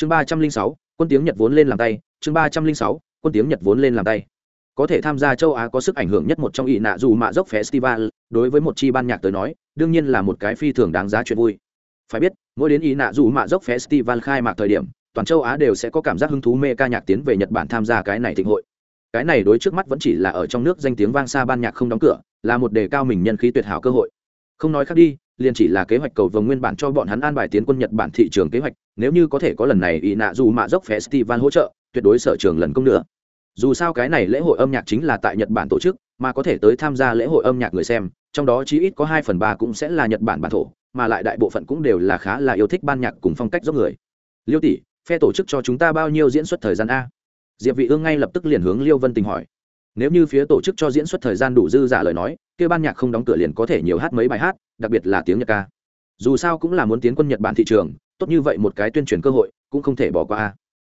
chương ba trăm linh sáu, quân tiếng nhật vốn lên làm tay. Chương ba trăm linh sáu, quân tiếng nhật vốn lên làm tay. Có thể tham gia châu á có sức ảnh hưởng nhất một trong ỵ nạ dù mạ dốc festival. Đối với một chi ban nhạc tới nói, đương nhiên là một cái phi thường đáng giá chuyện vui. Phải biết, mỗi đến ý nạ dù mạ dốc festival khai mạc thời điểm, toàn châu á đều sẽ có cảm giác hứng thú mê ca nhạc tiến về nhật bản tham gia cái này thịnh hội. Cái này đối trước mắt vẫn chỉ là ở trong nước danh tiếng vang xa ban nhạc không đóng cửa, là một đề cao mình nhân khí tuyệt hảo cơ hội. Không nói khác đi liền chỉ là kế hoạch cầu vồng nguyên bản cho bọn hắn an bài tiến quân nhật bản thị trường kế hoạch, nếu như có thể có lần này ý nạ dù mạ dốc festival hỗ trợ, tuyệt đối sở trường lần công nữa. Dù sao cái này lễ hội âm nhạc chính là tại nhật bản tổ chức, mà có thể tới tham gia lễ hội âm nhạc người xem, trong đó chí ít có hai phần ba cũng sẽ là nhật bản bản thổ, mà lại đại bộ phận cũng đều là khá là yêu thích ban nhạc cùng phong cách dốc người. Liêu tỷ, phe tổ chức cho chúng ta bao nhiêu diễn xuất thời gian a? Diệp vị ương ngay lập tức liền hướng liêu vân tình hỏi nếu như phía tổ chức cho diễn xuất thời gian đủ dư giả lời nói, kia ban nhạc không đóng cửa liền có thể nhiều hát mấy bài hát, đặc biệt là tiếng nhật ca. Dù sao cũng là muốn tiến quân nhật bản thị trường, tốt như vậy một cái tuyên truyền cơ hội, cũng không thể bỏ qua. A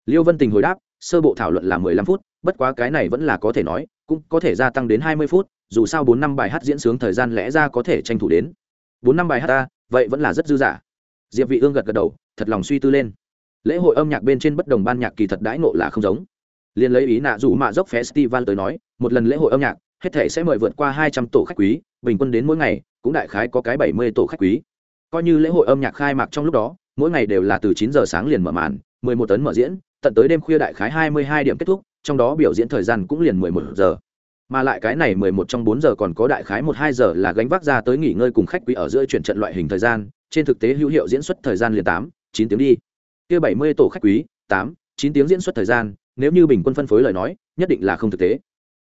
liêu vân tình hồi đáp, sơ bộ thảo luận là 15 phút, bất quá cái này vẫn là có thể nói, cũng có thể gia tăng đến 20 phút, dù sao bốn năm bài hát diễn sướng thời gian lẽ ra có thể tranh thủ đến. Bốn năm bài hát ta, vậy vẫn là rất dư giả. Diệp vị ương gật gật đầu, thật lòng suy tư lên. Lễ hội âm nhạc bên trên bất đồng ban nhạc kỳ thật đãi ngộ là không giống liền lấy ý nạ dù mạ dốc festival tới nói một lần lễ hội âm nhạc hết thể sẽ mời vượt qua 200 tổ khách quý bình quân đến mỗi ngày cũng đại khái có cái 70 tổ khách quý. Coi như lễ hội âm nhạc khai mạc trong lúc đó mỗi ngày đều là từ chín giờ sáng liền mở màn 11 tấn mở diễn tận tới đêm khuya đại khái 22 điểm kết thúc trong đó biểu diễn thời gian cũng liền 11 giờ. Mà lại cái này 11 trong bốn giờ còn có đại khái 1-2 giờ là gánh vác ra tới nghỉ ngơi cùng khách quý ở giữa chuyển trận loại hình thời gian trên thực tế hữu hiệu diễn xuất thời gian liền 8, 9 tiếng đi. Kia 70 tổ khách quý 8, 9 tiếng diễn xuất thời gian nếu như bình quân phân phối lời nói, nhất định là không thực tế.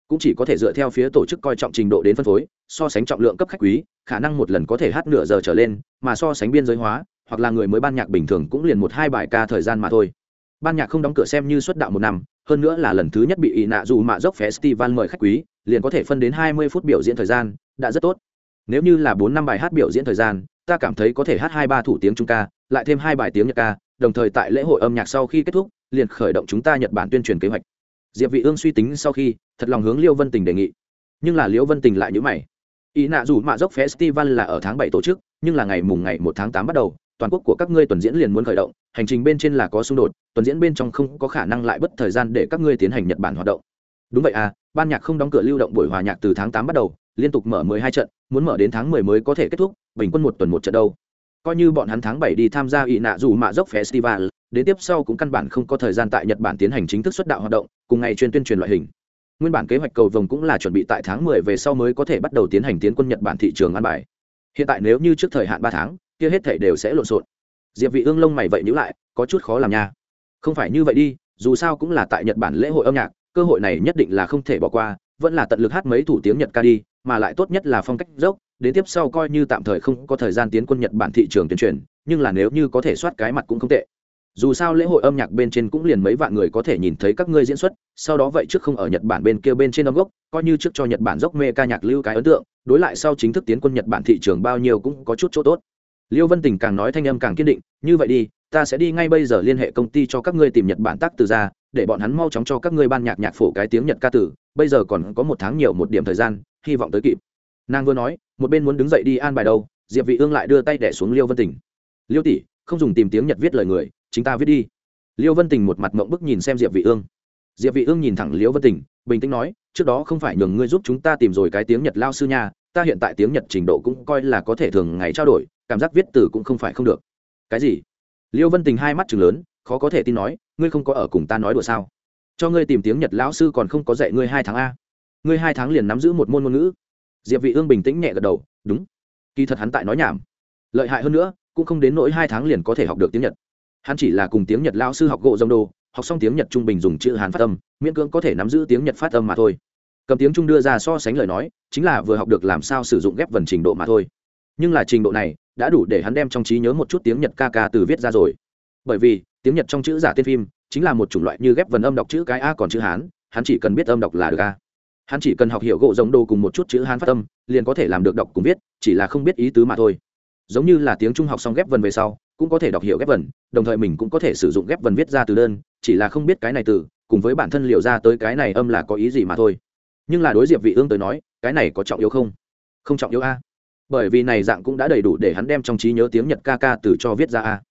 Cũng chỉ có thể dựa theo phía tổ chức coi trọng trình độ đến phân phối, so sánh trọng lượng cấp khách quý, khả năng một lần có thể hát nửa giờ trở lên, mà so sánh biên giới hóa, hoặc là người mới ban nhạc bình thường cũng liền một hai bài ca thời gian mà thôi. Ban nhạc không đóng cửa xem như xuất đạo một năm, hơn nữa là lần thứ nhất bị ị nạ dù mạ dốc festival mời khách quý, liền có thể phân đến hai mươi phút biểu diễn thời gian, đã rất tốt. Nếu như là bốn năm bài hát biểu diễn thời gian ta cảm thấy có thể hát hai ba thủ tiếng trung ca, lại thêm hai bài tiếng nhật ca, đồng thời tại lễ hội âm nhạc sau khi kết thúc, liền khởi động chúng ta nhật bản tuyên truyền kế hoạch. Diệp vị ương suy tính sau khi, thật lòng hướng liêu vân tình đề nghị. Nhưng là liêu vân tình lại nhíu mày. Ý nạ dù mạ dốc festival là ở tháng bảy tổ chức, nhưng là ngày mùng ngày một tháng tám bắt đầu, toàn quốc của các ngươi tuần diễn liền muốn khởi động, hành trình bên trên là có xung đột, tuần diễn bên trong không có khả năng lại bất thời gian để các ngươi tiến hành nhật bản hoạt động. Đúng vậy à ban nhạc không đóng cửa lưu động buổi hòa nhạc từ tháng tám bắt đầu, liên tục mở mười hai trận, muốn mở đến tháng mười mới có thể kết thúc bình quân một tuần một trận đâu. Coi như bọn hắn tháng bảy đi tham gia ỵ nạ dù mạ dốc festival, đến tiếp sau cũng căn bản không có thời gian tại nhật bản tiến hành chính thức xuất đạo hoạt động, cùng ngày chuyên tuyên truyền loại hình. Nguyên bản kế hoạch cầu vồng cũng là chuẩn bị tại tháng mười về sau mới có thể bắt đầu tiến hành tiến quân nhật bản thị trường ăn bài. Hiện tại nếu như trước thời hạn ba tháng, kia hết thể đều sẽ lộn xộn. Diệp vị ương lông mày vậy nhíu lại, có chút khó làm nha. Không phải như vậy đi, dù sao cũng là tại nhật bản lễ hội âm nhạc, cơ hội này nhất định là không thể bỏ qua, vẫn là tận lực hát mấy thủ tiếng nhật ca đi, mà lại tốt nhất là phong cách dốc đến tiếp sau coi như tạm thời không có thời gian tiến quân nhật bản thị trường tuyên truyền, nhưng là nếu như có thể soát cái mặt cũng không tệ. Dù sao lễ hội âm nhạc bên trên cũng liền mấy vạn người có thể nhìn thấy các ngươi diễn xuất, sau đó vậy trước không ở nhật bản bên kia bên trên âm gốc, coi như trước cho nhật bản dốc mê ca nhạc lưu cái ấn tượng, đối lại sau chính thức tiến quân nhật bản thị trường bao nhiêu cũng có chút chỗ tốt. Liêu vân tình càng nói thanh âm càng kiên định, như vậy đi, ta sẽ đi ngay bây giờ liên hệ công ty cho các ngươi tìm nhật bản tác từ ra, để bọn hắn mau chóng cho các ngươi ban nhạc nhạc phổ cái tiếng nhật ca tử, bây giờ còn có một tháng nhiều một điểm thời gian, hy vọng tới kịp. Nàng vừa nói một bên muốn đứng dậy đi an bài đâu, diệp vị ương lại đưa tay đẻ xuống liêu vân tình. Liêu tỷ, không dùng tìm tiếng nhật viết lời người, chính ta viết đi. Liêu vân tình một mặt mộng bức nhìn xem diệp vị ương. Diệp vị ương nhìn thẳng liêu vân tình, bình tĩnh nói, trước đó không phải nhường ngươi giúp chúng ta tìm rồi cái tiếng nhật lao sư nha, ta hiện tại tiếng nhật trình độ cũng coi là có thể thường ngày trao đổi, cảm giác viết từ cũng không phải không được. Cái gì? Liêu vân tình hai mắt trừng lớn, khó có thể tin nói, ngươi không có ở cùng ta nói đùa sao? Cho ngươi tìm tiếng nhật lão sư còn không có dạy ngươi hai tháng a. Ngươi hai tháng liền nắm giữ một môn ngôn ngữ diệp vị ương bình tĩnh nhẹ gật đầu, đúng. Kỳ thật hắn tại nói nhảm. Lợi hại hơn nữa, cũng không đến nỗi hai tháng liền có thể học được tiếng nhật. Hắn chỉ là cùng tiếng nhật lão sư học gỗ dông đô học xong tiếng nhật trung bình dùng chữ hán phát âm, miễn cưỡng có thể nắm giữ tiếng nhật phát âm mà thôi. Cầm tiếng trung đưa ra so sánh lời nói, chính là vừa học được làm sao sử dụng ghép vần trình độ mà thôi. Nhưng là trình độ này, đã đủ để hắn đem trong trí nhớ một chút tiếng nhật ca ca từ viết ra rồi. Bởi vì, tiếng nhật trong chữ giả tên phim, chính là một chủng loại như ghép vần âm đọc chữ cái a còn chữ hán, hắn chỉ cần biết âm đọc là được a hắn chỉ cần học hiểu gỗ giống đồ cùng một chút chữ hán phát âm, liền có thể làm được đọc cùng viết, chỉ là không biết ý tứ mà thôi. Giống như là tiếng trung học xong ghép vần về sau, cũng có thể đọc hiểu ghép vần, đồng thời mình cũng có thể sử dụng ghép vần viết ra từ đơn, chỉ là không biết cái này từ, cùng với bản thân liệu ra tới cái này âm là có ý gì mà thôi. Nhưng là đối diệp vị ương tới nói, cái này có trọng yếu không? Không trọng yếu a. Bởi vì này dạng cũng đã đầy đủ để hắn đem trong trí nhớ tiếng nhật ca ca từ cho viết ra a.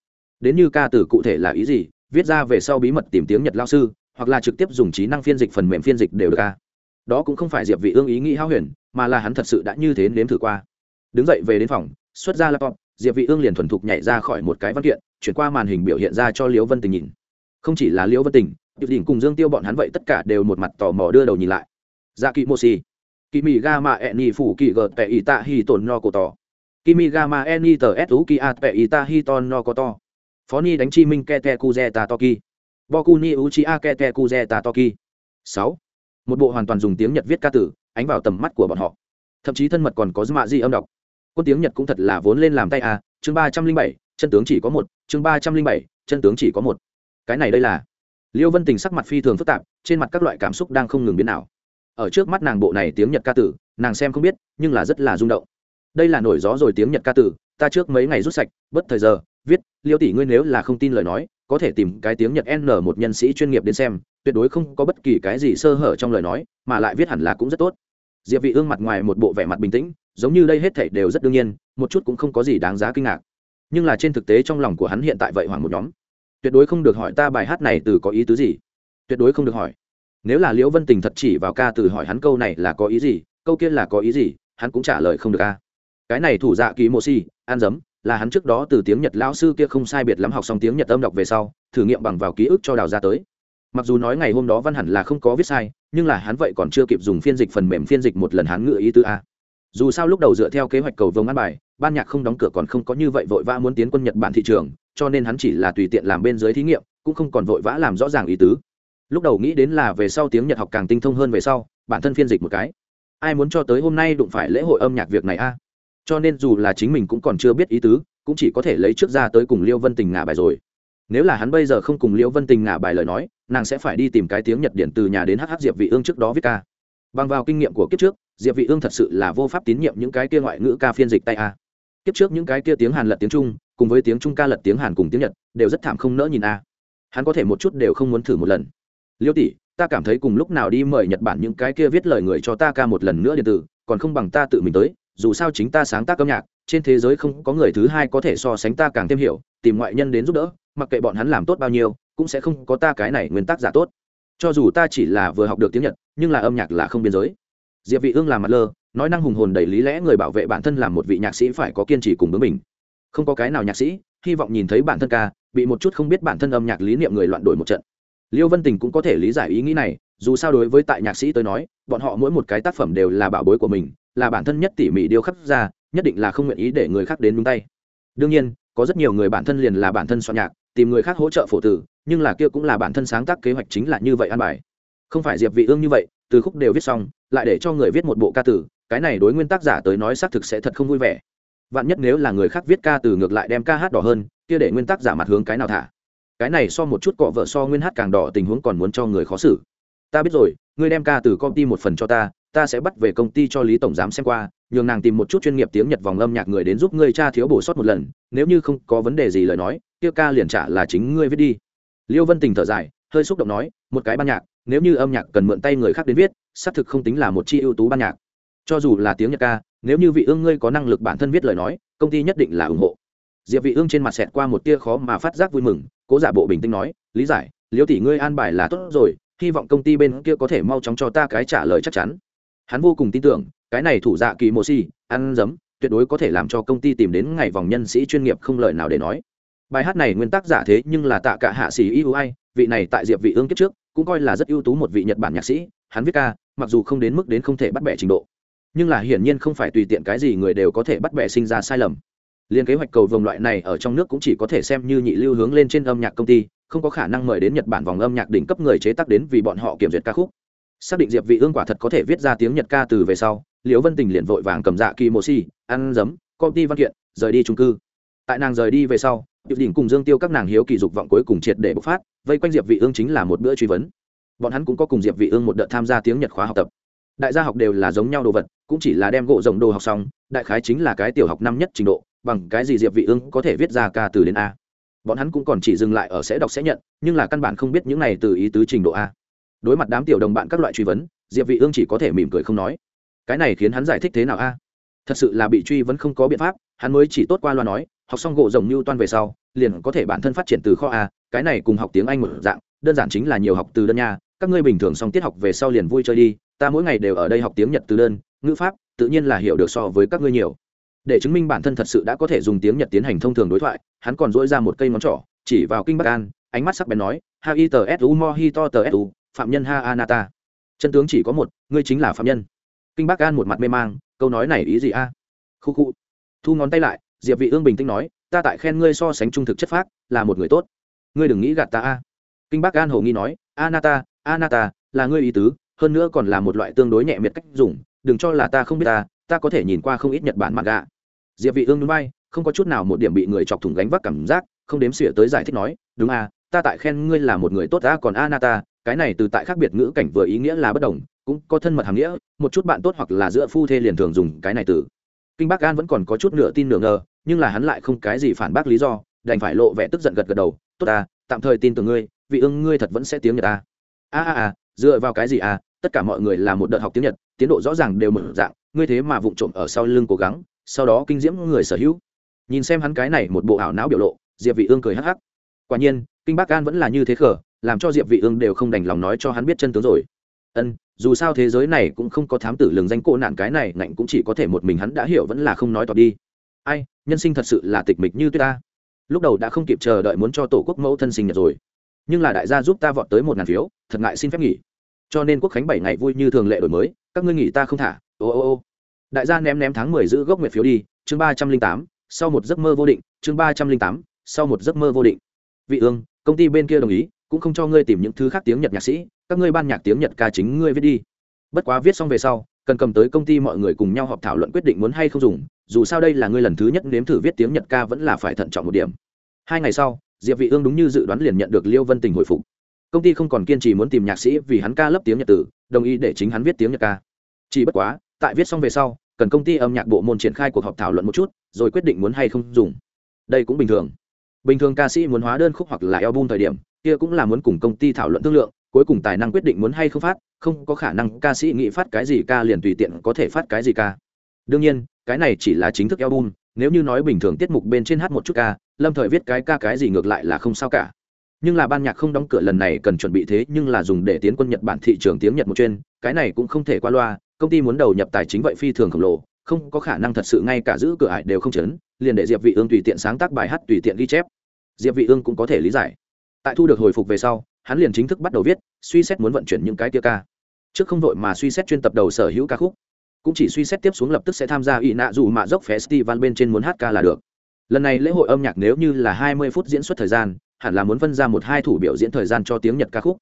Đến như ca từ cụ thể là ý gì, viết ra về sau bí mật tìm tiếng nhật lao sư, hoặc là trực tiếp dùng trí năng phiên dịch phần mềm phiên dịch đều được a đó cũng không phải diệp vị ương ý nghĩ hao huyền, mà là hắn thật sự đã như thế nếm thử qua. Đứng dậy về đến phòng, xuất ra laptop, diệp vị ương liền thuần thục nhảy ra khỏi một cái văn kiện, chuyển qua màn hình biểu hiện ra cho liễu vân tình nhìn. Không chỉ là liễu vân tình diệp đỉnh cùng dương tiêu bọn hắn vậy tất cả đều một mặt tò mò đưa đầu nhìn lại. Dạ kỵ mô xì kỳ mì ga ma e ni phủ kỳ gợt tệ y ta hi tổn no cổ tỏ kỳ mì ga ma e ni tờ s u kỳ a tệ y ta hi ton no cổ to phó ni đánh chi minh ke te ku ze ta toki boku ni u chi a ke te ku ze ta toki sáu một bộ hoàn toàn dùng tiếng nhật viết ca tử, ánh vào tầm mắt của bọn họ. Thậm chí thân mật còn có mạ di âm đọc. Quân tiếng nhật cũng thật là vốn lên làm tay à chương ba trăm linh bảy, chân tướng chỉ có một, chương ba trăm linh bảy, chân tướng chỉ có một. Cái này đây là. Liêu vân tình sắc mặt phi thường phức tạp, trên mặt các loại cảm xúc đang không ngừng biến nào ở trước mắt nàng bộ này tiếng nhật ca tử, nàng xem không biết, nhưng là rất là rung động. Đây là nổi gió rồi tiếng nhật ca tử, ta trước mấy ngày rút sạch, bất thời giờ, viết, liêu tỷ ngươi nếu là không tin lời nói có thể tìm cái tiếng nhật n một nhân sĩ chuyên nghiệp đến xem, tuyệt đối không có bất kỳ cái gì sơ hở trong lời nói, mà lại viết hẳn là cũng rất tốt. Diệp vị ương mặt ngoài một bộ vẻ mặt bình tĩnh, giống như đây hết thảy đều rất đương nhiên, một chút cũng không có gì đáng giá kinh ngạc. Nhưng là trên thực tế trong lòng của hắn hiện tại vậy hoảng một nhóm. Tuyệt đối không được hỏi ta bài hát này từ có ý tứ gì. Tuyệt đối không được hỏi. Nếu là liễu vân tình thật chỉ vào ca từ hỏi hắn câu này là có ý gì, câu kia là có ý gì, hắn cũng trả lời không được a. Cái này thủ dạ kỳ mô si an dấm là hắn trước đó từ tiếng nhật lão sư kia không sai biệt lắm học xong tiếng nhật âm đọc về sau, thử nghiệm bằng vào ký ức cho đào ra tới. Mặc dù nói ngày hôm đó văn hẳn là không có viết sai, nhưng là hắn vậy còn chưa kịp dùng phiên dịch phần mềm phiên dịch một lần hắn ngựa ý tứ a. Dù sao lúc đầu dựa theo kế hoạch cầu vồng ăn bài, ban nhạc không đóng cửa còn không có như vậy vội vã muốn tiến quân nhật bản thị trường, cho nên hắn chỉ là tùy tiện làm bên dưới thí nghiệm, cũng không còn vội vã làm rõ ràng ý tứ. Lúc đầu nghĩ đến là về sau tiếng nhật học càng tinh thông hơn về sau, bản thân phiên dịch một cái. Ai muốn cho tới hôm nay đụng phải lễ hội âm nhạc việc này a? Cho nên dù là chính mình cũng còn chưa biết ý tứ, cũng chỉ có thể lấy trước ra tới cùng liêu vân tình ngả bài rồi. Nếu là hắn bây giờ không cùng liêu vân tình ngả bài lời nói, nàng sẽ phải đi tìm cái tiếng nhật điện từ nhà đến hh diệp vị ương trước đó viết ca. Bằng vào kinh nghiệm của kiếp trước, diệp vị ương thật sự là vô pháp tín nhiệm những cái kia ngoại ngữ ca phiên dịch tay a. Kiếp trước những cái kia tiếng hàn lật tiếng trung, cùng với tiếng trung ca lật tiếng hàn cùng tiếng nhật, đều rất thảm không nỡ nhìn a. Hắn có thể một chút đều không muốn thử một lần. Liêu tỷ, ta cảm thấy cùng lúc nào đi mời nhật bản những cái kia viết lời người cho ta ca một lần nữa điện tử, còn không bằng ta tự mình tới dù sao chính ta sáng tác âm nhạc, trên thế giới không có người thứ hai có thể so sánh ta càng thêm hiểu, tìm ngoại nhân đến giúp đỡ, mặc kệ bọn hắn làm tốt bao nhiêu, cũng sẽ không có ta cái này nguyên tắc giả tốt. Cho dù ta chỉ là vừa học được tiếng nhật, nhưng là âm nhạc là không biên giới. Diệp vị ương làm mặt lơ, nói năng hùng hồn đầy lý lẽ người bảo vệ bản thân làm một vị nhạc sĩ phải có kiên trì cùng bướng mình không có cái nào nhạc sĩ, hy vọng nhìn thấy bản thân ca, bị một chút không biết bản thân âm nhạc lý niệm người loạn đổi một trận. Liêu vân tình cũng có thể lý giải ý nghĩ này, dù sao đối với tại nhạc sĩ tới nói, bọn họ mỗi một cái tác phẩm đều là bảo bối của mình là bản thân nhất tỉ mỉ điêu khắc ra nhất định là không nguyện ý để người khác đến nhúng tay. Đương nhiên có rất nhiều người bản thân liền là bản thân soạn nhạc tìm người khác hỗ trợ phổ tử nhưng là kia cũng là bản thân sáng tác kế hoạch chính là như vậy an bài. Không phải diệp vị ương như vậy từ khúc đều viết xong lại để cho người viết một bộ ca từ, cái này đối nguyên tác giả tới nói xác thực sẽ thật không vui vẻ. Vạn nhất nếu là người khác viết ca từ ngược lại đem ca hát đỏ hơn kia để nguyên tác giả mặt hướng cái nào thả? Cái này so một chút cọ vợ so nguyên hát càng đỏ tình huống còn muốn cho người khó xử. Ta biết rồi ngươi đem ca từ công ty một phần cho ta ta sẽ bắt về công ty cho lý tổng giám xem qua, nhường nàng tìm một chút chuyên nghiệp tiếng nhật vòng âm nhạc người đến giúp ngươi cha thiếu bổ sót một lần, nếu như không có vấn đề gì lời nói, kia ca liền trả là chính ngươi viết đi. Liêu vân tình thở dài, hơi xúc động nói, một cái ban nhạc, nếu như âm nhạc cần mượn tay người khác đến viết, xác thực không tính là một chi ưu tú ban nhạc. Cho dù là tiếng nhật ca, nếu như vị ương ngươi có năng lực bản thân viết lời nói, công ty nhất định là ủng hộ. Diệp vị ương trên mặt xẹt qua một tia khó mà phát giác vui mừng, cố giả bộ bình tĩnh nói, lý giải, liêu tỷ ngươi an bài là tốt rồi, hy vọng công ty bên kia có thể mau chóng cho ta cái trả lời chắc chắn hắn vô cùng tin tưởng cái này thủ dạ kỳ mô si ăn dấm tuyệt đối có thể làm cho công ty tìm đến ngày vòng nhân sĩ chuyên nghiệp không lời nào để nói. Bài hát này nguyên tắc giả thế nhưng là tạ cả hạ sĩ iuai, ai vị này tại diệp vị ương kiếp trước cũng coi là rất ưu tú một vị nhật bản nhạc sĩ hắn viết ca mặc dù không đến mức đến không thể bắt bẻ trình độ nhưng là hiển nhiên không phải tùy tiện cái gì người đều có thể bắt bẻ sinh ra sai lầm. Liên kế hoạch cầu vồng loại này ở trong nước cũng chỉ có thể xem như nhị lưu hướng lên trên âm nhạc công ty không có khả năng mời đến nhật bản vòng âm nhạc đỉnh cấp người chế tác đến vì bọn họ kiểm duyệt ca khúc xác định diệp vị ương quả thật có thể viết ra tiếng nhật ca từ về sau liễu vân tình liền vội vàng cầm dạ kỳ mô si ăn giấm công ty văn kiện rời đi trung cư tại nàng rời đi về sau Diệp Đỉnh cùng Dương Tiêu các nàng hiếu kỳ dục vọng cuối cùng triệt để bộc phát, vây quanh Diệp Vị Ương chính là một bữa truy vấn. Bọn hắn cũng có cùng Diệp Vị Ương một đợt tham gia tiếng Nhật khóa học tập. Đại gia học đều là giống nhau đồ vật, cũng chỉ là đem gỗ rồng đồ học xong, đại khái chính là cái tiểu học năm nhất trình độ, bằng cái gì Diệp Vị Ương có thể viết ra ca từ đến a. Bọn hắn cũng còn chỉ dừng lại ở sẽ đọc sẽ nhận, nhưng là căn bản không biết những này từ ý tứ trình độ a. Đối mặt đám tiểu đồng bạn các loại truy vấn, Diệp Vị Ương chỉ có thể mỉm cười không nói. Cái này khiến hắn giải thích thế nào a? Thật sự là bị truy vấn không có biện pháp, hắn mới chỉ tốt qua loa nói, học xong gỗ rồng như toan về sau liền có thể bản thân phát triển từ kho a cái này cùng học tiếng anh một dạng đơn giản chính là nhiều học từ đơn nha các ngươi bình thường xong tiết học về sau liền vui chơi đi ta mỗi ngày đều ở đây học tiếng nhật từ đơn ngữ pháp tự nhiên là hiểu được so với các ngươi nhiều để chứng minh bản thân thật sự đã có thể dùng tiếng nhật tiến hành thông thường đối thoại hắn còn dỗi ra một cây ngón trỏ chỉ vào kinh bắc an ánh mắt sắc bén nói ha i tờ u mo hi to t s u phạm nhân ha anata chân tướng chỉ có một, ngươi chính là phạm nhân. Kinh bắc an một mặt mê mang, câu nói này ý gì a? Khu khu. Thu ngón tay lại, diệp vị ương bình tĩnh nói, ta tại khen ngươi so sánh trung thực chất phác, là một người tốt. Ngươi đừng nghĩ gạt ta a. Kinh bắc an hồ nghi nói, anata anata, là ngươi ý tứ, hơn nữa còn là một loại tương đối nhẹ miệt cách dùng, đừng cho là ta không biết ta ta có thể nhìn qua không ít nhật bản mặt gạ diệp vị ương núi bay không có chút nào một điểm bị người chọc thủng gánh vác cảm giác, không đếm xỉa tới giải thích nói, đúng à ta tại khen ngươi là một người tốt ta còn anata cái này từ tại khác biệt ngữ cảnh vừa ý nghĩa là bất đồng, cũng có thân mật hàm nghĩa, một chút bạn tốt hoặc là giữa phu thê liền thường dùng cái này từ. Kinh bác an vẫn còn có chút nửa tin nửa ngờ, nhưng là hắn lại không cái gì phản bác lý do, đành phải lộ vẻ tức giận gật gật đầu, tốt ta tạm thời tin tưởng ngươi, vị ương ngươi thật vẫn sẽ tiếng nhật ta a a a, dựa vào cái gì à? Tất cả mọi người là một đợt học tiếng nhật, tiến độ rõ ràng đều mở dạng, ngươi thế mà vụng trộm ở sau lưng cố gắng, sau đó kinh diễm người sở hữu. Nhìn xem hắn cái này một bộ ảo não biểu lộ, diệp vị ương cười hắc hắc. Quả nhiên, kinh bác an vẫn là như thế khờ làm cho diệp vị ương đều không đành lòng nói cho hắn biết chân tướng rồi. Ân, dù sao thế giới này cũng không có thám tử lường danh cô nạn cái này, ngạnh cũng chỉ có thể một mình hắn đã hiểu vẫn là không nói toạc đi. Ai, nhân sinh thật sự là tịch mịch như tuyết ta. Lúc đầu đã không kịp chờ đợi muốn cho tổ quốc mẫu thân sinh nhật rồi. Nhưng là đại gia giúp ta vọt tới một ngàn phiếu, thật ngại xin phép nghỉ. Cho nên quốc khánh bảy ngày vui như thường lệ đổi mới, các ngươi nghỉ ta không thả. Ô ô ô. Đại gia ném ném tháng mười giữ gốc nguyệt phiếu đi, chương ba trăm linh tám, sau một giấc mơ vô định, chương ba trăm linh tám, sau một giấc mơ vô định. Vị ương, công ty bên kia đồng ý cũng không cho ngươi tìm những thứ khác tiếng nhật nhạc sĩ, các ngươi ban nhạc tiếng nhật ca chính ngươi viết đi. Bất quá viết xong về sau, cần cầm tới công ty mọi người cùng nhau họp thảo luận quyết định muốn hay không dùng, dù sao đây là ngươi lần thứ nhất nếm thử viết tiếng nhật ca vẫn là phải thận trọng một điểm. Hai ngày sau, diệp vị ương đúng như dự đoán liền nhận được liêu vân tình hồi phục. Công ty không còn kiên trì muốn tìm nhạc sĩ vì hắn ca lấp tiếng nhật tử, đồng ý để chính hắn viết tiếng nhật ca. Chỉ bất quá, tại viết xong về sau, cần công ty âm nhạc bộ môn triển khai cuộc họp thảo luận một chút, rồi quyết định muốn hay không dùng. Đây cũng bình thường. Bình thường ca sĩ muốn hóa đơn khúc hoặc là album thời điểm kia cũng là muốn cùng công ty thảo luận thương lượng, cuối cùng tài năng quyết định muốn hay không phát, không có khả năng ca sĩ nghĩ phát cái gì ca liền tùy tiện có thể phát cái gì ca. Đương nhiên, cái này chỉ là chính thức album, nếu như nói bình thường tiết mục bên trên hát một chút ca, lâm thời viết cái ca cái gì ngược lại là không sao cả. Nhưng là ban nhạc không đóng cửa lần này cần chuẩn bị thế nhưng là dùng để tiến quân nhật bản thị trường tiếng nhật một chuyên, cái này cũng không thể qua loa, công ty muốn đầu nhập tài chính vậy phi thường khổng lồ, không có khả năng thật sự ngay cả giữ cửa ải đều không chấn, liền để diệp vị ương tùy tiện sáng tác bài hát tùy tiện ghi chép. Diệp vị ương cũng có thể lý giải tại thu được hồi phục về sau, hắn liền chính thức bắt đầu viết, suy xét muốn vận chuyển những cái tia ca. Trước không vội mà suy xét chuyên tập đầu sở hữu ca khúc, cũng chỉ suy xét tiếp xuống lập tức sẽ tham gia ỵ nạ dù mạ dốc festival bên trên muốn hát ca là được. Lần này lễ hội âm nhạc nếu như là 20 phút diễn xuất thời gian, hẳn là muốn phân ra một hai thủ biểu diễn thời gian cho tiếng nhật ca khúc.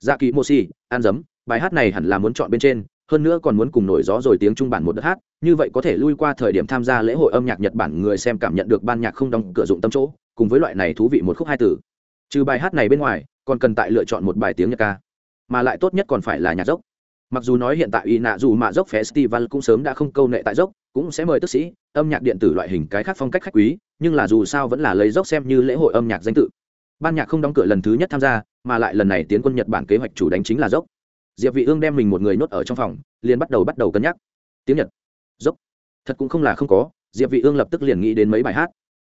Dạ kỳ mô si an dấm, bài hát này hẳn là muốn chọn bên trên, hơn nữa còn muốn cùng nổi gió rồi tiếng trung bản một đất hát, như vậy có thể lui qua thời điểm tham gia lễ hội âm nhạc nhật bản người xem cảm nhận được ban nhạc không đóng cửa dụng tâm chỗ, cùng với loại này thú vị một khúc hai từ trừ bài hát này bên ngoài, còn cần tại lựa chọn một bài tiếng nhật ca. Mà lại tốt nhất còn phải là nhạc dốc. Mặc dù nói hiện tại y nạ dù mạ dốc festival cũng sớm đã không câu nệ tại dốc, cũng sẽ mời tức sĩ, âm nhạc điện tử loại hình cái khác phong cách khách quý, nhưng là dù sao vẫn là lấy dốc xem như lễ hội âm nhạc danh tự. Ban nhạc không đóng cửa lần thứ nhất tham gia, mà lại lần này tiến quân nhật bản kế hoạch chủ đánh chính là dốc. Diệp vị ương đem mình một người nhốt ở trong phòng, liền bắt đầu bắt đầu cân nhắc. Tiếng nhật. Dốc. Thật cũng không là không có, diệp vị ương lập tức liền nghĩ đến mấy bài hát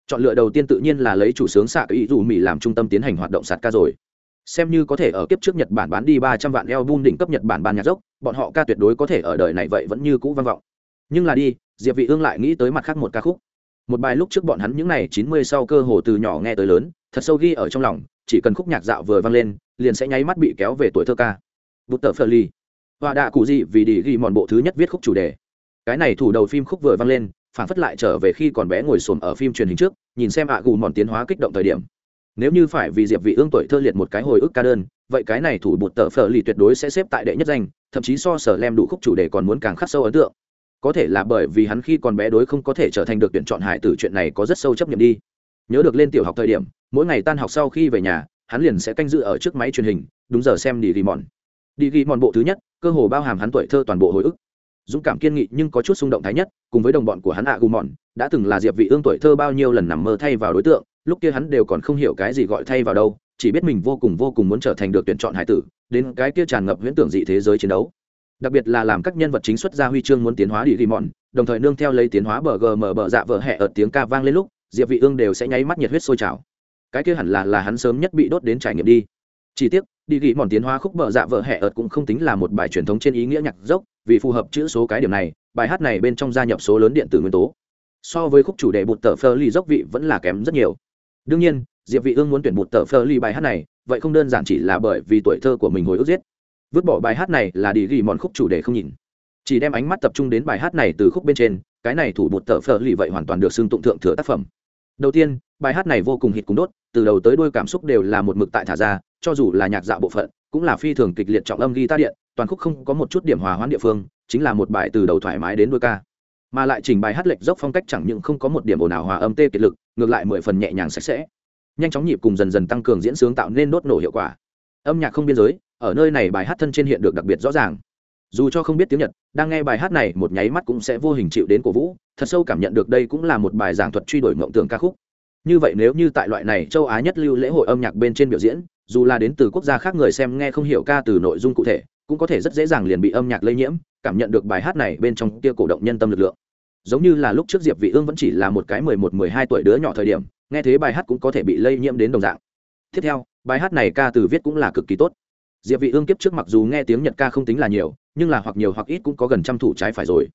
chọn lựa đầu tiên tự nhiên là lấy chủ sướng xạ ý dù mỹ làm trung tâm tiến hành hoạt động sạt ca rồi. Xem như có thể ở kiếp trước nhật bản bán đi ba trăm vạn album đỉnh cấp nhật bản ban nhạc dốc, bọn họ ca tuyệt đối có thể ở đời này vậy vẫn như cũ vang vọng. Nhưng là đi, diệp vị ương lại nghĩ tới mặt khác một ca khúc. Một bài lúc trước bọn hắn những này chín mươi sau cơ hồ từ nhỏ nghe tới lớn, thật sâu ghi ở trong lòng, chỉ cần khúc nhạc dạo vừa vang lên, liền sẽ nháy mắt bị kéo về tuổi thơ ca. Bút tờ phơ ly và đạ cụ gì vì đi ghi mòn bộ thứ nhất viết khúc chủ đề. Cái này thủ đầu phim khúc vừa vang lên phản phất lại trở về khi còn bé ngồi xổm ở phim truyền hình trước, nhìn xem ạ gù mòn tiến hóa kích động thời điểm. Nếu như phải vì diệp vị ương tuổi thơ liệt một cái hồi ức ca đơn, vậy cái này thủ bột tờ phở lì tuyệt đối sẽ xếp tại đệ nhất danh, thậm chí so sở lem đủ khúc chủ đề còn muốn càng khắc sâu ấn tượng. Có thể là bởi vì hắn khi còn bé đối không có thể trở thành được tuyển chọn hải tử chuyện này có rất sâu chấp nhận đi. Nhớ được lên tiểu học thời điểm, mỗi ngày tan học sau khi về nhà, hắn liền sẽ canh dự ở trước máy truyền hình, đúng giờ xem đi ghi mòn đi ghi mòn bộ thứ nhất, cơ hồ bao hàm hắn tuổi thơ toàn bộ hồi ức dũng cảm kiên nghị nhưng có chút xung động thái nhất, cùng với đồng bọn của hắn ạ gù mòn, đã từng là diệp vị ương tuổi thơ bao nhiêu lần nằm mơ thay vào đối tượng, lúc kia hắn đều còn không hiểu cái gì gọi thay vào đâu, chỉ biết mình vô cùng vô cùng muốn trở thành được tuyển chọn hải tử, đến cái kia tràn ngập huyễn tưởng dị thế giới chiến đấu. Đặc biệt là làm các nhân vật chính xuất ra huy chương muốn tiến hóa đi ghi mòn, đồng thời nương theo lấy tiến hóa bờ gm bờ dạ vợ hẹ ở tiếng ca vang lên lúc, diệp vị ương đều sẽ nháy mắt nhiệt huyết sôi trào. Cái kia hẳn là là hắn sớm nhất bị đốt đến trải nghiệm đi chỉ tiếc, đi ghi mòn tiến hóa khúc bờ dạ vợ hẹ ợt cũng không tính là một bài truyền thống trên ý nghĩa nhạc dốc, vì phù hợp chữ số cái điểm này, bài hát này bên trong gia nhập số lớn điện tử nguyên tố. So với khúc chủ đề bụt tờ phơ ly dốc vị vẫn là kém rất nhiều. Đương nhiên, diệp vị ương muốn tuyển bụt tờ phơ ly bài hát này, vậy không đơn giản chỉ là bởi vì tuổi thơ của mình hồi ức giết. Vứt bỏ bài hát này là đi ghi mòn khúc chủ đề không nhìn. Chỉ đem ánh mắt tập trung đến bài hát này từ khúc bên trên, cái này thủ bụt tờ phơ ly vậy hoàn toàn được xưng tụng thượng thừa tác phẩm đầu tiên, bài hát này vô cùng hít cùng đốt, từ đầu tới đuôi cảm xúc đều là một mực tại thả ra, cho dù là nhạc dạo bộ phận, cũng là phi thường kịch liệt trọng âm guitar điện, toàn khúc không có một chút điểm hòa hoãn địa phương, chính là một bài từ đầu thoải mái đến đôi ca. Mà lại chỉnh bài hát lệch dốc phong cách chẳng những không có một điểm ồn ào hòa âm tê kiệt lực, ngược lại mười phần nhẹ nhàng sạch sẽ. Nhanh chóng nhịp cùng dần dần tăng cường diễn sướng tạo nên đốt nổ hiệu quả. Âm nhạc không biên giới, ở nơi này bài hát thân trên hiện được đặc biệt rõ ràng. Dù cho không biết tiếng nhật, đang nghe bài hát này một nháy mắt cũng sẽ vô hình chịu đến cổ vũ thật sâu cảm nhận được đây cũng là một bài giảng thuật truy đuổi mộng tưởng ca khúc. Như vậy nếu như tại loại này châu á nhất lưu lễ hội âm nhạc bên trên biểu diễn, dù là đến từ quốc gia khác người xem nghe không hiểu ca từ nội dung cụ thể, cũng có thể rất dễ dàng liền bị âm nhạc lây nhiễm, cảm nhận được bài hát này bên trong kia cổ động nhân tâm lực lượng. Giống như là lúc trước diệp vị ương vẫn chỉ là một cái mười một, mười hai tuổi đứa nhỏ thời điểm, nghe thế bài hát cũng có thể bị lây nhiễm đến đồng dạng. Tiếp theo, bài hát này ca từ viết cũng là cực kỳ tốt. Diệp vị ương kiếp trước mặc dù nghe tiếng nhật ca không tính là nhiều, nhưng là hoặc nhiều hoặc ít cũng có gần trăm thủ trái phải rồi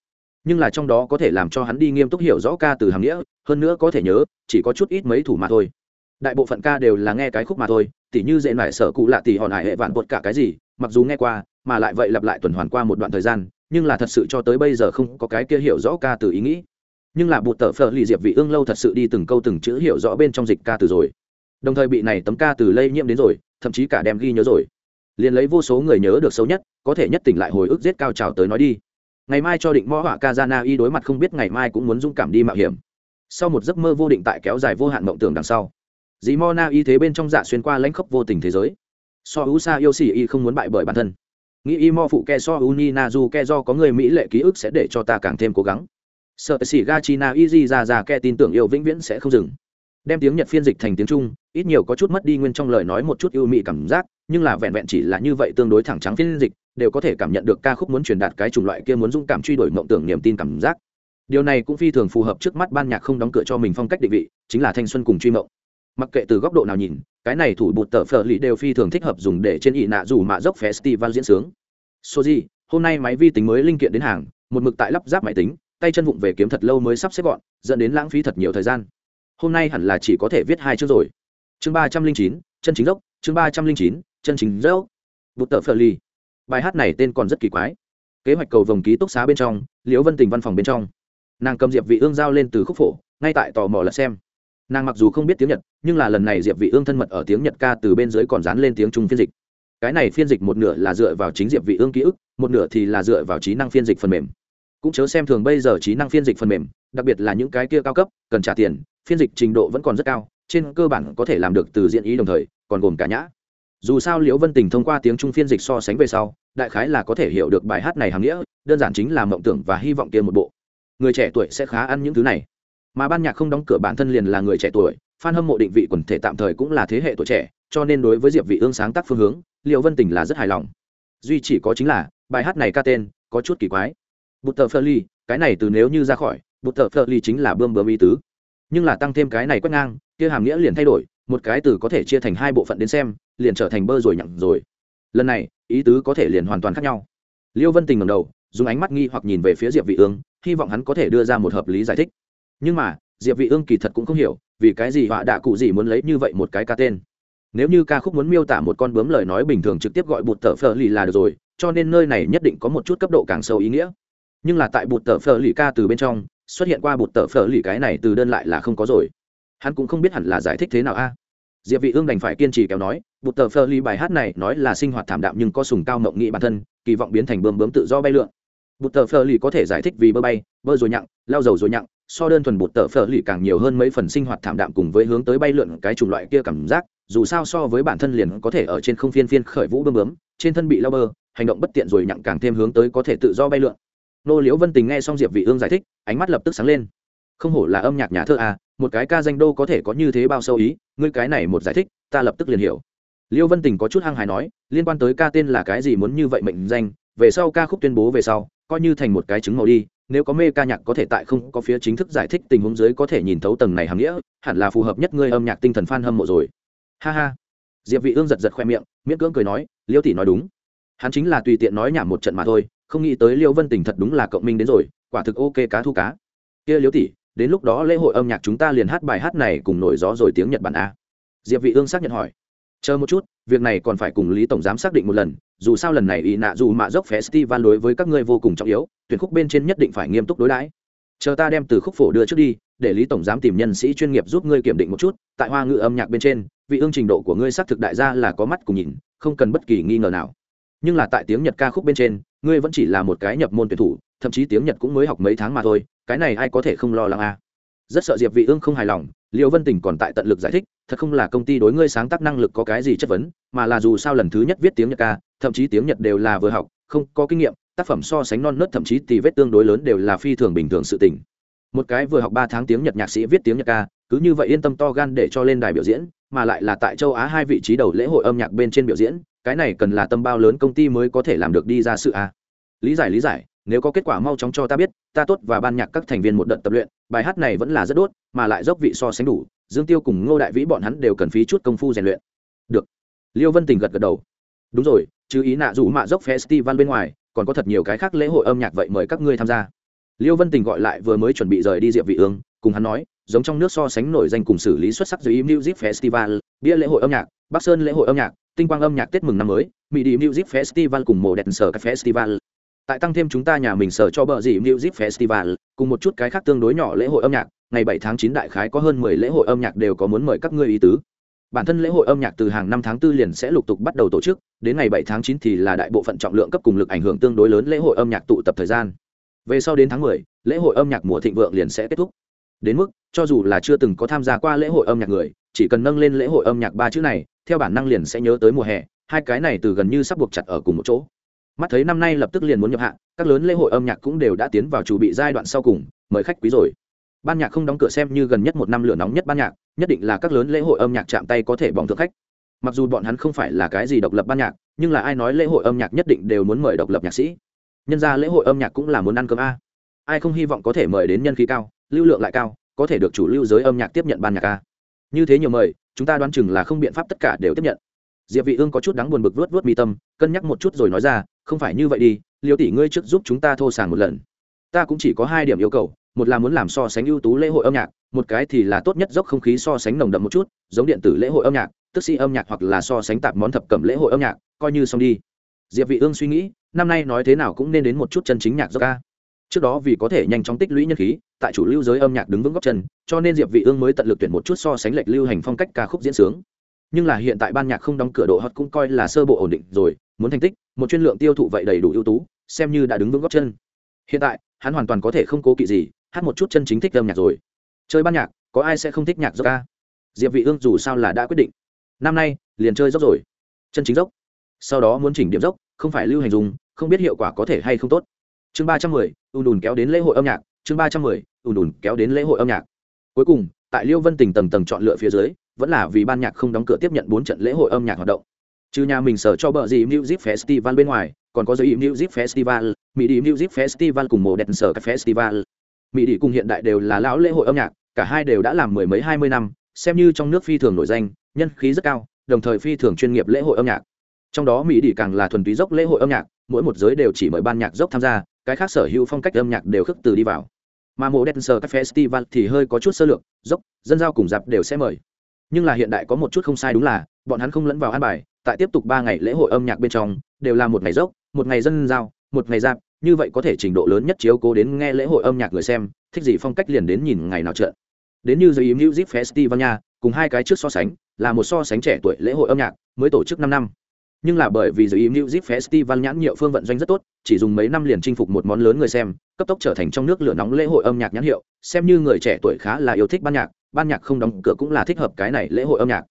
nhưng là trong đó có thể làm cho hắn đi nghiêm túc hiểu rõ ca từ hàng nghĩa, hơn nữa có thể nhớ, chỉ có chút ít mấy thủ mà thôi. Đại bộ phận ca đều là nghe cái khúc mà thôi, tỉ như dễ nải sở cụ lạ tỉ hòn hải hệ vạn bột cả cái gì, mặc dù nghe qua, mà lại vậy lặp lại tuần hoàn qua một đoạn thời gian, nhưng là thật sự cho tới bây giờ không có cái kia hiểu rõ ca từ ý nghĩ. Nhưng là bụt tờ phở lì diệp vị ương lâu thật sự đi từng câu từng chữ hiểu rõ bên trong dịch ca từ rồi. Đồng thời bị này tấm ca từ lây nhiễm đến rồi, thậm chí cả đem ghi nhớ rồi. Liền lấy vô số người nhớ được xấu nhất, có thể nhất tỉnh lại hồi ức giết cao trào tới nói đi ngày mai cho định mõ họa kazana y đối mặt không biết ngày mai cũng muốn dũng cảm đi mạo hiểm. Sau một giấc mơ vô định tại kéo dài vô hạn mộng tưởng đằng sau, dì mo na y thế bên trong dạ xuyên qua lãnh khốc vô tình thế giới. So u sa yêu xỉ y không muốn bại bởi bản thân. Nghĩ y mo phụ ke so u ni na du ke do có người mỹ lệ ký ức sẽ để cho ta càng thêm cố gắng. Sợ xỉ ga chi na y di ra ra ke tin tưởng yêu vĩnh viễn sẽ không dừng. Đem tiếng nhật phiên dịch thành tiếng trung, ít nhiều có chút mất đi nguyên trong lời nói một chút ưu mị cảm giác, nhưng là vẹn vẹn chỉ là như vậy tương đối thẳng trắng phiên dịch đều có thể cảm nhận được ca khúc muốn truyền đạt cái chủng loại kia muốn dũng cảm truy đuổi mộng tưởng niềm tin cảm giác. Điều này cũng phi thường phù hợp trước mắt ban nhạc không đóng cửa cho mình phong cách định vị, chính là thanh xuân cùng truy mộng. Mặc kệ từ góc độ nào nhìn, cái này thủ bụt tờ phở lì đều phi thường thích hợp dùng để trên ị nạ dù mạ dốc festival diễn sướng. Số gì hôm nay máy vi tính mới linh kiện đến hàng, một mực tại lắp ráp máy tính, tay chân vụng về kiếm thật lâu mới sắp xếp gọn, dẫn đến lãng phí thật nhiều thời gian. Hôm nay hẳn là chỉ có thể viết hai chương rồi. Chương ba trăm linh chín, chân chính dốc, chương ba trăm linh chín, chân chính dốc. Bụt tờ phở lì bài hát này tên còn rất kỳ quái. Kế hoạch cầu vồng ký túc xá bên trong, liễu vân tình văn phòng bên trong. Nàng cầm diệp vị ương giao lên từ khúc phổ, ngay tại tò mò là xem. Nàng mặc dù không biết tiếng nhật, nhưng là lần này diệp vị ương thân mật ở tiếng nhật ca từ bên dưới còn dán lên tiếng trung phiên dịch. Cái này phiên dịch một nửa là dựa vào chính diệp vị ương ký ức, một nửa thì là dựa vào trí năng phiên dịch phần mềm. Cũng chớ xem thường bây giờ trí năng phiên dịch phần mềm, đặc biệt là những cái kia cao cấp, cần trả tiền, phiên dịch trình độ vẫn còn rất cao, trên cơ bản có thể làm được từ diện ý đồng thời, còn gồm cả nhã dù sao liễu vân tình thông qua tiếng trung phiên dịch so sánh về sau, đại khái là có thể hiểu được bài hát này hàm nghĩa, đơn giản chính là mộng tưởng và hy vọng kia một bộ. Người trẻ tuổi sẽ khá ăn những thứ này. Mà ban nhạc không đóng cửa bản thân liền là người trẻ tuổi f hâm mộ định vị quần thể tạm thời cũng là thế hệ tuổi trẻ, cho nên đối với diệp vị ương sáng tác phương hướng liệu vân tình là rất hài lòng. Duy chỉ có chính là, bài hát này ca tên, có chút kỳ quái. Bút tờ phơ ly cái này từ nếu như ra khỏi bút tờ phơ ly chính là bơm bơm y tứ. Nhưng là tăng thêm cái này quét ngang, kia hàm nghĩa liền thay đổi, một cái từ có thể chia thành hai bộ phận đến xem liền trở thành bơ rồi nhặng rồi. Lần này, ý tứ có thể liền hoàn toàn khác nhau. Liêu vân tình ngầm đầu, dùng ánh mắt nghi hoặc nhìn về phía diệp vị ương, hy vọng hắn có thể đưa ra một hợp lý giải thích. Nhưng mà, diệp vị ương kỳ thật cũng không hiểu, vì cái gì họa đạ cụ gì muốn lấy như vậy một cái ca tên. Nếu như ca khúc muốn miêu tả một con bướm lời nói bình thường trực tiếp gọi bụt tờ phở lì là được rồi, cho nên nơi này nhất định có một chút cấp độ càng sâu ý nghĩa. Nhưng là tại bụt tờ phở lì ca từ bên trong, xuất hiện qua bụt tờ phở lì cái này từ đơn lại là không có rồi. Hắn cũng không biết hẳn là giải thích thế nào a. Diệp vị ương đành phải kiên trì kéo nói bụt tờ phơ ly bài hát này nói là sinh hoạt thảm đạm nhưng có sùng cao mộng nghị bản thân, kỳ vọng biến thành bướm bướm tự do bay lượn. Bụt tờ phơ ly có thể giải thích vì bơ bay, bơ rồi nhặng, lao dầu rồi nhặng, so đơn thuần bụt tờ phơ ly càng nhiều hơn mấy phần sinh hoạt thảm đạm cùng với hướng tới bay lượn cái chủng loại kia cảm giác, dù sao so với bản thân liền có thể ở trên không phiên phiên khởi vũ bơm bướm, trên thân bị lao bơ, hành động bất tiện rồi nhặng càng thêm hướng tới có thể tự do bay lượn. Nô liễu vân tình nghe xong diệp vị ương giải thích, ánh mắt lập tức sáng lên. Không hổ là âm nhạc nhà thơ à một cái ca danh đô có thể có như thế bao sâu ý, ngươi cái này một giải thích, ta lập tức liền hiểu liêu vân tình có chút hăng hài nói, liên quan tới ca tên là cái gì muốn như vậy mệnh danh, về sau ca khúc tuyên bố về sau, coi như thành một cái chứng màu đi, nếu có mê ca nhạc có thể tại không có phía chính thức giải thích tình huống dưới có thể nhìn thấu tầng này hàm nghĩa, hẳn là phù hợp nhất ngươi âm nhạc tinh thần f hâm mộ rồi. Ha ha. Diệp vị ương giật giật khoe miệng, miễn cưỡng cười nói, liêu tỷ nói đúng. Hắn chính là tùy tiện nói nhảm một trận mà thôi, không nghĩ tới liêu vân tình thật đúng là cộng minh đến rồi, quả thực ok cá thu cá. Kia liêu tỷ, đến lúc đó lễ hội âm nhạc chúng ta liền hát bài hát này cùng nổi gió rồi tiếng nhật bản a. Diệp vị ương xác nhận hỏi chờ một chút, việc này còn phải cùng lý tổng giám xác định một lần, dù sao lần này ý nạ dù mạ dốc festival đối với các ngươi vô cùng trọng yếu, tuyển khúc bên trên nhất định phải nghiêm túc đối đãi chờ ta đem từ khúc phổ đưa trước đi, để lý tổng giám tìm nhân sĩ chuyên nghiệp giúp ngươi kiểm định một chút, tại hoa ngữ âm nhạc bên trên, vị ương trình độ của ngươi xác thực đại gia là có mắt cùng nhìn, không cần bất kỳ nghi ngờ nào nhưng là tại tiếng nhật ca khúc bên trên, ngươi vẫn chỉ là một cái nhập môn tuyển thủ, thậm chí tiếng nhật cũng mới học mấy tháng mà thôi, cái này ai có thể không lo lắng à. rất sợ diệp vị ương không hài lòng liệu vân tình còn tại tận lực giải thích, thật không là công ty đối ngươi sáng tác năng lực có cái gì chất vấn, mà là dù sao lần thứ nhất viết tiếng nhật ca, thậm chí tiếng nhật đều là vừa học, không có kinh nghiệm, tác phẩm so sánh non nớt thậm chí tì vết tương đối lớn đều là phi thường bình thường sự tình. Một cái vừa học ba tháng tiếng nhật nhạc sĩ viết tiếng nhật ca, cứ như vậy yên tâm to gan để cho lên đài biểu diễn, mà lại là tại châu á hai vị trí đầu lễ hội âm nhạc bên trên biểu diễn, cái này cần là tâm bao lớn công ty mới có thể làm được đi ra sự a lý giải lý giải nếu có kết quả mau chóng cho ta biết, ta tốt và ban nhạc các thành viên một đợt tập luyện, bài hát này vẫn là rất đốt, mà lại dốc vị so sánh đủ, dương tiêu cùng ngô đại vĩ bọn hắn đều cần phí chút công phu rèn luyện. Được. Liêu vân tình gật gật đầu. Đúng rồi, chứ ý nạ dù mạ dốc festival bên ngoài, còn có thật nhiều cái khác lễ hội âm nhạc vậy mời các ngươi tham gia. Liêu vân tình gọi lại vừa mới chuẩn bị rời đi diệp vị ương, cùng hắn nói, giống trong nước so sánh nổi danh cùng xử lý xuất sắc dưới music festival, bia lễ hội âm nhạc, bắc sơn lễ hội âm nhạc, tinh quang âm nhạc tết mừng năm mới mỹ đi music festival cùng mùa đẹp sở các festival tại tăng thêm chúng ta nhà mình sở cho bờ gì music festival cùng một chút cái khác tương đối nhỏ lễ hội âm nhạc ngày 7 tháng 9 đại khái có hơn 10 lễ hội âm nhạc đều có muốn mời các ngươi ý tứ. Bản thân lễ hội âm nhạc từ hàng năm tháng 4 liền sẽ lục tục bắt đầu tổ chức đến ngày 7 tháng 9 thì là đại bộ phận trọng lượng cấp cùng lực ảnh hưởng tương đối lớn lễ hội âm nhạc tụ tập thời gian. Về sau đến tháng 10, lễ hội âm nhạc mùa thịnh vượng liền sẽ kết thúc. Đến mức cho dù là chưa từng có tham gia qua lễ hội âm nhạc người chỉ cần nâng lên lễ hội âm nhạc ba chữ này theo bản năng liền sẽ nhớ tới mùa hè hai cái này từ gần như sắp buộc chặt ở cùng một chỗ mắt thấy năm nay lập tức liền muốn nhập hạ các lớn lễ hội âm nhạc cũng đều đã tiến vào chủ bị giai đoạn sau cùng, mời khách quý rồi. Ban nhạc không đóng cửa xem như gần nhất một năm lửa nóng nhất ban nhạc, nhất định là các lớn lễ hội âm nhạc chạm tay có thể bỏng thượng khách. Mặc dù bọn hắn không phải là cái gì độc lập ban nhạc, nhưng là ai nói lễ hội âm nhạc nhất định đều muốn mời độc lập nhạc sĩ. Nhân ra lễ hội âm nhạc cũng là muốn ăn cơm a. Ai không hy vọng có thể mời đến nhân khí cao, lưu lượng lại cao, có thể được chủ lưu giới âm nhạc tiếp nhận ban nhạc a. Như thế nhiều mời, chúng ta đoán chừng là không biện pháp tất cả đều tiếp nhận. Diệp vị ương có chút đáng buồn bực vớt vớt mi tâm, cân nhắc một chút rồi nói ra không phải như vậy đi, liêu tỷ ngươi trước giúp chúng ta thô sàng một lần. Ta cũng chỉ có hai điểm yêu cầu, một là muốn làm so sánh ưu tú lễ hội âm nhạc, một cái thì là tốt nhất dốc không khí so sánh nồng đậm một chút, giống điện tử lễ hội âm nhạc, tức sĩ âm nhạc hoặc là so sánh tạp món thập cẩm lễ hội âm nhạc, coi như xong đi. Diệp vị ương suy nghĩ, năm nay nói thế nào cũng nên đến một chút chân chính nhạc dốc ca. Trước đó vì có thể nhanh chóng tích lũy nhân khí, tại chủ lưu giới âm nhạc đứng vững góc chân, cho nên diệp vị ương mới tận lực tuyển một chút so sánh lệch lưu hành phong cách ca khúc diễn sướng. Nhưng là hiện tại ban nhạc không đóng cửa độ hot cũng coi là sơ bộ ổn định rồi muốn thành tích, một chuyên lượng tiêu thụ vậy đầy đủ ưu tú, xem như đã đứng vững góc chân. Hiện tại, hắn hoàn toàn có thể không cố kỵ gì, hát một chút chân chính thích âm nhạc rồi. Chơi ban nhạc, có ai sẽ không thích nhạc dốc ca? Diệp vị ương dù sao là đã quyết định. Năm nay, liền chơi dốc rồi. Chân chính dốc. Sau đó muốn chỉnh điểm dốc, không phải lưu hành dùng, không biết hiệu quả có thể hay không tốt. Chương ba trăm mười, ùn đùn kéo đến lễ hội âm nhạc. Chương ba trăm mười, ùn đùn kéo đến lễ hội âm nhạc. Cuối cùng, tại liêu vân tình tầng tầng chọn lựa phía dưới, vẫn là vì ban nhạc không đóng cửa tiếp nhận bốn trận lễ hội âm nhạc hoạt động trừ nhà mình sở cho bờ gì music festival bên ngoài, còn có giới music festival, mỹ đi music festival cùng mồ đẹp sở các festival. Mỹ đi cùng hiện đại đều là lão lễ hội âm nhạc, cả hai đều đã làm mười mấy hai mươi năm, xem như trong nước phi thường nổi danh, nhân khí rất cao, đồng thời phi thường chuyên nghiệp lễ hội âm nhạc. Trong đó mỹ đi càng là thuần túy dốc lễ hội âm nhạc, mỗi một giới đều chỉ mời ban nhạc dốc tham gia, cái khác sở hữu phong cách âm nhạc đều khước từ đi vào. Mà mộ đen sờ các festival thì hơi có chút sơ lược, dốc, dân giao cùng dạp đều sẽ mời. Nhưng là hiện đại có một chút không sai đúng là, bọn hắn không lẫn vào an bài tại tiếp tục ba ngày lễ hội âm nhạc bên trong, đều là một ngày dốc, một ngày dân giao, một ngày dạp, như vậy có thể trình độ lớn nhất chiếu cố đến nghe lễ hội âm nhạc người xem, thích gì phong cách liền đến nhìn ngày nào trợn đến như The Music Festival nha, cùng hai cái trước so sánh, là một so sánh trẻ tuổi lễ hội âm nhạc, mới tổ chức năm năm. Nhưng là bởi vì The Music Festival nhãn hiệu phương vận doanh rất tốt, chỉ dùng mấy năm liền chinh phục một món lớn người xem, cấp tốc trở thành trong nước lửa nóng lễ hội âm nhạc nhãn hiệu, xem như người trẻ tuổi khá là yêu thích ban nhạc ban nhạc không đóng cửa cũng là thích hợp cái này lễ hội âm nhạc.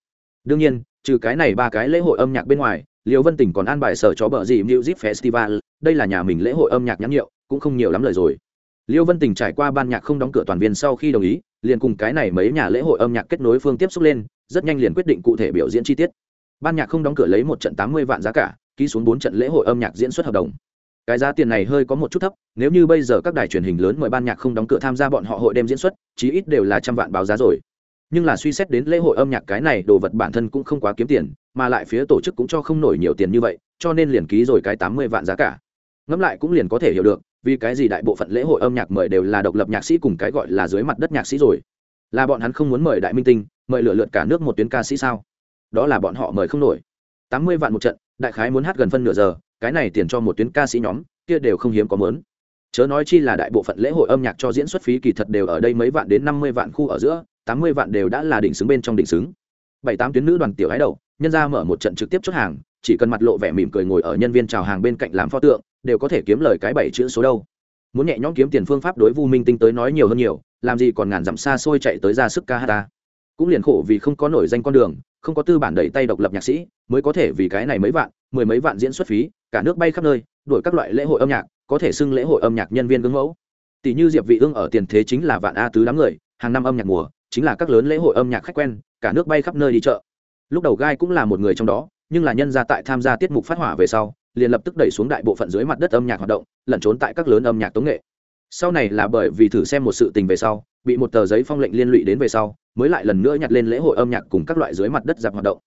Đương nhiên trừ cái này ba cái lễ hội âm nhạc bên ngoài liều vân tỉnh còn an bài sở cho bờ gì music festival, đây là nhà mình lễ hội âm nhạc nhãn hiệu, cũng không nhiều lắm lời rồi. Liêu vân tỉnh trải qua ban nhạc không đóng cửa toàn viên sau khi đồng ý, liền cùng cái này mấy nhà lễ hội âm nhạc kết nối phương tiếp xúc lên, rất nhanh liền quyết định cụ thể biểu diễn chi tiết. Ban nhạc không đóng cửa lấy một trận tám mươi vạn giá cả, ký xuống bốn trận lễ hội âm nhạc diễn xuất hợp đồng. Cái giá tiền này hơi có một chút thấp, nếu như bây giờ các đài truyền hình lớn mời ban nhạc không đóng cửa tham gia bọn họ hội đêm diễn xuất, chí ít đều là trăm vạn báo giá rồi nhưng là suy xét đến lễ hội âm nhạc cái này, đồ vật bản thân cũng không quá kiếm tiền, mà lại phía tổ chức cũng cho không nổi nhiều tiền như vậy, cho nên liền ký rồi cái tám mươi vạn giá cả. Ngẫm lại cũng liền có thể hiểu được, vì cái gì đại bộ phận lễ hội âm nhạc mời đều là độc lập nhạc sĩ cùng cái gọi là dưới mặt đất nhạc sĩ rồi. Là bọn hắn không muốn mời đại minh tinh, mời lựa lượt cả nước một tuyến ca sĩ sao? Đó là bọn họ mời không nổi. Tám mươi vạn một trận, đại khái muốn hát gần phân nửa giờ, cái này tiền cho một tuyến ca sĩ nhóm, kia đều không hiếm có mớn chớ nói chi là đại bộ phận lễ hội âm nhạc cho diễn xuất phí kỳ thật đều ở đây mấy vạn đến năm mươi vạn khu ở giữa tám mươi vạn đều đã là đỉnh xứng bên trong đỉnh xứng. Bảy tám tuyến nữ đoàn tiểu ái đầu, nhân ra mở một trận trực tiếp chốt hàng, chỉ cần mặt lộ vẻ mỉm cười ngồi ở nhân viên chào hàng bên cạnh làm pho tượng, đều có thể kiếm lời cái bảy chữ số đâu. Muốn nhẹ nhõm kiếm tiền phương pháp đối vu minh tinh tới nói nhiều hơn nhiều, làm gì còn ngàn dặm xa xôi chạy tới ra sức ca hát ta. Cũng liền khổ vì không có nổi danh con đường, không có tư bản đẩy tay độc lập nhạc sĩ, mới có thể vì cái này mấy vạn, mười mấy vạn diễn xuất phí, cả nước bay khắp nơi đổi các loại lễ hội âm nhạc, có thể xưng lễ hội âm nhạc nhân viên gương mẫu. Tỷ như diệp vị ương ở tiền thế chính là vạn a tứ đám người, hàng năm âm nhạc mùa chính là các lớn lễ hội âm nhạc khách quen, cả nước bay khắp nơi đi chợ. Lúc đầu gai cũng là một người trong đó, nhưng là nhân ra tại tham gia tiết mục phát hỏa về sau, liền lập tức đẩy xuống đại bộ phận dưới mặt đất âm nhạc hoạt động, lẩn trốn tại các lớn âm nhạc tống nghệ. Sau này là bởi vì thử xem một sự tình về sau, bị một tờ giấy phong lệnh liên lụy đến về sau, mới lại lần nữa nhặt lên lễ hội âm nhạc cùng các loại dưới mặt đất dạp hoạt động.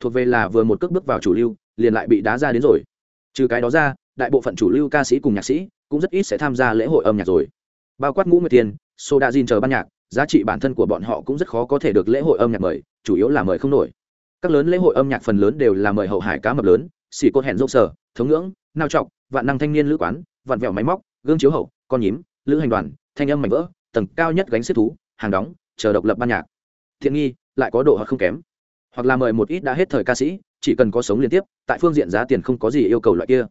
Thuộc về là vừa một cước bước vào chủ lưu, liền lại bị đá ra đến rồi. Trừ cái đó ra, đại bộ phận chủ lưu ca sĩ cùng nhạc sĩ cũng rất ít sẽ tham gia lễ hội âm nhạc rồi. Bao quát ngũ nguyệt tiền soda jin chờ ban nhạc giá trị bản thân của bọn họ cũng rất khó có thể được lễ hội âm nhạc mời, chủ yếu là mời không nổi. Các lớn lễ hội âm nhạc phần lớn đều là mời hậu hải cá mập lớn, xỉ cốt hẹn dốc sở, thống ngưỡng, nao trọc, vạn năng thanh niên lữ quán, vạn vẹo máy móc, gương chiếu hậu, con nhím, lữ hành đoàn, thanh âm mảnh vỡ, tầng cao nhất gánh xếp thú, hàng đóng, chờ độc lập ban nhạc. Thiện nghi, lại có độ hoặc không kém. Hoặc là mời một ít đã hết thời ca sĩ, chỉ cần có sống liên tiếp, tại phương diện giá tiền không có gì yêu cầu loại kia.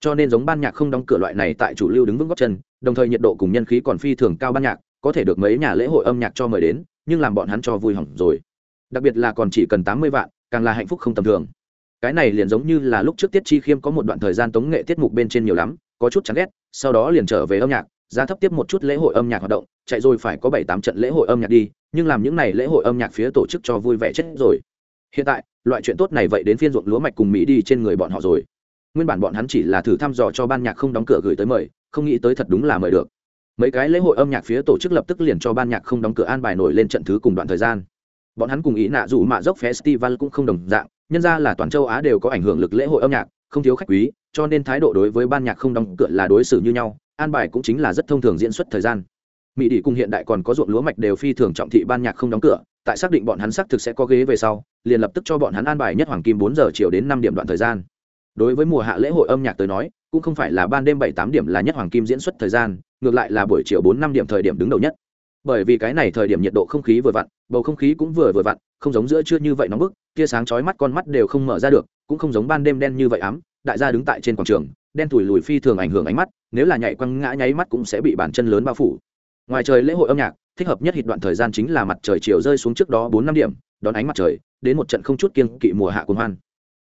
Cho nên giống ban nhạc không đóng cửa loại này tại chủ lưu đứng vững góc chân, đồng thời nhiệt độ cùng nhân khí còn phi thường cao ban nhạc có thể được mấy nhà lễ hội âm nhạc cho mời đến, nhưng làm bọn hắn cho vui hỏng rồi. Đặc biệt là còn chỉ cần tám mươi vạn, càng là hạnh phúc không tầm thường. Cái này liền giống như là lúc trước tiết chi khiêm có một đoạn thời gian tống nghệ tiết mục bên trên nhiều lắm, có chút chán ghét, sau đó liền trở về âm nhạc giá thấp tiếp một chút lễ hội âm nhạc hoạt động, chạy rồi phải có bảy tám trận lễ hội âm nhạc đi, nhưng làm những n à y lễ hội âm nhạc phía tổ chức cho vui vẻ chết rồi. Hiện tại, loại chuyện tốt này vậy đến phiên ruộng lúa mạch cùng mỹ đi trên người bọn họ rồi. Nguyên bản bọn hắn chỉ là thử thăm dò cho ban nhạc không đóng cửa gửi tới mời, không nghĩ tới thật đúng là mời được mấy cái lễ hội âm nhạc phía tổ chức lập tức liền cho ban nhạc không đóng cửa an bài nổi lên trận thứ cùng đoạn thời gian. Bọn hắn cùng ý nạ dù mạ dốc festival cũng không đồng dạng, nhân ra là toàn châu á đều có ảnh hưởng lực lễ hội âm nhạc, không thiếu khách quý, cho nên thái độ đối với ban nhạc không đóng cửa là đối xử như nhau, an bài cũng chính là rất thông thường diễn xuất thời gian. Mỹ đỉ cùng hiện đại còn có ruộng lúa mạch đều phi thường trọng thị ban nhạc không đóng cửa, tại xác định bọn hắn xác thực sẽ có ghế về sau, liền lập tức cho bọn hắn an bài nhất hoàng kim bốn giờ chiều đến năm điểm đoạn thời gian đối với mùa hạ lễ hội âm nhạc tới nói, cũng không phải là ban đêm bảy tám điểm là nhất hoàng kim diễn xuất thời gian, ngược lại là buổi chiều bốn năm điểm thời điểm đứng đầu nhất. Bởi vì cái này thời điểm nhiệt độ không khí vừa vặn, bầu không khí cũng vừa vừa vặn, không giống giữa trưa như vậy nóng bức, tia sáng chói mắt con mắt đều không mở ra được, cũng không giống ban đêm đen như vậy ám, đại gia đứng tại trên quảng trường, đen thùi lùi phi thường ảnh hưởng ánh mắt, nếu là nhảy quăng ngã nháy mắt cũng sẽ bị bàn chân lớn bao phủ. Ngoài trời lễ hội âm nhạc, thích hợp nhất hít đoạn thời gian chính là mặt trời chiều rơi xuống trước đó bốn năm điểm, đón ánh mặt trời, đến một trận không chút kiên kỵ mùa hạ cuồng hoan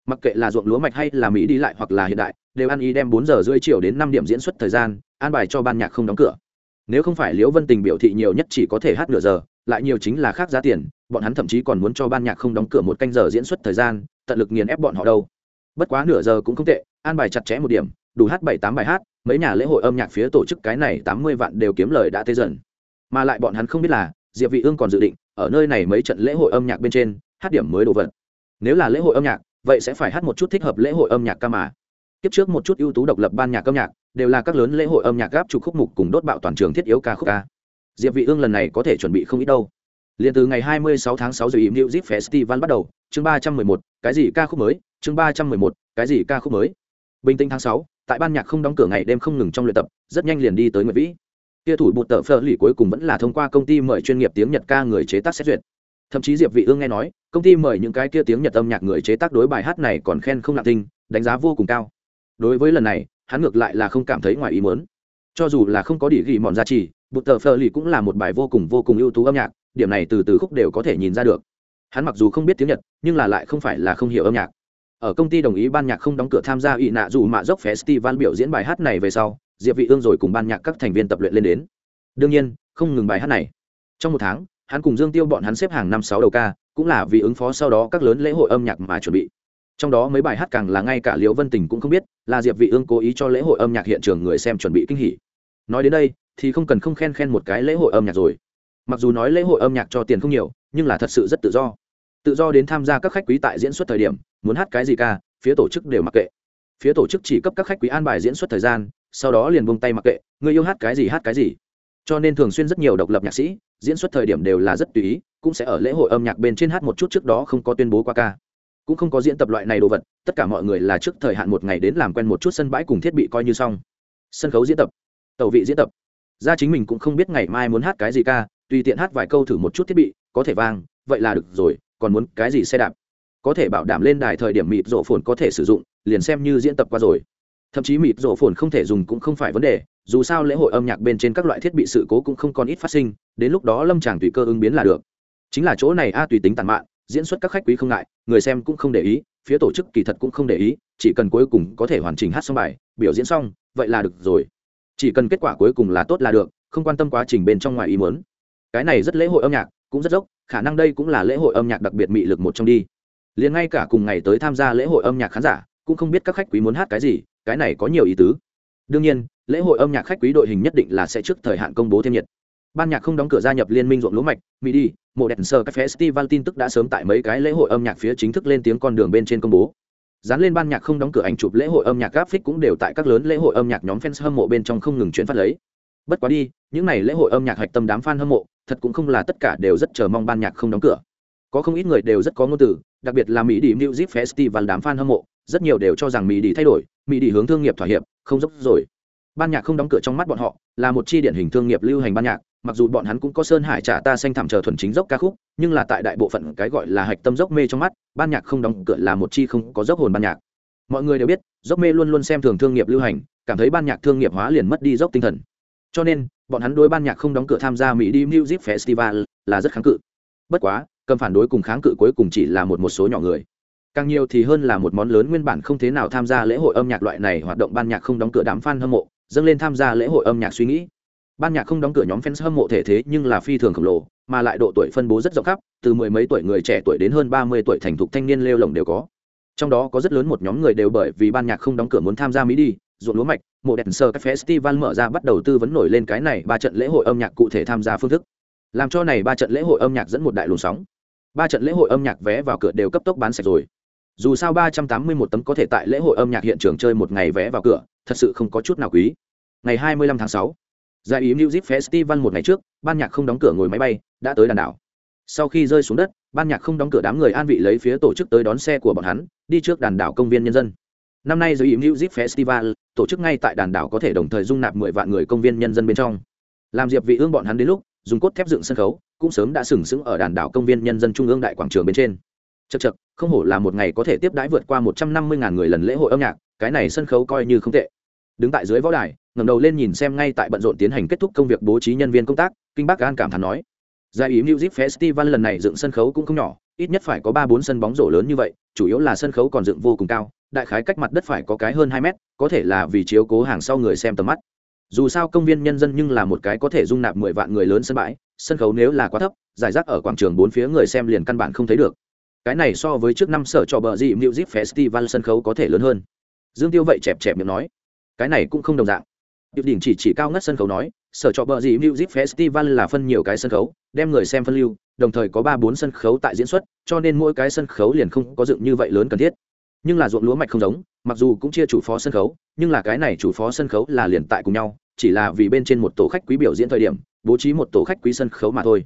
mặc kệ là ruộng lúa mạch hay là mỹ đi lại hoặc là hiện đại, đều ăn ý đem bốn giờ rưỡi chiều đến năm điểm diễn xuất thời gian, an bài cho ban nhạc không đóng cửa. Nếu không phải liễu vân tình biểu thị nhiều nhất chỉ có thể hát nửa giờ, lại nhiều chính là khác giá tiền, bọn hắn thậm chí còn muốn cho ban nhạc không đóng cửa một canh giờ diễn xuất thời gian, tận lực nghiền ép bọn họ đâu. Bất quá nửa giờ cũng không tệ, an bài chặt chẽ một điểm, đủ hát bảy tám bài hát, mấy nhà lễ hội âm nhạc phía tổ chức cái này tám mươi vạn đều kiếm lời đã tê dần. Mà lại bọn hắn không biết là, diệp vị ương còn dự định, ở nơi này mấy trận lễ hội âm nhạc bên trên, hát điểm mới đồ vật. Nếu là lễ hội âm nhạc vậy sẽ phải hát một chút thích hợp lễ hội âm nhạc ca mà. Tiếp trước một chút ưu tú độc lập ban nhạc âm nhạc đều là các lớn lễ hội âm nhạc gáp chụp khúc mục cùng đốt bạo toàn trường thiết yếu ca khúc ca. Diệp vị ương lần này có thể chuẩn bị không ít đâu. Liền từ ngày 26 tháng 6 giờ im Zip Festival bắt đầu chương 311, cái gì ca khúc mới? Chương 311, cái gì ca khúc mới? Bình tĩnh tháng 6, tại ban nhạc không đóng cửa ngày đêm không ngừng trong luyện tập rất nhanh liền đi tới nguyệt vĩ. Kia thủ bụt tờ phơ lì cuối cùng vẫn là thông qua công ty mời chuyên nghiệp tiếng nhật ca người chế tác xét duyệt thậm chí diệp vị ương nghe nói, công ty mời những cái kia tiếng nhật âm nhạc người chế tác đối bài hát này còn khen không lạ tinh đánh giá vô cùng cao. Đối với lần này, hắn ngược lại là không cảm thấy ngoài ý muốn. Cho dù là không có địa ghi mòn giá trị bụt tờ phơ lì cũng là một bài vô cùng vô cùng ưu tú âm nhạc, điểm này từ từ khúc đều có thể nhìn ra được. Hắn mặc dù không biết tiếng nhật, nhưng là lại không phải là không hiểu âm nhạc. Ở công ty đồng ý ban nhạc không đóng cửa tham gia ủy nạ dù mạ dốc festival biểu diễn bài hát này về sau, diệp vị ương rồi cùng ban nhạc các thành viên tập luyện lên đến. Đương nhiên, không ngừng bài hát này. Trong một tháng hắn cùng dương tiêu bọn hắn xếp hàng năm sáu đầu ca, cũng là vì ứng phó sau đó các lớn lễ hội âm nhạc mà chuẩn bị. Trong đó mấy bài hát càng là ngay cả liễu vân tình cũng không biết, là diệp vị ương cố ý cho lễ hội âm nhạc hiện trường người xem chuẩn bị kinh hỉ. Nói đến đây, thì không cần không khen khen một cái lễ hội âm nhạc rồi. Mặc dù nói lễ hội âm nhạc cho tiền không nhiều, nhưng là thật sự rất tự do. Tự do đến tham gia các khách quý tại diễn xuất thời điểm, muốn hát cái gì ca, phía tổ chức đều mặc kệ. Phía tổ chức chỉ cấp các khách quý an bài diễn xuất thời gian, sau đó liền buông tay mặc kệ, người yêu hát cái gì hát cái gì cho nên thường xuyên rất nhiều độc lập nhạc sĩ, diễn xuất thời điểm đều là rất tùy ý, cũng sẽ ở lễ hội âm nhạc bên trên hát một chút trước đó không có tuyên bố qua ca. Cũng không có diễn tập loại này đồ vật, tất cả mọi người là trước thời hạn một ngày đến làm quen một chút sân bãi cùng thiết bị coi như xong. Sân khấu diễn tập, tàu vị diễn tập. Ra chính mình cũng không biết ngày mai muốn hát cái gì ca, tùy tiện hát vài câu thử một chút thiết bị, có thể vang, vậy là được rồi, còn muốn cái gì xe đạp? Có thể bảo đảm lên đài thời điểm mịt rổ phồn có thể sử dụng, liền xem như diễn tập qua rồi. Thậm chí mịt rổ phồn không thể dùng cũng không phải vấn đề dù sao lễ hội âm nhạc bên trên các loại thiết bị sự cố cũng không còn ít phát sinh, đến lúc đó lâm tràng tùy cơ ứng biến là được. Chính là chỗ này a tùy tính tàn mạn, diễn xuất các khách quý không ngại, người xem cũng không để ý, phía tổ chức kỳ thật cũng không để ý, chỉ cần cuối cùng có thể hoàn chỉnh hát xong bài, biểu diễn xong, vậy là được rồi. Chỉ cần kết quả cuối cùng là tốt là được, không quan tâm quá trình bên trong ngoài ý muốn. Cái này rất lễ hội âm nhạc, cũng rất dốc, khả năng đây cũng là lễ hội âm nhạc đặc biệt mị lực một trong đi. Liền ngay cả cùng ngày tới tham gia lễ hội âm nhạc khán giả, cũng không biết các khách quý muốn hát cái gì, cái này có nhiều ý tứ. Đương nhiên lễ hội âm nhạc khách quý đội hình nhất định là sẽ trước thời hạn công bố thêm nhiệt. Ban nhạc không đóng cửa gia nhập liên minh ruộng lúa mạch, mỹ đi, mộ đèn sơ các festival tin tức đã sớm tại mấy cái lễ hội âm nhạc phía chính thức lên tiếng con đường bên trên công bố. Dán lên ban nhạc không đóng cửa ảnh chụp lễ hội âm nhạc graphic cũng đều tại các lớn lễ hội âm nhạc nhóm fans hâm mộ bên trong không ngừng chuyển phát lấy. Bất quá đi, những n à y lễ hội âm nhạc hạch tâm đám fan hâm mộ, thật cũng không là tất cả đều rất chờ mong ban nhạc không đóng cửa. Có không ít người đều rất có ngôn từ, đặc biệt là mỹ đi music festival đám fan hâm mộ, rất nhiều đều cho rằng mỹ đi thay đổi, mỹ đi hướng thương nghiệp thỏa hiệp, không dốc rồi ban nhạc không đóng cửa trong mắt bọn họ, là một chi điển hình thương nghiệp lưu hành ban nhạc, mặc dù bọn hắn cũng có sơn hải trả ta xanh thảm chờ thuần chính dốc ca khúc, nhưng là tại đại bộ phận cái gọi là hạch tâm dốc mê trong mắt, ban nhạc không đóng cửa là một chi không có dốc hồn ban nhạc. Mọi người đều biết, dốc mê luôn luôn xem thường thương nghiệp lưu hành, cảm thấy ban nhạc thương nghiệp hóa liền mất đi dốc tinh thần. Cho nên, bọn hắn đối ban nhạc không đóng cửa tham gia mỹ đi music festival là rất kháng cự. Bất quá, cầm phản đối cùng kháng cự cuối cùng chỉ là một một số nhỏ người. Càng nhiều thì hơn là một món lớn nguyên bản không thế nào tham gia lễ hội âm nhạc loại này hoạt động ban nhạc không đóng cửa đám fan hâm mộ dâng lên tham gia lễ hội âm nhạc suy nghĩ. Ban nhạc không đóng cửa nhóm fans hâm mộ thể thế nhưng là phi thường khổng lồ, mà lại độ tuổi phân bố rất rộng khắp, từ mười mấy tuổi người trẻ tuổi đến hơn ba mươi tuổi thành thục thanh niên lêu lồng đều có. Trong đó có rất lớn một nhóm người đều bởi vì ban nhạc không đóng cửa muốn tham gia mỹ đi, ruộng lúa mạch, mộ đèn sơ các festival mở ra bắt đầu tư vấn nổi lên cái này ba trận lễ hội âm nhạc cụ thể tham gia phương thức. Làm cho này ba trận lễ hội âm nhạc dẫn một đại luồng sóng. Ba trận lễ hội âm nhạc vé vào cửa đều cấp tốc bán sạch rồi dù sao ba trăm tám mươi một tấm có thể tại lễ hội âm nhạc hiện trường chơi một ngày vé vào cửa, thật sự không có chút nào quý. Ngày hai mươi lăm tháng sáu, giải ý music festival một ngày trước, ban nhạc không đóng cửa ngồi máy bay, đã tới đàn đảo. Sau khi rơi xuống đất, ban nhạc không đóng cửa đám người an vị lấy phía tổ chức tới đón xe của bọn hắn, đi trước đàn đảo công viên nhân dân. Năm nay giới ý music festival, tổ chức ngay tại đàn đảo có thể đồng thời dung nạp mười vạn người công viên nhân dân bên trong. Làm diệp vị ương bọn hắn đến lúc, dùng cốt thép dựng sân khấu, cũng sớm đã sừng sững ở đàn đảo công viên nhân dân trung ương đại quảng trường bên trên chật chật không hổ là một ngày có thể tiếp đãi vượt qua một trăm năm mươi ngàn người lần lễ hội âm nhạc, cái này sân khấu coi như không tệ. Đứng tại dưới võ đài, ngẩng đầu lên nhìn xem ngay tại bận rộn tiến hành kết thúc công việc bố trí nhân viên công tác, kinh bắc an cảm thán nói. Giải ý music festival lần này dựng sân khấu cũng không nhỏ, ít nhất phải có ba bốn sân bóng rổ lớn như vậy, chủ yếu là sân khấu còn dựng vô cùng cao, đại khái cách mặt đất phải có cái hơn hai mét, có thể là vì chiếu cố hàng sau người xem tầm mắt. Dù sao công viên nhân dân nhưng là một cái có thể dung nạp mười vạn người lớn sân bãi, sân khấu nếu là quá thấp, giải rác ở quảng trường bốn phía người xem liền căn bản không thấy được cái này so với trước năm sở trò bờ gì music festival sân khấu có thể lớn hơn. Dương tiêu vậy chẹp chẹp miệng nói, cái này cũng không đồng dạng. Điệp đỉnh chỉ chỉ cao ngất sân khấu nói, sở trọ bờ gì music festival là phân nhiều cái sân khấu, đem người xem phân lưu, đồng thời có ba bốn sân khấu tại diễn xuất, cho nên mỗi cái sân khấu liền không có dựng như vậy lớn cần thiết. Nhưng là ruộng lúa mạch không giống, mặc dù cũng chia chủ phó sân khấu, nhưng là cái này chủ phó sân khấu là liền tại cùng nhau, chỉ là vì bên trên một tổ khách quý biểu diễn thời điểm, bố trí một tổ khách quý sân khấu mà thôi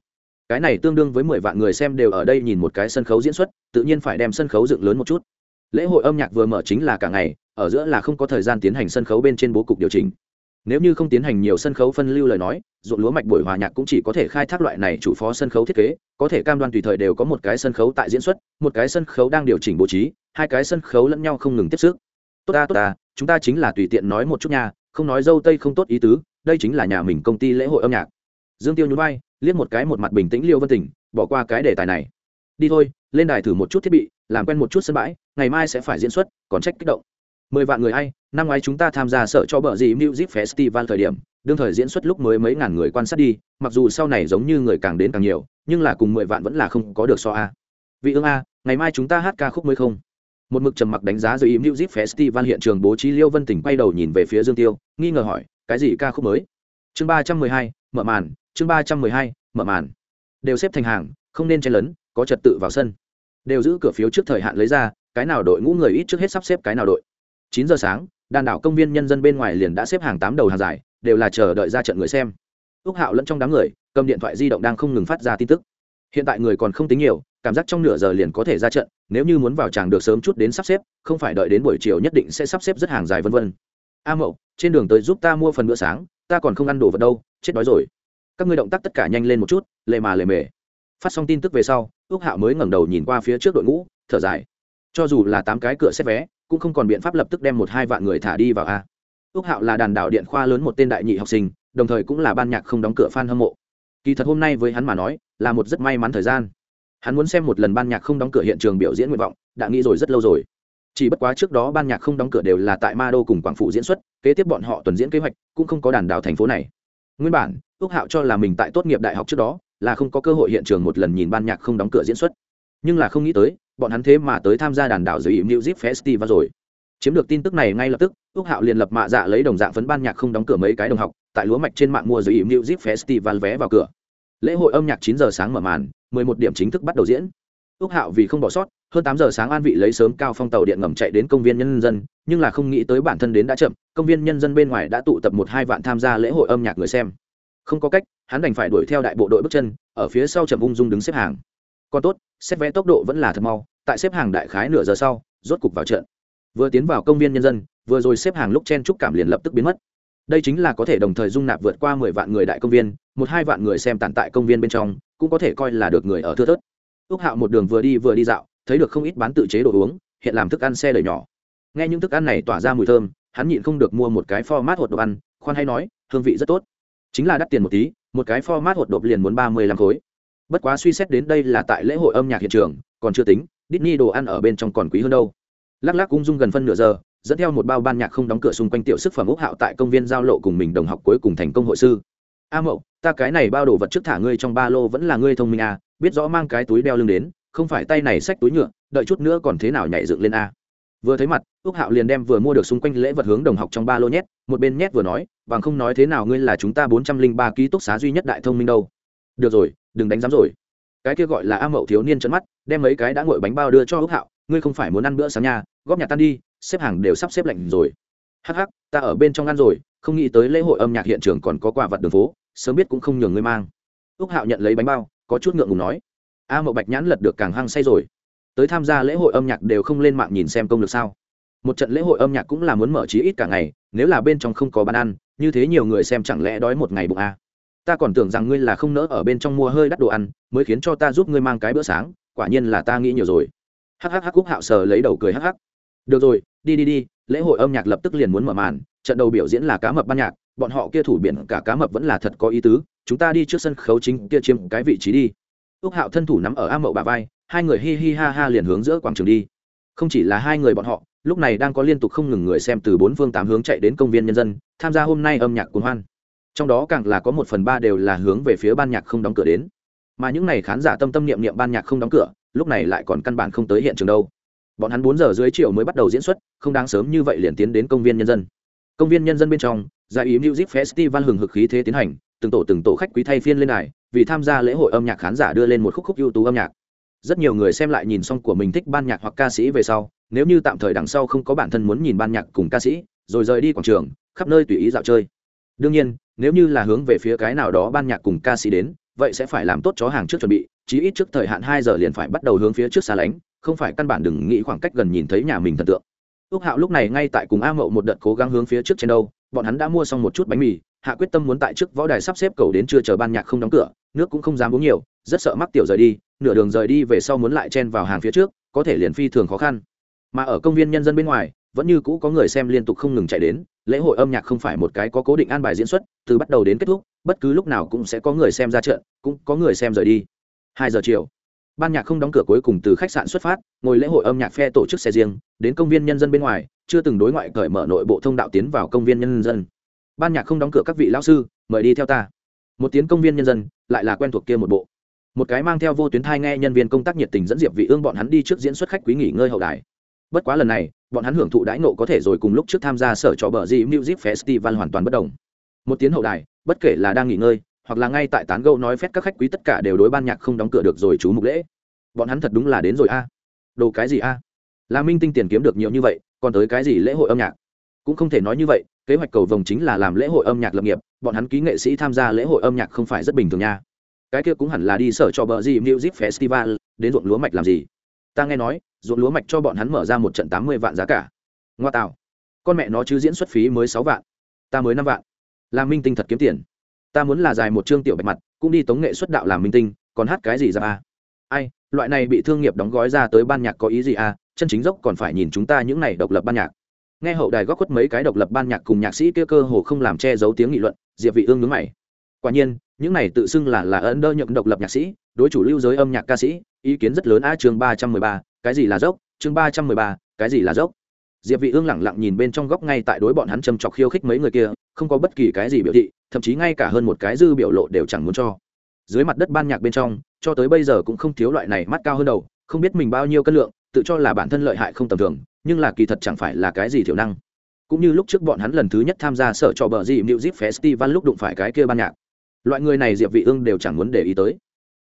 cái này tương đương với mười vạn người xem đều ở đây nhìn một cái sân khấu diễn xuất, tự nhiên phải đem sân khấu dựng lớn một chút. Lễ hội âm nhạc vừa mở chính là cả ngày, ở giữa là không có thời gian tiến hành sân khấu bên trên bố cục điều chỉnh. Nếu như không tiến hành nhiều sân khấu phân lưu lời nói, ruộng lúa mạch buổi hòa nhạc cũng chỉ có thể khai thác loại này chủ phó sân khấu thiết kế, có thể cam đoan tùy thời đều có một cái sân khấu tại diễn xuất, một cái sân khấu đang điều chỉnh bố trí, hai cái sân khấu lẫn nhau không ngừng tiếp sức tốt ta tốt ta, chúng ta chính là tùy tiện nói một chút nha, không nói dâu tây không tốt ý tứ, đây chính là nhà mình công ty lễ hội âm nhạc dương tiêu nhún vai, liếc một cái một mặt bình tĩnh liêu vân tỉnh bỏ qua cái đề tài này. Đi thôi, lên đài thử một chút thiết bị, làm quen một chút sân bãi, ngày mai sẽ phải diễn xuất, còn trách kích động. Mười vạn người hay năm ngoái chúng ta tham gia sở cho bờ gì music festival thời điểm, đương thời diễn xuất lúc mới mấy ngàn người quan sát đi, mặc dù sau này giống như người càng đến càng nhiều, nhưng là cùng mười vạn vẫn là không có được so a. Vị ương a, ngày mai chúng ta hát ca khúc mới không? Một mực trầm mặc đánh giá dưới im music festival hiện trường bố trí liêu vân tỉnh quay đầu nhìn về phía dương tiêu, nghi ngờ hỏi, cái gì ca khúc mới? Chương ba trăm mười hai, mở màn chương ba trăm mười hai, mở màn. Đều xếp thành hàng, không nên chen lấn, có trật tự vào sân. Đều giữ cửa phiếu trước thời hạn lấy ra, cái nào đội ngũ người ít trước hết sắp xếp cái nào đội. Chín giờ sáng, đàn đảo công viên nhân dân bên ngoài liền đã xếp hàng tám đầu hàng dài, đều là chờ đợi ra trận người xem. Ước hạo lẫn trong đám người, cầm điện thoại di động đang không ngừng phát ra tin tức. Hiện tại người còn không tính nhiều, cảm giác trong nửa giờ liền có thể ra trận, nếu như muốn vào tràng được sớm chút đến sắp xếp, không phải đợi đến buổi chiều nhất định sẽ sắp xếp rất hàng dài vân vân. A mậu, trên đường tới giúp ta mua phần bữa sáng, ta còn không ăn đồ vật đâu, chết đói rồi các ngươi động tác tất cả nhanh lên một chút, lề mà lề mề. Phát xong tin tức về sau ước hạo mới ngẩng đầu nhìn qua phía trước đội ngũ, thở dài. Cho dù là tám cái cửa xét vé, cũng không còn biện pháp lập tức đem một hai vạn người thả đi vào a. Ước hạo là đàn đạo điện khoa lớn một tên đại nhị học sinh, đồng thời cũng là ban nhạc không đóng cửa f a n hâm mộ. Kỳ thật hôm nay với hắn mà nói, là một rất may mắn thời gian. Hắn muốn xem một lần ban nhạc không đóng cửa hiện trường biểu diễn nguyện vọng, đã nghĩ rồi rất lâu rồi. Chỉ bất quá trước đó ban nhạc không đóng cửa đều là tại ma đô cùng quảng phụ diễn xuất, kế tiếp bọn họ tuần diễn kế hoạch cũng không có đàn đạo thành phố này. Nguyên bản Úc hạo cho là mình tại tốt nghiệp đại học trước đó, là không có cơ hội hiện trường một lần nhìn ban nhạc không đóng cửa diễn xuất. Nhưng là không nghĩ tới, bọn hắn thế mà tới tham gia đàn đảo dưới music festival rồi. Chiếm được tin tức này ngay lập tức, Úc hạo liền lập mạ dạ lấy đồng dạng phấn ban nhạc không đóng cửa mấy cái đồng học, tại lúa mạch trên mạng mua dưới music festival vé vào cửa. Lễ hội âm nhạc chín giờ sáng mở màn 11 điểm chính thức bắt đầu diễn. Úc hạo vì không bỏ sót, hơn tám giờ sáng an vị lấy sớm cao phong tàu điện ngầm chạy đến công viên nhân dân, nhưng là không nghĩ tới bản thân đến đã chậm, công viên nhân dân bên ngoài đã tụ tập một hai vạn tham gia lễ hội âm nhạc người xem không có cách, hắn đành phải đuổi theo đại bộ đội bước chân, ở phía sau chậm ung dung đứng xếp hàng. Còn tốt, xét vé tốc độ vẫn là thật mau, tại xếp hàng đại khái nửa giờ sau, rốt cục vào trận. Vừa tiến vào công viên nhân dân, vừa rồi xếp hàng lúc chen trúc cảm liền lập tức biến mất. Đây chính là có thể đồng thời dung nạp vượt qua mười vạn người đại công viên, một hai vạn người xem tàn tại công viên bên trong, cũng có thể coi là được người ở thưa thớt. Ước hạo một đường vừa đi vừa đi dạo, thấy được không ít bán tự chế đồ uống, hiện làm thức ăn xe đời nhỏ. Nghe những thức ăn này tỏa ra mùi thơm, hắn nhịn không được mua một cái format hột đồ ăn, khoan hay nói, hương vị rất tốt chính là đắt tiền một tí, một cái format hột đột liền muốn ba mươi lăm khối. Bất quá suy xét đến đây là tại lễ hội âm nhạc hiện trường, còn chưa tính, Disney đồ ăn ở bên trong còn quý hơn đâu. Lắc lắc ung dung gần phân nửa giờ, dẫn theo một bao ban nhạc không đóng cửa xung quanh tiểu sức phẩm úc hạo tại công viên giao lộ cùng mình đồng học cuối cùng thành công hội sư. A mậu, ta cái này bao đồ vật trước thả ngươi trong ba lô vẫn là ngươi thông minh a biết rõ mang cái túi đeo lưng đến, không phải tay này xách túi nhựa, đợi chút nữa còn thế nào nhảy dựng lên a vừa thấy mặt ước hạo liền đem vừa mua được xung quanh lễ vật hướng đồng học trong ba lô nhét, một bên nhét vừa nói, bằng không nói thế nào ngươi là chúng ta bốn trăm linh ba ký túc xá duy nhất đại thông minh đâu. Được rồi, đừng đánh giám rồi. Cái kia gọi là a mậu thiếu niên trấn mắt, đem mấy cái đã ngội bánh bao đưa cho ước hạo, ngươi không phải muốn ăn bữa sáng nhà, góp nhà tan đi, xếp hàng đều sắp xếp lạnh rồi. Hắc hắc, ta ở bên trong ăn rồi, không nghĩ tới lễ hội âm nhạc hiện trường còn có quà vật đường phố, sớm biết cũng không nhường ngươi mang. Ước hạo nhận lấy bánh bao, có chút ngượng ngùng nói. A mậu bạch nhãn lật được càng hăng say rồi tới tham gia lễ hội âm nhạc đều không lên mạng nhìn xem công lực sao. Một trận lễ hội âm nhạc cũng là muốn mở trí ít cả ngày, nếu là bên trong không có bán ăn, như thế nhiều người xem chẳng lẽ đói một ngày bụng à? ta còn tưởng rằng ngươi là không nỡ ở bên trong mua hơi đắt đồ ăn, mới khiến cho ta giúp ngươi mang cái bữa sáng, quả nhiên là ta nghĩ nhiều rồi. Hhh cúc hạo sờ lấy đầu cười hh được rồi, đi đi đi, lễ hội âm nhạc lập tức liền muốn mở màn, trận đầu biểu diễn là cá mập ban nhạc, bọn họ kia thủ biển cả cá mập vẫn là thật có ý tứ, chúng ta đi trước sân khấu chính kia chiếm cái vị trí đi. Ước hạo thân thủ nắm ở a mậu bà vai hai người hi hi ha ha liền hướng giữa quảng trường đi. Không chỉ là hai người bọn họ, lúc này đang có liên tục không ngừng người xem từ bốn phương tám hướng chạy đến công viên nhân dân, tham gia hôm nay âm nhạc cuốn hoan. Trong đó càng là có một phần ba đều là hướng về phía ban nhạc không đóng cửa đến. Mà những n à y khán giả tâm tâm niệm niệm ban nhạc không đóng cửa, lúc này lại còn căn bản không tới hiện trường đâu. Bọn hắn bốn giờ dưới chiều mới bắt đầu diễn xuất, không đáng sớm như vậy liền tiến đến công viên nhân dân. Công viên nhân dân bên trong, giải ý music festival hừng hực khí thế tiến hành, từng tổ từng tổ khách quý thay phiên lên đài, vì tham gia lễ hội âm nhạc khán giả đưa lên một khúc khúc ưu tú âm nhạc rất nhiều người xem lại nhìn xong của mình thích ban nhạc hoặc ca sĩ về sau, nếu như tạm thời đằng sau không có bản thân muốn nhìn ban nhạc cùng ca sĩ, rồi rời đi quảng trường, khắp nơi tùy ý dạo chơi. Đương nhiên, nếu như là hướng về phía cái nào đó ban nhạc cùng ca sĩ đến, vậy sẽ phải làm tốt chó hàng trước chuẩn bị, chí ít trước thời hạn hai giờ liền phải bắt đầu hướng phía trước xa lánh, không phải căn bản đừng nghĩ khoảng cách gần nhìn thấy nhà mình thần tượng. Ước hạo lúc này ngay tại cùng a mậu một đợt cố gắng hướng phía trước trên đâu, bọn hắn đã mua xong một chút bánh mì, hạ quyết tâm muốn tại trước võ đài sắp xếp cầu đến chưa chờ ban nhạc không đóng cửa, nước cũng không dám uống nhiều, rất sợ mắc tiểu rời đi nửa đường rời đi về sau muốn lại chen vào hàng phía trước, có thể liền phi thường khó khăn. Mà ở công viên nhân dân bên ngoài, vẫn như cũ có người xem liên tục không ngừng chạy đến, lễ hội âm nhạc không phải một cái có cố định an bài diễn xuất, từ bắt đầu đến kết thúc, bất cứ lúc nào cũng sẽ có người xem ra trận, cũng có người xem rời đi. Hai giờ chiều, ban nhạc không đóng cửa cuối cùng từ khách sạn xuất phát, ngồi lễ hội âm nhạc phe tổ chức xe riêng, đến công viên nhân dân bên ngoài, chưa từng đối ngoại cởi mở nội bộ thông đạo tiến vào công viên nhân dân. Ban nhạc không đóng cửa các vị lão sư, mời đi theo ta. Một tiếng công viên nhân dân, lại là quen thuộc kia một bộ một cái mang theo vô tuyến thai nghe nhân viên công tác nhiệt tình dẫn diệp vị ương bọn hắn đi trước diễn xuất khách quý nghỉ ngơi hậu đài. Bất quá lần này, bọn hắn hưởng thụ đãi nộ có thể rồi cùng lúc trước tham gia sở trò bờ gì music festival hoàn toàn bất đồng. Một tiếng hậu đài, bất kể là đang nghỉ ngơi, hoặc là ngay tại tán gẫu nói phét các khách quý tất cả đều đối ban nhạc không đóng cửa được rồi chú mục lễ. Bọn hắn thật đúng là đến rồi a. Đồ cái gì a? Là minh tinh tiền kiếm được nhiều như vậy, còn tới cái gì lễ hội âm nhạc? Cũng không thể nói như vậy, kế hoạch cầu vồng chính là làm lễ hội âm nhạc lập nghiệp, bọn hắn ký nghệ sĩ tham gia lễ hội âm nhạc không phải rất bình thường nha cái kia cũng hẳn là đi sở cho bờ gì music festival, đến ruộng lúa mạch làm gì? Ta nghe nói, ruộng lúa mạch cho bọn hắn mở ra một trận tám mươi vạn giá cả. Ngoa tạo. Con mẹ nó chứ diễn xuất phí mới sáu vạn. Ta mới năm vạn. Làm minh tinh thật kiếm tiền. Ta muốn là dài một chương tiểu bạch mặt, cũng đi tống nghệ xuất đạo làm minh tinh, còn hát cái gì ra? À? ai, loại này bị thương nghiệp đóng gói ra tới ban nhạc có ý gì à? Chân chính dốc còn phải nhìn chúng ta những này độc lập ban nhạc. Nghe hậu đài góp khuất mấy cái độc lập ban nhạc cùng nhạc sĩ kia cơ hồ không làm che giấu tiếng nghị luận, diệp vị ương nhướng mày. Quả nhiên những này tự xưng là là ấn đơ nhậm độc lập nhạc sĩ, đối chủ lưu giới âm nhạc ca sĩ, ý kiến rất lớn a chương ba trăm mười ba, cái gì là dốc? Chương ba trăm mười ba, cái gì là dốc? Diệp vị ương lẳng lặng nhìn bên trong góc ngay tại đối bọn hắn châm chọc khiêu khích mấy người kia, không có bất kỳ cái gì biểu thị, thậm chí ngay cả hơn một cái dư biểu lộ đều chẳng muốn cho. Dưới mặt đất ban nhạc bên trong, cho tới bây giờ cũng không thiếu loại này mắt cao hơn đầu, không biết mình bao nhiêu cân lượng, tự cho là bản thân lợi hại không tầm thường, nhưng là kỳ thật chẳng phải là cái gì thiểu năng. Cũng như lúc trước bọn hắn lần thứ nhất tham gia sở trò bờ gì music festival lúc đụng phải cái kia ban nhạc loại người này diệp vị ương đều chẳng muốn để ý tới.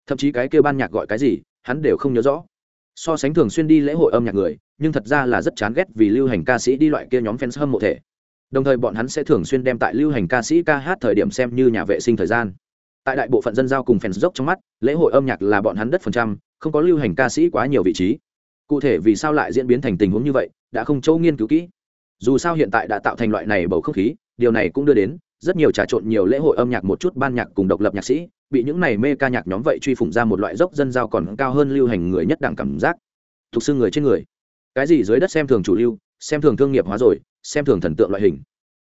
Thậm chí cái kêu ban nhạc gọi cái gì, hắn đều không nhớ rõ. So sánh thường xuyên đi lễ hội âm nhạc người, nhưng thật ra là rất chán ghét vì lưu hành ca sĩ đi loại kia nhóm fans hâm mộ thể. Đồng thời bọn hắn sẽ thường xuyên đem tại lưu hành ca sĩ ca hát thời điểm xem như nhà vệ sinh thời gian. Tại đại bộ phận dân giao cùng fans dốc trong mắt, lễ hội âm nhạc là bọn hắn đất phần trăm, không có lưu hành ca sĩ quá nhiều vị trí. Cụ thể vì sao lại diễn biến thành tình huống như vậy, đã không châu nghiên cứu kỹ. Dù sao hiện tại đã tạo thành loại này bầu không khí, điều này cũng đưa đến rất nhiều trà trộn nhiều lễ hội âm nhạc một chút ban nhạc cùng độc lập nhạc sĩ, bị những này mê ca nhạc nhóm vậy truy phủng ra một loại dốc dân giao còn cao hơn lưu hành người nhất đẳng cảm giác. Thuộc xương người trên người. Cái gì dưới đất xem thường chủ lưu, xem thường thương nghiệp hóa rồi, xem thường thần tượng loại hình.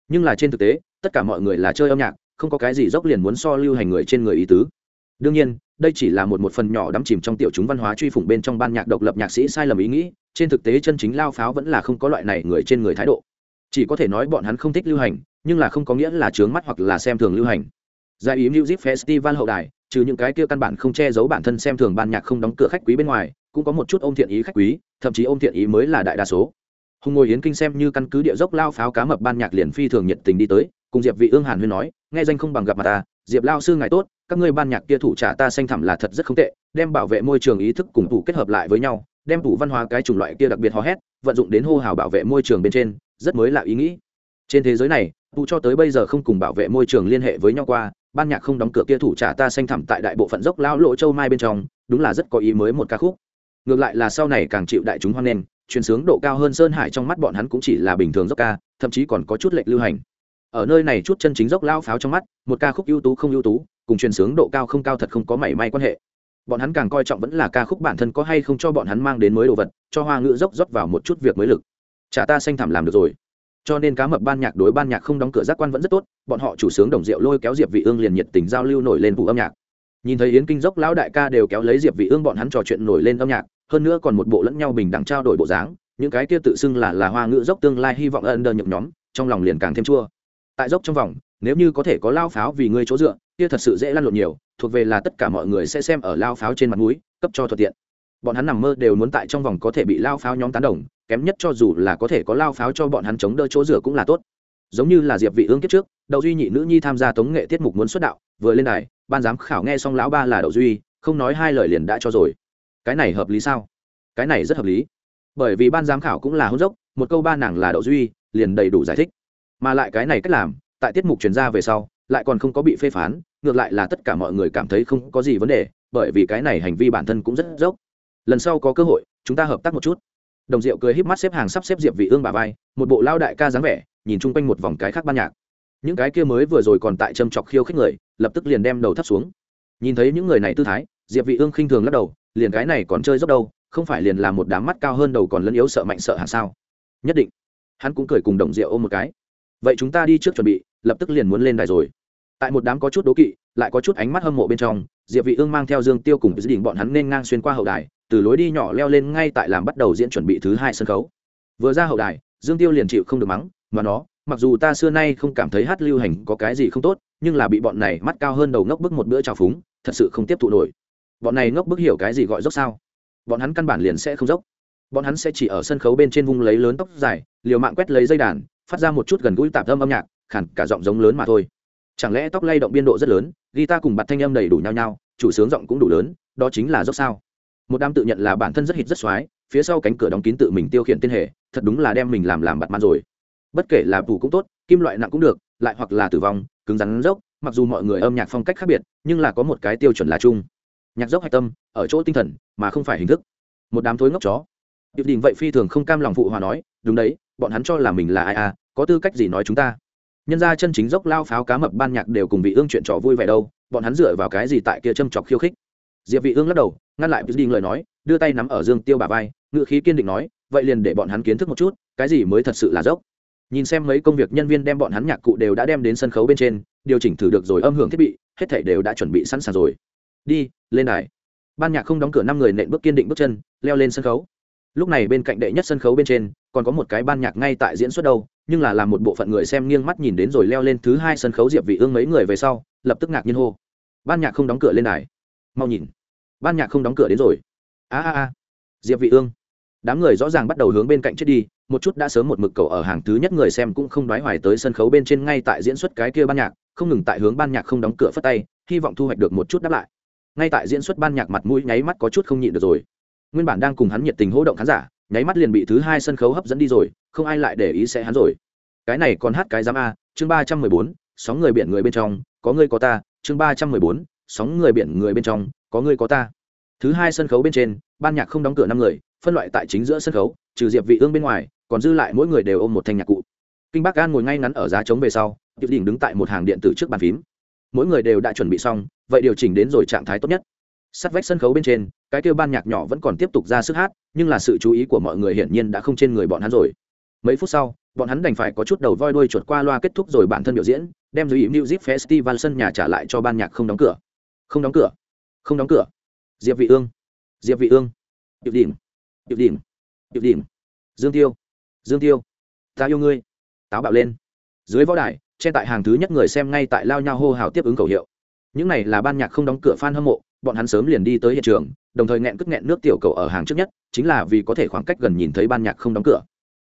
Nhưng là trên thực tế, tất cả mọi người là chơi âm nhạc, không có cái gì dốc liền muốn so lưu hành người trên người ý tứ. Đương nhiên, đây chỉ là một một phần nhỏ đắm chìm trong tiểu chúng văn hóa truy phủng bên trong ban nhạc độc lập nhạc sĩ sai lầm ý nghĩ, trên thực tế chân chính lao pháo vẫn là không có loại này người trên người thái độ. Chỉ có thể nói bọn hắn không thích lưu hành nhưng là không có nghĩa là trướng mắt hoặc là xem thường lưu hành. Giải ý music festival hậu đài, trừ những cái kia căn bản không che giấu bản thân xem thường ban nhạc không đóng cửa khách quý bên ngoài, cũng có một chút ôm thiện ý khách quý, thậm chí ôm thiện ý mới là đại đa số. Hùng ngồi yến kinh xem như căn cứ địa dốc lao pháo cá mập ban nhạc liền phi thường nhiệt tình đi tới, cùng diệp vị ương hàn huyên nói, nghe danh không bằng gặp mặt ta, diệp lao sư ngài tốt, các ngươi ban nhạc kia thủ trả ta xanh thẳm là thật rất không tệ, đem bảo vệ môi trường ý thức cùng thủ kết hợp lại với nhau, đem thủ văn hóa cái chủng loại kia đặc biệt hò hét, vận dụng đến hô hào bảo vệ môi trường bên trên, rất mới lạ ý nghĩ. Trên thế giới này tụ cho tới bây giờ không cùng bảo vệ môi trường liên hệ với nhau qua, ban nhạc không đóng cửa kia thủ trả ta xanh thẳm tại đại bộ phận dốc lao lộ châu mai bên trong, đúng là rất có ý mới một ca khúc. Ngược lại là sau này càng chịu đại chúng hoan nghênh, truyền sướng độ cao hơn sơn hải trong mắt bọn hắn cũng chỉ là bình thường dốc ca, thậm chí còn có chút lệch lưu hành. Ở nơi này chút chân chính dốc lao pháo trong mắt, một ca khúc ưu tú không ưu tú, cùng truyền sướng độ cao không cao thật không có mảy may quan hệ. Bọn hắn càng coi trọng vẫn là ca khúc bản thân có hay không cho bọn hắn mang đến mới đồ vật, cho hoa ngữ dốc rót vào một chút việc mới lực. Chả ta xanh thảm làm được rồi cho nên cá mập ban nhạc đối ban nhạc không đóng cửa giác quan vẫn rất tốt, bọn họ chủ sướng đồng rượu lôi kéo diệp vị ương liền nhiệt tình giao lưu nổi lên vụ âm nhạc. Nhìn thấy yến kinh dốc lão đại ca đều kéo lấy diệp vị ương bọn hắn trò chuyện nổi lên âm nhạc, hơn nữa còn một bộ lẫn nhau bình đẳng trao đổi bộ dáng, những cái kia tự xưng là là hoa ngữ dốc tương lai hy vọng ân đờ nhậm nhóm, trong lòng liền càng thêm chua. Tại dốc trong vòng, nếu như có thể có lao pháo vì ngươi chỗ dựa, kia thật sự dễ lăn lộn nhiều, thuộc về là tất cả mọi người sẽ xem ở lao pháo trên mặt mũi, cấp cho thuận tiện bọn hắn nằm mơ đều muốn tại trong vòng có thể bị lao pháo nhóm tán đồng, kém nhất cho dù là có thể có lao pháo cho bọn hắn chống đỡ chỗ rửa cũng là tốt. Giống như là diệp vị ương kiếp trước, đậu duy nhị nữ nhi tham gia tống nghệ tiết mục muốn xuất đạo, vừa lên đài, ban giám khảo nghe xong lão ba là đậu duy, không nói hai lời liền đã cho rồi. Cái này hợp lý sao? Cái này rất hợp lý. Bởi vì ban giám khảo cũng là hôn dốc, một câu ba nàng là đậu duy, liền đầy đủ giải thích. Mà lại cái này cách làm, tại tiết mục truyền ra về sau, lại còn không có bị phê phán, ngược lại là tất cả mọi người cảm thấy không có gì vấn đề, bởi vì cái này hành vi bản thân cũng rất dốc lần sau có cơ hội, chúng ta hợp tác một chút. Đồng diệu cười híp mắt xếp hàng sắp xếp diệp vị ương bà vai, một bộ lao đại ca dáng vẻ, nhìn chung quanh một vòng cái khác ban nhạc. Những cái kia mới vừa rồi còn tại châm chọc khiêu khích người, lập tức liền đem đầu thấp xuống. Nhìn thấy những người này tư thái, diệp vị ương khinh thường lắc đầu, liền cái này còn chơi dốc đâu, không phải liền là một đám mắt cao hơn đầu còn lấn yếu sợ mạnh sợ hàng sao? Nhất định. Hắn cũng cười cùng đồng diệu ôm một cái. Vậy chúng ta đi trước chuẩn bị, lập tức liền muốn lên đài rồi. Tại một đám có chút đố kỵ, lại có chút ánh mắt hâm mộ bên trong, diệp vị ương mang theo dương tiêu cùng dự định bọn hắn nên ngang xuyên qua hậu đài từ lối đi nhỏ leo lên ngay tại làm bắt đầu diễn chuẩn bị thứ hai sân khấu. Vừa ra hậu đài, dương tiêu liền chịu không được mắng, mà nó, mặc dù ta xưa nay không cảm thấy hát lưu hành có cái gì không tốt, nhưng là bị bọn này mắt cao hơn đầu ngốc bức một bữa trào phúng, thật sự không tiếp thụ nổi. Bọn này ngốc bức hiểu cái gì gọi dốc sao? Bọn hắn căn bản liền sẽ không dốc. Bọn hắn sẽ chỉ ở sân khấu bên trên vung lấy lớn tóc dài, liều mạng quét lấy dây đàn, phát ra một chút gần gũi tạp âm âm nhạc khản cả giọng giống lớn mà thôi. Chẳng lẽ tóc lay động biên độ rất lớn, guitar cùng bật thanh âm đầy đủ nhau nhau, chủ sướng giọng cũng đủ lớn, đó chính là dốc sao? Một đám tự nhận là bản thân rất hít rất xoái, phía sau cánh cửa đóng kín tự mình tiêu khiển tên hệ thật đúng là đem mình làm làm bặt man rồi. Bất kể là tù cũng tốt, kim loại nặng cũng được, lại hoặc là tử vong, cứng rắn dốc, mặc dù mọi người âm nhạc phong cách khác biệt, nhưng là có một cái tiêu chuẩn là chung. Nhạc dốc hạch tâm, ở chỗ tinh thần, mà không phải hình thức. Một đám thối ngốc chó. Điệp đình vậy phi thường không cam lòng phụ hòa nói, đúng đấy, bọn hắn cho là mình là ai à có tư cách gì nói chúng ta? Nhân ra chân chính dốc lao pháo cá mập ban nhạc đều cùng vị ương chuyện trò vui vẻ đâu, bọn hắn dựa vào cái gì tại kia châm chọc khiêu khích? Diệp vị ương lắc đầu, ngăn lại đình lời nói, đưa tay nắm ở dương tiêu bà vai, ngựa khí kiên định nói, vậy liền để bọn hắn kiến thức một chút, cái gì mới thật sự là dốc? Nhìn xem mấy công việc nhân viên đem bọn hắn nhạc cụ đều đã đem đến sân khấu bên trên, điều chỉnh thử được rồi âm hưởng thiết bị, hết thảy đều đã chuẩn bị sẵn sàng rồi. Đi, lên đài. Ban nhạc không đóng cửa năm người nện bước kiên định bước chân, leo lên sân khấu. Lúc này bên cạnh đệ nhất sân khấu bên trên, còn có một cái ban nhạc ngay tại diễn xuất đâu, nhưng là làm một bộ phận người xem nghiêng mắt nhìn đến rồi leo lên thứ hai sân khấu diệp vị ương mấy người về sau, lập tức ngạc nhiên hô. Ban nhạc không đóng cửa lên đài. Mau nhìn ban nhạc không đóng cửa đến rồi. A a a. Diệp vị ương. Đám người rõ ràng bắt đầu hướng bên cạnh chết đi, một chút đã sớm một mực cầu ở hàng thứ nhất người xem cũng không đoái hoài tới sân khấu bên trên ngay tại diễn xuất cái kia ban nhạc, không ngừng tại hướng ban nhạc không đóng cửa phất tay, hy vọng thu hoạch được một chút đáp lại. Ngay tại diễn xuất ban nhạc mặt mũi nháy mắt có chút không nhịn được rồi. Nguyên bản đang cùng hắn nhiệt tình hỗ động khán giả, nháy mắt liền bị thứ hai sân khấu hấp dẫn đi rồi, không ai lại để ý sẽ hắn rồi. Cái này còn hát cái giám a, chương ba trăm mười bốn, sóng người biển người bên trong, có ngươi có ta, chương ba trăm mười bốn sóng người biển người bên trong, có người có ta. Thứ hai sân khấu bên trên, ban nhạc không đóng cửa năm người, phân loại tại chính giữa sân khấu, trừ diệp vị ương bên ngoài, còn dư lại mỗi người đều ôm một thanh nhạc cụ. Kinh bắc an ngồi ngay ngắn ở giá trống về sau tiểu đỉnh đứng tại một hàng điện tử trước bàn phím. Mỗi người đều đã chuẩn bị xong, vậy điều chỉnh đến rồi trạng thái tốt nhất. Sát vách sân khấu bên trên, cái kêu ban nhạc nhỏ vẫn còn tiếp tục ra sức hát, nhưng là sự chú ý của mọi người hiển nhiên đã không trên người bọn hắn rồi. Mấy phút sau, bọn hắn đành phải có chút đầu voi đuôi chuột qua loa kết thúc rồi bản thân biểu diễn, đem dưới music festival sân nhà trả lại cho ban nhạc không đóng cửa không đóng cửa. Không đóng cửa. Diệp vị ương. Diệp vị ương. Điệp đỉnh. Điệp đỉnh. Điệp đỉnh. Dương tiêu. Dương tiêu. Ta yêu ngươi. Táo bạo lên. Dưới võ đài trên tại hàng thứ nhất người xem ngay tại lao nhau hô hào tiếp ứng khẩu hiệu. Những này là ban nhạc không đóng cửa fan hâm mộ, bọn hắn sớm liền đi tới hiện trường, đồng thời nghẹn cất nghẹn nước tiểu cầu ở hàng trước nhất, chính là vì có thể khoảng cách gần nhìn thấy ban nhạc không đóng cửa.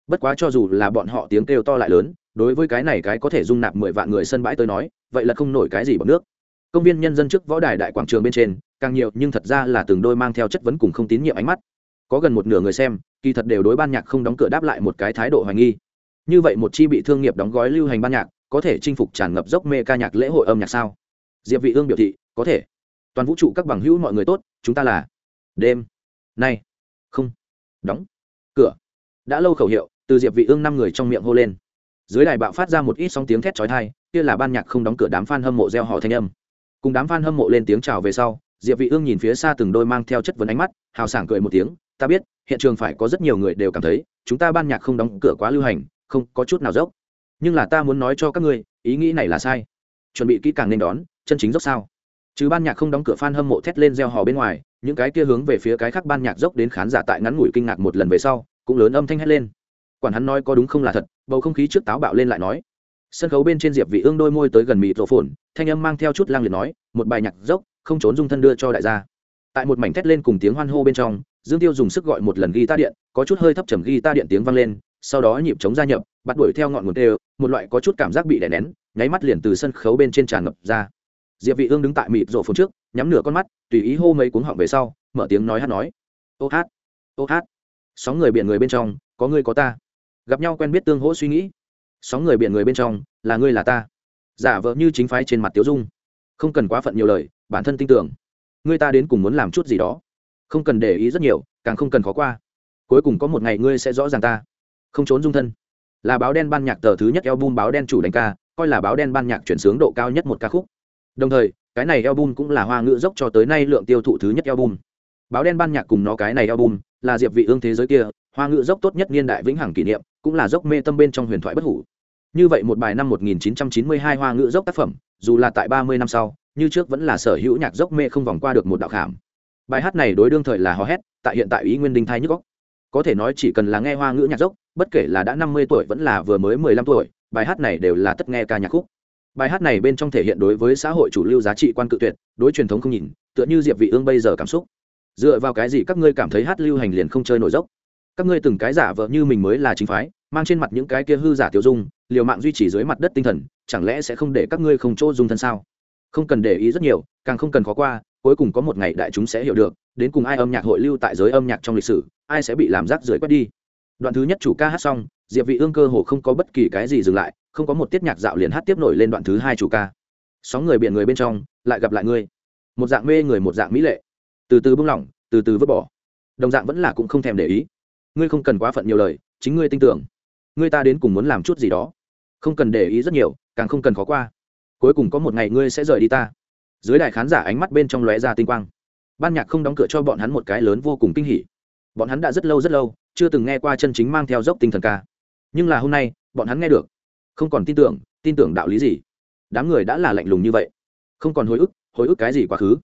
Bất quá cho dù là bọn họ tiếng kêu to lại lớn, đối với cái này cái có thể dung nạp mười vạn người sân bãi tới nói, vậy là không nổi cái gì bằng nước công viên nhân dân trước võ đài đại quảng trường bên trên, càng nhiều, nhưng thật ra là từng đôi mang theo chất vấn cùng không tín nhiệm ánh mắt. Có gần một nửa người xem, kỳ thật đều đối ban nhạc không đóng cửa đáp lại một cái thái độ hoài nghi. Như vậy một chi bị thương nghiệp đóng gói lưu hành ban nhạc, có thể chinh phục tràn ngập dốc mê ca nhạc lễ hội âm nhạc sao? Diệp vị ương biểu thị, có thể. Toàn vũ trụ các bằng hữu mọi người tốt, chúng ta là đêm, nay, không, đóng cửa. Đã lâu khẩu hiệu, từ diệp vị ương năm người trong miệng hô lên. Dưới đài bạo phát ra một ít sóng tiếng thét chói tai, kia là ban nhạc không đóng cửa đám fan hâm mộ reo hò thanh âm cùng đám fan hâm mộ lên tiếng chào về sau, diệp vị ương nhìn phía xa từng đôi mang theo chất vấn ánh mắt, hào sảng cười một tiếng, ta biết, hiện trường phải có rất nhiều người đều cảm thấy, chúng ta ban nhạc không đóng cửa quá lưu hành, không có chút nào dốc. Nhưng là ta muốn nói cho các ngươi, ý nghĩ này là sai. Chuẩn bị kỹ càng nên đón, chân chính dốc sao? Chứ ban nhạc không đóng cửa fan hâm mộ thét lên reo hò bên ngoài, những cái kia hướng về phía cái khác ban nhạc dốc đến khán giả tại ngắn ngủi kinh ngạc một lần về sau, cũng lớn âm thanh hét lên. Quản hắn nói có đúng không là thật, bầu không khí trước táo bạo lên lại nói sân khấu bên trên diệp vị ương đôi môi tới gần mịt rổ phồn thanh âm mang theo chút lang liệt nói, một bài nhạc dốc, không trốn dung thân đưa cho đại gia. Tại một mảnh thét lên cùng tiếng hoan hô bên trong, dương tiêu dùng sức gọi một lần ghi ta điện, có chút hơi thấp trầm ghi ta điện tiếng vang lên, sau đó nhịp chống gia nhập, bắt đuổi theo ngọn nguồn tê một loại có chút cảm giác bị đè nén, nháy mắt liền từ sân khấu bên trên tràn ngập ra. Diệp vị ương đứng tại mịt rổ phồn trước, nhắm nửa con mắt, tùy ý hô mấy cuống họng về sau, mở tiếng nói hát nói, ô hát ô hát. Sóng người biển người bên trong, có người có ta. Gặp nhau quen biết tương hỗ suy nghĩ sóng người biển người bên trong, là ngươi là ta. Giả vợ như chính phái trên mặt tiếu dung. Không cần quá phận nhiều lời, bản thân tin tưởng. Ngươi ta đến cùng muốn làm chút gì đó. Không cần để ý rất nhiều, càng không cần khó qua. Cuối cùng có một ngày ngươi sẽ rõ ràng ta. Không trốn dung thân. Là báo đen ban nhạc tờ thứ nhất album báo đen chủ đánh ca, coi là báo đen ban nhạc chuyển sướng độ cao nhất một ca khúc. Đồng thời, cái này album cũng là hoa ngữ dốc cho tới nay lượng tiêu thụ thứ nhất album. Báo đen ban nhạc cùng nó cái này album, là diệp vị ương thế giới kia, hoa ngữ dốc tốt nhất niên đại vĩnh hằng kỷ niệm cũng là dốc mê tâm bên trong huyền thoại bất hủ. Như vậy một bài năm 1992 hoa ngữ dốc tác phẩm, dù là tại 30 năm sau, như trước vẫn là sở hữu nhạc dốc mê không vòng qua được một đạo khảm. Bài hát này đối đương thời là hò hét, tại hiện tại ý nguyên đinh thai nhức góc có thể nói chỉ cần là nghe hoa ngữ nhạc dốc, bất kể là đã 50 tuổi vẫn là vừa mới 15 tuổi, bài hát này đều là tất nghe ca nhạc khúc. Bài hát này bên trong thể hiện đối với xã hội chủ lưu giá trị quan cự tuyệt, đối truyền thống không nhìn, tựa như diệp vị ương bây giờ cảm xúc. Dựa vào cái gì các ngươi cảm thấy hát lưu hành liền không chơi nổi dốc? Các ngươi từng cái giả vợ như mình mới là chính phái, mang trên mặt những cái kia hư giả tiêu dung, liều mạng duy trì dưới mặt đất tinh thần, chẳng lẽ sẽ không để các ngươi không chỗ dung thân sao? Không cần để ý rất nhiều, càng không cần khó qua, cuối cùng có một ngày đại chúng sẽ hiểu được, đến cùng ai âm nhạc hội lưu tại giới âm nhạc trong lịch sử, ai sẽ bị làm rác dưới quét đi. Đoạn thứ nhất chủ ca hát xong, diệp vị ương cơ hồ không có bất kỳ cái gì dừng lại, không có một tiết nhạc dạo liền hát tiếp nổi lên đoạn thứ hai chủ ca. Sóng người biển người bên trong, lại gặp lại ngươi. Một dạng mê người một dạng mỹ lệ. Từ từ buông lỏng, từ từ vứt bỏ. Đồng dạng vẫn là cũng không thèm để ý ngươi không cần quá phận nhiều lời, chính ngươi tin tưởng. Ngươi ta đến cùng muốn làm chút gì đó. Không cần để ý rất nhiều, càng không cần khó qua. Cuối cùng có một ngày ngươi sẽ rời đi ta. Dưới đài khán giả ánh mắt bên trong lóe ra tinh quang. Ban nhạc không đóng cửa cho bọn hắn một cái lớn vô cùng kinh hỉ. Bọn hắn đã rất lâu rất lâu chưa từng nghe qua chân chính mang theo dốc tinh thần ca. Nhưng là hôm nay, bọn hắn nghe được. Không còn tin tưởng tin tưởng đạo lý gì? Đám người đã là lạnh lùng như vậy. Không còn hồi ức hồi ức cái gì quá khứ?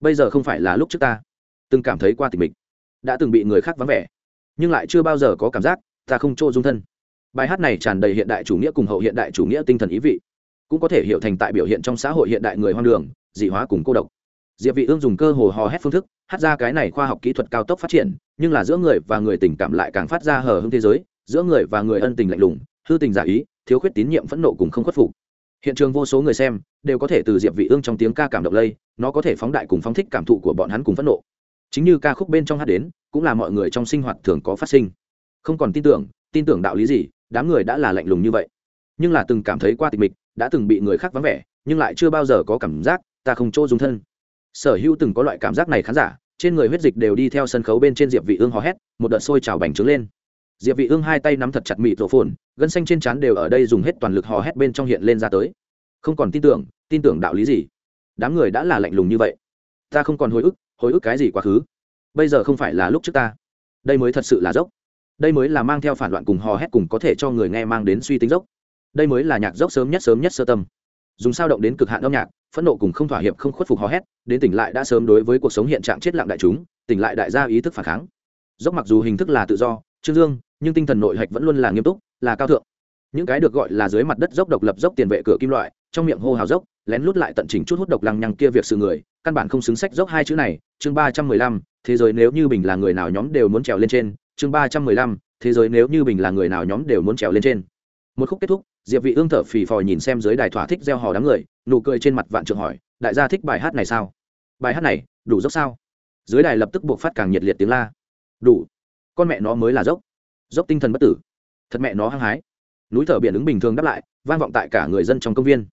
Bây giờ không phải là lúc trước ta. Từng cảm thấy qua tình mình. Đã từng bị người khác vắng vẻ nhưng lại chưa bao giờ có cảm giác ta không chỗ dung thân. Bài hát này tràn đầy hiện đại chủ nghĩa cùng hậu hiện đại chủ nghĩa tinh thần ý vị, cũng có thể hiểu thành tại biểu hiện trong xã hội hiện đại người hoang đường, dị hóa cùng cô độc. Diệp vị ương dùng cơ hồ hò hét phương thức, hát ra cái này khoa học kỹ thuật cao tốc phát triển, nhưng là giữa người và người tình cảm lại càng phát ra hờ hững thế giới, giữa người và người ân tình lạnh lùng, hư tình giả ý, thiếu khuyết tín nhiệm phẫn nộ cùng không khuất phục. Hiện trường vô số người xem đều có thể từ diệp vị ương trong tiếng ca cảm động lây, nó có thể phóng đại cùng phóng thích cảm thụ của bọn hắn cùng phẫn nộ chính như ca khúc bên trong hát đến, cũng là mọi người trong sinh hoạt thường có phát sinh. Không còn tin tưởng tin tưởng đạo lý gì, đám người đã là lạnh lùng như vậy. Nhưng là từng cảm thấy qua tịch mịch, đã từng bị người khác vắng vẻ, nhưng lại chưa bao giờ có cảm giác, ta không chỗ dùng thân. Sở hữu từng có loại cảm giác này khán giả, trên người huyết dịch đều đi theo sân khấu bên trên diệp vị ương hò hét, một đợt sôi trào bành trướng lên. Diệp vị ương hai tay nắm thật chặt mịt rổ phồn, gân xanh trên trán đều ở đây dùng hết toàn lực hò hét bên trong hiện lên ra tới. Không còn tin tưởng tin tưởng đạo lý gì. Đám người đã là lạnh lùng như vậy. Ta không còn hồi ức hồi ức cái gì quá khứ? Bây giờ không phải là lúc trước ta. Đây mới thật sự là dốc. Đây mới là mang theo phản loạn cùng hò hét cùng có thể cho người nghe mang đến suy tính dốc. Đây mới là nhạc dốc sớm nhất sớm nhất sơ tâm. Dùng sao động đến cực hạn âm nhạc, phẫn nộ cùng không thỏa hiệp, không khuất phục hò hét, đến tỉnh lại đã sớm đối với cuộc sống hiện trạng chết lặng đại chúng, tỉnh lại đại gia ý thức phản kháng. Dốc mặc dù hình thức là tự do, trương dương, nhưng tinh thần nội hạch vẫn luôn là nghiêm túc, là cao thượng. Những cái được gọi là dưới mặt đất dốc độc lập dốc tiền vệ cửa kim loại, trong miệng hô hào dốc lén lút lại tận chỉnh chút hút độc lăng nhăng kia việc sự người, căn bản không xứng sách dốc hai chữ này, chương ba trăm mười lăm, thế giới nếu như bình là người nào nhóm đều muốn trèo lên trên, chương ba trăm mười lăm, thế giới nếu như bình là người nào nhóm đều muốn trèo lên trên. Một khúc kết thúc, diệp vị ương thở phì phò nhìn xem dưới đài thỏa thích gieo hò đám người, nụ cười trên mặt vạn trượng hỏi, đại gia thích bài hát này sao? Bài hát này, đủ dốc sao? Dưới đài lập tức buộc phát càng nhiệt liệt tiếng la. Đủ. Con mẹ nó mới là dốc. Dốc tinh thần bất tử. Thật mẹ nó hăng hái. Núi thở biển ứng bình thường đáp lại, vang vọng tại cả người dân trong công viên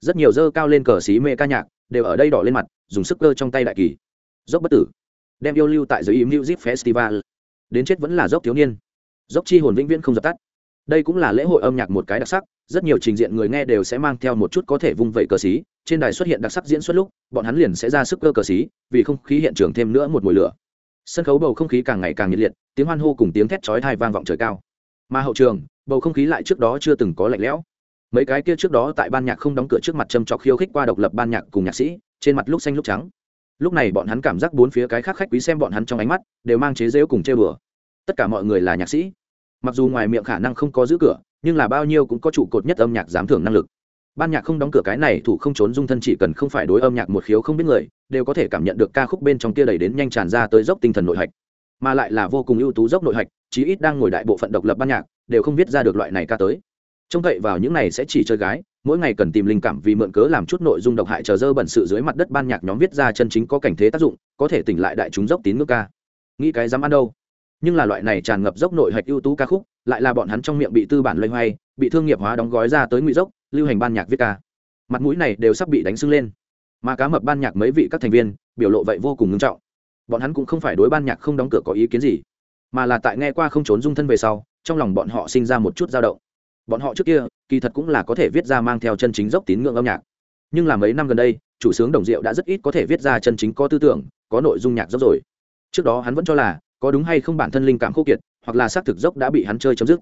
rất nhiều dơ cao lên cờ xí mê ca nhạc, đều ở đây đỏ lên mặt, dùng sức cơ trong tay đại kỳ. Dốc bất tử, đem yêu lưu tại giới im e music festival. Đến chết vẫn là dốc thiếu niên. Dốc chi hồn vĩnh viễn không dập tắt. Đây cũng là lễ hội âm nhạc một cái đặc sắc, rất nhiều trình diện người nghe đều sẽ mang theo một chút có thể vung vẩy cờ xí, trên đài xuất hiện đặc sắc diễn xuất lúc, bọn hắn liền sẽ ra sức cơ cờ xí, vì không khí hiện trường thêm nữa một mùi lửa. Sân khấu bầu không khí càng ngày càng nhiệt liệt, tiếng hoan hô cùng tiếng thét chói thai vang vọng trời cao. Mà hậu trường, bầu không khí lại trước đó chưa từng có lạnh lẽo mấy cái kia trước đó tại ban nhạc không đóng cửa trước mặt châm trọc khiêu khích qua độc lập ban nhạc cùng nhạc sĩ, trên mặt lúc xanh lúc trắng. Lúc này bọn hắn cảm giác bốn phía cái khác khách quý xem bọn hắn trong ánh mắt, đều mang chế rễu cùng chơi bừa. Tất cả mọi người là nhạc sĩ. Mặc dù ngoài miệng khả năng không có giữ cửa, nhưng là bao nhiêu cũng có trụ cột nhất âm nhạc giám thưởng năng lực. Ban nhạc không đóng cửa cái này thủ không trốn dung thân chỉ cần không phải đối âm nhạc một khiếu không biết người, đều có thể cảm nhận được ca khúc bên trong kia đầy đến nhanh tràn ra tới dốc tinh thần nội hạch. Mà lại là vô cùng ưu tú dốc nội hạch, chí ít đang ngồi đại bộ phận độc lập ban nhạc, đều không viết ra được loại này ca tới trông cậy vào những này sẽ chỉ chơi gái, mỗi ngày cần tìm linh cảm vì mượn cớ làm chút nội dung độc hại chờ dơ bẩn sự dưới mặt đất ban nhạc nhóm viết ra chân chính có cảnh thế tác dụng, có thể tỉnh lại đại chúng dốc tín ngưỡng ca. Nghĩ cái dám ăn đâu. Nhưng là loại này tràn ngập dốc nội hạch ưu tú ca khúc, lại là bọn hắn trong miệng bị tư bản loay hoay, bị thương nghiệp hóa đóng gói ra tới ngụy dốc, lưu hành ban nhạc viết ca. Mặt mũi này đều sắp bị đánh sưng lên. Mà cá mập ban nhạc mấy vị các thành viên, biểu lộ vậy vô cùng nghiêm trọng. Bọn hắn cũng không phải đối ban nhạc không đóng cửa có ý kiến gì, mà là tại nghe qua không trốn dung thân về sau, trong lòng bọn họ sinh ra một chút dao động bọn họ trước kia, kỳ thật cũng là có thể viết ra mang theo chân chính dốc tín ngưỡng âm nhạc. Nhưng là mấy năm gần đây, chủ sướng đồng diệu đã rất ít có thể viết ra chân chính có tư tưởng, có nội dung nhạc dốc rồi. Trước đó hắn vẫn cho là, có đúng hay không bản thân linh cảm khô kiệt, hoặc là xác thực dốc đã bị hắn chơi chấm dứt.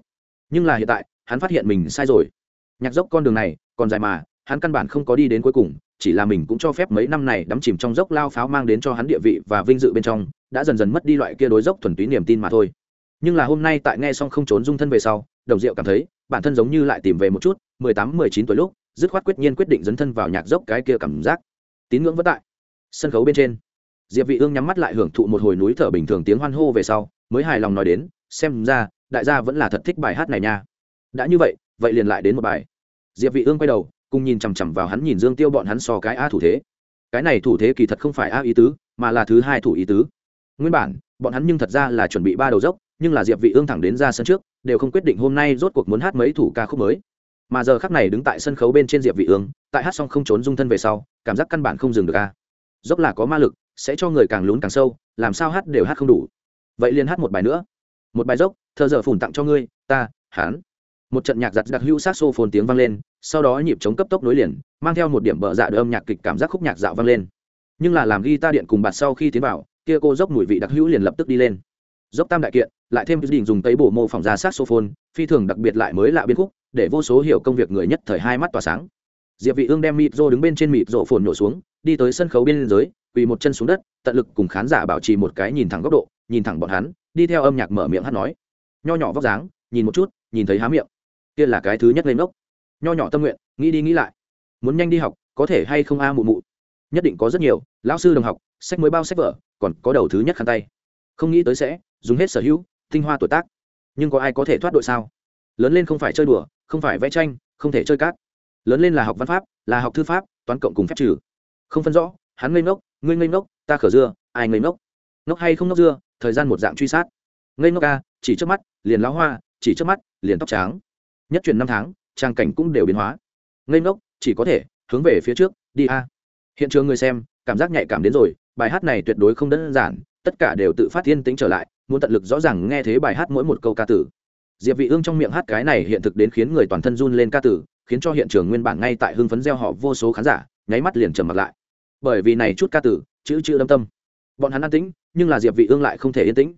Nhưng là hiện tại, hắn phát hiện mình sai rồi. Nhạc dốc con đường này, còn dài mà, hắn căn bản không có đi đến cuối cùng, chỉ là mình cũng cho phép mấy năm này đắm chìm trong dốc lao pháo mang đến cho hắn địa vị và vinh dự bên trong, đã dần dần mất đi loại kia đối dốc thuần túy niềm tin mà thôi. Nhưng là hôm nay tại nghe xong không trốn dung thân về sau đồng diệu cảm thấy, bản thân giống như lại tìm về một chút, mười tám, mười chín tuổi lúc, dứt khoát quyết nhiên quyết định dấn thân vào nhạc dốc cái kia cảm giác. Tín ngưỡng vất tại. Sân khấu bên trên, diệp vị ương nhắm mắt lại hưởng thụ một hồi núi thở bình thường tiếng hoan hô về sau, mới hài lòng nói đến, xem ra, đại gia vẫn là thật thích bài hát này nha. Đã như vậy vậy liền lại đến một bài. Diệp vị ương quay đầu, cùng nhìn chằm chằm vào hắn nhìn dương tiêu bọn hắn so cái a thủ thế. Cái này thủ thế kỳ thật không phải a ý tứ, mà là thứ hai thủ ý tứ. Nguyên bản, bọn hắn nhưng thật ra là chuẩn bị ba đầu dốc nhưng là diệp vị ương thẳng đến ra sân trước, đều không quyết định hôm nay rốt cuộc muốn hát mấy thủ ca khúc mới. Mà giờ khắc này đứng tại sân khấu bên trên diệp vị ương, tại hát xong không trốn dung thân về sau, cảm giác căn bản không dừng được a. Dốc là có ma lực, sẽ cho người càng lún càng sâu, làm sao hát đều hát không đủ. Vậy liền hát một bài nữa. Một bài dốc thơ giờ phủn tặng cho ngươi, ta, hắn. Một trận nhạc giặt đặc hữu sát xô phồn tiếng vang lên, sau đó nhịp chống cấp tốc nối liền, mang theo một điểm bờ dạ đ âm nhạc kịch cảm giác khúc nhạc dạo vang lên. Nhưng là làm ghi ta điện cùng bạt sau khi tiến vào, kia cô dốc mùi vị đặc hữu liền lập tức đi lên dốc tam đại kiện, lại thêm đình dùng tấy bổ mô phỏng ra sát số phồn phi thường đặc biệt lại mới lạ biên khúc, để vô số hiểu công việc người nhất thời hai mắt tỏa sáng. Diệp vị ương đem mịt rô đứng bên trên mịt rộ phồn nổ xuống, đi tới sân khấu bên dưới, quỳ một chân xuống đất, tận lực cùng khán giả bảo trì một cái nhìn thẳng góc độ, nhìn thẳng bọn hắn, đi theo âm nhạc mở miệng hát nói. Nho nhỏ vóc dáng, nhìn một chút, nhìn thấy há miệng. Kia là cái thứ nhất lên ngốc nho nhỏ tâm nguyện, nghĩ đi nghĩ lại. Muốn nhanh đi học, có thể hay không a mụ mụ? Nhất định có rất nhiều, lão sư đồng học, sách mới bao sách vở, còn có đầu thứ nhất khăn tay không nghĩ tới sẽ dùng hết sở hữu, tinh hoa tuổi tác. Nhưng có ai có thể thoát đội sao? Lớn lên không phải chơi đùa, không phải vẽ tranh, không thể chơi cát. Lớn lên là học văn pháp, là học thư pháp, toán cộng cùng phép trừ. Không phân rõ, hắn ngây ngốc, ngươi ngây ngốc, ta khở dưa, ai ngây ngốc? Ngốc hay không ngốc dưa, thời gian một dạng truy sát. Ngây ngốc ca chỉ trước mắt, liền láo hoa, chỉ trước mắt, liền tóc trắng. Nhất truyền năm tháng, trang cảnh cũng đều biến hóa. Ngây ngốc, chỉ có thể hướng về phía trước, đi a. Hiện trường người xem, cảm giác nhạy cảm đến rồi, bài hát này tuyệt đối không đơn giản tất cả đều tự phát thiên tính trở lại, muốn tận lực rõ ràng nghe thấy bài hát mỗi một câu ca tử. Diệp vị ương trong miệng hát cái này hiện thực đến khiến người toàn thân run lên ca tử, khiến cho hiện trường nguyên bản ngay tại hưng phấn gieo họ vô số khán giả, nháy mắt liền trầm mặt lại. Bởi vì này chút ca tử, chữ chữ đâm tâm. Bọn hắn an tĩnh, nhưng là diệp vị ương lại không thể yên tĩnh.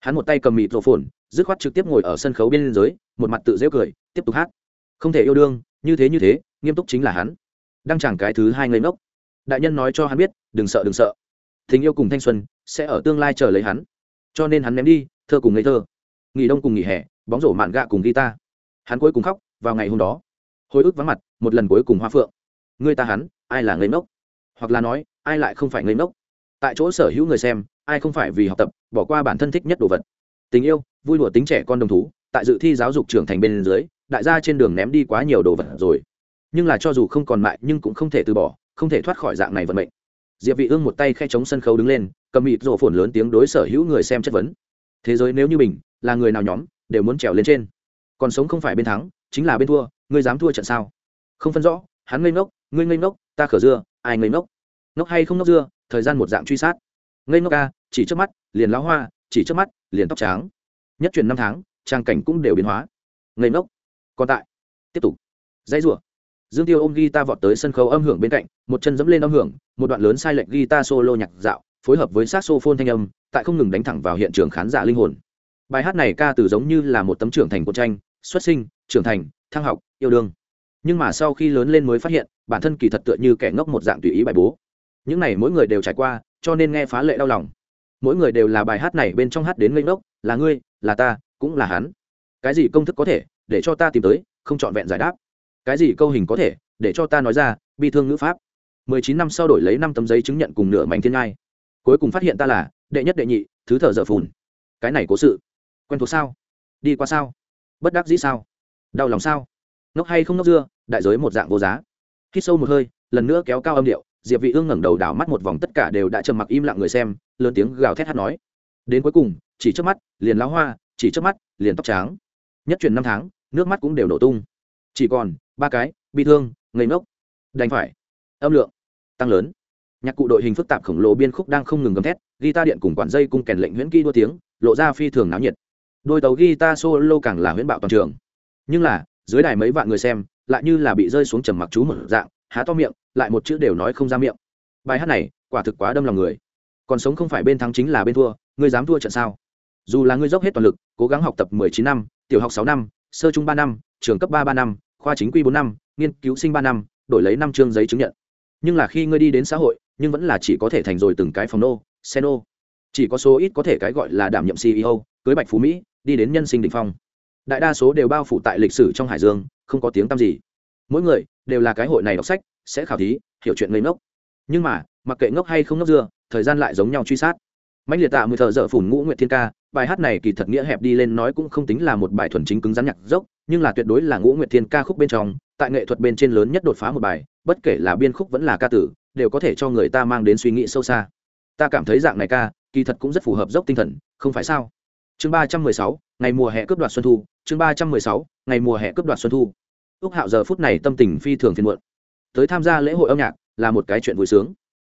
Hắn một tay cầm mịt rổ phồn, dứt khoát trực tiếp ngồi ở sân khấu bên dưới, một mặt tự dễ cười, tiếp tục hát. Không thể yêu đương, như thế như thế, nghiêm túc chính là hắn. Đang chẳng cái thứ hai ngây ngốc. Đại nhân nói cho hắn biết, đừng sợ đừng sợ. Tình yêu cùng thanh xuân sẽ ở tương lai chờ lấy hắn. Cho nên hắn ném đi, thơ cùng ngây thơ. Nghỉ đông cùng nghỉ hè, bóng rổ mạn gạ cùng guitar. Hắn cuối cùng khóc, vào ngày hôm đó. Hồi ức vắng mặt, một lần cuối cùng hoa phượng. Người ta hắn, ai là ngây ngốc? Hoặc là nói, ai lại không phải ngây ngốc? Tại chỗ sở hữu người xem, ai không phải vì học tập, bỏ qua bản thân thích nhất đồ vật. Tình yêu, vui đùa tính trẻ con đồng thú, tại dự thi giáo dục trưởng thành bên dưới, đại gia trên đường ném đi quá nhiều đồ vật rồi. Nhưng là cho dù không còn mại, nhưng cũng không thể từ bỏ, không thể thoát khỏi dạng này vận mệnh diệp vị ương một tay khe chống sân khấu đứng lên, cầm mịt rổ phồn lớn tiếng đối sở hữu người xem chất vấn. Thế giới nếu như mình là người nào nhóm, đều muốn trèo lên trên. Còn sống không phải bên thắng, chính là bên thua, ngươi dám thua trận sao? Không phân rõ, hắn ngây ngốc, ngươi ngây ngốc, ta khở dưa, ai ngây ngốc? Ngốc hay không ngốc dưa, thời gian một dạng truy sát. Ngây ngốc ca chỉ trước mắt, liền lão hoa, chỉ trước mắt, liền tóc trắng. Nhất truyền năm tháng, trang cảnh cũng đều biến hóa. Ngây ngốc. Còn tại. Tiếp tục. Dãy rủa dương tiêu ôm guitar vọt tới sân khấu âm hưởng bên cạnh, một chân dẫm lên âm hưởng, một đoạn lớn sai lệch guitar solo nhạc dạo, phối hợp với saxophone thanh âm, tại không ngừng đánh thẳng vào hiện trường khán giả linh hồn. Bài hát này ca từ giống như là một tấm trưởng thành của tranh, xuất sinh, trưởng thành, thăng học, yêu đương. Nhưng mà sau khi lớn lên mới phát hiện, bản thân kỳ thật tựa như kẻ ngốc một dạng tùy ý bài bố. Những này mỗi người đều trải qua, cho nên nghe phá lệ đau lòng. Mỗi người đều là bài hát này bên trong hát đến ngây ngốc, là ngươi, là ta, cũng là hắn. Cái gì công thức có thể để cho ta tìm tới, không trọn vẹn giải đáp cái gì câu hình có thể, để cho ta nói ra, bi thương ngữ pháp. Mười chín năm sau đổi lấy năm tấm giấy chứng nhận cùng nửa mảnh thiên ngai. Cuối cùng phát hiện ta là đệ nhất đệ nhị, thứ thở dở phùn. Cái này cố sự, quen thuộc sao? Đi qua sao? Bất đắc dĩ sao? Đau lòng sao? Ngốc hay không ngốc dưa, đại giới một dạng vô giá. Khi sâu một hơi, lần nữa kéo cao âm điệu, diệp vị ương ngẩng đầu đảo mắt một vòng tất cả đều đã trầm mặc im lặng người xem, lớn tiếng gào thét hát nói. Đến cuối cùng, chỉ trước mắt, liền lá hoa, chỉ trước mắt, liền tóc trắng. Nhất truyền năm tháng, nước mắt cũng đều nổ tung. Chỉ còn ba cái bị thương, ngây ngốc. Đành phải. Âm lượng tăng lớn. Nhạc cụ đội hình phức tạp khổng lồ biên khúc đang không ngừng gầm thét, guitar điện cùng quản dây cung kèn lệnh huyễn kỹ đua tiếng, lộ ra phi thường náo nhiệt. Đôi tàu guitar solo càng là huyễn bạo toàn trường. Nhưng là, dưới đài mấy vạn người xem, lại như là bị rơi xuống trầm mặc chú một dạng, há to miệng, lại một chữ đều nói không ra miệng. Bài hát này, quả thực quá đâm lòng người. Còn sống không phải bên thắng chính là bên thua, ngươi dám thua trận sao? Dù là ngươi dốc hết toàn lực, cố gắng học tập mười chín năm, tiểu học sáu năm, sơ trung ba năm, trường cấp ba ba năm khoa chính quy bốn năm, nghiên cứu sinh ba năm, đổi lấy năm chương giấy chứng nhận. Nhưng là khi ngươi đi đến xã hội, nhưng vẫn là chỉ có thể thành rồi từng cái phòng nô, xe nô. Chỉ có số ít có thể cái gọi là đảm nhiệm ceo cưới bạch phú mỹ, đi đến nhân sinh đ ỉ n h phong. Đại đa số đều bao phủ tại lịch sử trong hải dương, không có tiếng tăm gì. Mỗi người đều là cái hội này đọc sách, sẽ khảo thí, hiểu chuyện ngây ngốc. Nhưng mà, mặc kệ ngốc hay không ngốc dưa, thời gian lại giống nhau truy sát mạnh liệt tạ mười thợ dở phủn ngũ nguyệt thiên ca, bài hát này kỳ thật nghĩa hẹp đi lên nói cũng không tính là một bài thuần chính cứng rắn nhạc dốc, nhưng là tuyệt đối là ngũ nguyệt thiên ca khúc bên trong, tại nghệ thuật bên trên lớn nhất đột phá một bài, bất kể là biên khúc vẫn là ca tử, đều có thể cho người ta mang đến suy nghĩ sâu xa. Ta cảm thấy dạng này ca, kỳ thật cũng rất phù hợp dốc tinh thần, không phải sao? Chương ba trăm mười sáu, ngày mùa hè cướp đoạt xuân thu, chương ba trăm mười sáu, ngày mùa hè cướp đoạt xuân thu. Ước hạo giờ phút này tâm tình phi thường phiền muộn. Tới tham gia lễ hội âm nhạc là một cái chuyện vui sướng.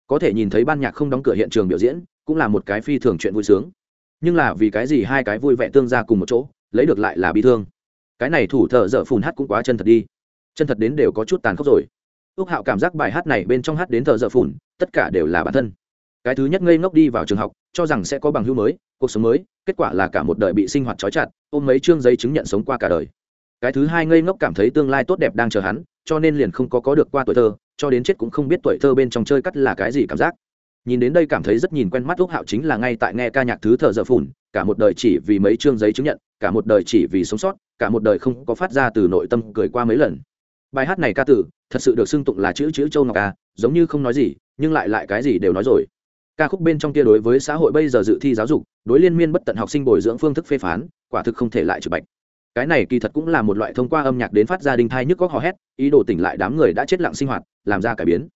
Có thể nhìn thấy ban nhạc không đóng cửa hiện trường biểu diễn cũng là một cái phi thường chuyện vui sướng. Nhưng là vì cái gì hai cái vui vẻ tương ra cùng một chỗ, lấy được lại là bi thương. Cái này thủ thợ dở phùn hát cũng quá chân thật đi. Chân thật đến đều có chút tàn khốc rồi. Ước hạo cảm giác bài hát này bên trong hát đến thợ dở phùn, tất cả đều là bản thân. Cái thứ nhất ngây ngốc đi vào trường học, cho rằng sẽ có bằng hữu mới, cuộc sống mới, kết quả là cả một đời bị sinh hoạt trói chặt, ôm mấy chương giấy chứng nhận sống qua cả đời. Cái thứ hai ngây ngốc cảm thấy tương lai tốt đẹp đang chờ hắn, cho nên liền không có có được qua tuổi thơ, cho đến chết cũng không biết tuổi thơ bên trong chơi cắt là cái gì cảm giác nhìn đến đây cảm thấy rất nhìn quen mắt úc hạo chính là ngay tại nghe ca nhạc thứ thợ dở phủn, cả một đời chỉ vì mấy chương giấy chứng nhận, cả một đời chỉ vì sống sót, cả một đời không có phát ra từ nội tâm cười qua mấy lần. Bài hát này ca tử, thật sự được xưng tụng là chữ chữ châu ngọc ca, giống như không nói gì, nhưng lại lại cái gì đều nói rồi. Ca khúc bên trong kia đối với xã hội bây giờ dự thi giáo dục, đối liên miên bất tận học sinh bồi dưỡng phương thức phê phán, quả thực không thể lại trực bạch. Cái này kỳ thật cũng là một loại thông qua âm nhạc đến phát ra đinh thai nhức góc hò hét, ý đồ tỉnh lại đám người đã chết lặng sinh hoạt, làm ra cải biến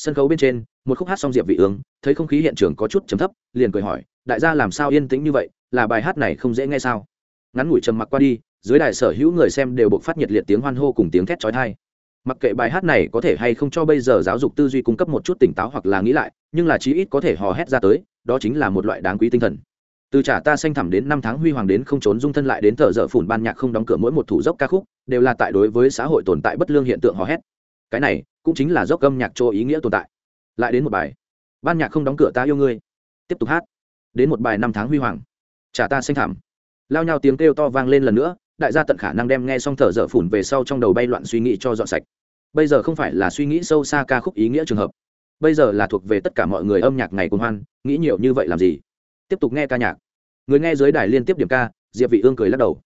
sân khấu bên trên, một khúc hát xong diệp vị ương, thấy không khí hiện trường có chút trầm thấp, liền cười hỏi, đại gia làm sao yên tĩnh như vậy, là bài hát này không dễ nghe sao? Ngắn ngủi trầm mặc qua đi, dưới đài sở hữu người xem đều buộc phát nhiệt liệt tiếng hoan hô cùng tiếng thét chói tai. Mặc kệ bài hát này có thể hay không cho bây giờ giáo dục tư duy cung cấp một chút tỉnh táo hoặc là nghĩ lại, nhưng là chí ít có thể hò hét ra tới, đó chính là một loại đáng quý tinh thần. Từ trả ta xanh thẳm đến năm tháng huy hoàng đến không trốn dung thân lại đến thợ dở phủn ban nhạc không đóng cửa mỗi một thủ dốc ca khúc, đều là tại đối với xã hội tồn tại bất lương hiện tượng hò hét cái này cũng chính là dốc âm nhạc cho ý nghĩa tồn tại. Lại đến một bài. Ban nhạc không đóng cửa ta yêu ngươi. Tiếp tục hát. Đến một bài năm tháng huy hoàng. Trả ta xanh thảm lao nhau tiếng kêu to vang lên lần nữa, đại gia tận khả năng đem nghe xong thở dở phủn về sau trong đầu bay loạn suy nghĩ cho dọn sạch. Bây giờ không phải là suy nghĩ sâu xa ca khúc ý nghĩa trường hợp. Bây giờ là thuộc về tất cả mọi người âm nhạc ngày cùng hoan, nghĩ nhiều như vậy làm gì? Tiếp tục nghe ca nhạc. Người nghe dưới đài liên tiếp điểm ca, diệp vị ương cười lắc đầu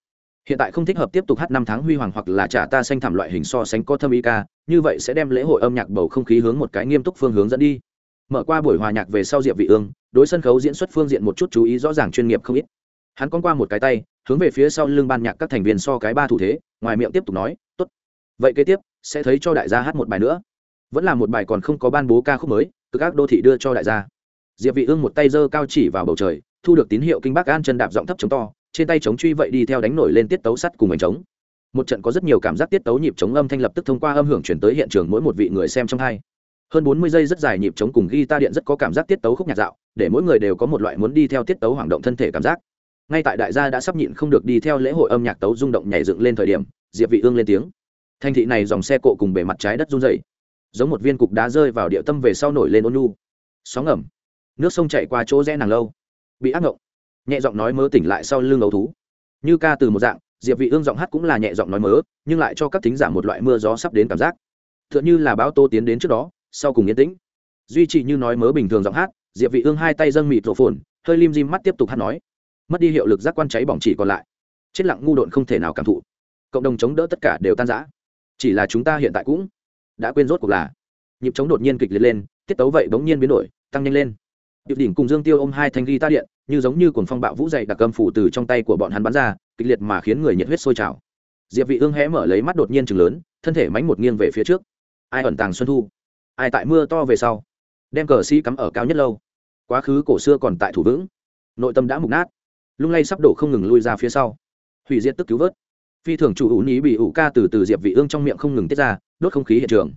hiện tại không thích hợp tiếp tục hát năm tháng huy hoàng hoặc là trả ta xanh thảm loại hình so sánh có thâm y ca, như vậy sẽ đem lễ hội âm nhạc bầu không khí hướng một cái nghiêm túc phương hướng dẫn đi. Mở qua buổi hòa nhạc về sau diệp vị ương, đối sân khấu diễn xuất phương diện một chút chú ý rõ ràng chuyên nghiệp không ít. Hắn con qua một cái tay, hướng về phía sau lưng ban nhạc các thành viên so cái ba thủ thế, ngoài miệng tiếp tục nói, tốt. Vậy kế tiếp, sẽ thấy cho đại gia hát một bài nữa. Vẫn là một bài còn không có ban bố ca khúc mới, từ các đô thị đưa cho đại gia. Diệp vị ương một tay giơ cao chỉ vào bầu trời, thu được tín hiệu kinh bắc an chân đạp giọng thấp chống to trên tay chống truy vậy đi theo đánh nổi lên tiết tấu sắt cùng hành chống. Một trận có rất nhiều cảm giác tiết tấu nhịp chống âm thanh lập tức thông qua âm hưởng chuyển tới hiện trường mỗi một vị người xem trong hai. Hơn bốn mươi giây rất dài nhịp chống cùng guitar điện rất có cảm giác tiết tấu khúc nhạc dạo, để mỗi người đều có một loại muốn đi theo tiết tấu hoạt động thân thể cảm giác. Ngay tại đại gia đã sắp nhịn không được đi theo lễ hội âm nhạc tấu rung động nhảy dựng lên thời điểm, diệp vị ương lên tiếng. Thanh thị này dòng xe cộ cùng bề mặt trái đất run rẩy. Giống một viên cục đá rơi vào địa tâm về sau nổi lên ôn nhu. Sóng ẩm nước sông chảy qua chỗ rẽ nàng lâu. Bị ác ngộng nhẹ giọng nói mớ tỉnh lại sau lưng ấu thú. Như ca từ một dạng, diệp vị ương giọng hát cũng là nhẹ giọng nói mớ, nhưng lại cho các thính giả một loại mưa gió sắp đến cảm giác. Tựa như là báo tô tiến đến trước đó, sau cùng yên tĩnh. Duy trì như nói mớ bình thường giọng hát, diệp vị ương hai tay dâng mịt rộ phồn, hơi lim dim mắt tiếp tục hát nói. Mất đi hiệu lực giác quan cháy bỏng chỉ còn lại. Chết lặng ngu độn không thể nào cảm thụ. Cộng đồng chống đỡ tất cả đều tan rã. Chỉ là chúng ta hiện tại cũng đã quên rốt cuộc là, nhịp chống đột nhiên kịch liệt lên, tiết tấu vậy bỗng nhiên biến đổi, tăng nhanh lên điệp đỉnh cùng dương tiêu ôm hai thanh ghi ta điện, như giống như cuồng phong bạo vũ dày đặc cầm phủ từ trong tay của bọn hắn bắn ra, kịch liệt mà khiến người nhiệt huyết sôi trào. Diệp vị ương hé mở lấy mắt đột nhiên chừng lớn, thân thể mánh một nghiêng về phía trước. Ai ẩn tàng xuân thu? Ai tại mưa to về sau? Đem cờ sĩ cắm ở cao nhất lâu. Quá khứ cổ xưa còn tại thủ vững. Nội tâm đã mục nát. Lung lay sắp đổ không ngừng lui ra phía sau. Hủy diệt tức cứu vớt. Phi thường chủ ủ ní bị ủ ca từ từ diệp vị ương trong miệng không ngừng tiết ra, đốt không khí hiện trường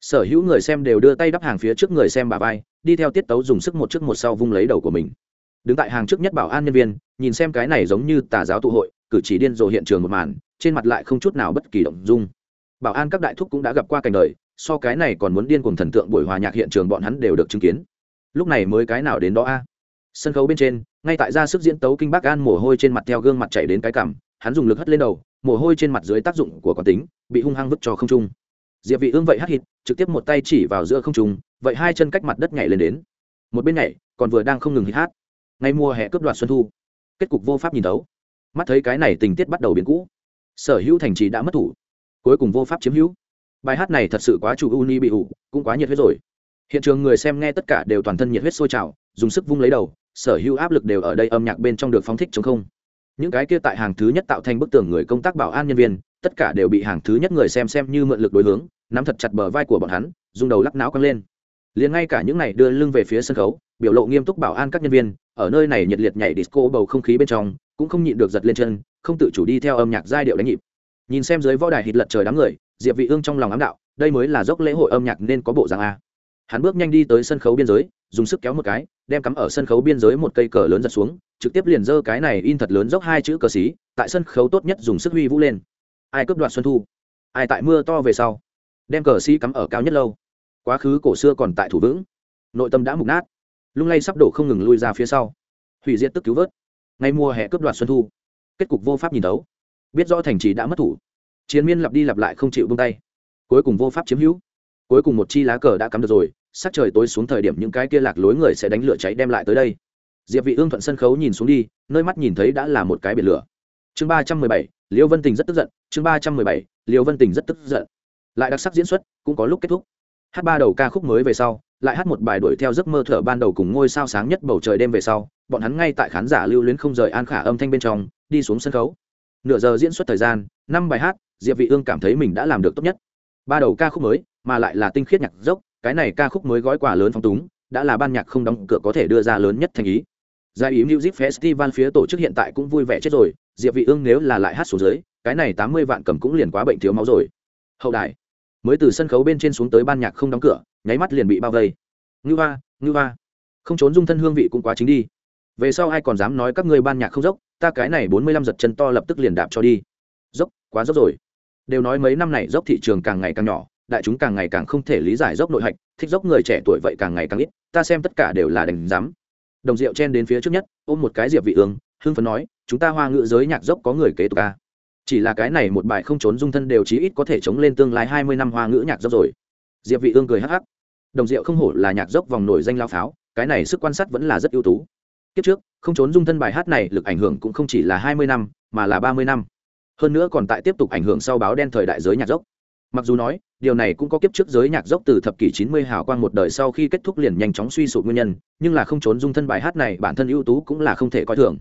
sở hữu người xem đều đưa tay đắp hàng phía trước người xem bà vai, đi theo tiết tấu dùng sức một trước một sau vung lấy đầu của mình. Đứng tại hàng trước nhất bảo an nhân viên, nhìn xem cái này giống như tà giáo tụ hội, cử chỉ điên rồ hiện trường một màn, trên mặt lại không chút nào bất kỳ động dung. Bảo an các đại thúc cũng đã gặp qua cảnh đời, so cái này còn muốn điên cùng thần tượng buổi hòa nhạc hiện trường bọn hắn đều được chứng kiến. Lúc này mới cái nào đến đó a? Sân khấu bên trên, ngay tại ra sức diễn tấu kinh bác an mồ hôi trên mặt theo gương mặt chảy đến cái cằm, hắn dùng lực hất lên đầu, mồ hôi trên mặt dưới tác dụng của quán tính, bị hung hăng vứt cho không trung diệp vị ương vậy hắt hít, trực tiếp một tay chỉ vào giữa không trung, vậy hai chân cách mặt đất nhảy lên đến. Một bên nhảy, còn vừa đang không ngừng hít hát. Ngay mùa hè cướp đoạt xuân thu, kết cục vô pháp nhìn thấu. Mắt thấy cái này tình tiết bắt đầu biến cũ. Sở hữu thành trì đã mất thủ. Cuối cùng vô pháp chiếm hữu. Bài hát này thật sự quá chủ uni bị ủ, cũng quá nhiệt huyết rồi. Hiện trường người xem nghe tất cả đều toàn thân nhiệt huyết sôi trào, dùng sức vung lấy đầu, sở hữu áp lực đều ở đây âm nhạc bên trong được phóng thích chống không. Những cái kia tại hàng thứ nhất tạo thành bức tường người công tác bảo an nhân viên, tất cả đều bị hàng thứ nhất người xem xem như mượn lực đối hướng nắm thật chặt bờ vai của bọn hắn, dùng đầu lắc não căng lên. Liền ngay cả những này đưa lưng về phía sân khấu, biểu lộ nghiêm túc bảo an các nhân viên, ở nơi này nhiệt liệt nhảy disco bầu không khí bên trong, cũng không nhịn được giật lên chân, không tự chủ đi theo âm nhạc giai điệu đánh nhịp. Nhìn xem dưới võ đài hít lật trời đám người, diệp vị ương trong lòng ám đạo, đây mới là dốc lễ hội âm nhạc nên có bộ dạng a. Hắn bước nhanh đi tới sân khấu biên giới, dùng sức kéo một cái, đem cắm ở sân khấu biên giới một cây cờ lớn giật xuống, trực tiếp liền dơ cái này in thật lớn dốc hai chữ cờ xí, tại sân khấu tốt nhất dùng sức huy vũ lên. Ai cướp đoạt xuân thu? Ai tại mưa to về sau? Đem cờ sĩ cắm ở cao nhất lâu. Quá khứ cổ xưa còn tại thủ vững. Nội tâm đã mục nát. Lung lay sắp đổ không ngừng lui ra phía sau. Hủy diệt tức cứu vớt. Ngay mùa hè cướp đoạt xuân thu. Kết cục vô pháp nhìn đấu. biết rõ thành trì đã mất thủ. Chiến miên lặp đi lặp lại không chịu bông tay. Cuối cùng vô pháp chiếm hữu. Cuối cùng một chi lá cờ đã cắm được rồi, sắc trời tối xuống thời điểm những cái kia lạc lối người sẽ đánh lửa cháy đem lại tới đây. Diệp vị ương thuận sân khấu nhìn xuống đi, nơi mắt nhìn thấy đã là một cái biển lửa. Chương ba trăm mười bảy, liêu vân tình rất tức giận. Chương ba trăm mười bảy, liêu vân tình rất tức giận lại đặc sắc diễn xuất, cũng có lúc kết thúc. Hát ba đầu ca khúc mới về sau, lại hát một bài đuổi theo giấc mơ thở ban đầu cùng ngôi sao sáng nhất bầu trời đêm về sau, bọn hắn ngay tại khán giả lưu luyến không rời an khả âm thanh bên trong, đi xuống sân khấu. Nửa giờ diễn xuất thời gian, năm bài hát, diệp vị ương cảm thấy mình đã làm được tốt nhất. Ba đầu ca khúc mới, mà lại là tinh khiết nhạc dốc, cái này ca khúc mới gói quà lớn phong túng, đã là ban nhạc không đóng cửa có thể đưa ra lớn nhất thành ý. Giải ý music festival phía tổ chức hiện tại cũng vui vẻ chết rồi, diệp vị ương nếu là lại hát xuống dưới, cái này 80 vạn cầm cũng liền quá bệnh thiếu máu rồi. Hậu đại mới từ sân khấu bên trên xuống tới ban nhạc không đóng cửa, nháy mắt liền bị bao vây. Ngư hoa ngư hoa. Không trốn dung thân hương vị cũng quá chính đi. Về sau ai còn dám nói các ngươi ban nhạc không dốc, ta cái này 45 giật chân to lập tức liền đạp cho đi. Dốc, quá dốc rồi. Đều nói mấy năm này dốc thị trường càng ngày càng nhỏ, đại chúng càng ngày càng không thể lý giải dốc nội hạch, thích dốc người trẻ tuổi vậy càng ngày càng ít, ta xem tất cả đều là đành dám. Đồng rượu chen đến phía trước nhất, ôm một cái diệp vị ương, hưng phấn nói, chúng ta hoa ngữ giới nhạc dốc có người kế tục ta chỉ là cái này một bài không trốn dung thân đều chí ít có thể chống lên tương lai hai mươi năm hoa ngữ nhạc dốc rồi. Diệp vị ương cười hắc hắc. Đồng diệu không hổ là nhạc dốc vòng nổi danh lao pháo, cái này sức quan sát vẫn là rất ưu tú. Kiếp trước, không trốn dung thân bài hát này lực ảnh hưởng cũng không chỉ là hai mươi năm, mà là ba mươi năm. Hơn nữa còn tại tiếp tục ảnh hưởng sau báo đen thời đại giới nhạc dốc. Mặc dù nói, điều này cũng có kiếp trước giới nhạc dốc từ thập kỷ 90 hào quang một đời sau khi kết thúc liền nhanh chóng suy sụp nguyên nhân, nhưng là không trốn dung thân bài hát này bản thân ưu tú cũng là không thể coi thường.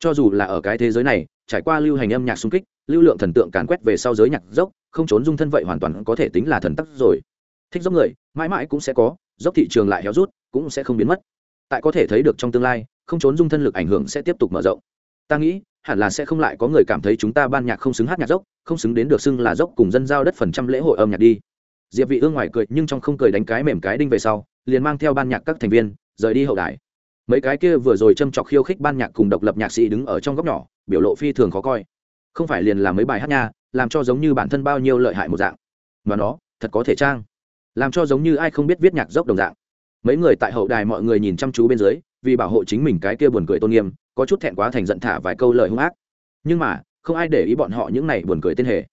Cho dù là ở cái thế giới này, trải qua lưu hành âm nhạc xung kích lưu lượng thần tượng càn quét về sau giới nhạc dốc, không trốn dung thân vậy hoàn toàn có thể tính là thần tắc rồi. Thích dốc người, mãi mãi cũng sẽ có, dốc thị trường lại héo rút, cũng sẽ không biến mất. Tại có thể thấy được trong tương lai, không trốn dung thân lực ảnh hưởng sẽ tiếp tục mở rộng. Ta nghĩ, hẳn là sẽ không lại có người cảm thấy chúng ta ban nhạc không xứng hát nhạc dốc, không xứng đến được xưng là dốc cùng dân giao đất phần trăm lễ hội âm nhạc đi. Diệp vị ương ngoài cười, nhưng trong không cười đánh cái mềm cái đinh về sau, liền mang theo ban nhạc các thành viên, rời đi hậu đài. Mấy cái kia vừa rồi châm chọc khiêu khích ban nhạc cùng độc lập nhạc sĩ đứng ở trong góc nhỏ, biểu lộ phi thường khó coi không phải liền làm mấy bài hát nha, làm cho giống như bản thân bao nhiêu lợi hại một dạng. Mà nó, thật có thể trang. Làm cho giống như ai không biết viết nhạc dốc đồng dạng. Mấy người tại hậu đài mọi người nhìn chăm chú bên dưới, vì bảo hộ chính mình cái kia buồn cười tôn nghiêm, có chút thẹn quá thành giận thả vài câu lời hung ác. Nhưng mà, không ai để ý bọn họ những này buồn cười tên hề.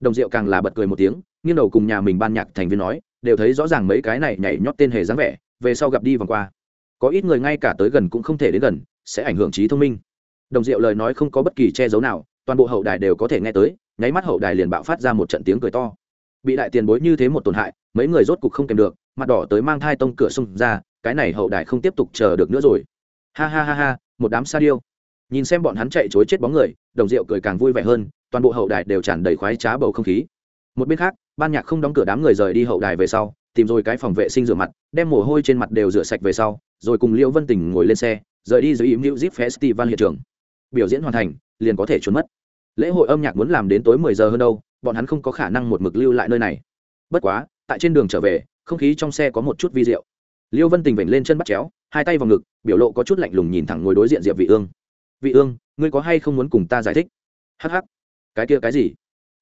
Đồng diệu càng là bật cười một tiếng, nghiêng đầu cùng nhà mình ban nhạc thành viên nói, đều thấy rõ ràng mấy cái này nhảy nhót tên hề dáng vẻ, về sau gặp đi vòng qua. Có ít người ngay cả tới gần cũng không thể đến gần, sẽ ảnh hưởng trí thông minh. Đồng diệu lời nói không có bất kỳ che giấu nào toàn bộ hậu đài đều có thể nghe tới, nháy mắt hậu đài liền bạo phát ra một trận tiếng cười to. Bị đại tiền bối như thế một tổn hại, mấy người rốt cục không kèm được, mặt đỏ tới mang thai tông cửa xung ra, cái này hậu đài không tiếp tục chờ được nữa rồi. Ha ha ha ha, một đám sa điêu. Nhìn xem bọn hắn chạy chối chết bóng người, đồng rượu cười càng vui vẻ hơn, toàn bộ hậu đài đều tràn đầy khoái trá bầu không khí. Một bên khác, ban nhạc không đóng cửa đám người rời đi hậu đài về sau, tìm rồi cái phòng vệ sinh rửa mặt, đem mồ hôi trên mặt đều rửa sạch về sau, rồi cùng liễu vân tình ngồi lên xe, rời đi dưới im new zip festival hiện trường. Biểu diễn hoàn thành, liền có thể trốn mất lễ hội âm nhạc muốn làm đến tối mười giờ hơn đâu, bọn hắn không có khả năng một mực lưu lại nơi này. Bất quá, tại trên đường trở về, không khí trong xe có một chút vi diệu. Liêu vân tình vểnh lên chân bắt chéo, hai tay vào ngực, biểu lộ có chút lạnh lùng nhìn thẳng ngồi đối diện diệp vị ương. Vị ương, ngươi có hay không muốn cùng ta giải thích? Hắc hắc. Cái kia cái gì?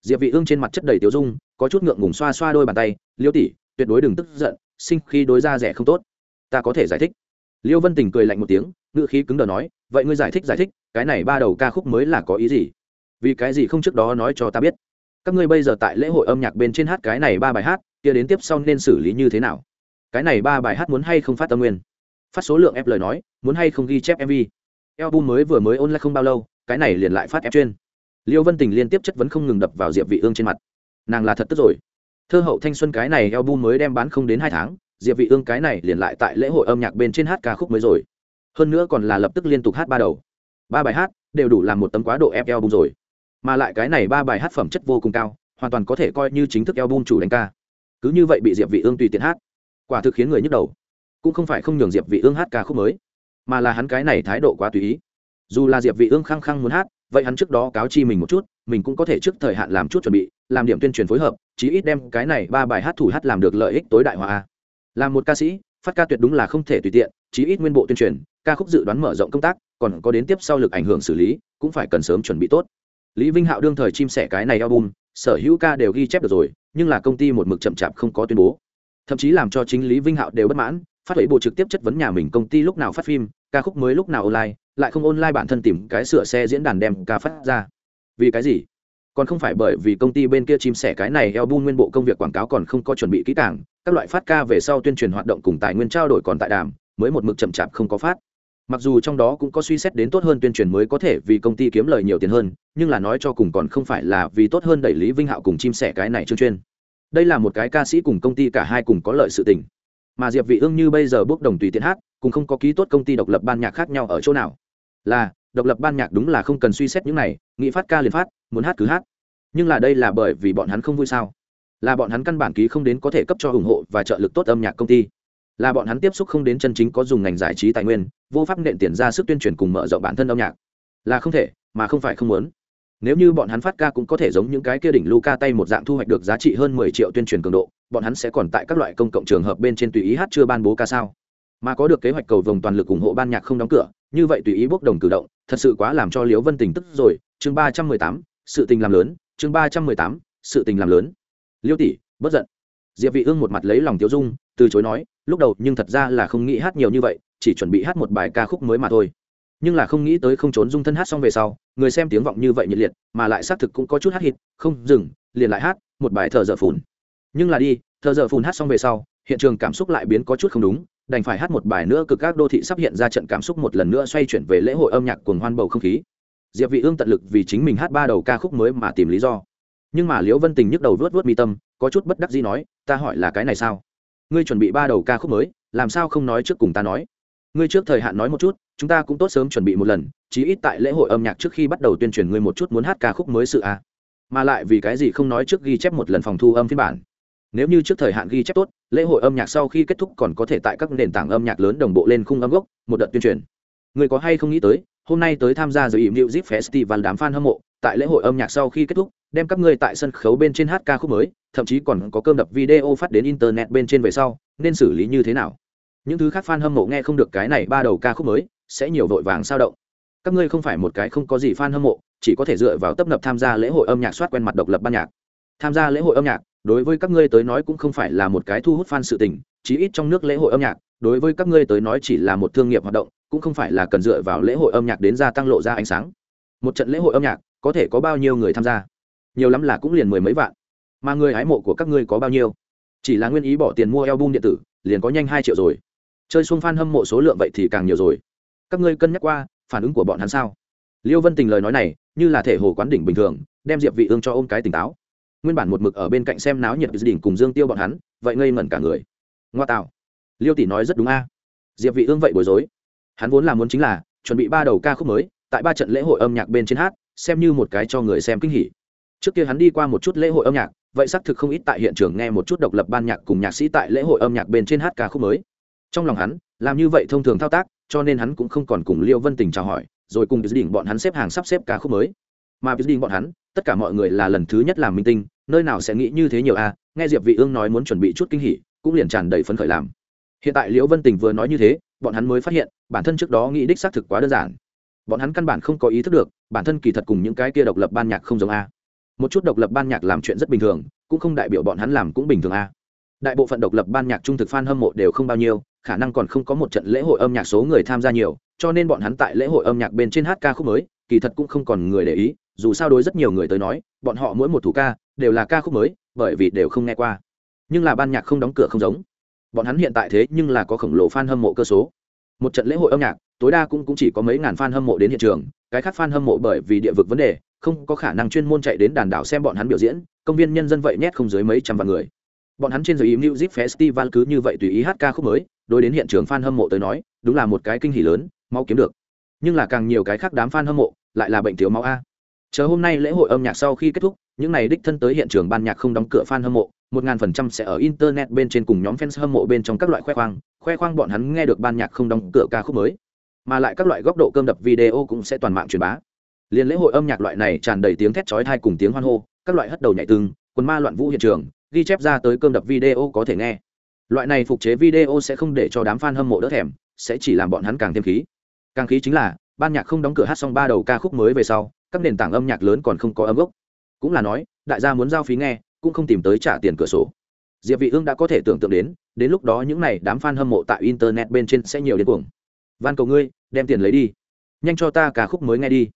Diệp vị ương trên mặt chất đầy tiêu dung, có chút ngượng ngùng xoa xoa đôi bàn tay, liêu tỷ, tuyệt đối đừng tức giận, sinh khi đối ra rẻ không tốt. Ta có thể giải thích. Liêu vân tình cười lạnh một tiếng, ngữ khí cứng đờ nói, vậy ngươi giải thích giải thích, cái này ba đầu ca khúc mới là có ý gì? Vì cái gì không trước đó nói cho ta biết? Các ngươi bây giờ tại lễ hội âm nhạc bên trên hát cái này ba bài hát, kia đến tiếp sau nên xử lý như thế nào? Cái này ba bài hát muốn hay không phát tâm nguyên? Phát số lượng ép lời nói, muốn hay không ghi chép mv album mới vừa mới ôn lại không bao lâu, cái này liền lại phát ép chuyên. Liêu vân tình liên tiếp chất vấn không ngừng đập vào diệp vị ương trên mặt. Nàng là thật tức rồi. Thơ hậu thanh xuân cái này album mới đem bán không đến hai tháng, diệp vị ương cái này liền lại tại lễ hội âm nhạc bên trên hát ca khúc mới rồi. Hơn nữa còn là lập tức liên tục hát ba đầu. Ba bài hát đều đủ làm một tấm quá độ ép album rồi mà lại cái này ba bài hát phẩm chất vô cùng cao, hoàn toàn có thể coi như chính thức album chủ đánh ca. Cứ như vậy bị diệp vị ương tùy tiện hát, quả thực khiến người nhức đầu. Cũng không phải không nhường diệp vị ương hát ca khúc mới, mà là hắn cái này thái độ quá tùy ý. Dù là diệp vị ương khăng khăng muốn hát, vậy hắn trước đó cáo chi mình một chút, mình cũng có thể trước thời hạn làm chút chuẩn bị, làm điểm tuyên truyền phối hợp, chí ít đem cái này ba bài hát thủ hát làm được lợi ích tối đại hóa. Làm một ca sĩ, phát ca tuyệt đúng là không thể tùy tiện, chí ít nguyên bộ tuyên truyền, ca khúc dự đoán mở rộng công tác, còn có đến tiếp sau lực ảnh hưởng xử lý, cũng phải cần sớm chuẩn bị tốt lý vinh hạo đương thời chim sẻ cái này album, sở hữu ca đều ghi chép được rồi, nhưng là công ty một mực chậm chạp không có tuyên bố. Thậm chí làm cho chính lý vinh hạo đều bất mãn, phát huệ bộ trực tiếp chất vấn nhà mình công ty lúc nào phát phim, ca khúc mới lúc nào online, lại không online bản thân tìm cái sửa xe diễn đàn đem ca phát ra. Vì cái gì? Còn không phải bởi vì công ty bên kia chim sẻ cái này album nguyên bộ công việc quảng cáo còn không có chuẩn bị kỹ càng, các loại phát ca về sau tuyên truyền hoạt động cùng tài nguyên trao đổi còn tại đàm, mới một mực chậm chạp không có phát mặc dù trong đó cũng có suy xét đến tốt hơn tuyên truyền mới có thể vì công ty kiếm lời nhiều tiền hơn, nhưng là nói cho cùng còn không phải là vì tốt hơn đẩy lý vinh hạo cùng chim sẻ cái này chương chuyên. Đây là một cái ca sĩ cùng công ty cả hai cùng có lợi sự tình. Mà diệp vị ương như bây giờ bước đồng tùy tiện hát cùng không có ký tốt công ty độc lập ban nhạc khác nhau ở chỗ nào. Là, độc lập ban nhạc đúng là không cần suy xét những này nghĩ phát ca liền phát, muốn hát cứ hát. Nhưng là đây là bởi vì bọn hắn không vui sao? Là bọn hắn căn bản ký không đến có thể cấp cho ủng hộ và trợ lực tốt âm nhạc công ty. Là bọn hắn tiếp xúc không đến chân chính có dùng ngành giải trí tài nguyên vô pháp nện tiền ra sức tuyên truyền cùng mở rộng bản thân âm nhạc là không thể mà không phải không muốn nếu như bọn hắn phát ca cũng có thể giống những cái kia đỉnh Luca tay một dạng thu hoạch được giá trị hơn mười triệu tuyên truyền cường độ, bọn hắn sẽ còn tại các loại công cộng trường hợp bên trên tùy ý hát chưa ban bố ca sao? Mà có được kế hoạch cầu vồng toàn lực ủng hộ ban nhạc không đóng cửa, như vậy tùy ý bốc đồng cử động, thật sự quá làm cho Liễu Vân Tình tức rồi. Chương ba trăm mười tám, sự tình làm lớn, chương ba trăm mười tám, sự tình làm lớn. Liêu tỷ, bất giận. Diệp Vị Ương một mặt lấy lòng tiêu dung, từ chối nói, lúc đầu nhưng thật ra là không nghĩ hát nhiều như vậy, chỉ chuẩn bị hát một bài ca khúc mới mà thôi. Nhưng là không nghĩ tới không trốn dung thân hát xong về sau, người xem tiếng vọng như vậy nhiệt liệt, mà lại xác thực cũng có chút hát hít không dừng, liền lại hát một bài thợ dở phùn. Nhưng là đi thợ dở phùn hát xong về sau, hiện trường cảm xúc lại biến có chút không đúng, đành phải hát một bài nữa cực các đô thị sắp hiện ra trận cảm xúc một lần nữa xoay chuyển về lễ hội âm nhạc cuồng hoan bầu không khí. Diệp vị ương tận lực vì chính mình hát ba đầu ca khúc mới mà tìm lý do. Nhưng mà liễu vân tình nhức đầu vớt vớt mi tâm, có chút bất đắc dĩ nói, ta hỏi là cái này sao? Ngươi chuẩn bị ba đầu ca khúc mới, làm sao không nói trước cùng ta nói? Ngươi trước thời hạn nói một chút, chúng ta cũng tốt sớm chuẩn bị một lần, chí ít tại lễ hội âm nhạc trước khi bắt đầu tuyên truyền ngươi một chút muốn hát ca khúc mới sự a à. mà lại vì cái gì không nói trước ghi chép một lần phòng thu âm phiên bản. Nếu như trước thời hạn ghi chép tốt, lễ hội âm nhạc sau khi kết thúc còn có thể tại các nền tảng âm nhạc lớn đồng bộ lên khung âm gốc, một đợt tuyên truyền. Người có hay không nghĩ tới, hôm nay tới tham gia giới ỉm zip Festival đám fan hâm mộ, tại lễ hội âm nhạc sau khi kết thúc, đem các ngươi tại sân khấu bên trên hát ca khúc mới, thậm chí còn có cơm đập video phát đến internet bên trên về sau, nên xử lý như thế nào? Những thứ khác fan hâm mộ nghe không được cái này ba đầu ca khúc mới, sẽ nhiều vội vàng sao động. Các ngươi không phải một cái không có gì fan hâm mộ, chỉ có thể dựa vào tấp nập tham gia lễ hội âm nhạc soát quen mặt độc lập ban nhạc. Tham gia lễ hội âm nhạc, đối với các ngươi tới nói cũng không phải là một cái thu hút fan sự tình, chí ít trong nước lễ hội âm nhạc, đối với các ngươi tới nói chỉ là một thương nghiệp hoạt động, cũng không phải là cần dựa vào lễ hội âm nhạc đến gia tăng lộ ra ánh sáng. Một trận lễ hội âm nhạc, có thể có bao nhiêu người tham gia? Nhiều lắm là cũng liền mười mấy vạn. Mà người hái mộ của các ngươi có bao nhiêu? Chỉ là nguyên ý bỏ tiền mua album điện tử, liền có nhanh hai triệu rồi chơi xuông phan hâm mộ số lượng vậy thì càng nhiều rồi. Các ngươi cân nhắc qua, phản ứng của bọn hắn sao? Liêu vân tình lời nói này, như là thể hồ quán đỉnh bình thường, đem diệp vị ương cho ôm cái tỉnh táo. Nguyên bản một mực ở bên cạnh xem náo nhiệt đỉnh cùng dương tiêu bọn hắn, vậy ngây ngẩn cả người. Ngoa tạo. Liêu tỷ nói rất đúng a. Diệp vị ương vậy bối rối. Hắn vốn là muốn chính là chuẩn bị ba đầu ca khúc mới, tại ba trận lễ hội âm nhạc bên trên hát, xem như một cái cho người xem kinh hỉ. Trước kia hắn đi qua một chút lễ hội âm nhạc, vậy xác thực không ít tại hiện trường nghe một chút độc lập ban nhạc cùng nhạc sĩ tại lễ hội âm nhạc bên trên hát ca khúc mới trong lòng hắn, làm như vậy thông thường thao tác, cho nên hắn cũng không còn cùng liêu vân tình chào hỏi, rồi cùng dự định bọn hắn xếp hàng sắp xếp ca khúc mới. Mà dự định bọn hắn, tất cả mọi người là lần thứ nhất làm minh tinh, nơi nào sẽ nghĩ như thế nhiều a, nghe diệp vị ương nói muốn chuẩn bị chút kinh hỉ, cũng liền tràn đầy phấn khởi làm. Hiện tại liễu vân tình vừa nói như thế, bọn hắn mới phát hiện, bản thân trước đó nghĩ đích xác thực quá đơn giản. Bọn hắn căn bản không có ý thức được, bản thân kỳ thật cùng những cái kia độc lập ban nhạc không giống a. Một chút độc lập ban nhạc làm chuyện rất bình thường, cũng không đại biểu bọn hắn làm cũng bình thường a. Đại bộ phận độc lập ban nhạc trung thực fan hâm mộ đều không bao nhiêu khả năng còn không có một trận lễ hội âm nhạc số người tham gia nhiều cho nên bọn hắn tại lễ hội âm nhạc bên trên hát ca khúc mới kỳ thật cũng không còn người để ý dù sao đối rất nhiều người tới nói bọn họ mỗi một thủ ca đều là ca khúc mới bởi vì đều không nghe qua. Nhưng là ban nhạc không đóng cửa không giống. Bọn hắn hiện tại thế nhưng là có khổng lồ fan hâm mộ cơ số. Một trận lễ hội âm nhạc tối đa cũng, cũng chỉ có mấy ngàn fan hâm mộ đến hiện trường cái khác fan hâm mộ bởi vì địa vực vấn đề không có khả năng chuyên môn chạy đến đàn đảo xem bọn hắn biểu diễn công viên nhân dân vậy nhét không dưới mấy trăm vạn người. Bọn hắn trên giới im zip festival cứ như vậy tùy ý hát ca khúc mới đối đến hiện trường fan hâm mộ tới nói, đúng là một cái kinh hỉ lớn máu kiếm được. Nhưng là càng nhiều cái khác đám fan hâm mộ, lại là bệnh thiếu máu a. Chờ hôm nay lễ hội âm nhạc sau khi kết thúc, những này đích thân tới hiện trường ban nhạc không đóng cửa fan hâm mộ, một ngàn phần trăm sẽ ở internet bên trên cùng nhóm fans hâm mộ bên trong các loại khoe khoang khoe khoang bọn hắn nghe được ban nhạc không đóng cửa ca khúc mới. Mà lại các loại góc độ cơm đập video cũng sẽ toàn mạng truyền bá. Liên lễ hội âm nhạc loại này tràn đầy tiếng thét chói tai cùng tiếng hoan hô, các loại hất đầu nhảy tương quần ma loạn vũ hiện trường, ghi chép ra tới cơm đập video có thể nghe loại này phục chế video sẽ không để cho đám fan hâm mộ đỡ thèm, sẽ chỉ làm bọn hắn càng thêm khí. Càng khí chính là, ban nhạc không đóng cửa hát xong ba đầu ca khúc mới về sau, các nền tảng âm nhạc lớn còn không có âm gốc. Cũng là nói, đại gia muốn giao phí nghe, cũng không tìm tới trả tiền cửa sổ. Diệp vị ương đã có thể tưởng tượng đến đến lúc đó những này đám fan hâm mộ tại internet bên trên sẽ nhiều đến cuồng. Van cầu ngươi, đem tiền lấy đi. Nhanh cho ta ca khúc mới nghe đi.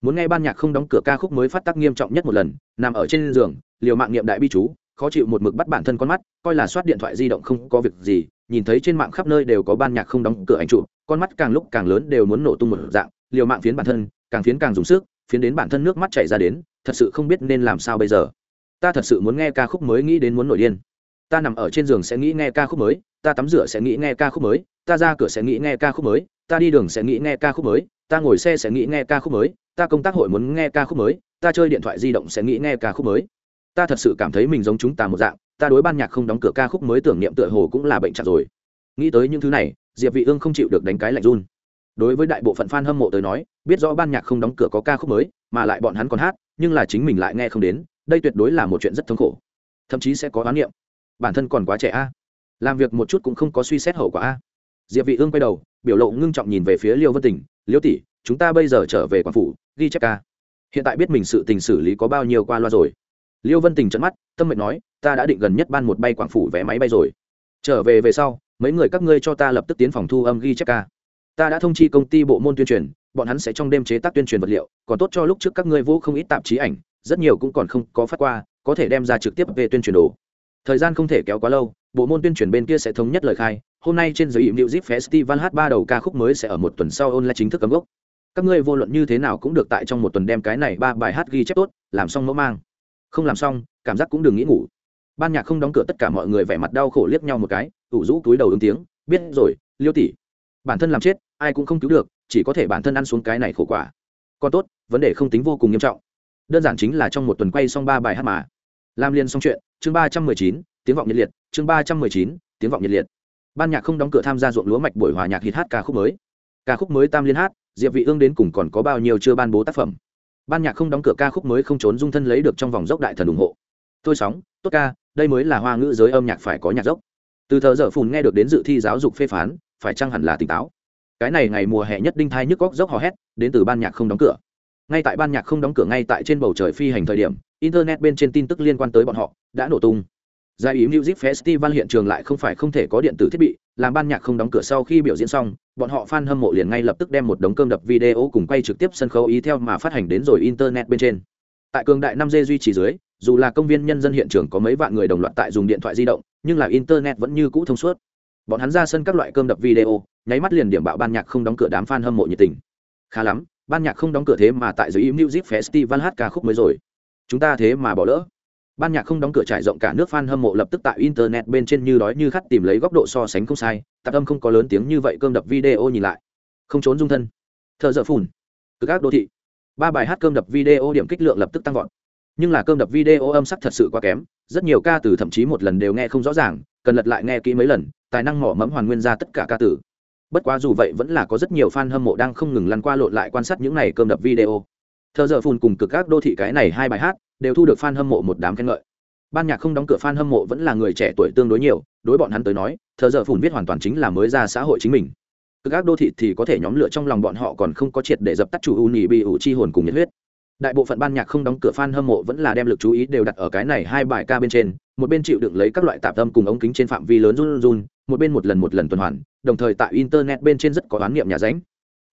Muốn nghe ban nhạc không đóng cửa ca khúc mới phát tác nghiêm trọng nhất một lần, nằm ở trên giường, liều mạng niệm đại bi chú khó chịu một mực bắt bản thân con mắt, coi là soát điện thoại di động không có việc gì, nhìn thấy trên mạng khắp nơi đều có ban nhạc không đóng cửa ảnh chụp, con mắt càng lúc càng lớn đều muốn nổ tung một dạng, liều mạng phiến bản thân, càng phiến càng dùng sức, phiến đến bản thân nước mắt chảy ra đến, thật sự không biết nên làm sao bây giờ. Ta thật sự muốn nghe ca khúc mới nghĩ đến muốn nổi điên. Ta nằm ở trên giường sẽ nghĩ nghe ca khúc mới, ta tắm rửa sẽ nghĩ nghe ca khúc mới, ta ra cửa sẽ nghĩ nghe ca khúc mới, ta đi đường sẽ nghĩ nghe ca khúc mới, ta ngồi xe sẽ nghĩ nghe ca khúc mới, ta công tác hội muốn nghe ca khúc mới, ta chơi điện thoại di động sẽ nghĩ nghe ca khúc mới ta thật sự cảm thấy mình giống chúng ta một dạng, ta đối ban nhạc không đóng cửa ca khúc mới tưởng niệm tựa hồ cũng là bệnh chặt rồi. Nghĩ tới những thứ này, diệp vị ương không chịu được đánh cái lạnh run. Đối với đại bộ phận fan hâm mộ tới nói, biết rõ ban nhạc không đóng cửa có ca khúc mới, mà lại bọn hắn còn hát, nhưng là chính mình lại nghe không đến, đây tuyệt đối là một chuyện rất thống khổ. Thậm chí sẽ có oán niệm. Bản thân còn quá trẻ a. Làm việc một chút cũng không có suy xét hậu quả a. Diệp vị ương quay đầu, biểu lộ ngưng trọng nhìn về phía liêu vân tình, liêu tỷ, chúng ta bây giờ trở về quảng phủ, ghi chép ca. Hiện tại biết mình sự tình xử lý có bao nhiêu qua loa rồi liêu vân tình trận mắt, tâm mệnh nói, ta đã định gần nhất ban một bay quảng phủ vé máy bay rồi. Trở về về sau, mấy người các ngươi cho ta lập tức tiến phòng thu âm ghi chép ca. Ta đã thông chi công ty bộ môn tuyên truyền, bọn hắn sẽ trong đêm chế tác tuyên truyền vật liệu, còn tốt cho lúc trước các ngươi vô không ít tạp chí ảnh, rất nhiều cũng còn không có phát qua, có thể đem ra trực tiếp về tuyên truyền đồ. Thời gian không thể kéo quá lâu, bộ môn tuyên truyền bên kia sẽ thống nhất lời khai, hôm nay trên giới ỉm liệu zip Festival hát ba đầu ca khúc mới sẽ ở một tuần sau online chính thức cấm gốc. Các ngươi vô luận như thế nào cũng được tại trong một tuần đem cái này ba bài hát ghi chép tốt, làm xong mẫu mang không làm xong, cảm giác cũng đừng nghĩ ngủ. Ban nhạc không đóng cửa tất cả mọi người vẻ mặt đau khổ liếc nhau một cái, ủ rũ túi đầu ứng tiếng, biết rồi, liêu tỷ. Bản thân làm chết, ai cũng không cứu được, chỉ có thể bản thân ăn xuống cái này khổ quả. Còn tốt, vấn đề không tính vô cùng nghiêm trọng. Đơn giản chính là trong một tuần quay xong ba bài hát mà. Làm liền xong chuyện, chương ba trăm mười chín, tiếng vọng nhiệt liệt, chương ba trăm mười chín, tiếng vọng nhiệt liệt. Ban nhạc không đóng cửa tham gia ruộng lúa mạch buổi hòa nhạc hít hát ca khúc mới. Ca khúc mới tam liên hát, diệp vị ương đến cùng còn có bao nhiêu chưa ban bố tác phẩm ban nhạc không đóng cửa ca khúc mới không trốn dung thân lấy được trong vòng dốc đại thần ủng hộ. Tôi sóng, tốt ca, đây mới là hoa ngữ giới âm nhạc phải có nhạc dốc. Từ thờ dở phùn nghe được đến dự thi giáo dục phê phán, phải chăng hẳn là tỉnh táo? Cái này ngày mùa hè nhất đinh thai nhức góc dốc hò hét, đến từ ban nhạc không đóng cửa. Ngay tại ban nhạc không đóng cửa ngay tại trên bầu trời phi hành thời điểm, internet bên trên tin tức liên quan tới bọn họ đã nổ tung. Giải ý music festival hiện trường lại không phải không thể có điện tử thiết bị, làm ban nhạc không đóng cửa sau khi biểu diễn xong bọn họ fan hâm mộ liền ngay lập tức đem một đống cơm đập video cùng quay trực tiếp sân khấu ý theo mà phát hành đến rồi internet bên trên. Tại cường đại năm g duy trì dưới, dù là công viên nhân dân hiện trường có mấy vạn người đồng loạt tại dùng điện thoại di động, nhưng là internet vẫn như cũ thông suốt. Bọn hắn ra sân các loại cơm đập video, nháy mắt liền điểm bạo ban nhạc không đóng cửa đám fan hâm mộ nhiệt tình. Khá lắm, ban nhạc không đóng cửa thế mà tại dưới e music festival hát ca khúc mới rồi. Chúng ta thế mà bỏ lỡ ban nhạc không đóng cửa trải rộng cả nước fan hâm mộ lập tức tại internet bên trên như đói như khát tìm lấy góc độ so sánh không sai, tạp âm không có lớn tiếng như vậy cơm đập video nhìn lại. Không trốn dung thân. Thợ dở phùn. Cực ác đô thị. Ba bài hát cơm đập video điểm kích lượng lập tức tăng vọt. Nhưng là cơm đập video âm sắc thật sự quá kém, rất nhiều ca từ thậm chí một lần đều nghe không rõ ràng, cần lật lại nghe kỹ mấy lần, tài năng mỏ mẫm hoàn nguyên ra tất cả ca từ. Bất quá dù vậy vẫn là có rất nhiều fan hâm mộ đang không ngừng lăn qua lộn lại quan sát những này cơm đập video. Thợ dợ phùn cùng cực các đô thị cái này hai bài hát đều thu được fan hâm mộ một đám khen ngợi. Ban nhạc không đóng cửa fan hâm mộ vẫn là người trẻ tuổi tương đối nhiều, đối bọn hắn tới nói thợ giờ phủn viết hoàn toàn chính là mới ra xã hội chính mình. Cực các đô thị thì có thể nhóm lửa trong lòng bọn họ còn không có triệt để dập tắt chủ u nhì bị ủ chi hồn cùng nhiệt huyết. Đại bộ phận ban nhạc không đóng cửa fan hâm mộ vẫn là đem lực chú ý đều đặt ở cái này hai bài ca bên trên, một bên chịu đựng lấy các loại tạp tâm cùng ống kính trên phạm vi lớn run run, một bên một lần một lần tuần hoàn, đồng thời tại internet bên trên rất có oán niệm nhà ránh.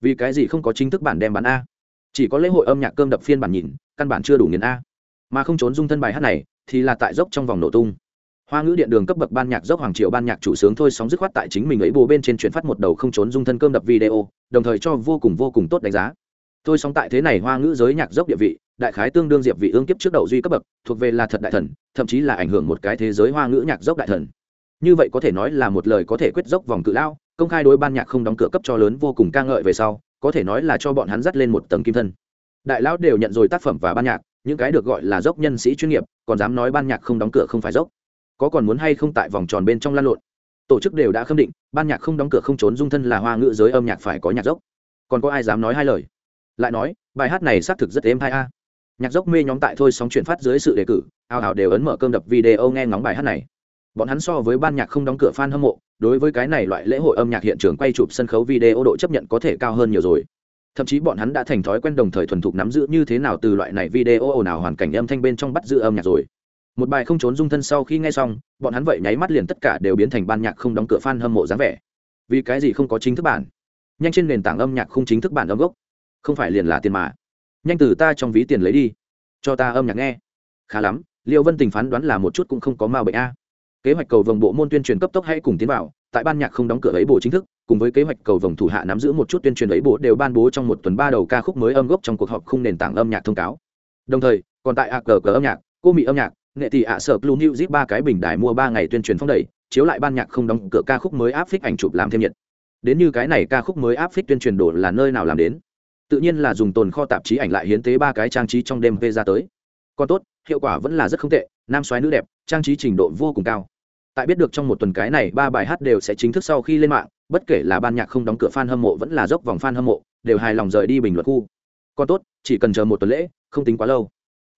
Vì cái gì không có chính thức bản đem bán a? Chỉ có lễ hội âm nhạc cơm đập phiên bản nhìn, căn bản chưa đủ nghiền a mà không trốn dung thân bài hát này thì là tại dốc trong vòng nổ tung. Hoa ngữ điện đường cấp bậc ban nhạc dốc hoàng triệu ban nhạc chủ sướng thôi sóng dứt khoát tại chính mình ấy bồ bên trên chuyển phát một đầu không trốn dung thân cơm đập video, đồng thời cho vô cùng vô cùng tốt đánh giá. Tôi sóng tại thế này hoa ngữ giới nhạc dốc địa vị, đại khái tương đương diệp vị ương kiếp trước đầu duy cấp bậc, thuộc về là thật đại thần, thậm chí là ảnh hưởng một cái thế giới hoa ngữ nhạc dốc đại thần. Như vậy có thể nói là một lời có thể quyết dốc vòng cự lao, công khai đối ban nhạc không đóng cửa cấp cho lớn vô cùng ca ngợi về sau, có thể nói là cho bọn hắn dắt lên một tầng kim thân. Đại lão đều nhận rồi tác phẩm và ban nhạc những cái được gọi là dốc nhân sĩ chuyên nghiệp, còn dám nói ban nhạc không đóng cửa không phải dốc. Có còn muốn hay không tại vòng tròn bên trong lan lộn? Tổ chức đều đã khâm định, ban nhạc không đóng cửa không trốn dung thân là hoa ngữ giới âm nhạc phải có nhạc dốc. Còn có ai dám nói hai lời? Lại nói, bài hát này xác thực rất êm hai a. Nhạc dốc mê nhóm tại thôi sóng chuyển phát dưới sự đề cử, ao ào đều ấn mở cơm đập video nghe ngóng bài hát này. Bọn hắn so với ban nhạc không đóng cửa fan hâm mộ, đối với cái này loại lễ hội âm nhạc hiện trường quay chụp sân khấu video độ chấp nhận có thể cao hơn nhiều rồi thậm chí bọn hắn đã thành thói quen đồng thời thuần thục nắm giữ như thế nào từ loại này video ồn ào hoàn cảnh âm thanh bên trong bắt giữ âm nhạc rồi. Một bài không trốn dung thân sau khi nghe xong, bọn hắn vậy nháy mắt liền tất cả đều biến thành ban nhạc không đóng cửa fan hâm mộ dáng vẻ. Vì cái gì không có chính thức bản? Nhanh trên nền tảng âm nhạc không chính thức bản âm gốc. Không phải liền là tiền mà. Nhanh từ ta trong ví tiền lấy đi. Cho ta âm nhạc nghe. Khá lắm liệu vân tình phán đoán là một chút cũng không có ma bệnh a kế hoạch cầu vồng bộ môn tuyên truyền cấp tốc hãy cùng tiến vào, tại ban nhạc không đóng cửa ấy bộ chính thức, cùng với kế hoạch cầu vồng thủ hạ nắm giữ một chút tuyên truyền ấy bộ đều ban bố trong một tuần ba đầu ca khúc mới âm gốc trong cuộc họp khung nền tảng âm nhạc thông cáo. Đồng thời, còn tại ag cờ âm nhạc, cô mỹ âm nhạc, nghệ tỷ ạ sở blue new zip ba cái bình đài mua ba ngày tuyên truyền phong đẩy, chiếu lại ban nhạc không đóng cửa ca khúc mới áp phích ảnh chụp làm thêm nhiệt. Đến như cái này ca khúc mới áp phích tuyên truyền đồ là nơi nào làm đến? Tự nhiên là dùng tồn kho tạp chí ảnh lại hiến tế ba cái trang trí trong đêm về ra tới. Còn tốt, hiệu quả vẫn là rất không tệ, nam xoáy nữ đẹp, trang trí trình độ vô cùng cao tại biết được trong một tuần cái này, ba bài hát đều sẽ chính thức sau khi lên mạng, bất kể là ban nhạc không đóng cửa fan hâm mộ vẫn là dốc vòng fan hâm mộ, đều hài lòng rời đi bình luận khu. Còn tốt, chỉ cần chờ một tuần lễ, không tính quá lâu.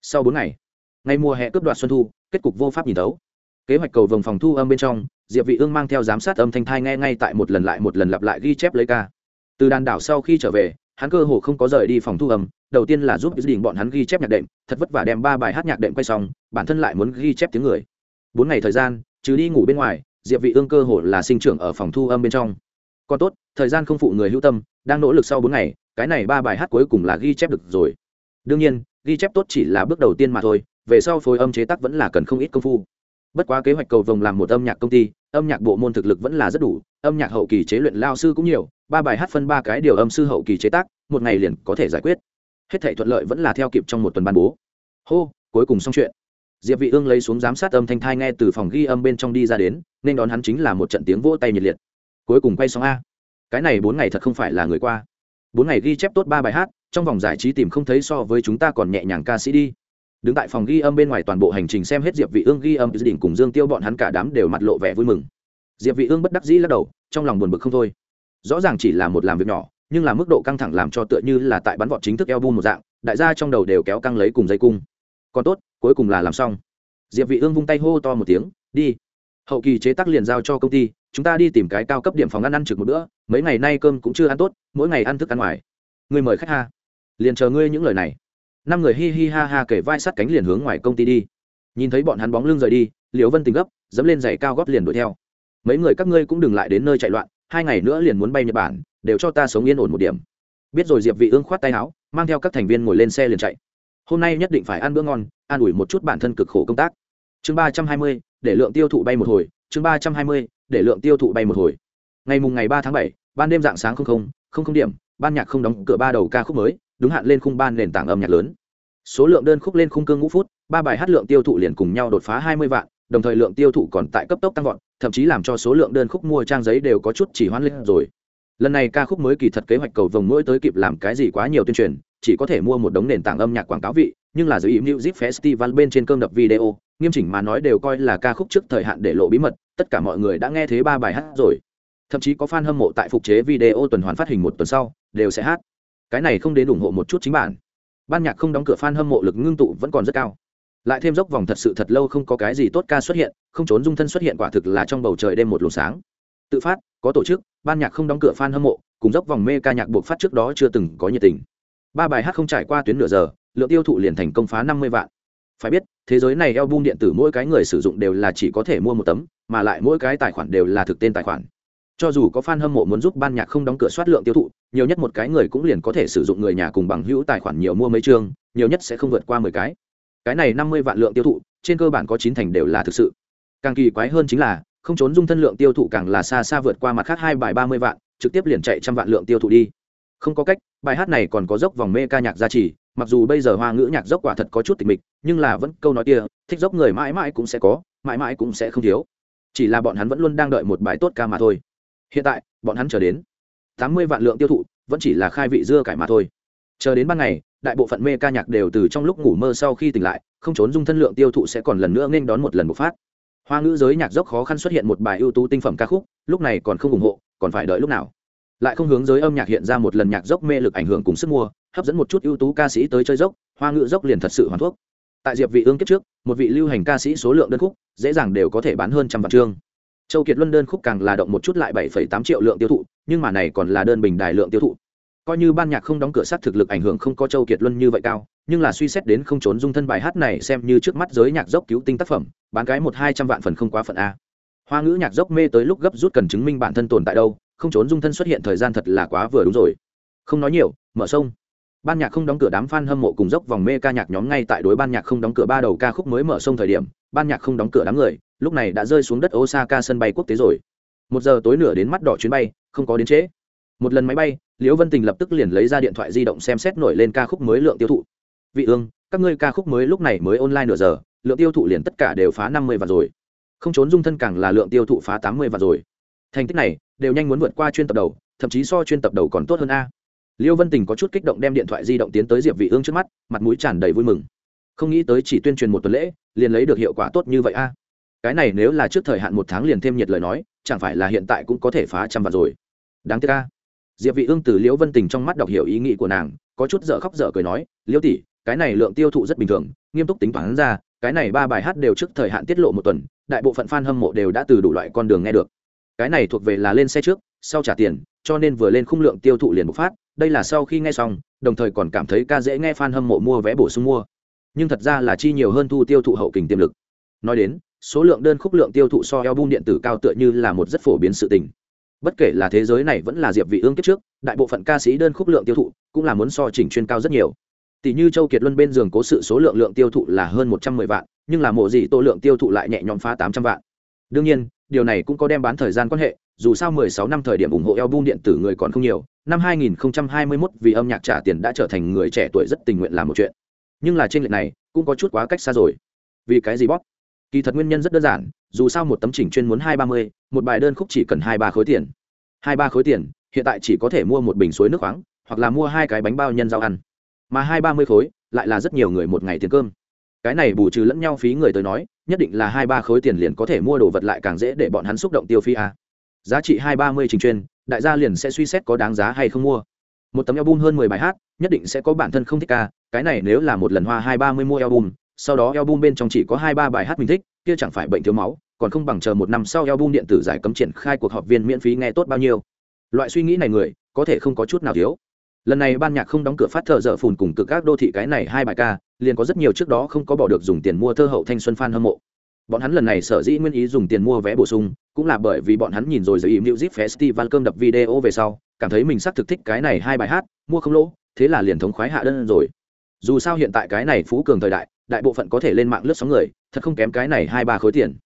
Sau bốn ngày ngày mùa hè cướp đoạt xuân thu, kết cục vô pháp nhìn tấu kế hoạch cầu vòng phòng thu âm bên trong, diệp vị ương mang theo giám sát âm thanh thai nghe ngay tại một lần lại một lần lặp lại ghi chép lấy ca. Từ đàn đảo sau khi trở về, hắn cơ hồ không có rời đi phòng thu âm, đầu tiên là giúp gia đình bọn hắn ghi chép nhạc đệm, thật vất vả đem ba bài hát nhạc đệm quay xong, bản thân lại muốn ghi chép tiếng người. Bốn ngày thời gian trừ đi ngủ bên ngoài, diệp vị ương cơ hồ là sinh trưởng ở phòng thu âm bên trong. Còn tốt, thời gian không phụ người hữu tâm, đang nỗ lực sau bốn ngày, cái này ba bài hát cuối cùng là ghi chép được rồi. Đương nhiên, ghi chép tốt chỉ là bước đầu tiên mà thôi, về sau phối âm chế tác vẫn là cần không ít công phu. Bất quá kế hoạch cầu vồng làm một âm nhạc công ty, âm nhạc bộ môn thực lực vẫn là rất đủ, âm nhạc hậu kỳ chế luyện lao sư cũng nhiều, ba bài hát phân ba cái điều âm sư hậu kỳ chế tác, một ngày liền có thể giải quyết. Hết thể thuận lợi vẫn là theo kịp trong một tuần ban bố. Hô, cuối cùng xong chuyện diệp vị ương lấy xuống giám sát âm thanh thai nghe từ phòng ghi âm bên trong đi ra đến, nên đón hắn chính là một trận tiếng vỗ tay nhiệt liệt. Cuối cùng quay xong a. Cái này bốn ngày thật không phải là người qua. Bốn ngày ghi chép tốt ba bài hát, trong vòng giải trí tìm không thấy so với chúng ta còn nhẹ nhàng ca sĩ đi. Đứng tại phòng ghi âm bên ngoài toàn bộ hành trình xem hết diệp vị ương ghi âm dự định cùng dương tiêu bọn hắn cả đám đều mặt lộ vẻ vui mừng. Diệp vị ương bất đắc dĩ lắc đầu, trong lòng buồn bực không thôi. Rõ ràng chỉ là một làm việc nhỏ, nhưng là mức độ căng thẳng làm cho tựa như là tại bắn vọt chính thức album một dạng, đại gia trong đầu đều kéo căng lấy cùng dây cung còn tốt, cuối cùng là làm xong. Diệp vị ương vung tay hô to một tiếng, đi. Hậu kỳ chế tác liền giao cho công ty, chúng ta đi tìm cái cao cấp điểm phòng ăn ăn trực một bữa, mấy ngày nay cơm cũng chưa ăn tốt, mỗi ngày ăn thức ăn ngoài. Ngươi mời khách ha. Liền chờ ngươi những lời này. Năm người hi hi ha ha kể vai sát cánh liền hướng ngoài công ty đi. Nhìn thấy bọn hắn bóng lưng rời đi, liễu vân tình gấp, dẫm lên giày cao gót liền đuổi theo. Mấy người các ngươi cũng đừng lại đến nơi chạy loạn, hai ngày nữa liền muốn bay nhật bản, đều cho ta sống yên ổn một điểm. Biết rồi diệp vị ương khoát tay áo, mang theo các thành viên ngồi lên xe liền chạy hôm nay nhất định phải ăn bữa ngon, an ủi một chút bản thân cực khổ công tác. Chương ba trăm hai mươi, để lượng tiêu thụ bay một hồi, chương ba trăm hai mươi, để lượng tiêu thụ bay một hồi. Ngày mùng ngày ba tháng bảy, ban đêm dạng sáng không không không không điểm, ban nhạc không đóng cửa ba đầu ca khúc mới, đúng hạn lên khung ban nền tảng âm nhạc lớn. Số lượng đơn khúc lên khung cương ngũ phút, ba bài hát lượng tiêu thụ liền cùng nhau đột phá hai mươi vạn, đồng thời lượng tiêu thụ còn tại cấp tốc tăng vọt, thậm chí làm cho số lượng đơn khúc mua trang giấy đều có chút chỉ hoãn lên rồi. Lần này ca khúc mới kỳ thật kế hoạch cầu vồng mỗi tới kịp làm cái gì quá nhiều tuyên truyền chỉ có thể mua một đống nền tảng âm nhạc quảng cáo vị, nhưng là dưới ý music festival bên trên cơm đập video, nghiêm chỉnh mà nói đều coi là ca khúc trước thời hạn để lộ bí mật, tất cả mọi người đã nghe thấy ba bài hát rồi. Thậm chí có fan hâm mộ tại phục chế video tuần hoàn phát hình một tuần sau, đều sẽ hát. Cái này không đến ủng hộ một chút chính bản. Ban nhạc không đóng cửa fan hâm mộ lực ngưng tụ vẫn còn rất cao. Lại thêm dốc vòng thật sự thật lâu không có cái gì tốt ca xuất hiện, không trốn dung thân xuất hiện quả thực là trong bầu trời đêm một luồng sáng. Tự phát, có tổ chức, ban nhạc không đóng cửa fan hâm mộ, cùng dốc vòng mê ca nhạc buộc phát trước đó chưa từng có nhiệt tình ba bài hát không trải qua tuyến nửa giờ, lượng tiêu thụ liền thành công phá năm mươi vạn. Phải biết, thế giới này eo bung điện tử mỗi cái người sử dụng đều là chỉ có thể mua một tấm, mà lại mỗi cái tài khoản đều là thực tên tài khoản. Cho dù có fan hâm mộ muốn giúp ban nhạc không đóng cửa soát lượng tiêu thụ, nhiều nhất một cái người cũng liền có thể sử dụng người nhà cùng bằng hữu tài khoản nhiều mua mấy chương, nhiều nhất sẽ không vượt qua mười cái. Cái này năm mươi vạn lượng tiêu thụ, trên cơ bản có chín thành đều là thực sự. Càng kỳ quái hơn chính là, không trốn dung thân lượng tiêu thụ càng là xa xa vượt qua mặt khác hai bài ba mươi vạn, trực tiếp liền chạy trăm vạn lượng tiêu thụ đi không có cách, bài hát này còn có dốc vòng mê ca nhạc gia trì, mặc dù bây giờ hoa ngữ nhạc dốc quả thật có chút tịch mịch, nhưng là vẫn câu nói kia, thích dốc người mãi mãi cũng sẽ có, mãi mãi cũng sẽ không thiếu. Chỉ là bọn hắn vẫn luôn đang đợi một bài tốt ca mà thôi. Hiện tại, bọn hắn chờ đến tám mươi vạn lượng tiêu thụ, vẫn chỉ là khai vị dưa cải mà thôi. Chờ đến ban ngày, đại bộ phận mê ca nhạc đều từ trong lúc ngủ mơ sau khi tỉnh lại, không trốn dung thân lượng tiêu thụ sẽ còn lần nữa nên đón một lần bộc phát. Hoa ngữ giới nhạc dốc khó khăn xuất hiện một bài ưu tú tinh phẩm ca khúc, lúc này còn không ủng hộ, còn phải đợi lúc nào? Lại không hướng giới âm nhạc hiện ra một lần nhạc dốc mê lực ảnh hưởng cùng sức mua hấp dẫn một chút ưu tú ca sĩ tới chơi dốc hoa ngữ dốc liền thật sự hoàn thuốc. Tại diệp vị ương kiếp trước một vị lưu hành ca sĩ số lượng đơn khúc dễ dàng đều có thể bán hơn trăm vạn chương. Châu kiệt luân đơn khúc càng là động một chút lại 7,8 triệu lượng tiêu thụ nhưng mà này còn là đơn bình đài lượng tiêu thụ. Coi như ban nhạc không đóng cửa sát thực lực ảnh hưởng không có châu kiệt luân như vậy cao nhưng là suy xét đến không trốn dung thân bài hát này xem như trước mắt giới nhạc dốc cứu tinh tác phẩm bán cái một hai trăm vạn phần không quá phận a. Hoa ngữ nhạc dốc mê tới lúc gấp rút cần chứng minh bản thân tồn tại đâu không trốn dung thân xuất hiện thời gian thật là quá vừa đúng rồi. Không nói nhiều, mở sông. Ban nhạc không đóng cửa đám fan hâm mộ cùng dốc vòng mê ca nhạc nhóm ngay tại đối ban nhạc không đóng cửa ba đầu ca khúc mới mở sông thời điểm, ban nhạc không đóng cửa đám người, lúc này đã rơi xuống đất osaka sân bay quốc tế rồi. Một giờ tối nửa đến mắt đỏ chuyến bay, không có đến trễ. Một lần máy bay, liễu vân tình lập tức liền lấy ra điện thoại di động xem xét nổi lên ca khúc mới lượng tiêu thụ. Vị ương, các ngươi ca khúc mới lúc này mới online nửa giờ, lượng tiêu thụ liền tất cả đều phá năm mươi vạn rồi. Không trốn dung thân càng là lượng tiêu thụ phá tám mươi vạn rồi. Thành tích này đều nhanh muốn vượt qua chuyên tập đầu, thậm chí so chuyên tập đầu còn tốt hơn a. Liêu vân tình có chút kích động đem điện thoại di động tiến tới diệp vị ương trước mắt, mặt mũi tràn đầy vui mừng. Không nghĩ tới chỉ tuyên truyền một tuần lễ, liền lấy được hiệu quả tốt như vậy a. Cái này nếu là trước thời hạn một tháng liền thêm nhiệt lời nói, chẳng phải là hiện tại cũng có thể phá trăm vạn rồi. Đáng tiếc a. Diệp vị ương từ liễu vân tình trong mắt đọc hiểu ý nghĩ của nàng, có chút dở khóc dở cười nói liễu tỷ, cái này lượng tiêu thụ rất bình thường, nghiêm túc tính toán ra, cái này ba bài hát đều trước thời hạn tiết lộ một tuần, đại bộ phận fan hâm mộ đều đã từ đủ loại con đường nghe được cái này thuộc về là lên xe trước, sau trả tiền, cho nên vừa lên khung lượng tiêu thụ liền bộc phát, đây là sau khi nghe xong, đồng thời còn cảm thấy ca dễ nghe fan hâm mộ mua vé bổ sung mua. Nhưng thật ra là chi nhiều hơn thu tiêu thụ hậu kình tiềm lực. Nói đến, số lượng đơn khúc lượng tiêu thụ so album điện tử cao tựa như là một rất phổ biến sự tình. Bất kể là thế giới này vẫn là diệp vị ương kiếp trước, đại bộ phận ca sĩ đơn khúc lượng tiêu thụ cũng là muốn so chỉnh chuyên cao rất nhiều. Tỷ như châu kiệt luân bên giường cố sự số lượng lượng tiêu thụ là hơn 110 vạn, nhưng là mộ gì tô lượng tiêu thụ lại nhẹ nhõm phá 800 vạn. Đương nhiên điều này cũng có đem bán thời gian quan hệ, dù sao 16 năm thời điểm ủng hộ album điện tử người còn không nhiều, năm 2021 vì âm nhạc trả tiền đã trở thành người trẻ tuổi rất tình nguyện làm một chuyện. Nhưng là trên lệch này, cũng có chút quá cách xa rồi. Vì cái gì bóp? Kỳ thật nguyên nhân rất đơn giản, dù sao một tấm chỉnh chuyên muốn hai ba mươi, một bài đơn khúc chỉ cần hai ba khối tiền. Hai ba khối tiền, hiện tại chỉ có thể mua một bình suối nước khoáng, hoặc là mua hai cái bánh bao nhân rau ăn. Mà hai ba mươi khối, lại là rất nhiều người một ngày tiền cơm. Cái này bù trừ lẫn nhau phí người tới nói nhất định là hai ba khối tiền liền có thể mua đồ vật lại càng dễ để bọn hắn xúc động tiêu phi a. Giá trị hai ba mươi trình chuyên, đại gia liền sẽ suy xét có đáng giá hay không mua. Một tấm album hơn mười bài hát, nhất định sẽ có bản thân không thích ca, cái này nếu là một lần hoa hai ba mươi mua album, sau đó album bên trong chỉ có hai ba bài hát mình thích, kia chẳng phải bệnh thiếu máu, còn không bằng chờ một năm sau album điện tử giải cấm triển khai cuộc họp viên miễn phí nghe tốt bao nhiêu. Loại suy nghĩ này người, có thể không có chút nào thiếu. Lần này ban nhạc không đóng cửa phát thợ dở phùn cùng cực các đô thị cái này hai bài ca liền có rất nhiều trước đó không có bỏ được dùng tiền mua thơ hậu thanh xuân fan hâm mộ. Bọn hắn lần này sở dĩ nguyên ý dùng tiền mua vé bổ sung, cũng là bởi vì bọn hắn nhìn rồi giới im Zip festival cơm đập video về sau, cảm thấy mình xác thực thích cái này hai bài hát, mua không lỗ, thế là liền thống khoái hạ đơn rồi. Dù sao hiện tại cái này phú cường thời đại đại bộ phận có thể lên mạng lướt sóng người, thật không kém cái này hai ba khối tiền.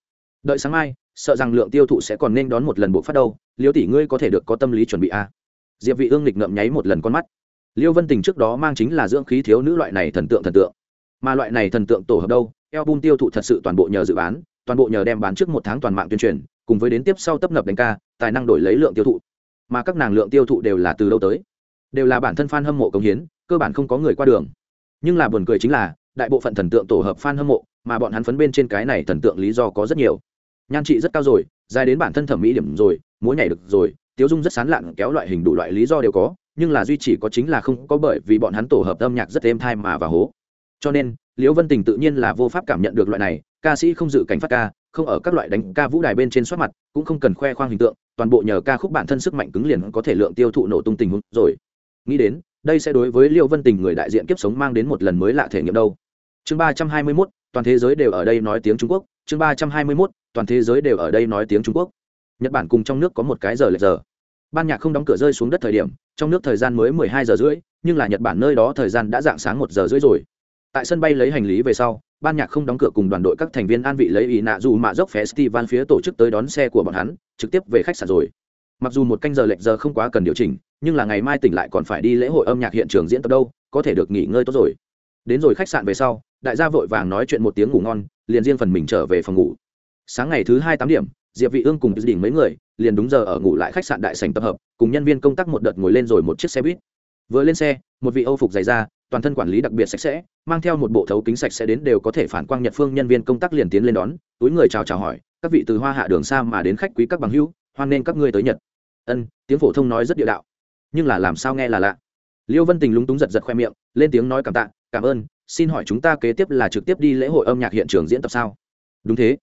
Đợi sáng mai, sợ rằng lượng tiêu thụ sẽ còn nên đón một lần bộ phát đâu, liêu tỷ ngươi có thể được có tâm lý chuẩn bị a à? diệp vị ương lịch ngậm nháy một lần con mắt. Liêu vân tình trước đó mang chính là dưỡng khí thiếu nữ loại này thần tượng thần tượng mà loại này thần tượng tổ hợp đâu? Album tiêu thụ thật sự toàn bộ nhờ dự bán, toàn bộ nhờ đem bán trước một tháng toàn mạng tuyên truyền, cùng với đến tiếp sau tấp nập đánh ca, tài năng đổi lấy lượng tiêu thụ. Mà các nàng lượng tiêu thụ đều là từ đâu tới? Đều là bản thân fan hâm mộ công hiến, cơ bản không có người qua đường. Nhưng là buồn cười chính là, đại bộ phận thần tượng tổ hợp fan hâm mộ, mà bọn hắn phấn bên trên cái này thần tượng lý do có rất nhiều. Nhan trị rất cao rồi, dài đến bản thân thẩm mỹ điểm rồi, múa nhảy được rồi, tiếu dung rất sán lạn kéo loại hình đủ loại lý do đều có, nhưng là duy chỉ có chính là không có bởi vì bọn hắn tổ hợp âm nhạc rất êm thai mà và hố cho nên, liễu vân tình tự nhiên là vô pháp cảm nhận được loại này, ca sĩ không dự cảnh phát ca, không ở các loại đánh ca vũ đài bên trên soát mặt, cũng không cần khoe khoang hình tượng, toàn bộ nhờ ca khúc bản thân sức mạnh cứng liền có thể lượng tiêu thụ nổ tung tình huống rồi. Nghĩ đến, đây sẽ đối với liễu vân tình người đại diện kiếp sống mang đến một lần mới lạ thể nghiệm đâu. Chương ba trăm hai mươi mốt, toàn thế giới đều ở đây nói tiếng trung quốc. Chương ba trăm hai mươi mốt, toàn thế giới đều ở đây nói tiếng trung quốc. Nhật bản cùng trong nước có một cái giờ lệch giờ. Ban nhạc không đóng cửa rơi xuống đất thời điểm, trong nước thời gian mới mười hai giờ rưỡi, nhưng là nhật bản nơi đó thời gian đã dạng sáng một giờ rưỡi rồi tại sân bay lấy hành lý về sau, ban nhạc không đóng cửa cùng đoàn đội các thành viên an vị lấy ý nạ dù mạ dốc festival phía tổ chức tới đón xe của bọn hắn, trực tiếp về khách sạn rồi. Mặc dù một canh giờ lệch giờ không quá cần điều chỉnh, nhưng là ngày mai tỉnh lại còn phải đi lễ hội âm nhạc hiện trường diễn tập đâu, có thể được nghỉ ngơi tốt rồi. Đến rồi khách sạn về sau, đại gia vội vàng nói chuyện một tiếng ngủ ngon, liền riêng phần mình trở về phòng ngủ. Sáng ngày thứ hai tám điểm, diệp vị ương cùng đỉnh mấy người, liền đúng giờ ở ngủ lại khách sạn đại sảnh tập hợp, cùng nhân viên công tác một đợt ngồi lên rồi một chiếc xe buýt. Vừa lên xe, một vị âu phục dày da toàn thân quản lý đặc biệt sạch sẽ, mang theo một bộ thấu kính sạch sẽ đến đều có thể phản quang nhật phương nhân viên công tác liền tiến lên đón, túi người chào chào hỏi, các vị từ hoa hạ đường xa mà đến khách quý các bằng hữu, hoan nên các ngươi tới nhật. Ân, tiếng phổ thông nói rất địa đạo. Nhưng là làm sao nghe là lạ? Liêu vân tình lúng túng giật giật khoe miệng, lên tiếng nói cảm tạ, cảm ơn, xin hỏi chúng ta kế tiếp là trực tiếp đi lễ hội âm nhạc hiện trường diễn tập sao? Đúng thế.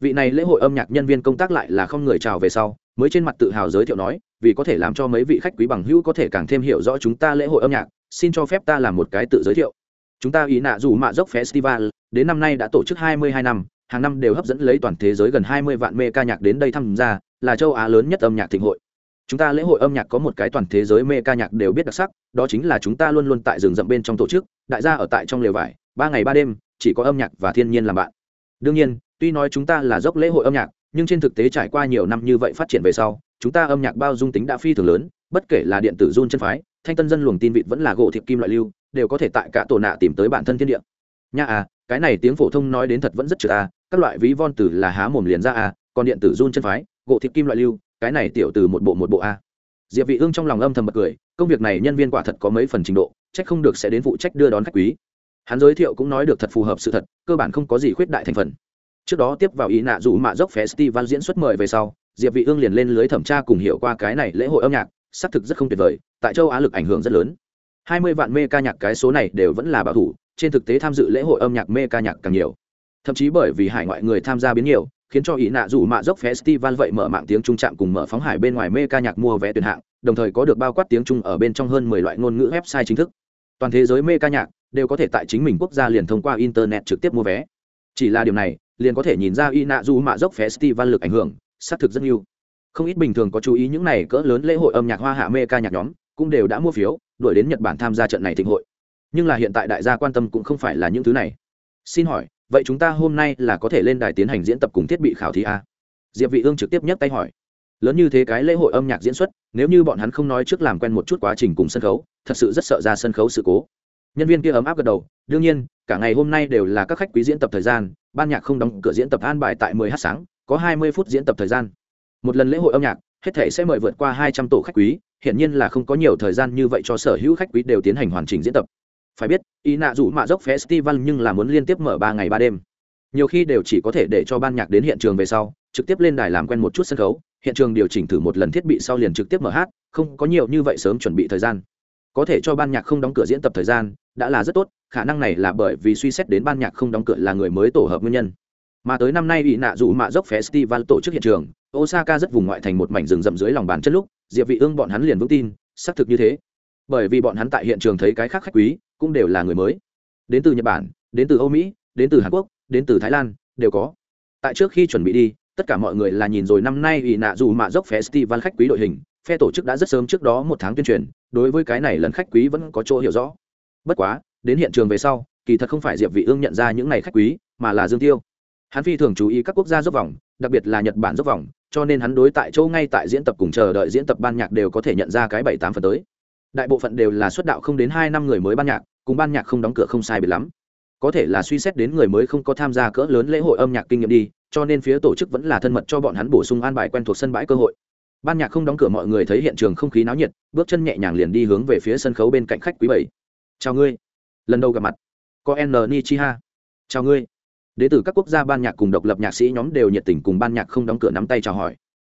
Vị này lễ hội âm nhạc nhân viên công tác lại là không người chào về sau, mới trên mặt tự hào giới thiệu nói, vì có thể làm cho mấy vị khách quý bằng hữu có thể càng thêm hiểu rõ chúng ta lễ hội âm nhạc xin cho phép ta làm một cái tự giới thiệu. Chúng ta ý nạ dù mạ dốc festival, đến năm nay đã tổ chức 22 năm, hàng năm đều hấp dẫn lấy toàn thế giới gần 20 vạn mê ca nhạc đến đây tham gia, là châu á lớn nhất âm nhạc thịnh hội. Chúng ta lễ hội âm nhạc có một cái toàn thế giới mê ca nhạc đều biết đặc sắc, đó chính là chúng ta luôn luôn tại rừng rậm bên trong tổ chức, đại gia ở tại trong lều vải, ba ngày ba đêm, chỉ có âm nhạc và thiên nhiên làm bạn. Đương nhiên, tuy nói chúng ta là dốc lễ hội âm nhạc, nhưng trên thực tế trải qua nhiều năm như vậy phát triển về sau chúng ta âm nhạc bao dung tính đã phi thường lớn, bất kể là điện tử run chân phái, thanh tân dân luồng tin vịt vẫn là gỗ thiệp kim loại lưu, đều có thể tại cả tổ nạ tìm tới bản thân thiên địa. Nha à cái này tiếng phổ thông nói đến thật vẫn rất trượt à các loại ví von từ là há mồm liền ra à còn điện tử run chân phái, gỗ thiệp kim loại lưu, cái này tiểu từ một bộ một bộ a diệp vị ương trong lòng âm thầm bật cười, công việc này nhân viên quả thật có mấy phần trình độ trách không được sẽ đến phụ trách đưa đón khách quý. Hắn giới thiệu cũng nói được thật phù hợp sự thật, cơ bản không có gì khuyết đại thành phần. Trước đó tiếp vào ý nạ dụ mạ dốc festival diễn xuất mời về sau diệp vị ương liền lên lưới thẩm tra cùng hiểu qua cái này lễ hội âm nhạc, xác thực rất không tuyệt vời, tại châu á lực ảnh hưởng rất lớn. 20 vạn mê ca nhạc cái số này đều vẫn là bảo thủ, trên thực tế tham dự lễ hội âm nhạc mê ca nhạc càng nhiều. Thậm chí bởi vì hải ngoại người tham gia biến nhiều, khiến cho ý nạ dù mạ dốc festival vậy mở mạng tiếng trung chạm cùng mở phóng hải bên ngoài mê ca nhạc mua vé tuyển hạng, đồng thời có được bao quát tiếng trung ở bên trong hơn mười loại ngôn ngữ website chính thức. Toàn thế giới mê ca nhạc đều có thể tại chính mình quốc gia liền thông qua internet trực tiếp mua vé. Chỉ là điều này, liền có thể nhìn ra y nạ dù mạ dốc festival lực ảnh hưởng xác thực rất nhiều. Không ít bình thường có chú ý những này cỡ lớn lễ hội âm nhạc hoa hạ mê ca nhạc nhóm cũng đều đã mua phiếu, đuổi đến nhật bản tham gia trận này thịnh hội. Nhưng là hiện tại đại gia quan tâm cũng không phải là những thứ này. Xin hỏi, vậy chúng ta hôm nay là có thể lên đài tiến hành diễn tập cùng thiết bị khảo thí a diệp vị ương trực tiếp nhấc tay hỏi. Lớn như thế cái lễ hội âm nhạc diễn xuất, nếu như bọn hắn không nói trước làm quen một chút quá trình cùng sân khấu, thật sự rất sợ ra sân khấu sự cố. Nhân viên kia ấm áp gật đầu, đương nhiên, cả ngày hôm nay đều là các khách quý diễn tập thời gian, ban nhạc không đóng cửa diễn tập an bài tại 10 h sáng có 20 phút diễn tập thời gian. Một lần lễ hội âm nhạc, hết thể sẽ mời vượt qua 200 tổ khách quý hiện nhiên là không có nhiều thời gian như vậy cho sở hữu khách quý đều tiến hành hoàn chỉnh diễn tập. Phải biết ý nạ dụ mạ dốc festival nhưng là muốn liên tiếp mở ba ngày ba đêm. Nhiều khi đều chỉ có thể để cho ban nhạc đến hiện trường về sau, trực tiếp lên đài làm quen một chút sân khấu, hiện trường điều chỉnh thử một lần thiết bị sau liền trực tiếp mở hát, không có nhiều như vậy sớm chuẩn bị thời gian. Có thể cho ban nhạc không đóng cửa diễn tập thời gian, đã là rất tốt, khả năng này là bởi vì suy xét đến ban nhạc không đóng cửa là người mới tổ hợp nguyên nhân mà tới năm nay bị nạ dù mạ dốc festival tổ chức hiện trường, osaka rất vùng ngoại thành một mảnh rừng rậm dưới lòng bàn chân lúc, diệp vị ương bọn hắn liền vững tin, xác thực như thế. Bởi vì bọn hắn tại hiện trường thấy cái khác khách quý, cũng đều là người mới. Đến từ nhật bản, đến từ âu mỹ, đến từ hàn quốc, đến từ thái lan, đều có. Tại trước khi chuẩn bị đi, tất cả mọi người là nhìn rồi năm nay ủy nạ dù mạ dốc festival khách quý đội hình, phe tổ chức đã rất sớm trước đó một tháng tuyên truyền, đối với cái này lần khách quý vẫn có chỗ hiểu rõ. Bất quá, đến hiện trường về sau, kỳ thật không phải diệp vị ương nhận ra những này khách quý, mà là dương tiêu hắn phi thường chú ý các quốc gia dốc vòng, đặc biệt là nhật bản dốc vòng, cho nên hắn đối tại châu ngay tại diễn tập cùng chờ đợi diễn tập ban nhạc đều có thể nhận ra cái bảy tám phần tới. Đại bộ phận đều là xuất đạo không đến hai năm người mới ban nhạc, cùng ban nhạc không đóng cửa không sai biệt lắm. Có thể là suy xét đến người mới không có tham gia cỡ lớn lễ hội âm nhạc kinh nghiệm đi, cho nên phía tổ chức vẫn là thân mật cho bọn hắn bổ sung an bài quen thuộc sân bãi cơ hội. Ban nhạc không đóng cửa mọi người thấy hiện trường không khí náo nhiệt, bước chân nhẹ nhàng liền đi hướng về phía sân khấu bên cạnh khách quý bảy. Chào ngươi. Lần đầu gặp mặt. Có n nichiha chào ngươi đ từ các quốc gia ban nhạc cùng độc lập nhạc sĩ nhóm đều nhiệt tình cùng ban nhạc không đóng cửa nắm tay chào hỏi.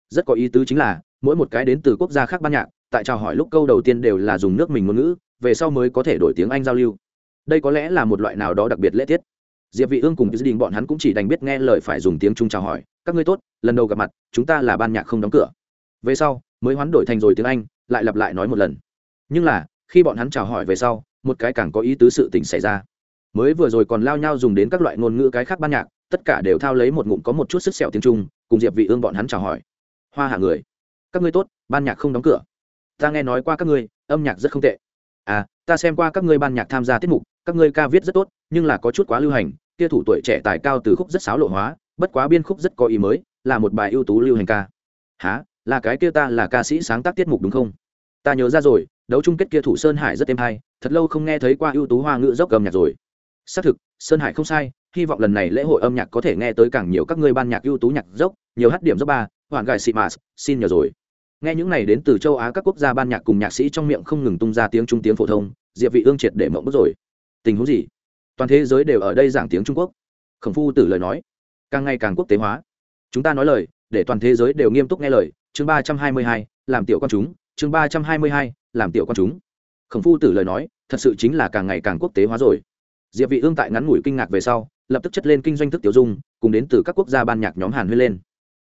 Rất có ý tứ chính là, mỗi một cái đến từ quốc gia khác ban nhạc, tại chào hỏi lúc câu đầu tiên đều là dùng nước mình ngôn ngữ, về sau mới có thể đổi tiếng anh giao lưu. Đây có lẽ là một loại nào đó đặc biệt lễ tiết. Diệp vị ương cùng gia đình bọn hắn cũng chỉ đành biết nghe lời phải dùng tiếng trung chào hỏi, các ngươi tốt, lần đầu gặp mặt, chúng ta là ban nhạc không đóng cửa. Về sau, mới hoán đổi thành rồi tiếng anh, lại lặp lại nói một lần. Nhưng là, khi bọn hắn chào hỏi về sau, một cái càng có ý tứ sự tình xảy ra mới vừa rồi còn lao nhau dùng đến các loại ngôn ngữ cái khác ban nhạc, tất cả đều thao lấy một ngụm có một chút sức sẹo tiếng trung, cùng diệp vị ương bọn hắn chào hỏi. Hoa hạ người, các ngươi tốt, ban nhạc không đóng cửa. Ta nghe nói qua các ngươi, âm nhạc rất không tệ. À ta xem qua các ngươi ban nhạc tham gia tiết mục, các ngươi ca viết rất tốt, nhưng là có chút quá lưu hành, kia thủ tuổi trẻ tài cao từ khúc rất sáo lộ hóa, bất quá biên khúc rất có ý mới, là một bài ưu tú lưu hành ca. Há là cái kia ta là ca sĩ sáng tác tiết mục đúng không? Ta nhớ ra rồi, đấu chung kết kia thủ sơn hải rất êm hay, thật lâu không nghe thấy qua ưu tú hoa ngữ dốc gầm nhạc rồi xác thực, sơn hải không sai, hy vọng lần này lễ hội âm nhạc có thể nghe tới càng nhiều các ngươi ban nhạc ưu tú nhạc dốc, nhiều hát điểm dốc ba hoàn gài xị mạt, xin nhờ rồi. Nghe những này đến từ châu á các quốc gia ban nhạc cùng nhạc sĩ trong miệng không ngừng tung ra tiếng trung tiếng phổ thông, diệp vị ương triệt để mộng bức rồi. Tình huống gì? Toàn thế giới đều ở đây giảng tiếng trung quốc. Khổng phu tử lời nói. Càng ngày càng quốc tế hóa. Chúng ta nói lời, để toàn thế giới đều nghiêm túc nghe lời. Chương ba trăm hai mươi hai, làm tiểu quan chúng. Chương ba trăm hai mươi hai, làm tiểu quan chúng. Khổng phu tử lời nói, thật sự chính là càng ngày càng quốc tế hóa rồi diệp vị ương tại ngắn ngủi kinh ngạc về sau, lập tức chất lên kinh doanh thức tiểu dung, cùng đến từ các quốc gia ban nhạc nhóm hàn huyên lên.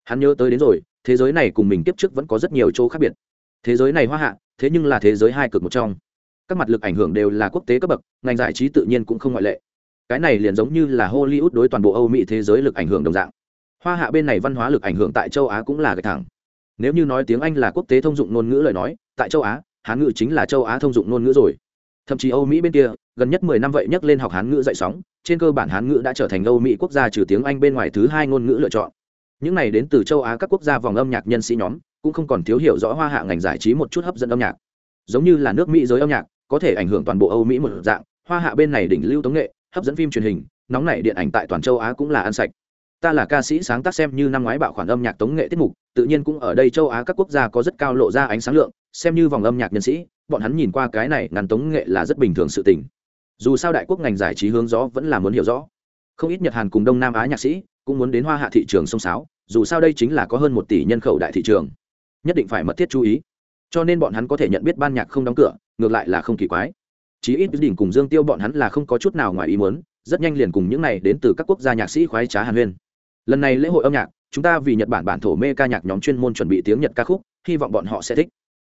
Hắn nhớ tới đến rồi, thế giới này cùng mình tiếp trước vẫn có rất nhiều chỗ khác biệt. Thế giới này hoa hạ, thế nhưng là thế giới hai cực một trong. Các mặt lực ảnh hưởng đều là quốc tế cấp bậc, ngành giải trí tự nhiên cũng không ngoại lệ. Cái này liền giống như là hollywood đối toàn bộ âu mỹ thế giới lực ảnh hưởng đồng dạng. Hoa hạ bên này văn hóa lực ảnh hưởng tại châu á cũng là gạch thẳng. Nếu như nói tiếng anh là quốc tế thông dụng ngôn ngữ lời nói, tại châu á hán ngữ chính là châu á thông dụng ngôn ngữ rồi thậm chí âu mỹ bên kia, gần nhất mười năm vậy nhắc lên học hán ngữ dạy sóng, trên cơ bản hán ngữ đã trở thành âu mỹ quốc gia trừ tiếng anh bên ngoài thứ hai ngôn ngữ lựa chọn. Những này đến từ châu á các quốc gia vòng âm nhạc nhân sĩ nhóm, cũng không còn thiếu hiểu rõ hoa hạ ngành giải trí một chút hấp dẫn âm nhạc. Giống như là nước mỹ giới âm nhạc, có thể ảnh hưởng toàn bộ âu mỹ một dạng, hoa hạ bên này đỉnh lưu tống nghệ, hấp dẫn phim truyền hình, nóng nảy điện ảnh tại toàn châu á cũng là ăn sạch. Ta là ca sĩ sáng tác xem như năm ngoái bạo khoản âm nhạc tống nghệ tiết mục, tự nhiên cũng ở đây châu á các quốc gia có rất cao lộ ra ánh sáng lượng, xem như vòng âm nhạc nhân sĩ bọn hắn nhìn qua cái này ngàn tống nghệ là rất bình thường sự tình. Dù sao đại quốc ngành giải trí hướng gió vẫn là muốn hiểu rõ. Không ít nhật hàn cùng đông nam á nhạc sĩ cũng muốn đến hoa hạ thị trường sông sáo, dù sao đây chính là có hơn một tỷ nhân khẩu đại thị trường. Nhất định phải mật thiết chú ý. Cho nên bọn hắn có thể nhận biết ban nhạc không đóng cửa, ngược lại là không kỳ quái. Chí ít đỉnh cùng dương tiêu bọn hắn là không có chút nào ngoài ý muốn, rất nhanh liền cùng những này đến từ các quốc gia nhạc sĩ khoái trá hàn huyên. Lần này lễ hội âm nhạc, chúng ta vì nhật bản bản thổ mê ca nhạc nhóm chuyên môn chuẩn bị tiếng nhật ca khúc, hy vọng bọn họ sẽ thích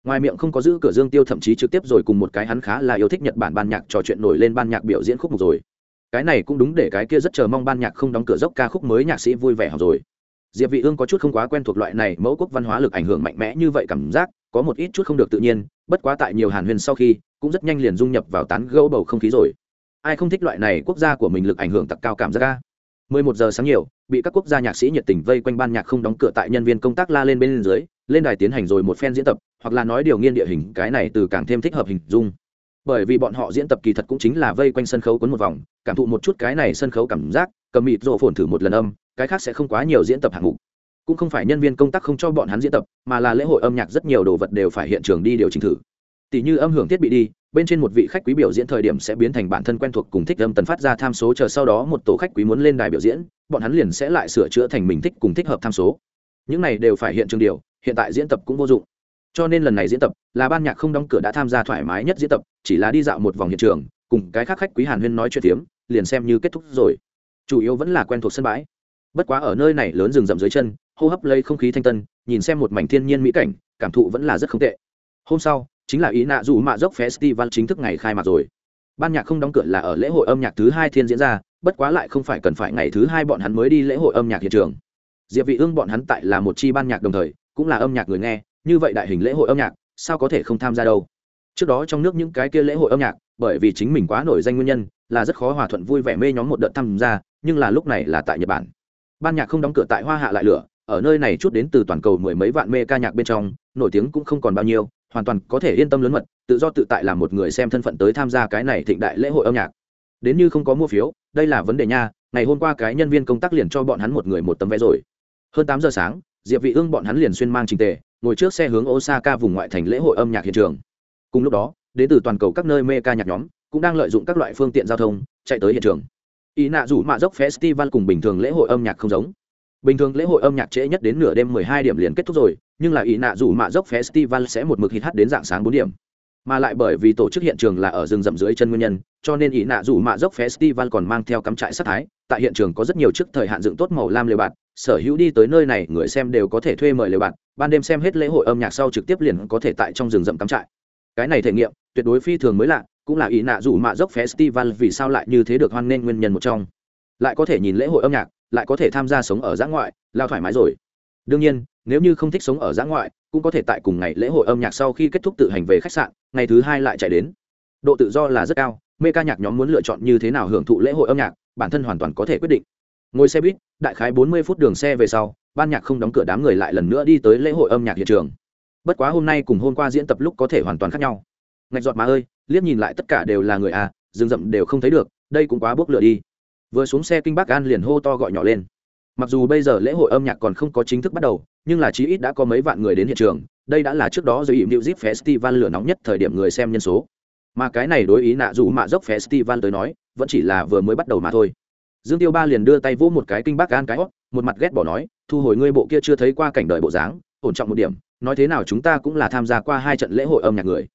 ngoài miệng không có giữ cửa dương tiêu, thậm chí trực tiếp rồi cùng một cái hắn khá là yêu thích nhật bản ban nhạc trò chuyện nổi lên ban nhạc biểu diễn khúc mục rồi. Cái này cũng đúng để cái kia rất chờ mong ban nhạc không đóng cửa dốc ca khúc mới nhạc sĩ vui vẻ học rồi. Diệp vị ương có chút không quá quen thuộc loại này mẫu quốc văn hóa lực ảnh hưởng mạnh mẽ như vậy cảm giác, có một ít chút không được tự nhiên, bất quá tại nhiều hàn huyền sau khi, cũng rất nhanh liền dung nhập vào tán gẫu bầu không khí rồi. Ai không thích loại này quốc gia của mình lực ảnh hưởng tặc cao cảm giác ca 11 giờ sáng nhiều, bị các quốc gia nhạc sĩ nhiệt tình vây quanh ban nhạc không đóng cửa tại nhân viên công tác la lên bên dưới, lên đài tiến hành rồi một phen diễn tập hoặc là nói điều nghiên địa hình, cái này từ càng thêm thích hợp hình dung. Bởi vì bọn họ diễn tập kỳ thật cũng chính là vây quanh sân khấu quấn một vòng, cảm thụ một chút cái này sân khấu cảm giác, cầm mịt rộ phồn thử một lần âm, cái khác sẽ không quá nhiều diễn tập hạng mục. Cũng không phải nhân viên công tác không cho bọn hắn diễn tập, mà là lễ hội âm nhạc rất nhiều đồ vật đều phải hiện trường đi điều chỉnh thử. Tỷ như âm hưởng thiết bị đi, bên trên một vị khách quý biểu diễn thời điểm sẽ biến thành bản thân quen thuộc cùng thích âm tần phát ra tham số chờ sau đó một tổ khách quý muốn lên đài biểu diễn, bọn hắn liền sẽ lại sửa chữa thành mình thích cùng thích hợp tham số. Những này đều phải hiện trường điều, hiện tại diễn tập cũng vô dụng cho nên lần này diễn tập là ban nhạc không đóng cửa đã tham gia thoải mái nhất diễn tập, chỉ là đi dạo một vòng hiện trường, cùng cái khác khách quý hàn huyên nói chuyện tiếm liền xem như kết thúc rồi. Chủ yếu vẫn là quen thuộc sân bãi. Bất quá ở nơi này lớn rừng rậm dưới chân, hô hấp lấy không khí thanh tân, nhìn xem một mảnh thiên nhiên mỹ cảnh, cảm thụ vẫn là rất không tệ. Hôm sau, chính là ý nạ dù mạ dốc festival chính thức ngày khai mạc rồi. Ban nhạc không đóng cửa là ở lễ hội âm nhạc thứ hai thiên diễn ra, bất quá lại không phải cần phải ngày thứ hai bọn hắn mới đi lễ hội âm nhạc hiện trường. Diệp vị ương bọn hắn tại là một chi ban nhạc đồng thời, cũng là âm nhạc người nghe như vậy đại hình lễ hội âm nhạc, sao có thể không tham gia đâu? Trước đó trong nước những cái kia lễ hội âm nhạc, bởi vì chính mình quá nổi danh nguyên nhân, là rất khó hòa thuận vui vẻ mê nhóm một đợt tham gia, nhưng là lúc này là tại nhật bản. Ban nhạc không đóng cửa tại hoa hạ lại lửa, ở nơi này chút đến từ toàn cầu mười mấy vạn mê ca nhạc bên trong, nổi tiếng cũng không còn bao nhiêu, hoàn toàn có thể yên tâm lớn mật, tự do tự tại là một người xem thân phận tới tham gia cái này thịnh đại lễ hội âm nhạc. Đến như không có mua phiếu, đây là vấn đề nha, ngày hôm qua cái nhân viên công tác liền cho bọn hắn một người một tấm vé rồi. Hơn tám giờ sáng, diệp vị ương bọn hắn liền xuyên mang trình tề ngồi trước xe hướng osaka vùng ngoại thành lễ hội âm nhạc hiện trường. Cùng lúc đó, đến từ toàn cầu các nơi mê ca nhạc nhóm cũng đang lợi dụng các loại phương tiện giao thông chạy tới hiện trường. Ý nạ rủ mạ dốc festival cùng bình thường lễ hội âm nhạc không giống. Bình thường lễ hội âm nhạc trễ nhất đến nửa đêm 12 điểm liền kết thúc rồi, nhưng là ý nạ rủ mạ dốc festival sẽ một mực hít hát đến dạng sáng 4 điểm. Mà lại bởi vì tổ chức hiện trường là ở rừng rậm dưới chân nguyên nhân, cho nên ý nạ rủ mạ dốc festival còn mang theo cắm trại sát thái. Tại hiện trường có rất nhiều chiếc thời hạn dựng tốt màu lam lều bạt sở hữu đi tới nơi này, người xem đều có thể thuê mời lều bạn. ban đêm xem hết lễ hội âm nhạc sau trực tiếp liền có thể tại trong rừng rậm cắm trại. Cái này thể nghiệm, tuyệt đối phi thường mới lạ, cũng là ý nạ rủ mạ dốc festival vì sao lại như thế được hoan nghênh nguyên nhân một trong. Lại có thể nhìn lễ hội âm nhạc, lại có thể tham gia sống ở giã ngoại, lao thoải mái rồi. Đương nhiên, nếu như không thích sống ở giã ngoại, cũng có thể tại cùng ngày lễ hội âm nhạc sau khi kết thúc tự hành về khách sạn, ngày thứ hai lại chạy đến. Độ tự do là rất cao, mê ca nhạc nhóm muốn lựa chọn như thế nào hưởng thụ lễ hội âm nhạc, bản thân hoàn toàn có thể quyết định ngồi xe buýt, đại khái bốn mươi phút đường xe về sau, ban nhạc không đóng cửa đám người lại lần nữa đi tới lễ hội âm nhạc hiện trường. Bất quá hôm nay cùng hôm qua diễn tập lúc có thể hoàn toàn khác nhau. Ngạch giọt má ơi, liếc nhìn lại tất cả đều là người à rừng rậm đều không thấy được, đây cũng quá bốc lửa đi. Vừa xuống xe kinh bắc an liền hô to gọi nhỏ lên. Mặc dù bây giờ lễ hội âm nhạc còn không có chính thức bắt đầu, nhưng là chí ít đã có mấy vạn người đến hiện trường, đây đã là trước đó giới ỉm New Zip Festival lửa nóng nhất thời điểm người xem nhân số. Mà cái này đối ý nạ dù mạ dốc festival tới nói, vẫn chỉ là vừa mới bắt đầu mà thôi dương tiêu ba liền đưa tay vỗ một cái kinh bác gan cái hót, một mặt ghét bỏ nói, thu hồi ngươi bộ kia chưa thấy qua cảnh đời bộ dáng, ổn trọng một điểm, nói thế nào chúng ta cũng là tham gia qua hai trận lễ hội âm nhạc người.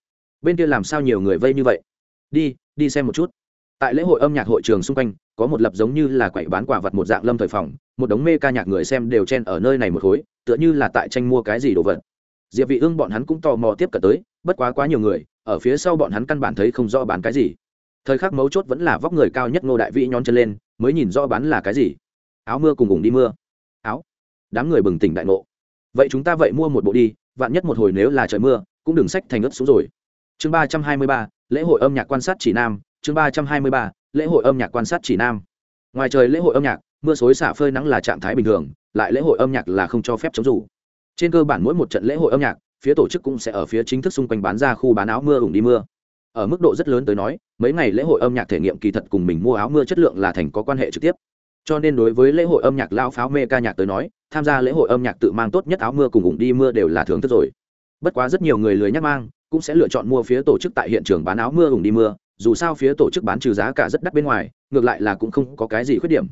Bên kia làm sao nhiều người vây như vậy? Đi đi xem một chút. Tại lễ hội âm nhạc hội trường xung quanh, có một lập giống như là quậy bán quả vật một dạng lâm thời phòng, một đống mê ca nhạc người xem đều chen ở nơi này một khối, tựa như là tại tranh mua cái gì đồ vật. Diệp vị ương bọn hắn cũng tò mò tiếp cận tới, bất quá quá nhiều người, ở phía sau bọn hắn căn bản thấy không rõ bán cái gì. Thời khắc mấu chốt vẫn là vóc người cao nhất ngô đại vĩ nhón chân lên mới nhìn rõ bán là cái gì. Áo mưa cùng cùng đi mưa. Áo. Đám người bừng tỉnh đại ngộ. Vậy chúng ta vậy mua một bộ đi, vạn nhất một hồi nếu là trời mưa, cũng đừng sách thành ướt xuống rồi. Chương ba trăm hai mươi ba, lễ hội âm nhạc quan sát chỉ nam. Chương ba trăm hai mươi ba, lễ hội âm nhạc quan sát chỉ nam. Ngoài trời lễ hội âm nhạc, mưa xối xả phơi nắng là trạng thái bình thường, lại lễ hội âm nhạc là không cho phép chống rủ. Trên cơ bản mỗi một trận lễ hội âm nhạc, phía tổ chức cũng sẽ ở phía chính thức xung quanh bán ra khu bán áo mưa ủng đi mưa ở mức độ rất lớn tới nói, mấy ngày lễ hội âm nhạc thể nghiệm kỳ thật cùng mình mua áo mưa chất lượng là thành có quan hệ trực tiếp. Cho nên đối với lễ hội âm nhạc lao pháo mê ca nhạc tới nói, tham gia lễ hội âm nhạc tự mang tốt nhất áo mưa cùng ủng đi mưa đều là thường thức rồi. Bất quá rất nhiều người lười nhắc mang, cũng sẽ lựa chọn mua phía tổ chức tại hiện trường bán áo mưa ủng đi mưa, dù sao phía tổ chức bán trừ giá cả rất đắt bên ngoài, ngược lại là cũng không có cái gì khuyết điểm.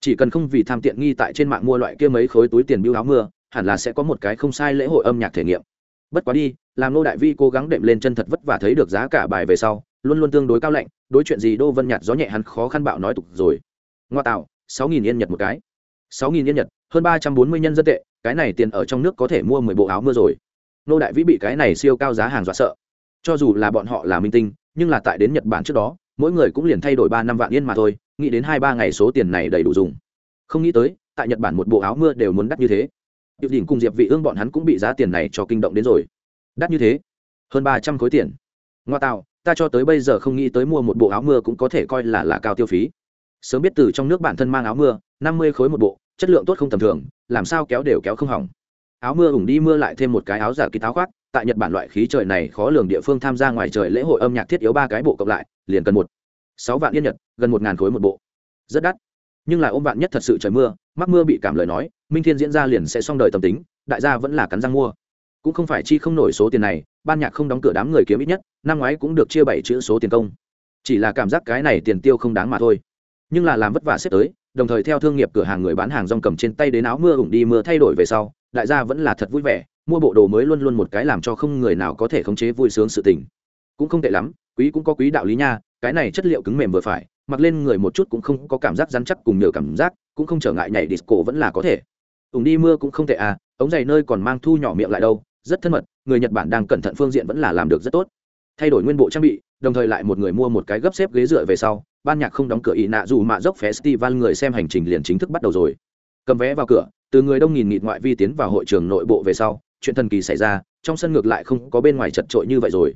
Chỉ cần không vì tham tiện nghi tại trên mạng mua loại kia mấy khối túi tiền biêu áo mưa, hẳn là sẽ có một cái không sai lễ hội âm nhạc thể nghiệm bất quá đi, làm nô đại vi cố gắng đệm lên chân thật vất vả thấy được giá cả bài về sau, luôn luôn tương đối cao lạnh, đối chuyện gì đô vân nhạt gió nhẹ hắn khó khăn bạo nói tục rồi. Ngoa tạo, sáu nghìn yên nhật một cái. sáu nghìn yên nhật, hơn ba trăm bốn mươi nhân dân tệ, cái này tiền ở trong nước có thể mua mười bộ áo mưa rồi. Nô đại vĩ bị cái này siêu cao giá hàng dọa sợ. Cho dù là bọn họ là minh tinh, nhưng là tại đến nhật bản trước đó, mỗi người cũng liền thay đổi ba năm vạn yên mà thôi, nghĩ đến hai ba ngày số tiền này đầy đủ dùng. Không nghĩ tới, tại nhật bản một bộ áo mưa đều muốn đắt như thế điệp đỉnh cùng diệp vị ương bọn hắn cũng bị giá tiền này cho kinh động đến rồi. Đắt như thế, hơn ba trăm khối tiền. Ngoa tạo, ta cho tới bây giờ không nghĩ tới mua một bộ áo mưa cũng có thể coi là là cao tiêu phí. Sớm biết từ trong nước bản thân mang áo mưa, năm mươi khối một bộ, chất lượng tốt không tầm thường, làm sao kéo đều kéo không hỏng. Áo mưa ủng đi mưa lại thêm một cái áo giả kỳ táo khoác, tại nhật bản loại khí trời này khó lường địa phương tham gia ngoài trời lễ hội âm nhạc thiết yếu ba cái bộ cộng lại, liền cần một, sáu vạn yên nhật, gần một ngàn khối một bộ. Rất đắt, nhưng là ôm vạn nhất thật sự trời mưa mắc mưa bị cảm lời nói, minh thiên diễn ra liền sẽ xong đời tâm tính, đại gia vẫn là cắn răng mua. Cũng không phải chi không nổi số tiền này, ban nhạc không đóng cửa đám người kiếm ít nhất, năm ngoái cũng được chia bảy chữ số tiền công. Chỉ là cảm giác cái này tiền tiêu không đáng mà thôi. Nhưng là làm vất vả xếp tới, đồng thời theo thương nghiệp cửa hàng người bán hàng rong cầm trên tay đến áo mưa ủng đi mưa thay đổi về sau, đại gia vẫn là thật vui vẻ, mua bộ đồ mới luôn luôn một cái làm cho không người nào có thể khống chế vui sướng sự tình. Cũng không tệ lắm, quý cũng có quý đạo lý nha, cái này chất liệu cứng mềm vừa phải mặc lên người một chút cũng không có cảm giác rắn chắc cùng nhờ cảm giác, cũng không trở ngại nhảy disco vẫn là có thể. Ủng đi mưa cũng không tệ à ống giày nơi còn mang thu nhỏ miệng lại đâu, rất thân mật, người nhật bản đang cẩn thận phương diện vẫn là làm được rất tốt. Thay đổi nguyên bộ trang bị, đồng thời lại một người mua một cái gấp xếp ghế dựa về sau, ban nhạc không đóng cửa ý nạ dù mạ dốc festival người xem hành trình liền chính thức bắt đầu rồi. Cầm vé vào cửa, từ người đông nghìn nghịt ngoại vi tiến vào hội trường nội bộ về sau, chuyện thần kỳ xảy ra, trong sân ngược lại không có bên ngoài chật trội như vậy rồi.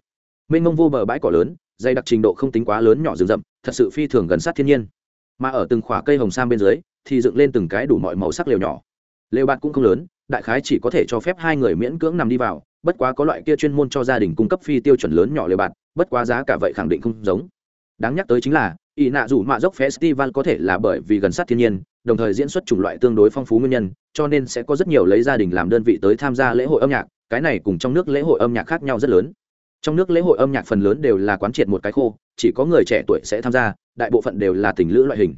Mênh mông vô bờ bãi cỏ lớn dày đặc trình độ không tính quá lớn nhỏ rừng rậm, thật sự phi thường gần sát thiên nhiên. Mà ở từng khỏa cây hồng sam bên dưới, thì dựng lên từng cái đủ mọi màu sắc lều nhỏ. Lều bạt cũng không lớn, đại khái chỉ có thể cho phép hai người miễn cưỡng nằm đi vào, bất quá có loại kia chuyên môn cho gia đình cung cấp phi tiêu chuẩn lớn nhỏ lều bạt, bất quá giá cả vậy khẳng định không giống. Đáng nhắc tới chính là, ỷ nạ dù mạ dốc festival có thể là bởi vì gần sát thiên nhiên, đồng thời diễn xuất chủng loại tương đối phong phú nguyên nhân, cho nên sẽ có rất nhiều lấy gia đình làm đơn vị tới tham gia lễ hội âm nhạc, cái này cùng trong nước lễ hội âm nhạc khác nhau rất lớn trong nước lễ hội âm nhạc phần lớn đều là quán triệt một cái khô, chỉ có người trẻ tuổi sẽ tham gia, đại bộ phận đều là tình lữ loại hình.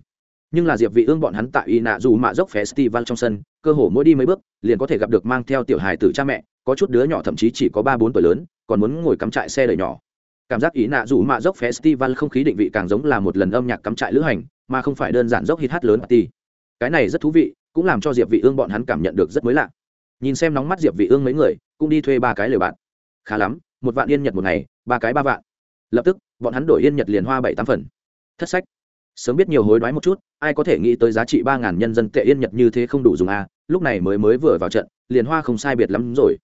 Nhưng là diệp vị ương bọn hắn tại y nạ dù mạ dốc festival trong sân, cơ hồ mỗi đi mấy bước, liền có thể gặp được mang theo tiểu hài tử cha mẹ, có chút đứa nhỏ thậm chí chỉ có ba bốn tuổi lớn, còn muốn ngồi cắm trại xe đời nhỏ. Cảm giác ý nạ dù mạ dốc festival không khí định vị càng giống là một lần âm nhạc cắm trại lữ hành, mà không phải đơn giản dốc hit hát lớn party. Cái này rất thú vị, cũng làm cho diệp vị ương bọn hắn cảm nhận được rất mới lạ. Nhìn xem nóng mắt diệp vị ương mấy người, cũng đi thuê ba cái lều bạn. Khá lắm một vạn yên nhật một ngày ba cái ba vạn. Lập tức bọn hắn đổi yên nhật liền hoa bảy tám phần. Thất sách. Sớm biết nhiều hối đoái một chút ai có thể nghĩ tới giá trị ba ngàn nhân dân tệ yên nhật như thế không đủ dùng a à, lúc này mới mới vừa vào trận liền hoa không sai biệt lắm rồi.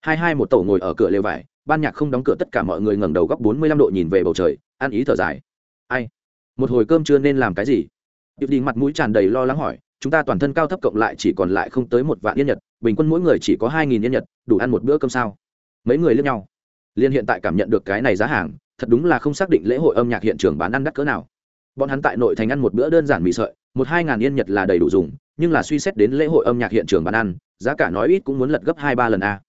Hai hai một tổ ngồi ở cửa lều vải ban nhạc không đóng cửa tất cả mọi người ngẩng đầu góc bốn mươi lăm độ nhìn về bầu trời ăn ý thở dài. Ai? Một hồi cơm chưa nên làm cái gì? Điệp đình mặt mũi tràn đầy lo lắng hỏi chúng ta toàn thân cao thấp cộng lại chỉ còn lại không tới một vạn yên nhật bình quân mỗi người chỉ có hai nghìn yên nhật đủ ăn một bữa cơm sao? Mấy người lướt nhau liên hiện tại cảm nhận được cái này giá hàng, thật đúng là không xác định lễ hội âm nhạc hiện trường bán ăn đắt cỡ nào. Bọn hắn tại nội thành ăn một bữa đơn giản mì sợi, một hai ngàn yên nhật là đầy đủ dùng, nhưng là suy xét đến lễ hội âm nhạc hiện trường bán ăn, giá cả nói ít cũng muốn lật gấp hai ba lần a.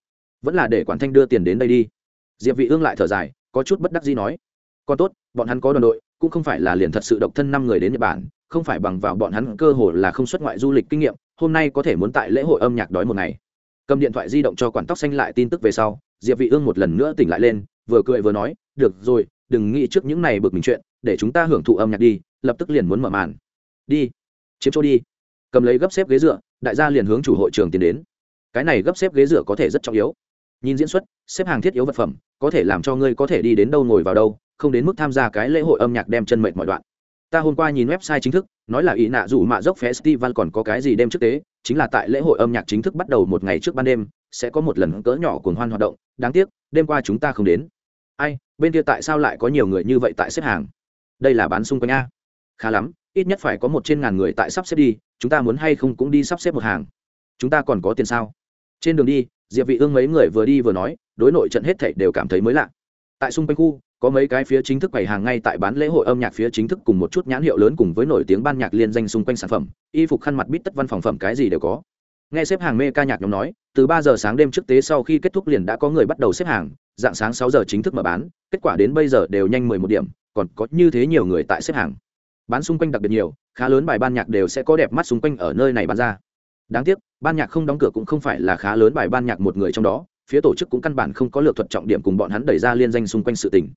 Vẫn là để quản thanh đưa tiền đến đây đi. Diệp vị ương lại thở dài, có chút bất đắc dĩ nói, còn tốt, bọn hắn có đoàn đội, cũng không phải là liền thật sự độc thân năm người đến nhật bản, không phải bằng vào bọn hắn cơ hội là không xuất ngoại du lịch kinh nghiệm, hôm nay có thể muốn tại lễ hội âm nhạc đói một ngày cầm điện thoại di động cho quản tóc xanh lại tin tức về sau, diệp vị ương một lần nữa tỉnh lại lên, vừa cười vừa nói, được rồi, đừng nghĩ trước những này bực mình chuyện, để chúng ta hưởng thụ âm nhạc đi, lập tức liền muốn mở màn. Đi, chiếm chỗ đi. Cầm lấy gấp xếp ghế dựa, đại gia liền hướng chủ hội trường tiến đến. Cái này gấp xếp ghế dựa có thể rất trọng yếu. Nhìn diễn xuất, xếp hàng thiết yếu vật phẩm, có thể làm cho ngươi có thể đi đến đâu ngồi vào đâu, không đến mức tham gia cái lễ hội âm nhạc đem chân mệt mọi đoạn ta hôm qua nhìn website chính thức, nói là ý nạ dù mạ dốc festival còn có cái gì đêm trước tế, chính là tại lễ hội âm nhạc chính thức bắt đầu một ngày trước ban đêm, sẽ có một lần cỡ nhỏ cuồng hoan hoạt động, đáng tiếc, đêm qua chúng ta không đến. Ai, bên kia tại sao lại có nhiều người như vậy tại xếp hàng? Đây là bán xung quanh a. Khá lắm, ít nhất phải có một trên ngàn người tại sắp xếp đi, chúng ta muốn hay không cũng đi sắp xếp một hàng. Chúng ta còn có tiền sao? Trên đường đi, diệp vị ương mấy người vừa đi vừa nói, đối nội trận hết thảy đều cảm thấy mới lạ. Tại xung quanh khu có mấy cái phía chính thức quầy hàng ngay tại bán lễ hội âm nhạc phía chính thức cùng một chút nhãn hiệu lớn cùng với nổi tiếng ban nhạc liên danh xung quanh sản phẩm, y phục khăn mặt bít tất văn phòng phẩm cái gì đều có. Nghe xếp hàng mê ca nhạc nhóm nói, từ ba giờ sáng đêm trước tế sau khi kết thúc liền đã có người bắt đầu xếp hàng, dạng sáng sáu giờ chính thức mở bán, kết quả đến bây giờ đều nhanh mười một điểm, còn có như thế nhiều người tại xếp hàng. Bán xung quanh đặc biệt nhiều, khá lớn bài ban nhạc đều sẽ có đẹp mắt xung quanh ở nơi này bán ra. Đáng tiếc, ban nhạc không đóng cửa cũng không phải là khá lớn bài ban nhạc một người trong đó, phía tổ chức cũng căn bản không có lược thuật trọng điểm cùng bọn hắn đẩy ra liên danh xung quanh sự tình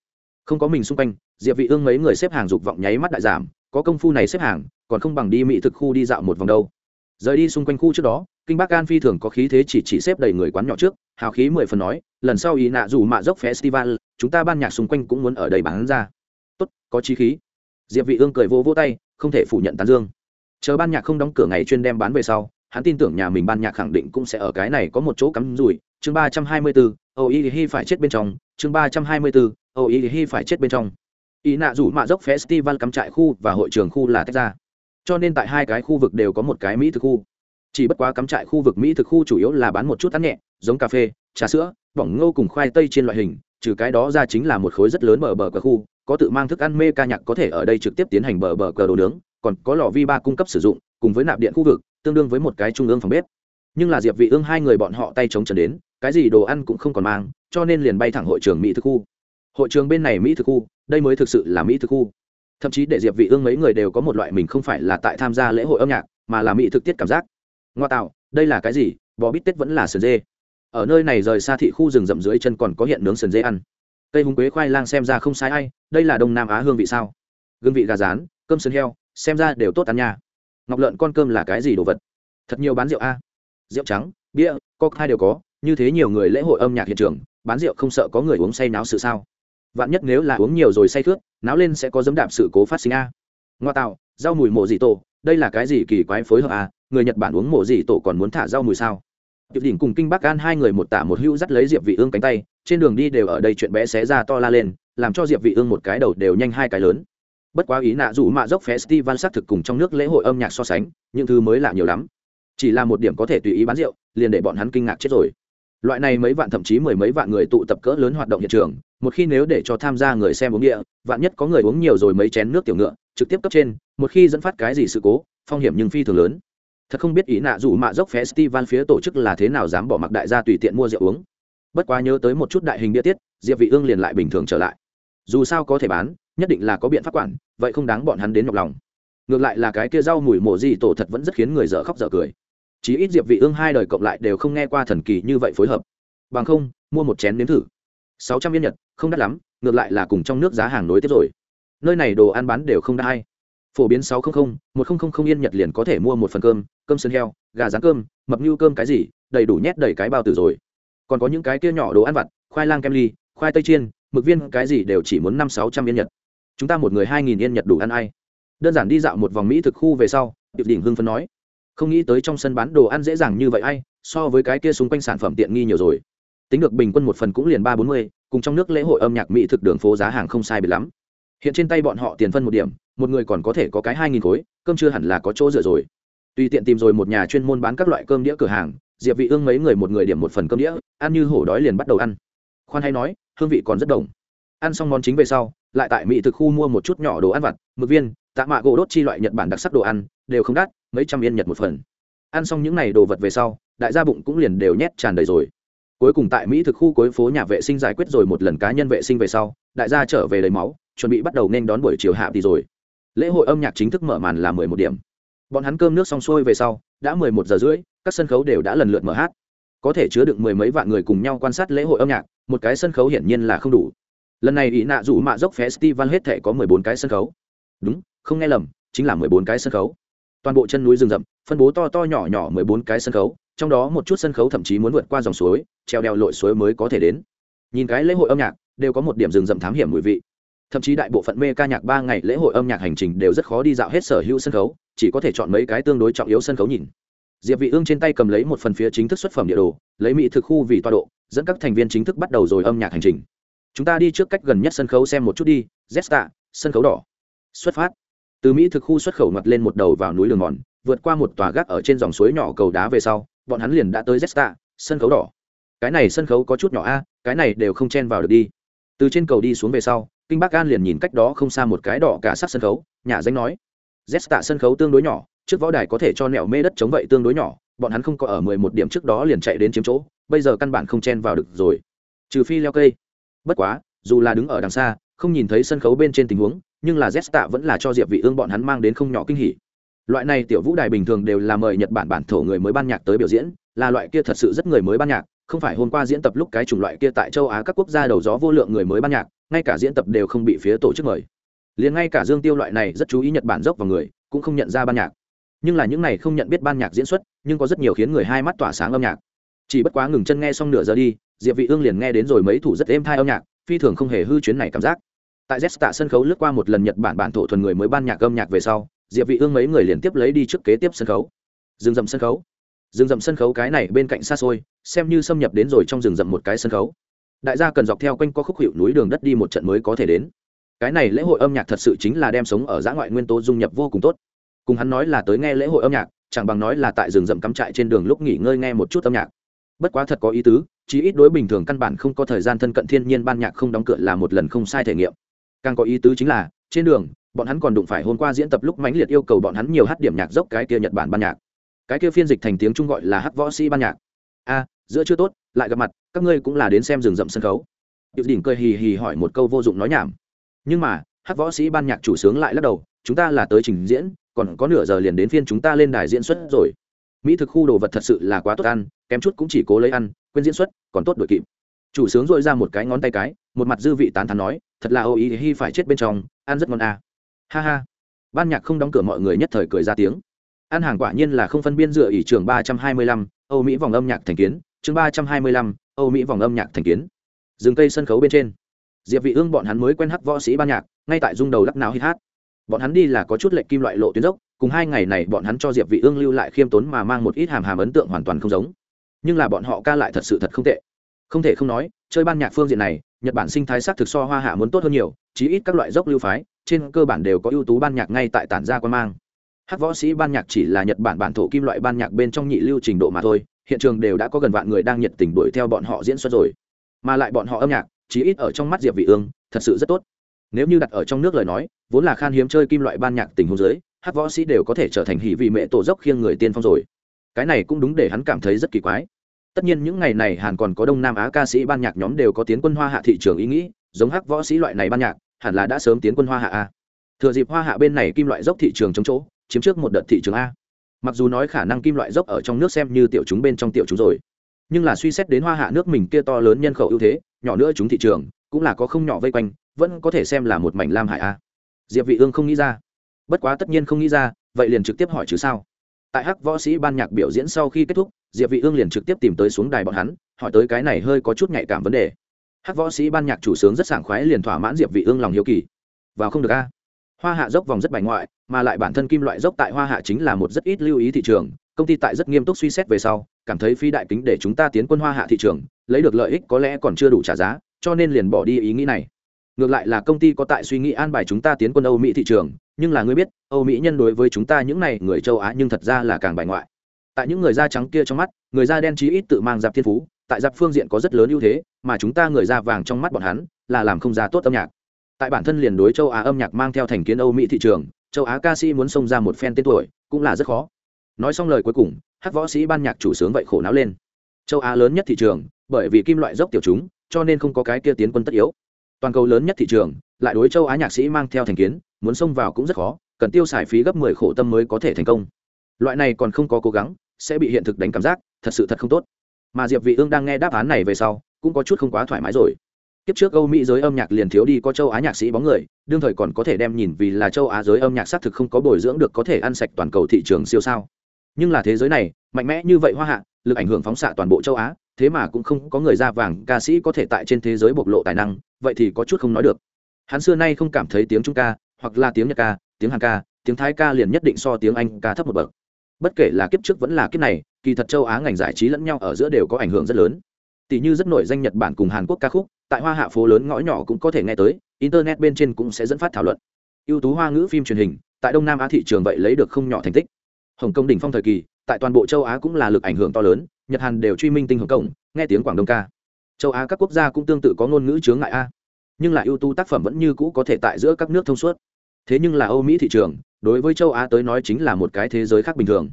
không có mình xung quanh diệp vị ương mấy người xếp hàng dục vọng nháy mắt đại giảm có công phu này xếp hàng còn không bằng đi mỹ thực khu đi dạo một vòng đâu. Rời đi xung quanh khu trước đó kinh bắc an phi thường có khí thế chỉ chỉ xếp đầy người quán nhỏ trước hào khí mười phần nói lần sau ý nạ dù mạ dốc festival chúng ta ban nhạc xung quanh cũng muốn ở đây bán ra. Tốt có chí khí. Diệp vị ương cười vô vô tay không thể phủ nhận tán dương. Chờ ban nhạc không đóng cửa ngày chuyên đem bán về sau hắn tin tưởng nhà mình ban nhạc khẳng định cũng sẽ ở cái này có một chỗ cắm rủi. Chương ba trăm hai mươi 324, oh y hi phải chết bên trong. Chương ba trăm hai mươi 324, ô ý hi phải chết bên trong. Ý nạ rủ mạ dốc festival cắm trại khu và hội trường khu là tách ra. Cho nên tại hai cái khu vực đều có một cái mỹ thực khu. Chỉ bất quá cắm trại khu vực mỹ thực khu chủ yếu là bán một chút ăn nhẹ, giống cà phê, trà sữa, bỏng ngô cùng khoai tây trên loại hình, trừ cái đó ra chính là một khối rất lớn bờ bờ cờ khu, có tự mang thức ăn mê ca nhạc có thể ở đây trực tiếp tiến hành bờ bờ cờ đồ nướng, còn có lò vi ba cung cấp sử dụng, cùng với nạp điện khu vực, tương đương với một cái trung ương phòng bếp. Nhưng là diệp vị ương hai người bọn họ tay chống trần đến, cái gì đồ ăn cũng không còn mang, cho nên liền bay thẳng hội trường mỹ thực khu hội trường bên này mỹ thực khu, đây mới thực sự là mỹ thực khu. Thậm chí để diệp vị ương mấy người đều có một loại mình không phải là tại tham gia lễ hội âm nhạc, mà là mỹ thực tiết cảm giác. Ngoa tạo, đây là cái gì? Bò bít tết vẫn là sườn dê. Ở nơi này rời xa thị khu rừng rậm dưới chân còn có hiện nướng sườn dê ăn. Cây húng quế khoai lang xem ra không sai ai, đây là đông nam á hương vị sao? Gương vị gà rán, cơm sườn heo, xem ra đều tốt ăn nha. Ngọc lợn con cơm là cái gì đồ vật? Thật nhiều bán rượu a. Rượu trắng, bia hai đều có, như thế nhiều người lễ hội âm nhạc hiện trường, bán rượu không sợ có người uống say náo sự sao? Vạn nhất nếu là uống nhiều rồi say khướt náo lên sẽ có dấm đạp sự cố phát sinh a ngoa tạo rau mùi mộ dị tổ đây là cái gì kỳ quái phối hợp a người nhật bản uống mộ dị tổ còn muốn thả rau mùi sao Diệp Đỉnh cùng Kinh Bắc An hai người một tả một hữu dắt lấy Diệp Vị Ương cánh tay, trên đường đi đều ở đây chuyện bé xé ra to la lên, làm cho Diệp Vị Ương một cái đầu đều nhanh hai cái lớn. Bất quá ý nạ dù mạ dốc festival sát thực cùng trong nước lễ hội âm nhạc so sánh, những thứ mới lạ nhiều lắm. Chỉ là một điểm có thể tùy ý bán rượu, liền để bọn hắn kinh ngạc chết rồi. Loại này mấy vạn thậm chí mười mấy vạn người tụ tập cỡ lớn hoạt động hiện trường, một khi nếu để cho tham gia người xem uống địa, vạn nhất có người uống nhiều rồi mấy chén nước tiểu ngựa, trực tiếp cấp trên, một khi dẫn phát cái gì sự cố, phong hiểm nhưng phi thường lớn. Thật không biết ý nạ dù mạ dốc festival phía tổ chức là thế nào dám bỏ mặc đại gia tùy tiện mua rượu uống. Bất quá nhớ tới một chút đại hình địa tiết diệp vị ương liền lại bình thường trở lại. Dù sao có thể bán nhất định là có biện pháp quản vậy không đáng bọn hắn đến nhọc lòng. Ngược lại là cái kia rau mùi mổ gì tổ thật vẫn rất khiến người dở khóc dở cười chí ít diệp vị ương hai đời cộng lại đều không nghe qua thần kỳ như vậy phối hợp. Bằng không, mua một chén nếm thử. 600 yên nhật, không đắt lắm, ngược lại là cùng trong nước giá hàng nối tiếp rồi. Nơi này đồ ăn bán đều không đắt hay phổ biến sáu trăm linh một nghìn yên nhật liền có thể mua một phần cơm cơm sân heo, gà rán cơm, mập nhưu cơm cái gì, đầy đủ nhét đầy cái bao tử rồi. Còn có những cái kia nhỏ đồ ăn vặt, khoai lang kem ly, khoai tây chiên, mực viên cái gì đều chỉ muốn năm sáu trăm yên nhật. Chúng ta một người hai nghìn yên nhật đủ ăn ai. Đơn giản đi dạo một vòng mỹ thực khu về sau điệp đỉnh hưng phấn nói không nghĩ tới trong sân bán đồ ăn dễ dàng như vậy ai, so với cái kia xung quanh sản phẩm tiện nghi nhiều rồi. Tính được bình quân một phần cũng liền ba bốn mươi, cùng trong nước lễ hội âm nhạc mỹ thực đường phố giá hàng không sai biệt lắm. Hiện trên tay bọn họ tiền phân một điểm, một người còn có thể có cái hai nghìn khối, cơm chưa hẳn là có chỗ dựa rồi. Tùy tiện tìm rồi một nhà chuyên môn bán các loại cơm đĩa cửa hàng, diệp vị ương mấy người một người điểm một phần cơm đĩa, ăn như hổ đói liền bắt đầu ăn. Khoan hay nói, hương vị còn rất đồng. Ăn xong món chính về sau, lại tại mỹ thực khu mua một chút nhỏ đồ ăn vặt, mực viên, tạ mạ gỗ đốt chi loại nhật bản đặc sắc đồ ăn, đều không đắt mấy trăm yên nhật một phần. Ăn xong những n à y đồ vật về sau, đại gia bụng cũng liền đều nhét tràn đầy rồi. Cuối cùng tại mỹ thực khu cuối phố nhà vệ sinh giải quyết rồi một lần cá nhân vệ sinh về sau, đại gia trở về lấy máu, chuẩn bị bắt đầu nên đón buổi chiều hạ thì rồi. Lễ hội âm nhạc chính thức mở màn là mười một điểm. Bọn hắn cơm nước xong xuôi về sau, đã mười một giờ rưỡi, các sân khấu đều đã lần lượt mở hát. Có thể chứa được mười mấy vạn người cùng nhau quan sát lễ hội âm nhạc, một cái sân khấu hiển nhiên là không đủ. Lần này ý nạ rủ mạ dốc festival hết thể có mười bốn cái sân khấu. Đúng, không nghe lầm, chính là mười bốn cái sân khấu toàn bộ chân núi rừng rậm, phân bố to to nhỏ nhỏ mười bốn cái sân khấu, trong đó một chút sân khấu thậm chí muốn vượt qua dòng suối, treo đèo lội suối mới có thể đến. Nhìn cái lễ hội âm nhạc, đều có một điểm rừng rậm thám hiểm mùi vị. Thậm chí đại bộ phận mê ca nhạc ba ngày lễ hội âm nhạc hành trình đều rất khó đi dạo hết sở hữu sân khấu, chỉ có thể chọn mấy cái tương đối trọng yếu sân khấu nhìn. Diệp vị ương trên tay cầm lấy một phần phía chính thức xuất phẩm địa đồ, lấy mỹ thực khu vì toa độ, dẫn các thành viên chính thức bắt đầu rồi âm nhạc hành trình. Chúng ta đi trước cách gần nhất sân khấu xem một chút đi zesta sân khấu đỏ. Xuất phát từ mỹ thực khu xuất khẩu mặt lên một đầu vào núi đường mòn, vượt qua một tòa gác ở trên dòng suối nhỏ cầu đá về sau, bọn hắn liền đã tới zesta sân khấu đỏ. Cái này sân khấu có chút nhỏ a, cái này đều không chen vào được đi. Từ trên cầu đi xuống về sau, kinh bắc an liền nhìn cách đó không xa một cái đỏ cả sắc sân khấu, nhà danh nói zesta sân khấu tương đối nhỏ, trước võ đài có thể cho nẹo mê đất chống vậy tương đối nhỏ, bọn hắn không có ở mười một điểm trước đó liền chạy đến chiếm chỗ, bây giờ căn bản không chen vào được rồi. Trừ phi leo cây. Bất quá, dù là đứng ở đằng xa, không nhìn thấy sân khấu bên trên tình huống nhưng là Zesta vẫn là cho Diệp Vị Ương bọn hắn mang đến không nhỏ kinh hỉ. Loại này tiểu vũ đài bình thường đều là mời Nhật Bản bản thổ người mới ban nhạc tới biểu diễn, là loại kia thật sự rất người mới ban nhạc, không phải hôm qua diễn tập lúc cái chủng loại kia tại châu Á các quốc gia đầu gió vô lượng người mới ban nhạc, ngay cả diễn tập đều không bị phía tổ chức mời. Liền ngay cả Dương Tiêu loại này rất chú ý Nhật Bản dốc vào người, cũng không nhận ra ban nhạc. Nhưng là những này không nhận biết ban nhạc diễn xuất, nhưng có rất nhiều khiến người hai mắt tỏa sáng âm nhạc. Chỉ bất quá ngừng chân nghe xong nửa giờ đi, Diệp Vị Ương liền nghe đến rồi mấy thủ rất êm tai âm nhạc, phi thường không hề hư chuyến này cảm giác tại z sân khấu lướt qua một lần nhật bản bản thổ thuần người mới ban nhạc âm nhạc về sau, diệp vị ương mấy người liền tiếp lấy đi trước kế tiếp sân khấu. Rừng rậm sân khấu. Rừng rậm sân khấu cái này bên cạnh xa xôi, xem như xâm nhập đến rồi trong rừng rậm một cái sân khấu. Đại gia cần dọc theo quanh co khúc hiệu núi đường đất đi một trận mới có thể đến. Cái này lễ hội âm nhạc thật sự chính là đem sống ở giã ngoại nguyên tố dung nhập vô cùng tốt. Cùng hắn nói là tới nghe lễ hội âm nhạc, chẳng bằng nói là tại rừng rậm cắm trại trên đường lúc nghỉ ngơi nghe một chút âm nhạc. Bất quá thật có ý tứ, chí ít đối bình thường căn bản không có thời gian thân cận thiên nhiên ban nhạc không đóng cửa là một lần không sai thể nghiệm càng có ý tứ chính là, trên đường, bọn hắn còn đụng phải hôm qua diễn tập lúc mãnh liệt yêu cầu bọn hắn nhiều hát điểm nhạc dốc cái kia nhật bản ban nhạc. Cái kia phiên dịch thành tiếng trung gọi là hát võ sĩ ban nhạc. A, giữa chưa tốt, lại gặp mặt, các ngươi cũng là đến xem rừng rậm sân khấu. Điệu đỉnh cười hì hì hỏi một câu vô dụng nói nhảm. Nhưng mà, hát võ sĩ ban nhạc chủ sướng lại lắc đầu, chúng ta là tới trình diễn, còn có nửa giờ liền đến phiên chúng ta lên đài diễn xuất rồi. Mỹ thực khu đồ vật thật sự là quá tốt ăn, kém chút cũng chỉ cố lấy ăn, quên diễn xuất, còn tốt đội kịp. Chủ sướng dội ra một cái ngón tay cái, một mặt dư vị tán thắn nói thật là ô ý hi phải chết bên trong, ăn rất ngon à. ha ha. Ban nhạc không đóng cửa mọi người nhất thời cười ra tiếng. Ăn hàng quả nhiên là không phân biên dựa ỷ trường ba trăm hai mươi lăm, âu mỹ vòng âm nhạc thành kiến. Chương ba trăm hai mươi lăm, âu mỹ vòng âm nhạc thành kiến. Dừng cây sân khấu bên trên. Diệp vị ương bọn hắn mới quen hắc võ sĩ ban nhạc, ngay tại dung đầu lắc nào hít hát. Bọn hắn đi là có chút lệnh kim loại lộ tuyến dốc, cùng hai ngày này bọn hắn cho diệp vị ương lưu lại khiêm tốn mà mang một ít hàm hàm ấn tượng hoàn toàn không giống. Nhưng là bọn họ ca lại thật sự thật không tệ. Không thể không nói, chơi ban nhạc phương diện này nhật bản sinh thái sắc thực so hoa hạ muốn tốt hơn nhiều, chí ít các loại dốc lưu phái, trên cơ bản đều có ưu tú ban nhạc ngay tại tản gia quan mang. Hát võ sĩ ban nhạc chỉ là nhật bản bản thổ kim loại ban nhạc bên trong nhị lưu trình độ mà thôi, hiện trường đều đã có gần vạn người đang nhiệt tình đuổi theo bọn họ diễn xuất rồi. Mà lại bọn họ âm nhạc, chí ít ở trong mắt diệp vị ương, thật sự rất tốt. Nếu như đặt ở trong nước lời nói, vốn là khan hiếm chơi kim loại ban nhạc tình huống dưới, hát võ sĩ đều có thể trở thành hỉ vị mẹ tổ dốc khiêng người tiên phong rồi. Cái này cũng đúng để hắn cảm thấy rất kỳ quái tất nhiên những ngày này hàn còn có đông nam á ca sĩ ban nhạc nhóm đều có tiến quân hoa hạ thị trường ý nghĩ, giống hắc võ sĩ loại này ban nhạc, hẳn là đã sớm tiến quân hoa hạ a. Thừa dịp hoa hạ bên này kim loại dốc thị trường chống chỗ, chiếm trước một đợt thị trường a. Mặc dù nói khả năng kim loại dốc ở trong nước xem như tiểu chúng bên trong tiểu chúng rồi, nhưng là suy xét đến hoa hạ nước mình kia to lớn nhân khẩu ưu thế, nhỏ nữa chúng thị trường, cũng là có không nhỏ vây quanh, vẫn có thể xem là một mảnh lam hải a. Diệp vị ương không nghĩ ra. Bất quá tất nhiên không nghĩ ra, vậy liền trực tiếp hỏi chứ sao? Tại hắc võ sĩ ban nhạc biểu diễn sau khi kết thúc diệp vị ương liền trực tiếp tìm tới xuống đài bọn hắn, hỏi tới cái này hơi có chút nhạy cảm vấn đề. Hát võ sĩ ban nhạc chủ sướng rất sảng khoái liền thỏa mãn diệp vị ương lòng hiếu kỳ. Vào không được a. Hoa hạ dốc vòng rất bài ngoại, mà lại bản thân kim loại dốc tại hoa hạ chính là một rất ít lưu ý thị trường. Công ty tại rất nghiêm túc suy xét về sau, cảm thấy phi đại kính để chúng ta tiến quân hoa hạ thị trường, lấy được lợi ích có lẽ còn chưa đủ trả giá, cho nên liền bỏ đi ý nghĩ này. Ngược lại là công ty có tại suy nghĩ an bài chúng ta tiến quân âu mỹ thị trường, nhưng là ngươi biết, âu mỹ nhân đối với chúng ta những này người châu á nhưng thật ra là càng bài ngoại tại những người da trắng kia trong mắt, người da đen chí ít tự mang giáp thiên phú, tại giáp phương diện có rất lớn ưu thế, mà chúng ta người da vàng trong mắt bọn hắn là làm không ra tốt âm nhạc. Tại bản thân liền đối châu á âm nhạc mang theo thành kiến âu mỹ thị trường, châu á ca sĩ muốn xông ra một phen tên tuổi cũng là rất khó. Nói xong lời cuối cùng, hát võ sĩ ban nhạc chủ sướng vậy khổ não lên. Châu á lớn nhất thị trường, bởi vì kim loại dốc tiểu chúng, cho nên không có cái kia tiến quân tất yếu. Toàn cầu lớn nhất thị trường, lại đối châu á nhạc sĩ mang theo thành kiến, muốn xông vào cũng rất khó, cần tiêu xài phí gấp mười khổ tâm mới có thể thành công. Loại này còn không có cố gắng sẽ bị hiện thực đánh cảm giác, thật sự thật không tốt. Mà diệp vị ương đang nghe đáp án này về sau, cũng có chút không quá thoải mái rồi. Kiếp trước âu mỹ giới âm nhạc liền thiếu đi có châu á nhạc sĩ bóng người, đương thời còn có thể đem nhìn vì là châu á giới âm nhạc xác thực không có bồi dưỡng được có thể ăn sạch toàn cầu thị trường siêu sao. Nhưng là thế giới này, mạnh mẽ như vậy hoa hạ, lực ảnh hưởng phóng xạ toàn bộ châu á, thế mà cũng không có người da vàng ca sĩ có thể tại trên thế giới bộc lộ tài năng, vậy thì có chút không nói được. Hắn xưa nay không cảm thấy tiếng trung ca, hoặc là tiếng nhật ca, tiếng hàn ca, tiếng thái ca liền nhất định so tiếng anh ca thấp một bậc bất kể là kiếp trước vẫn là kiếp này, kỳ thật châu á ngành giải trí lẫn nhau ở giữa đều có ảnh hưởng rất lớn. Tỷ như rất nổi danh nhật bản cùng hàn quốc ca khúc, tại hoa hạ phố lớn ngõ nhỏ cũng có thể nghe tới, internet bên trên cũng sẽ dẫn phát thảo luận. Ưu tú hoa ngữ phim truyền hình, tại đông nam á thị trường vậy lấy được không nhỏ thành tích. Hồng kông đỉnh phong thời kỳ, tại toàn bộ châu á cũng là lực ảnh hưởng to lớn, nhật hàn đều truy minh tinh hồng kông, nghe tiếng quảng đông ca. Châu á các quốc gia cũng tương tự có ngôn ngữ chướng ngại a. Nhưng là ưu tú tác phẩm vẫn như cũ có thể tại giữa các nước thông suốt. Thế nhưng là âu mỹ thị trường đối với châu á tới nói chính là một cái thế giới khác bình thường.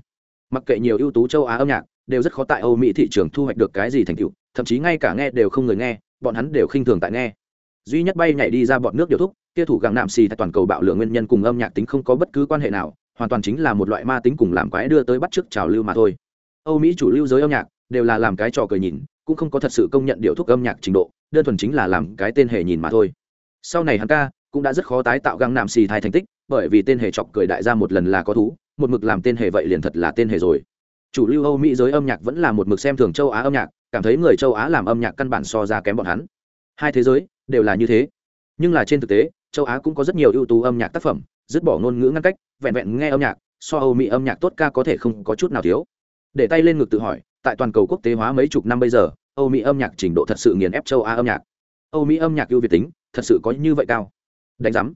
Mặc kệ nhiều ưu tú châu á âm nhạc, đều rất khó tại âu mỹ thị trường thu hoạch được cái gì thành tựu, thậm chí ngay cả nghe đều không người nghe, bọn hắn đều khinh thường tại nghe. Duy nhất bay nhảy đi ra bọn nước điều thúc, kia thủ gặng nạm xì tại toàn cầu bạo lượng nguyên nhân cùng âm nhạc tính không có bất cứ quan hệ nào, hoàn toàn chính là một loại ma tính cùng làm quái đưa tới bắt chước trào lưu mà thôi. Âu mỹ chủ lưu giới âm nhạc, đều là làm cái trò cười nhìn, cũng không có thật sự công nhận điều thúc âm nhạc trình độ, đơn thuần chính là làm cái tên hề nhìn mà thôi. Sau này hắn ca, cũng đã rất khó tái tạo găng nạm xì thai thành tích bởi vì tên hề chọc cười đại gia một lần là có thú, một mực làm tên hề vậy liền thật là tên hề rồi. Chủ lưu âu mỹ giới âm nhạc vẫn là một mực xem thường châu á âm nhạc, cảm thấy người châu á làm âm nhạc căn bản so ra kém bọn hắn. Hai thế giới đều là như thế. Nhưng là trên thực tế, châu á cũng có rất nhiều ưu tú âm nhạc tác phẩm, dứt bỏ ngôn ngữ ngăn cách, vẹn vẹn nghe âm nhạc, so âu mỹ âm nhạc tốt ca có thể không có chút nào thiếu. Để tay lên ngực tự hỏi, tại toàn cầu quốc tế hóa mấy chục năm bây giờ, âu mỹ âm nhạc trình độ thật sự nghiền ép châu á âm nhạc. Âu mỹ âm nhạc ưu việt tính, thật sự có như vậy cao. Đánh giám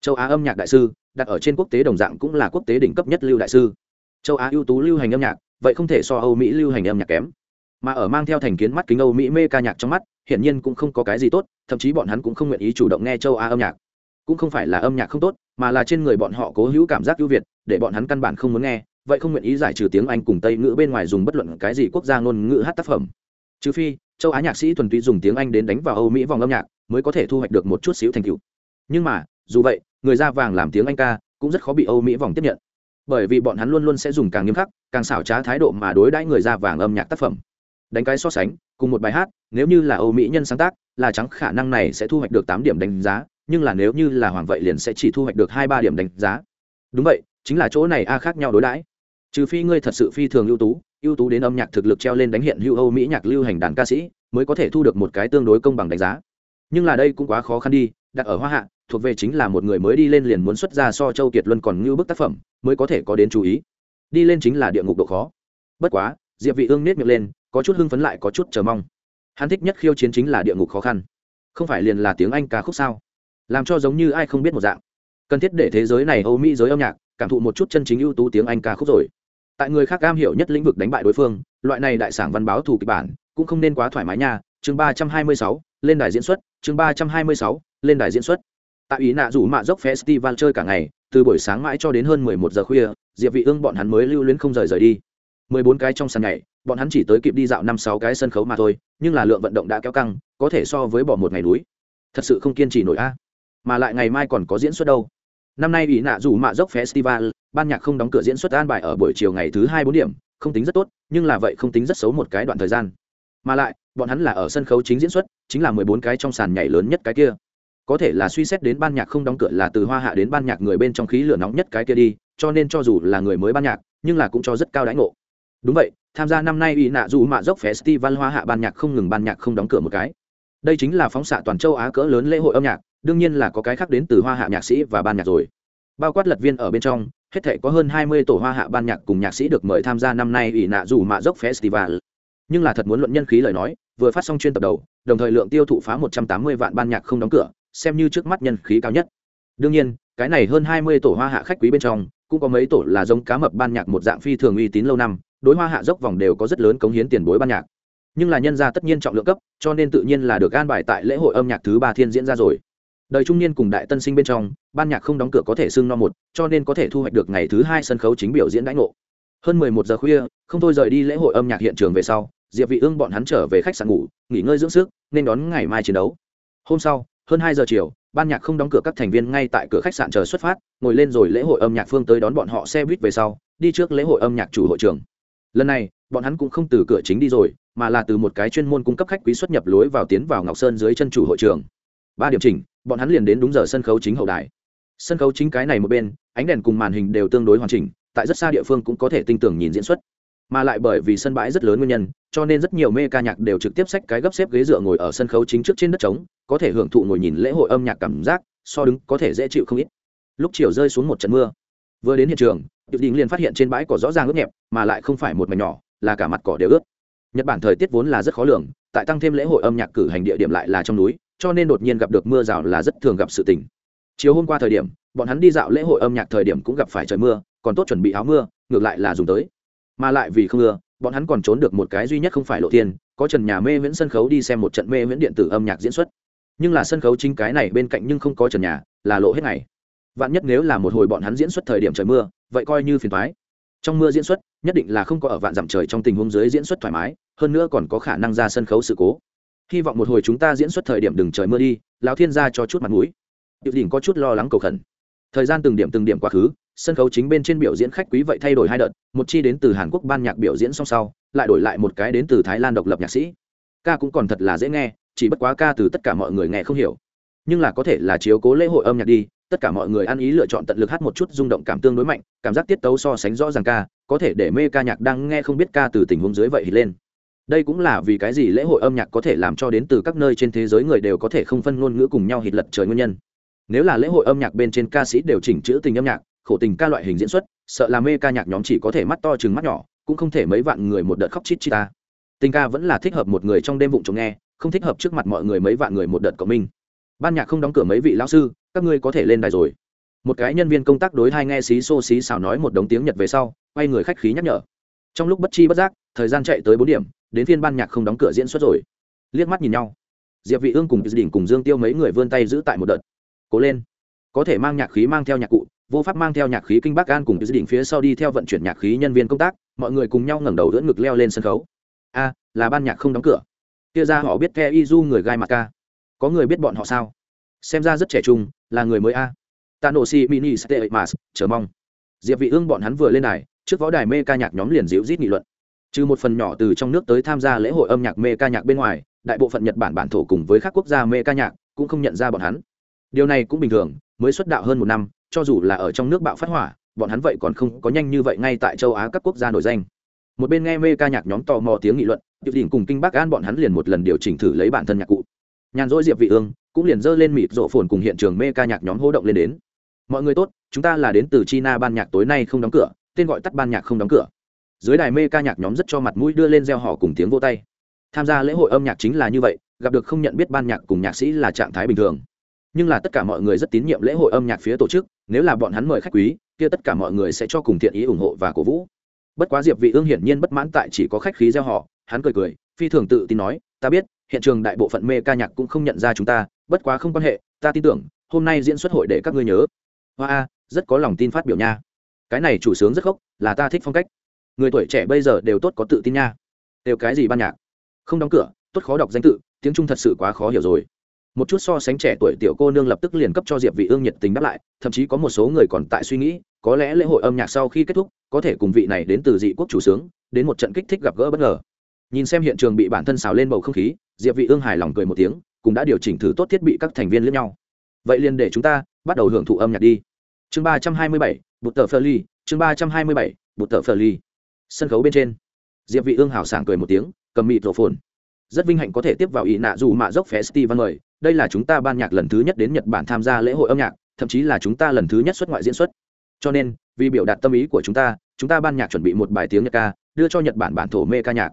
châu á âm nhạc đại sư, đặt ở trên quốc tế đồng dạng cũng là quốc tế đỉnh cấp nhất lưu đại sư. Châu á ưu tú lưu hành âm nhạc, vậy không thể so âu mỹ lưu hành âm nhạc kém. Mà ở mang theo thành kiến mắt kính âu mỹ mê ca nhạc trong mắt, hiển nhiên cũng không có cái gì tốt, thậm chí bọn hắn cũng không nguyện ý chủ động nghe châu á âm nhạc. Cũng không phải là âm nhạc không tốt, mà là trên người bọn họ cố hữu cảm giác ưu việt, để bọn hắn căn bản không muốn nghe, vậy không nguyện ý giải trừ tiếng anh cùng tây ngữ bên ngoài dùng bất luận cái gì quốc gia ngôn ngữ hát tác phẩm. Trừ phi, châu á nhạc sĩ thuần túy dùng tiếng anh đến đánh vào âu mỹ vòng âm nhạc, mới có thể thu hoạch được một chút xíu thành tựu. Nhưng mà, dù vậy người da vàng làm tiếng anh ca cũng rất khó bị âu mỹ vòng tiếp nhận. Bởi vì bọn hắn luôn luôn sẽ dùng càng nghiêm khắc, càng xảo trá thái độ mà đối đãi người da vàng âm nhạc tác phẩm. Đánh cái so sánh, cùng một bài hát, nếu như là âu mỹ nhân sáng tác, là trắng khả năng này sẽ thu hoạch được tám điểm đánh giá, nhưng là nếu như là hoàng vậy liền sẽ chỉ thu hoạch được hai, ba điểm đánh giá. Đúng vậy, chính là chỗ này a khác nhau đối đãi. Trừ phi ngươi thật sự phi thường ưu tú ưu tú đến âm nhạc thực lực treo lên đánh hiện hữu âu mỹ nhạc lưu hành đàn ca sĩ, mới có thể thu được một cái tương đối công bằng đánh giá. Nhưng là đây cũng quá khó khăn đi đặt ở hoa hạ, thuộc về chính là một người mới đi lên liền muốn xuất ra so châu kiệt luân còn ngưu bức tác phẩm, mới có thể có đến chú ý. Đi lên chính là địa ngục độ khó. Bất quá, diệp vị ương nết miệng lên, có chút hưng phấn lại có chút chờ mong. Hắn thích nhất khiêu chiến chính là địa ngục khó khăn. Không phải liền là tiếng anh ca khúc sao? Làm cho giống như ai không biết một dạng. Cần thiết để thế giới này âu mỹ giới âm nhạc, cảm thụ một chút chân chính ưu tú tiếng anh ca khúc rồi. Tại người khác am hiểu nhất lĩnh vực đánh bại đối phương, loại này đại sảng văn báo thủ kịch bản, cũng không nên quá thoải mái nha. Chương ba trăm hai mươi sáu, lên đài diễn xuất, chương ba trăm hai mươi sáu lên đài diễn xuất. Tại ý nạ rủ mạ dốc festival chơi cả ngày, từ buổi sáng mãi cho đến hơn mười một giờ khuya, diệp vị ương bọn hắn mới lưu luyến không rời rời đi. mười bốn cái trong sàn nhảy, bọn hắn chỉ tới kịp đi dạo năm sáu cái sân khấu mà thôi, nhưng là lượng vận động đã kéo căng, có thể so với bỏ một ngày núi. Thật sự không kiên trì nổi a. Mà lại ngày mai còn có diễn xuất đâu. Năm nay ý nạ rủ mạ dốc festival, ban nhạc không đóng cửa diễn xuất an bài ở buổi chiều ngày thứ hai bốn điểm, không tính rất tốt, nhưng là vậy không tính rất xấu một cái đoạn thời gian. Mà lại, bọn hắn là ở sân khấu chính diễn xuất, chính là mười bốn cái trong sàn nhảy lớn nhất cái kia có thể là suy xét đến ban nhạc không đóng cửa là từ hoa hạ đến ban nhạc người bên trong khí lửa nóng nhất cái kia đi, cho nên cho dù là người mới ban nhạc, nhưng là cũng cho rất cao đãi ngộ. Đúng vậy, tham gia năm nay ủy nạ dù mạ dốc festival hoa hạ ban nhạc không ngừng ban nhạc không đóng cửa một cái. Đây chính là phóng xạ toàn châu á cỡ lớn lễ hội âm nhạc, đương nhiên là có cái khác đến từ hoa hạ nhạc sĩ và ban nhạc rồi. Bao quát lật viên ở bên trong, hết thể có hơn hai mươi tổ hoa hạ ban nhạc cùng nhạc sĩ được mời tham gia năm nay ỷ nạ dù mạ dốc festival. Nhưng là thật muốn luận nhân khí lời nói, vừa phát xong chuyên tập đầu, đồng thời lượng tiêu thụ phá một trăm tám mươi vạn ban nhạc không đóng cửa xem như trước mắt nhân khí cao nhất. Đương nhiên, cái này hơn hai mươi tổ hoa hạ khách quý bên trong, cũng có mấy tổ là giống cá mập ban nhạc một dạng phi thường uy tín lâu năm, đối hoa hạ dốc vòng đều có rất lớn cống hiến tiền bối ban nhạc. Nhưng là nhân gia tất nhiên trọng lượng cấp, cho nên tự nhiên là được an bài tại lễ hội âm nhạc thứ ba thiên diễn ra rồi. Đời trung niên cùng đại tân sinh bên trong, ban nhạc không đóng cửa có thể xưng no một, cho nên có thể thu hoạch được ngày thứ hai sân khấu chính biểu diễn đãi ngộ. Hơn mười một giờ khuya, không thôi rời đi lễ hội âm nhạc hiện trường về sau, diệp vị ương bọn hắn trở về khách sạn ngủ, nghỉ ngơi dưỡng sức, nên đón ngày mai chiến đấu. Hôm sau hơn hai giờ chiều, ban nhạc không đóng cửa các thành viên ngay tại cửa khách sạn chờ xuất phát, ngồi lên rồi lễ hội âm nhạc phương tới đón bọn họ xe buýt về sau, đi trước lễ hội âm nhạc chủ hội trường. Lần này, bọn hắn cũng không từ cửa chính đi rồi, mà là từ một cái chuyên môn cung cấp khách quý xuất nhập lối vào tiến vào ngọc sơn dưới chân chủ hội trường. Ba điểm chỉnh, bọn hắn liền đến đúng giờ sân khấu chính hậu đài. Sân khấu chính cái này một bên, ánh đèn cùng màn hình đều tương đối hoàn chỉnh, tại rất xa địa phương cũng có thể tinh tưởng nhìn diễn xuất mà lại bởi vì sân bãi rất lớn nguyên nhân, cho nên rất nhiều mê ca nhạc đều trực tiếp xách cái gấp xếp ghế dựa ngồi ở sân khấu chính trước trên đất trống, có thể hưởng thụ ngồi nhìn lễ hội âm nhạc cảm giác, so đứng có thể dễ chịu không ít. Lúc chiều rơi xuống một trận mưa, vừa đến hiện trường, tiểu đình liền phát hiện trên bãi cỏ rõ ràng ướt nhẹp, mà lại không phải một mảnh nhỏ, là cả mặt cỏ đều ướt. Nhật bản thời tiết vốn là rất khó lường, tại tăng thêm lễ hội âm nhạc cử hành địa điểm lại là trong núi, cho nên đột nhiên gặp được mưa rào là rất thường gặp sự tình. Chiều hôm qua thời điểm, bọn hắn đi dạo lễ hội âm nhạc thời điểm cũng gặp phải trời mưa, còn tốt chuẩn bị áo mưa, ngược lại là dùng tới mà lại vì không mưa bọn hắn còn trốn được một cái duy nhất không phải lộ tiền có trần nhà mê viễn sân khấu đi xem một trận mê viễn điện tử âm nhạc diễn xuất. Nhưng là sân khấu chính cái này bên cạnh nhưng không có trần nhà, là lộ hết ngày. Vạn nhất nếu là một hồi bọn hắn diễn xuất thời điểm trời mưa, vậy coi như phiền thoái trong mưa diễn xuất, nhất định là không có ở vạn dặm trời trong tình huống dưới diễn xuất thoải mái, hơn nữa còn có khả năng ra sân khấu sự cố. Hy vọng một hồi chúng ta diễn xuất thời điểm đừng trời mưa đi, lão thiên gia cho chút mặt mũi. Điệu đỉnh có chút lo lắng cầu khẩn thời gian từng điểm từng điểm quá khứ, sân khấu chính bên trên biểu diễn khách quý vậy thay đổi hai đợt, một chi đến từ hàn quốc ban nhạc biểu diễn song sau, lại đổi lại một cái đến từ thái lan độc lập nhạc sĩ. Ca cũng còn thật là dễ nghe, chỉ bất quá ca từ tất cả mọi người nghe không hiểu. Nhưng là có thể là chiếu cố lễ hội âm nhạc đi, tất cả mọi người ăn ý lựa chọn tận lực hát một chút rung động cảm tương đối mạnh, cảm giác tiết tấu so sánh rõ ràng ca, có thể để mê ca nhạc đang nghe không biết ca từ tình huống dưới vậy thì lên. Đây cũng là vì cái gì lễ hội âm nhạc có thể làm cho đến từ các nơi trên thế giới người đều có thể không phân ngôn ngữ cùng nhau hít lật trời nguyên nhân nếu là lễ hội âm nhạc bên trên ca sĩ đều chỉnh chữ tình âm nhạc, khổ tình ca loại hình diễn xuất, sợ là mê ca nhạc nhóm chỉ có thể mắt to chừng mắt nhỏ, cũng không thể mấy vạn người một đợt khóc chít chít ta. Tình ca vẫn là thích hợp một người trong đêm vụng chống nghe, không thích hợp trước mặt mọi người mấy vạn người một đợt cộng minh. Ban nhạc không đóng cửa mấy vị lão sư, các ngươi có thể lên đài rồi. Một cái nhân viên công tác đối hai nghe xí xô xí xào nói một đống tiếng nhật về sau, quay người khách khí nhắc nhở. Trong lúc bất chi bất giác, thời gian chạy tới bốn điểm, đến phiên ban nhạc không đóng cửa diễn xuất rồi. Liếc mắt nhìn nhau. Diệp vị ương cùng đỉnh cùng dương tiêu mấy người vươn tay giữ tại một đợt cố lên. Có thể mang nhạc khí mang theo nhạc cụ, vô pháp mang theo nhạc khí kinh bắc an cùng đỉnh phía sau đi theo vận chuyển nhạc khí nhân viên công tác, mọi người cùng nhau ngẩng đầu đỡ ngực leo lên sân khấu. A, là ban nhạc không đóng cửa. Kia ra họ biết the y du người gai mặt ca có người biết bọn họ sao? Xem ra rất trẻ trung, là người mới a. Ta nổ si mini stệ mas chờ mong. Diệp vị ương bọn hắn vừa lên đài, trước võ đài mê ca nhạc nhóm liền dịu rít nghị luận. Trừ một phần nhỏ từ trong nước tới tham gia lễ hội âm nhạc mê ca nhạc bên ngoài, đại bộ phận nhật bản bản thổ cùng với các quốc gia mê ca nhạc cũng không nhận ra bọn hắn điều này cũng bình thường, mới xuất đạo hơn một năm, cho dù là ở trong nước bạo phát hỏa, bọn hắn vậy còn không có nhanh như vậy ngay tại châu á các quốc gia nổi danh. Một bên nghe mê ca nhạc nhóm tò mò tiếng nghị luận điệp đỉnh cùng kinh bắc an bọn hắn liền một lần điều chỉnh thử lấy bản thân nhạc cụ. Nhàn rỗi diệp vị ương cũng liền dơ lên mịt rộ phồn cùng hiện trường mê ca nhạc nhóm hô động lên đến. Mọi người tốt, chúng ta là đến từ china ban nhạc tối nay không đóng cửa, tên gọi tắt ban nhạc không đóng cửa. Dưới đài mê ca nhạc nhóm rất cho mặt mũi đưa lên reo hò cùng tiếng vô tay. Tham gia lễ hội âm nhạc chính là như vậy, gặp được không nhận biết ban nhạc cùng nhạc sĩ là trạng thái bình thường nhưng là tất cả mọi người rất tín nhiệm lễ hội âm nhạc phía tổ chức, nếu là bọn hắn mời khách quý, kia tất cả mọi người sẽ cho cùng thiện ý ủng hộ và cổ vũ. Bất quá diệp vị ương hiển nhiên bất mãn tại chỉ có khách khí gieo họ, hắn cười cười, phi thường tự tin nói, ta biết, hiện trường đại bộ phận mê ca nhạc cũng không nhận ra chúng ta, bất quá không quan hệ, ta tin tưởng, hôm nay diễn xuất hội để các ngươi nhớ. Hoa a, rất có lòng tin phát biểu nha. Cái này chủ sướng rất gốc, là ta thích phong cách. Người tuổi trẻ bây giờ đều tốt có tự tin nha. Đều cái gì ban nhạc? Không đóng cửa, tốt khó đọc danh tự, tiếng trung thật sự quá khó hiểu rồi một chút so sánh trẻ tuổi tiểu cô nương lập tức liền cấp cho diệp vị ương nhiệt tình đáp lại thậm chí có một số người còn tại suy nghĩ có lẽ lễ hội âm nhạc sau khi kết thúc có thể cùng vị này đến từ dị quốc chủ sướng đến một trận kích thích gặp gỡ bất ngờ. Nhìn xem hiện trường bị bản thân xào lên bầu không khí diệp vị ương hài lòng cười một tiếng cũng đã điều chỉnh thử tốt thiết bị các thành viên lẫn nhau. Vậy liền để chúng ta bắt đầu hưởng thụ âm nhạc đi. Chương ba trăm hai mươi bảy, bụt tờ phơ ly chương ba trăm hai mươi bảy, bụt tờ phơ ly. Sân khấu bên trên diệp vị ương hào sảng cười một tiếng cầm mịt rổ phồn. Rất vinh hạnh có thể tiếp vào ý nạ dù mạ dốc festival mời đây là chúng ta ban nhạc lần thứ nhất đến nhật bản tham gia lễ hội âm nhạc, thậm chí là chúng ta lần thứ nhất xuất ngoại diễn xuất. Cho nên, vì biểu đạt tâm ý của chúng ta chúng ta ban nhạc chuẩn bị một bài tiếng nhật ca, đưa cho nhật bản bản thổ mê ca nhạc.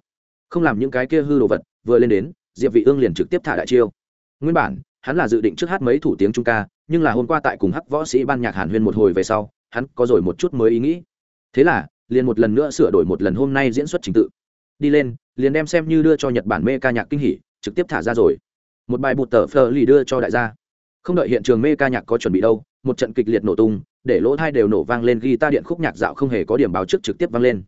Không làm những cái kia hư đồ vật, vừa lên đến, diệp vị ương liền trực tiếp thả đại chiêu. Nguyên bản, hắn là dự định trước hát mấy thủ tiếng trung ca, nhưng là hôm qua tại cùng hắc võ sĩ ban nhạc hàn huyên một hồi về sau, hắn có rồi một chút mới ý nghĩ. Thế là, liền một lần nữa sửa đổi một lần hôm nay diễn xuất trình tự. Đi lên, liền đem xem như đưa cho nhật bản mê ca nhạc kinh hỉ, trực tiếp thả ra rồi một bài bụt tờ phờ lì đưa cho đại gia. Không đợi hiện trường mê ca nhạc có chuẩn bị đâu, một trận kịch liệt nổ tung, để lỗ thai đều nổ vang lên guitar điện khúc nhạc dạo không hề có điểm báo trước trực tiếp vang lên.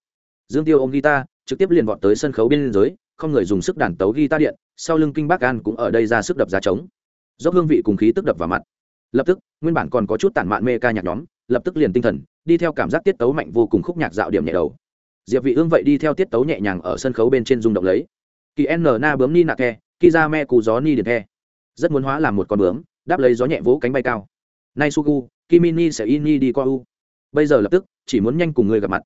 Dương tiêu ôm guitar, trực tiếp liền vọt tới sân khấu bên giới không người dùng sức đàn tấu guitar điện, sau lưng kinh bác an cũng ở đây ra sức đập giá trống. Dốc hương vị cùng khí tức đập vào mặt. Lập tức, nguyên bản còn có chút tản mạn mê ca nhạc nhóm, lập tức liền tinh thần, đi theo cảm giác tiết tấu mạnh vô cùng khúc nhạc dạo điểm nhẹ đầu. Diệp vị ương vậy đi theo tiết tấu nhẹ nhàng ở sân khấu bên trên rung động lấy. Kỳ n na bướm ni nạ ke khi ra me cù gió ni điện the, rất muốn hóa làm một con bướm, đáp lấy gió nhẹ vỗ cánh bay cao. Nay sugu kimini sẽ in ni đi qua u. Bây giờ lập tức, chỉ muốn nhanh cùng người gặp mặt.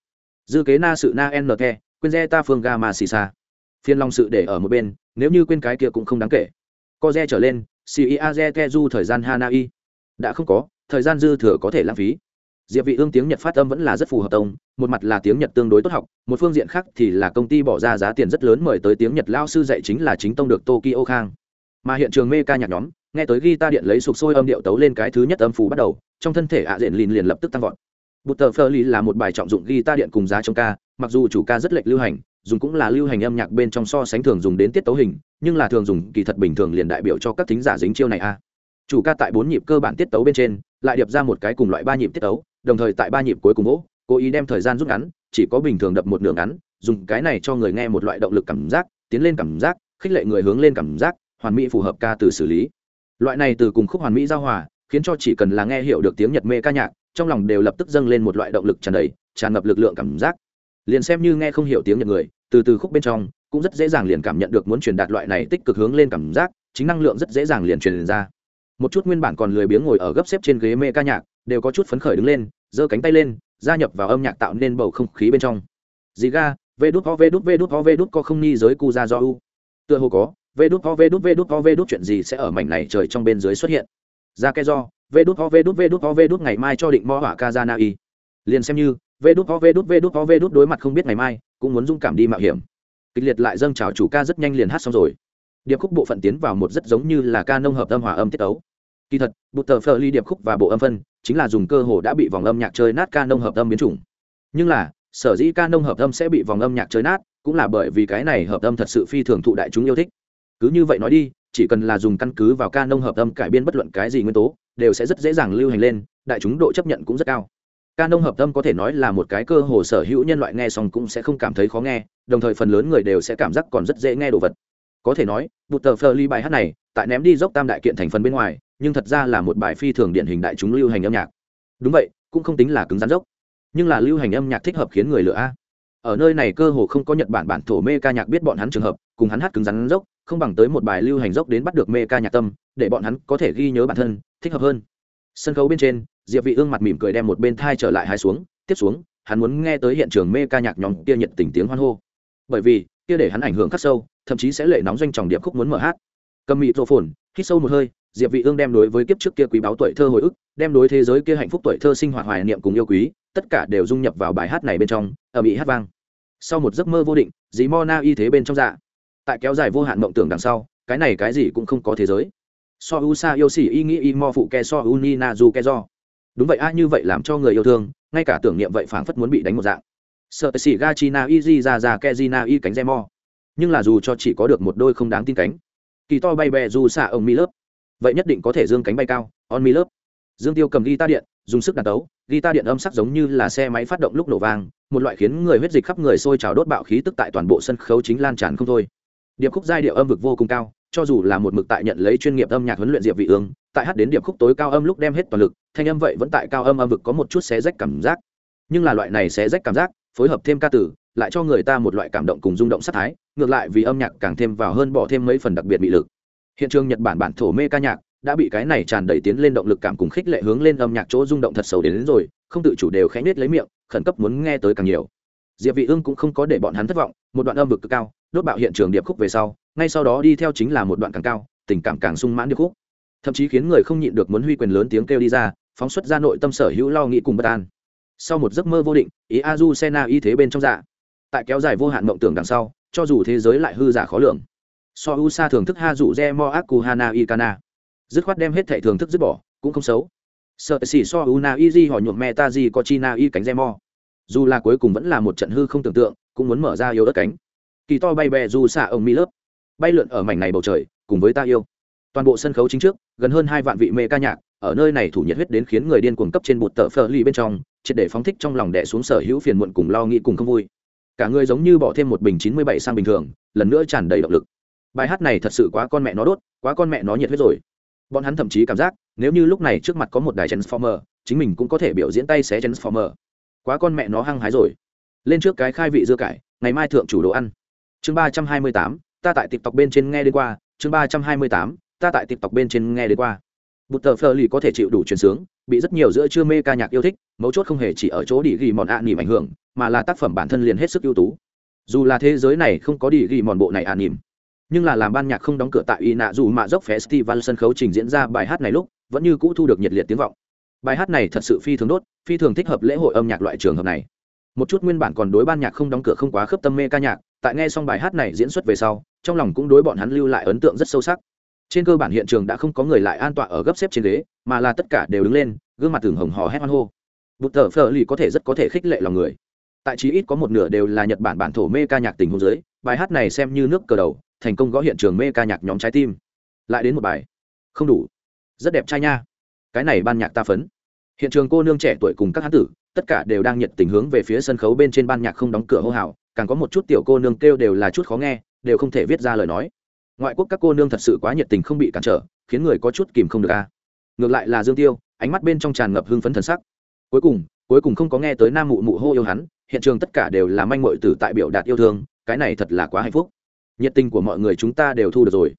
Dư kế na sự na n the, quên re ta phương ga mà xì xa phiên long sự để ở một bên, nếu như quên cái kia cũng không đáng kể. Co re trở lên cia re the du thời gian hanai. Đã không có, thời gian dư thừa có thể lãng phí diệp vị ương tiếng nhật phát âm vẫn là rất phù hợp tông, một mặt là tiếng nhật tương đối tốt học, một phương diện khác thì là công ty bỏ ra giá tiền rất lớn mời tới tiếng nhật lao sư dạy chính là chính tông được tokyo khang. Mà hiện trường mê ca nhạc nhóm, nghe tới guitar điện lấy sục sôi âm điệu tấu lên cái thứ nhất âm phù bắt đầu, trong thân thể ạ diện liền liền lập tức tăng vọt. Butterfly tờ phơ là một bài trọng dụng guitar điện cùng giá trong ca, mặc dù chủ ca rất lệch lưu hành, dùng cũng là lưu hành âm nhạc bên trong so sánh thường dùng đến tiết tấu hình, nhưng là thường dùng kỳ thật bình thường liền đại biểu cho các thính giả dính chiêu này a. Chủ ca tại bốn nhịp cơ bản tiết tấu bên trên, lại điệp ra một cái cùng loại ba nhịp tiết tấu đồng thời tại ba nhịp cuối cùng vỗ, cố ý đem thời gian rút ngắn, chỉ có bình thường đập một nửa ngắn, dùng cái này cho người nghe một loại động lực cảm giác, tiến lên cảm giác, khích lệ người hướng lên cảm giác, hoàn mỹ phù hợp ca từ xử lý. Loại này từ cùng khúc hoàn mỹ giao hòa, khiến cho chỉ cần là nghe hiểu được tiếng nhật mê ca nhạc, trong lòng đều lập tức dâng lên một loại động lực tràn đầy, tràn ngập lực lượng cảm giác. Liền xem như nghe không hiểu tiếng nhật người, từ từ khúc bên trong, cũng rất dễ dàng liền cảm nhận được muốn truyền đạt loại này tích cực hướng lên cảm giác, chính năng lượng rất dễ dàng liền truyền ra. Một chút nguyên bản còn lười biếng ngồi ở gấp xếp trên ghế mê ca nhạc đều có chút phấn khởi đứng lên giơ cánh tay lên gia nhập vào âm nhạc tạo nên bầu không khí bên trong dì ga vê đút ho vê đút vê đút ho vê đút có không ni giới cu ra do u tựa hồ có vê đút ho vê đút vê đút ho vê đút chuyện gì sẽ ở mảnh này trời trong bên dưới xuất hiện ra ke do vê đút ho vê đút vê đút ho vê đút ngày mai cho định mo hỏa ca ra na y liền xem như vê đút ho vê đút vê đút ho vê đút đối mặt không biết ngày mai cũng muốn dung cảm đi mạo hiểm kịch liệt lại dâng trào chủ ca rất nhanh liền hát xong rồi điệp khúc bộ phận tiến vào một rất giống như là ca nông hợp âm hòa âm tiết ấu kỳ thật, bụt tờ phờ ly điệp khúc và bộ âm phân chính là dùng cơ hồ đã bị vòng âm nhạc chơi nát ca nông hợp âm biến chủng. Nhưng là, sở dĩ ca nông hợp âm sẽ bị vòng âm nhạc chơi nát cũng là bởi vì cái này hợp âm thật sự phi thường thụ đại chúng yêu thích. Cứ như vậy nói đi, chỉ cần là dùng căn cứ vào ca nông hợp âm cải biên bất luận cái gì nguyên tố, đều sẽ rất dễ dàng lưu hành lên, đại chúng độ chấp nhận cũng rất cao. Ca nông hợp âm có thể nói là một cái cơ hồ sở hữu nhân loại nghe xong cũng sẽ không cảm thấy khó nghe, đồng thời phần lớn người đều sẽ cảm giác còn rất dễ nghe đồ vật. Có thể nói, bụt tờ phơ ly bài hát này, tại ném đi dốc tam đại kiện thành phần bên ngoài nhưng thật ra là một bài phi thường điển hình đại chúng lưu hành âm nhạc. Đúng vậy, cũng không tính là cứng rắn dốc, nhưng là lưu hành âm nhạc thích hợp khiến người lựa a. Ở nơi này cơ hồ không có nhật bản bản thổ mê ca nhạc biết bọn hắn trường hợp, cùng hắn hát cứng rắn dốc, không bằng tới một bài lưu hành dốc đến bắt được mê ca nhạc tâm, để bọn hắn có thể ghi nhớ bản thân, thích hợp hơn. Sân khấu bên trên, diệp vị ương mặt mỉm cười đem một bên thai trở lại hai xuống, tiếp xuống, hắn muốn nghe tới hiện trường mê ca nhạc nhóm kia nhiệt tình tiếng hoan hô. Bởi vì, kia để hắn ảnh hưởng khắc sâu, thậm chí sẽ lệ nóng doanh tròng điệp khúc muốn mở hát. Cầm mịt rộ phồn, hít sâu một hơi diệp vị ương đem đối với kiếp trước kia quý báu tuổi thơ hồi ức, đem đối thế giới kia hạnh phúc tuổi thơ sinh hoạt hoài niệm cùng yêu quý, tất cả đều dung nhập vào bài hát này bên trong ở mỹ hát vang. Sau một giấc mơ vô định dì mona y thế bên trong dạ. Tại kéo dài vô hạn mộng tưởng đằng sau, cái này cái gì cũng không có thế giới. So u sa yêu xỉ y nghĩ y mo phụ ke so u ni na du ke do. Đúng vậy, a, như vậy làm cho người yêu thương, ngay cả tưởng niệm vậy phảng phất muốn bị đánh một dạng. Sợ xỉ ga chi na y di ra ra ke di na y cánh re mo. Nhưng là dù cho chỉ có được một đôi không đáng tin cánh. Kỳ to bay bè dù xạ ông mi lớp vậy nhất định có thể dương cánh bay cao, on mi lớp dương tiêu cầm guitar điện, dùng sức đàn tấu, guitar điện âm sắc giống như là xe máy phát động lúc nổ vang, một loại khiến người huyết dịch khắp người sôi trào đốt bạo khí tức tại toàn bộ sân khấu chính lan tràn không thôi. Điệp khúc giai điệu âm vực vô cùng cao, cho dù là một mực tại nhận lấy chuyên nghiệp âm nhạc huấn luyện diệp vị ương, tại hát đến điệp khúc tối cao âm lúc đem hết toàn lực, thanh âm vậy vẫn tại cao âm âm vực có một chút xé rách cảm giác. Nhưng là loại này xé rách cảm giác, phối hợp thêm ca tử lại cho người ta một loại cảm động cùng rung động sát thái, ngược lại vì âm nhạc càng thêm vào hơn bỏ thêm mấy phần đặc biệt bị lực hiện trường nhật bản bản thổ mê ca nhạc đã bị cái này tràn đầy tiến lên động lực cảm cùng khích lệ hướng lên âm nhạc chỗ rung động thật sâu đến, đến rồi không tự chủ đều khẽ nết lấy miệng khẩn cấp muốn nghe tới càng nhiều. Diệp vị ương cũng không có để bọn hắn thất vọng một đoạn âm vực cực cao đốt bạo hiện trường điệp khúc về sau ngay sau đó đi theo chính là một đoạn càng cao tình cảm càng sung mãn điệp khúc. Thậm chí khiến người không nhịn được muốn huy quyền lớn tiếng kêu đi ra phóng xuất ra nội tâm sở hữu lo nghĩ cùng bất an. Sau một giấc mơ vô định ý azu sena y thế bên trong dạ. Tại kéo dài vô hạn mộng tưởng đằng sau cho dù thế giới lại hư giả khó lường so u sa thưởng thức ha dụ re mo aku hana ikana. Dứt khoát đem hết thẻ thưởng thức dứt bỏ, cũng không xấu. Sợ xỉ so u na izi họ nhuộm meta gì có chi na y cánh re mo. Dù là cuối cùng vẫn là một trận hư không tưởng tượng, cũng muốn mở ra yêu đất cánh. Kỳ to bay bè dù xả ông mi lớp bay lượn ở mảnh này bầu trời, cùng với ta yêu. Toàn bộ sân khấu chính trước, gần hơn hai vạn vị mê ca nhạc, ở nơi này thủ nhiệt huyết đến khiến người điên cuồng cấp trên bột tờ phờ ly bên trong, triệt để phóng thích trong lòng đẻ xuống sở hữu phiền muộn cùng lo nghĩ cùng không vui. Cả người giống như bỏ thêm một bình chín mươi bảy sang bình thường, lần nữa tràn đầy động lực bài hát này thật sự quá con mẹ nó đốt, quá con mẹ nó nhiệt huyết rồi. Bọn hắn thậm chí cảm giác, nếu như lúc này trước mặt có một đài transformer, chính mình cũng có thể biểu diễn tay xé transformer. Quá con mẹ nó hăng hái rồi. Lên trước cái khai vị dưa cải, ngày mai thượng chủ đồ ăn. Chương ba trăm hai mươi tám, ta tại tiktok bên trên nghe đến qua. Chương ba trăm hai mươi tám, ta tại tiktok bên trên nghe đến qua. Bụt tờ phơ lì có thể chịu đủ truyền sướng, bị rất nhiều giữa chưa mê ca nhạc yêu thích, mấu chốt không hề chỉ ở chỗ đi ghi mòn ạ à nỉm ảnh hưởng, mà là tác phẩm bản thân liền hết sức ưu tú. Dù là thế giới này không có đi ghi mòn bộ này ạ à nỉm nhưng là làm ban nhạc không đóng cửa tại y nạ dù mạ dốc festival sân khấu trình diễn ra bài hát này lúc, vẫn như cũ thu được nhiệt liệt tiếng vọng. Bài hát này thật sự phi thường đốt, phi thường thích hợp lễ hội âm nhạc loại trường hợp này. Một chút nguyên bản còn đối ban nhạc không đóng cửa không quá khớp tâm mê ca nhạc, tại nghe xong bài hát này diễn xuất về sau, trong lòng cũng đối bọn hắn lưu lại ấn tượng rất sâu sắc. Trên cơ bản hiện trường đã không có người lại an tọa ở gấp xếp trên ghế, mà là tất cả đều đứng lên, gương mặt tưởng hồng hò hét hoan hô. Bụt thờ phờ lì có thể rất có thể khích lệ lòng người tại chí ít có một nửa đều là nhật bản bản thổ mê ca nhạc tình hôn giới bài hát này xem như nước cờ đầu, thành công gõ hiện trường mê ca nhạc nhóm trái tim. Lại đến một bài. Không đủ. Rất đẹp trai nha. Cái này ban nhạc ta phấn. Hiện trường cô nương trẻ tuổi cùng các hán tử, tất cả đều đang nhiệt tình hướng về phía sân khấu bên trên ban nhạc không đóng cửa hô hào, càng có một chút tiểu cô nương kêu đều là chút khó nghe, đều không thể viết ra lời nói. Ngoại quốc các cô nương thật sự quá nhiệt tình không bị cản trở, khiến người có chút kìm không được a. Ngược lại là dương tiêu, ánh mắt bên trong tràn ngập hưng phấn thần sắc. Cuối cùng cuối cùng không có nghe tới nam mụ mụ hô yêu hắn hiện trường tất cả đều là manh mội tử tại biểu đạt yêu thương, cái này thật là quá hạnh phúc. Nhiệt tình của mọi người chúng ta đều thu được rồi.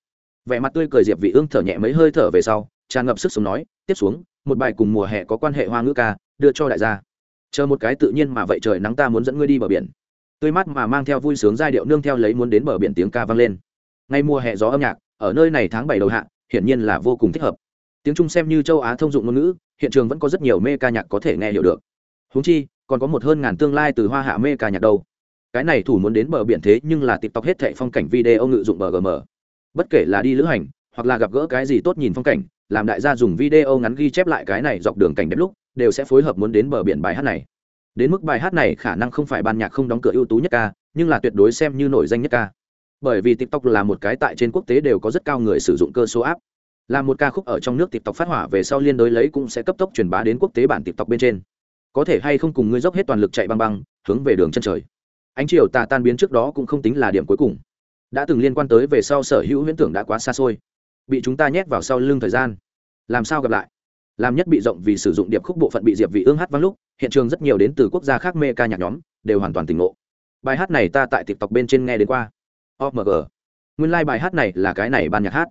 Vẻ mặt tươi cười diệp vị ương thở nhẹ mấy hơi thở về sau, tràn ngập sức sống nói, tiếp xuống, một bài cùng mùa hè có quan hệ hoa ngữ ca, đưa cho đại gia. Chờ một cái tự nhiên mà vậy trời nắng ta muốn dẫn ngươi đi bờ biển. Tươi mát mà mang theo vui sướng giai điệu nương theo lấy muốn đến bờ biển tiếng ca vang lên. Ngay mùa hè gió âm nhạc, ở nơi này tháng bảy đầu hạ, hiển nhiên là vô cùng thích hợp. Tiếng trung xem như châu á thông dụng ngôn ngữ, hiện trường vẫn có rất nhiều mê ca nhạc có thể nghe hiểu được. Huống chi còn có một hơn ngàn tương lai từ hoa hạ mê ca nhạc đâu. Cái này thủ muốn đến bờ biển thế nhưng là tiktok hết thệ phong cảnh video ngự dụng bờ gm bất kể là đi lữ hành, hoặc là gặp gỡ cái gì tốt nhìn phong cảnh, làm đại gia dùng video ngắn ghi chép lại cái này dọc đường cảnh đẹp lúc, đều sẽ phối hợp muốn đến bờ biển bài hát này. Đến mức bài hát này khả năng không phải ban nhạc không đóng cửa ưu tú nhất ca, nhưng là tuyệt đối xem như nổi danh nhất ca. Bởi vì tiktok là một cái tại trên quốc tế đều có rất cao người sử dụng cơ số áp là một ca khúc ở trong nước tiktok phát hỏa về sau liên đối lấy cũng sẽ cấp tốc truyền bá đến quốc tế bản tiktok bên trên có thể hay không cùng ngươi dốc hết toàn lực chạy băng băng, hướng về đường chân trời. Ánh chiều tà tan biến trước đó cũng không tính là điểm cuối cùng. Đã từng liên quan tới về sau sở hữu huyễn tưởng đã quá xa xôi. Bị chúng ta nhét vào sau lưng thời gian. Làm sao gặp lại? Làm nhất bị rộng vì sử dụng điệp khúc bộ phận bị diệp vị ương hát vang lúc, hiện trường rất nhiều đến từ quốc gia khác mê ca nhạc nhóm, đều hoàn toàn tỉnh ngộ. Bài hát này ta tại tiktok bên trên nghe đến qua. Omg nguyên lai like bài hát này là cái này ban nhạc hát.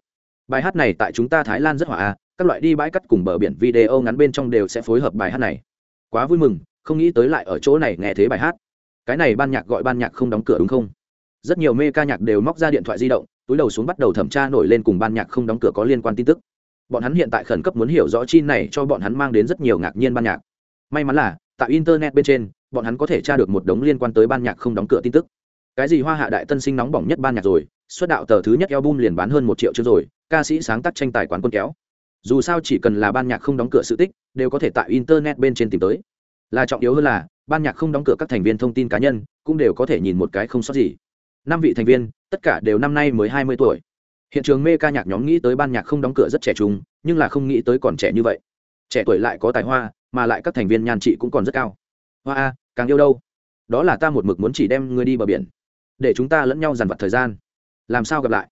Bài hát này tại chúng ta thái lan rất hỏa a các loại đi bãi cắt cùng bờ biển video ngắn bên trong đều sẽ phối hợp bài hát này quá vui mừng, không nghĩ tới lại ở chỗ này nghe thấy bài hát. Cái này ban nhạc gọi ban nhạc không đóng cửa đúng không? Rất nhiều mê ca nhạc đều móc ra điện thoại di động, túi đầu xuống bắt đầu thẩm tra nổi lên cùng ban nhạc không đóng cửa có liên quan tin tức. Bọn hắn hiện tại khẩn cấp muốn hiểu rõ chi này cho bọn hắn mang đến rất nhiều ngạc nhiên ban nhạc. May mắn là, tại internet bên trên, bọn hắn có thể tra được một đống liên quan tới ban nhạc không đóng cửa tin tức. Cái gì hoa hạ đại tân sinh nóng bỏng nhất ban nhạc rồi, xuất đạo tờ thứ nhất album liền bán hơn một triệu chương rồi, ca sĩ sáng tác tranh tài quán quân kéo dù sao chỉ cần là ban nhạc không đóng cửa sự tích, đều có thể tại internet bên trên tìm tới. Là trọng yếu hơn là, ban nhạc không đóng cửa các thành viên thông tin cá nhân cũng đều có thể nhìn một cái không sót gì. Năm vị thành viên, tất cả đều năm nay mới hai mươi tuổi. Hiện trường mê ca nhạc nhóm nghĩ tới ban nhạc không đóng cửa rất trẻ trung, nhưng là không nghĩ tới còn trẻ như vậy. Trẻ tuổi lại có tài hoa, mà lại các thành viên nhan trị cũng còn rất cao. Hoa a, càng yêu đâu? Đó là ta một mực muốn chỉ đem ngươi đi bờ biển. Để chúng ta lẫn nhau dằn vặt thời gian. Làm sao gặp lại?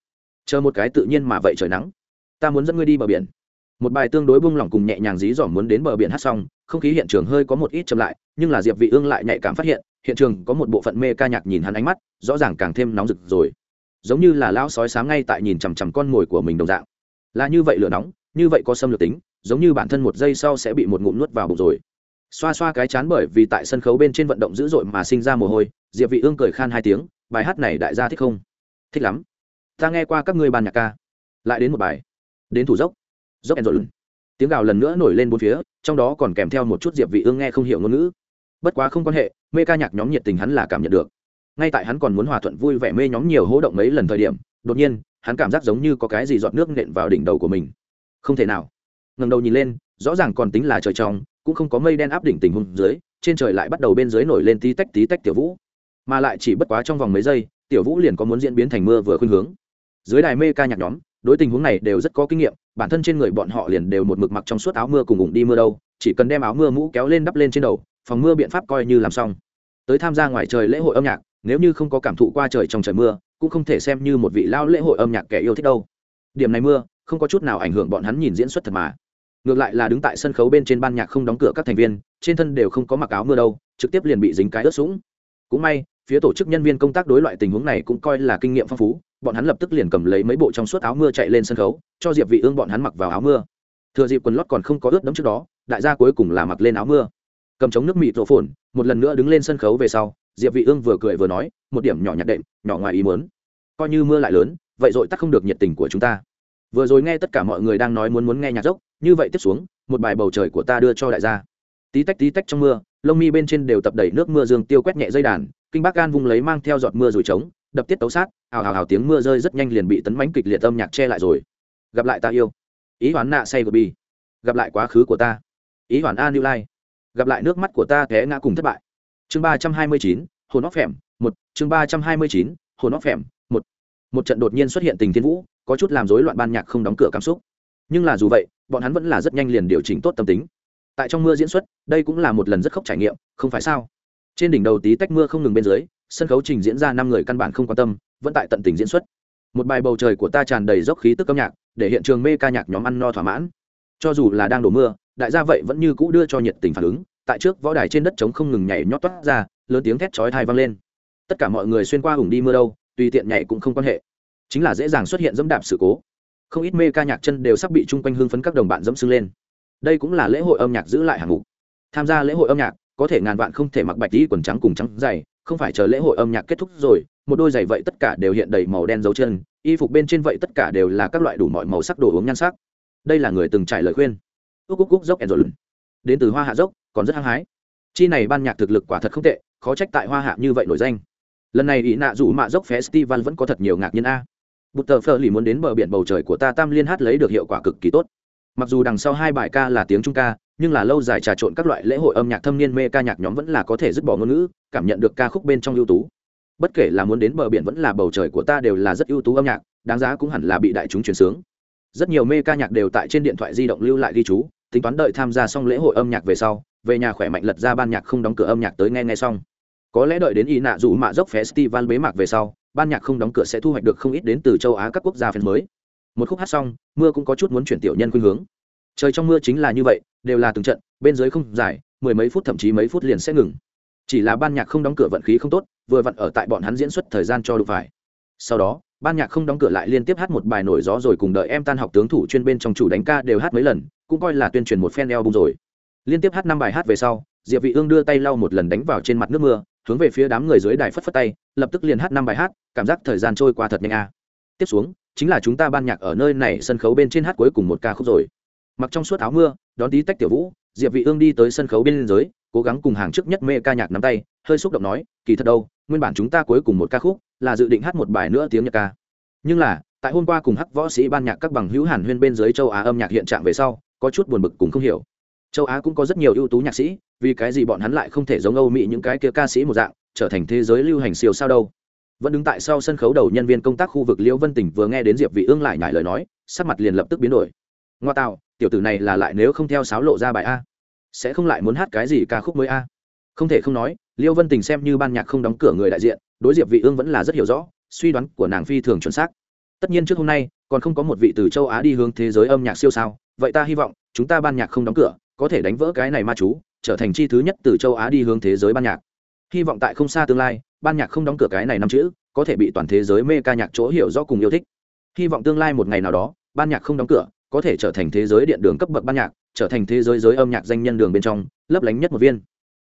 Chờ một cái tự nhiên mà vậy trời nắng. Ta muốn dẫn ngươi đi bờ biển một bài tương đối bung lỏng cùng nhẹ nhàng dí dỏm muốn đến bờ biển hát xong, không khí hiện trường hơi có một ít chậm lại, nhưng là diệp vị ương lại nhạy cảm phát hiện hiện trường có một bộ phận mê ca nhạc nhìn hắn ánh mắt, rõ ràng càng thêm nóng rực rồi. Giống như là lão sói sáng ngay tại nhìn chằm chằm con mồi của mình đồng dạng. Là như vậy lửa nóng, như vậy có xâm lược tính, giống như bản thân một giây sau sẽ bị một ngụm nuốt vào bụng rồi. Xoa xoa cái chán bởi vì tại sân khấu bên trên vận động dữ dội mà sinh ra mồ hôi, diệp vị ương cười khan hai tiếng, bài hát này đại gia thích không? Thích lắm. Ta nghe qua các ngươi ban nhạc ca. Lại đến một bài. Đến thủ dốc dốc en rồi tiếng gào lần nữa nổi lên bốn phía, trong đó còn kèm theo một chút diệp vị ương nghe không hiểu ngôn ngữ. Bất quá không quan hệ, mê ca nhạc nhóm nhiệt tình hắn là cảm nhận được. Ngay tại hắn còn muốn hòa thuận vui vẻ mê nhóm nhiều hỗ động mấy lần thời điểm, đột nhiên, hắn cảm giác giống như có cái gì giọt nước nện vào đỉnh đầu của mình. Không thể nào. Ngẩng đầu nhìn lên, rõ ràng còn tính là trời trong, cũng không có mây đen áp đỉnh tình huống dưới, trên trời lại bắt đầu bên dưới nổi lên tí tách tí tách tiểu vũ. Mà lại chỉ bất quá trong vòng mấy giây, tiểu vũ liền có muốn diễn biến thành mưa vừa khuynh hướng. Dưới đài mê ca nhạc nhóm đối tình huống này đều rất có kinh nghiệm, bản thân trên người bọn họ liền đều một mực mặc trong suốt áo mưa cùng ủng đi mưa đâu, chỉ cần đem áo mưa mũ kéo lên đắp lên trên đầu, phòng mưa biện pháp coi như làm xong. Tới tham gia ngoài trời lễ hội âm nhạc, nếu như không có cảm thụ qua trời trong trời mưa, cũng không thể xem như một vị lao lễ hội âm nhạc kẻ yêu thích đâu. Điểm này mưa, không có chút nào ảnh hưởng bọn hắn nhìn diễn xuất thật mà. Ngược lại là đứng tại sân khấu bên trên ban nhạc không đóng cửa các thành viên, trên thân đều không có mặc áo mưa đâu, trực tiếp liền bị dính cái ướt sũng. Cũng may phía tổ chức nhân viên công tác đối loại tình huống này cũng coi là kinh nghiệm phong phú, bọn hắn lập tức liền cầm lấy mấy bộ trong suốt áo mưa chạy lên sân khấu, cho diệp vị ương bọn hắn mặc vào áo mưa. Thừa dịp quần lót còn không có ướt đẫm trước đó, đại gia cuối cùng là mặc lên áo mưa. Cầm chống nước mịt rộ phồn, một lần nữa đứng lên sân khấu về sau, diệp vị ương vừa cười vừa nói, một điểm nhỏ nhặt đệm, nhỏ ngoài ý muốn. Coi như mưa lại lớn, vậy rồi tắt không được nhiệt tình của chúng ta. Vừa rồi nghe tất cả mọi người đang nói muốn muốn nghe nhạc dốc, như vậy tiếp xuống, một bài bầu trời của ta đưa cho đại gia. Tí tách tí tách trong mưa, lông mi bên trên đều tập đầy nước mưa dương tiêu quét nhẹ dây đàn kinh bác gan vung lấy mang theo giọt mưa rồi trống, đập tiết tấu sát hào hào hào tiếng mưa rơi rất nhanh liền bị tấn bánh kịch liệt âm nhạc che lại rồi. Gặp lại ta yêu. Ý hoán nạ say của bi gặp lại quá khứ của ta. Ý hoán a new life. Gặp lại nước mắt của ta té ngã cùng thất bại. Chương ba trăm hai mươi chín, hồn óc phèm, một. Chương ba trăm hai mươi chín, hồn óc phèm, một. Một trận đột nhiên xuất hiện tình thiên vũ, có chút làm rối loạn ban nhạc không đóng cửa cảm xúc. Nhưng là dù vậy, bọn hắn vẫn là rất nhanh liền điều chỉnh tốt tâm tính. Tại trong mưa diễn xuất, đây cũng là một lần rất khốc trải nghiệm, không phải sao? Trên đỉnh đầu tí tách mưa không ngừng bên dưới, sân khấu trình diễn ra năm người căn bản không quan tâm, vẫn tại tận tình diễn xuất. Một bài bầu trời của ta tràn đầy dốc khí tức âm nhạc, để hiện trường mê ca nhạc nhóm ăn no thỏa mãn. Cho dù là đang đổ mưa, đại gia vậy vẫn như cũ đưa cho nhiệt tình phản ứng, tại trước võ đài trên đất trống không ngừng nhảy nhót toát ra, lớn tiếng thét chói thai vang lên. Tất cả mọi người xuyên qua hùng đi mưa đâu, tùy tiện nhảy cũng không quan hệ. Chính là dễ dàng xuất hiện dẫm đạp sự cố. Không ít mê ca nhạc chân đều sắp bị chung quanh hưng phấn các đồng bạn dẫm sưng lên. Đây cũng là lễ hội âm nhạc giữ lại hàng mục. Tham gia lễ hội âm nhạc có thể ngàn vạn không thể mặc bạch đi quần trắng cùng trắng dày, không phải chờ lễ hội âm nhạc kết thúc rồi, một đôi giày vậy tất cả đều hiện đầy màu đen dấu chân, y phục bên trên vậy tất cả đều là các loại đủ mọi màu sắc đồ uống nhan sắc. Đây là người từng trải lời khuyên. Úc úc úc dốc ẻn rồi đến từ hoa hạ dốc, còn rất hăng hái. Chi này ban nhạc thực lực quả thật không tệ, khó trách tại hoa hạ như vậy nổi danh. Lần này ý nạ rủ mạ dốc festival vẫn có thật nhiều ngạc nhiên a. Bụt tờ phơ lì muốn đến bờ biển bầu trời của ta tam liên hát lấy được hiệu quả cực kỳ tốt. Mặc dù đằng sau hai bài ca là tiếng trung ca nhưng là lâu dài trà trộn các loại lễ hội âm nhạc thâm niên mê ca nhạc nhóm vẫn là có thể dứt bỏ ngôn ngữ, cảm nhận được ca khúc bên trong ưu tú. Bất kể là muốn đến bờ biển vẫn là bầu trời của ta đều là rất ưu tú âm nhạc, đáng giá cũng hẳn là bị đại chúng chuyển sướng. Rất nhiều mê ca nhạc đều tại trên điện thoại di động lưu lại ghi chú, tính toán đợi tham gia xong lễ hội âm nhạc về sau, về nhà khỏe mạnh lật ra ban nhạc không đóng cửa âm nhạc tới nghe nghe xong. Có lẽ đợi đến y nạ dù mạ dốc festival bế mạc về sau, ban nhạc không đóng cửa sẽ thu hoạch được không ít đến từ châu á các quốc gia phần mới. Một khúc hát xong, mưa cũng có chút muốn chuyển tiểu nhân khuynh hướng trời trong mưa chính là như vậy, đều là từng trận, bên dưới không dài, mười mấy phút thậm chí mấy phút liền sẽ ngừng. Chỉ là ban nhạc không đóng cửa vận khí không tốt, vừa vặn ở tại bọn hắn diễn xuất thời gian cho đủ phải. Sau đó, ban nhạc không đóng cửa lại liên tiếp hát một bài nổi gió rồi cùng đợi em tan học tướng thủ chuyên bên trong chủ đánh ca đều hát mấy lần, cũng coi là tuyên truyền một fan album rồi. Liên tiếp hát năm bài hát về sau, diệp vị ương đưa tay lau một lần đánh vào trên mặt nước mưa, hướng về phía đám người dưới đài phất phất tay, lập tức liền hát năm bài hát, cảm giác thời gian trôi qua thật nhanh a. Tiếp xuống, chính là chúng ta ban nhạc ở nơi này sân khấu bên trên hát cuối cùng một ca khúc rồi mặc trong suốt áo mưa, đón tí tách tiểu vũ, diệp vị ương đi tới sân khấu bên dưới cố gắng cùng hàng trước nhất mê ca nhạc nắm tay, hơi xúc động nói, kỳ thật đâu, nguyên bản chúng ta cuối cùng một ca khúc là dự định hát một bài nữa tiếng nhạc ca. Nhưng là, tại hôm qua cùng hắc võ sĩ ban nhạc các bằng hữu hàn huyên bên dưới châu á âm nhạc hiện trạng về sau, có chút buồn bực cùng không hiểu. Châu á cũng có rất nhiều ưu tú nhạc sĩ, vì cái gì bọn hắn lại không thể giống âu mỹ những cái kia ca sĩ một dạng, trở thành thế giới lưu hành siêu sao đâu? Vẫn đứng tại sau sân khấu đầu nhân viên công tác khu vực liễu vân tỉnh vừa nghe đến diệp vị ương lại nhải lời nói, sắc mặt liền lập tức biến đổi. Ngoa tạo tiểu tử này là lại nếu không theo sáo lộ ra bài a. Sẽ không lại muốn hát cái gì ca khúc mới a. Không thể không nói, liêu vân tình xem như ban nhạc không đóng cửa người đại diện, đối diệp vị ương vẫn là rất hiểu rõ, suy đoán của nàng phi thường chuẩn xác. Tất nhiên trước hôm nay, còn không có một vị từ châu á đi hướng thế giới âm nhạc siêu sao, vậy ta hy vọng, chúng ta ban nhạc không đóng cửa, có thể đánh vỡ cái này ma chú, trở thành chi thứ nhất từ châu á đi hướng thế giới ban nhạc. Hy vọng tại không xa tương lai, ban nhạc không đóng cửa cái này năm chữ, có thể bị toàn thế giới mê ca nhạc chỗ hiểu rõ cùng yêu thích. Hy vọng tương lai một ngày nào đó, ban nhạc không đóng cửa có thể trở thành thế giới điện đường cấp bậc ban nhạc, trở thành thế giới giới âm nhạc danh nhân đường bên trong, lấp lánh nhất một viên.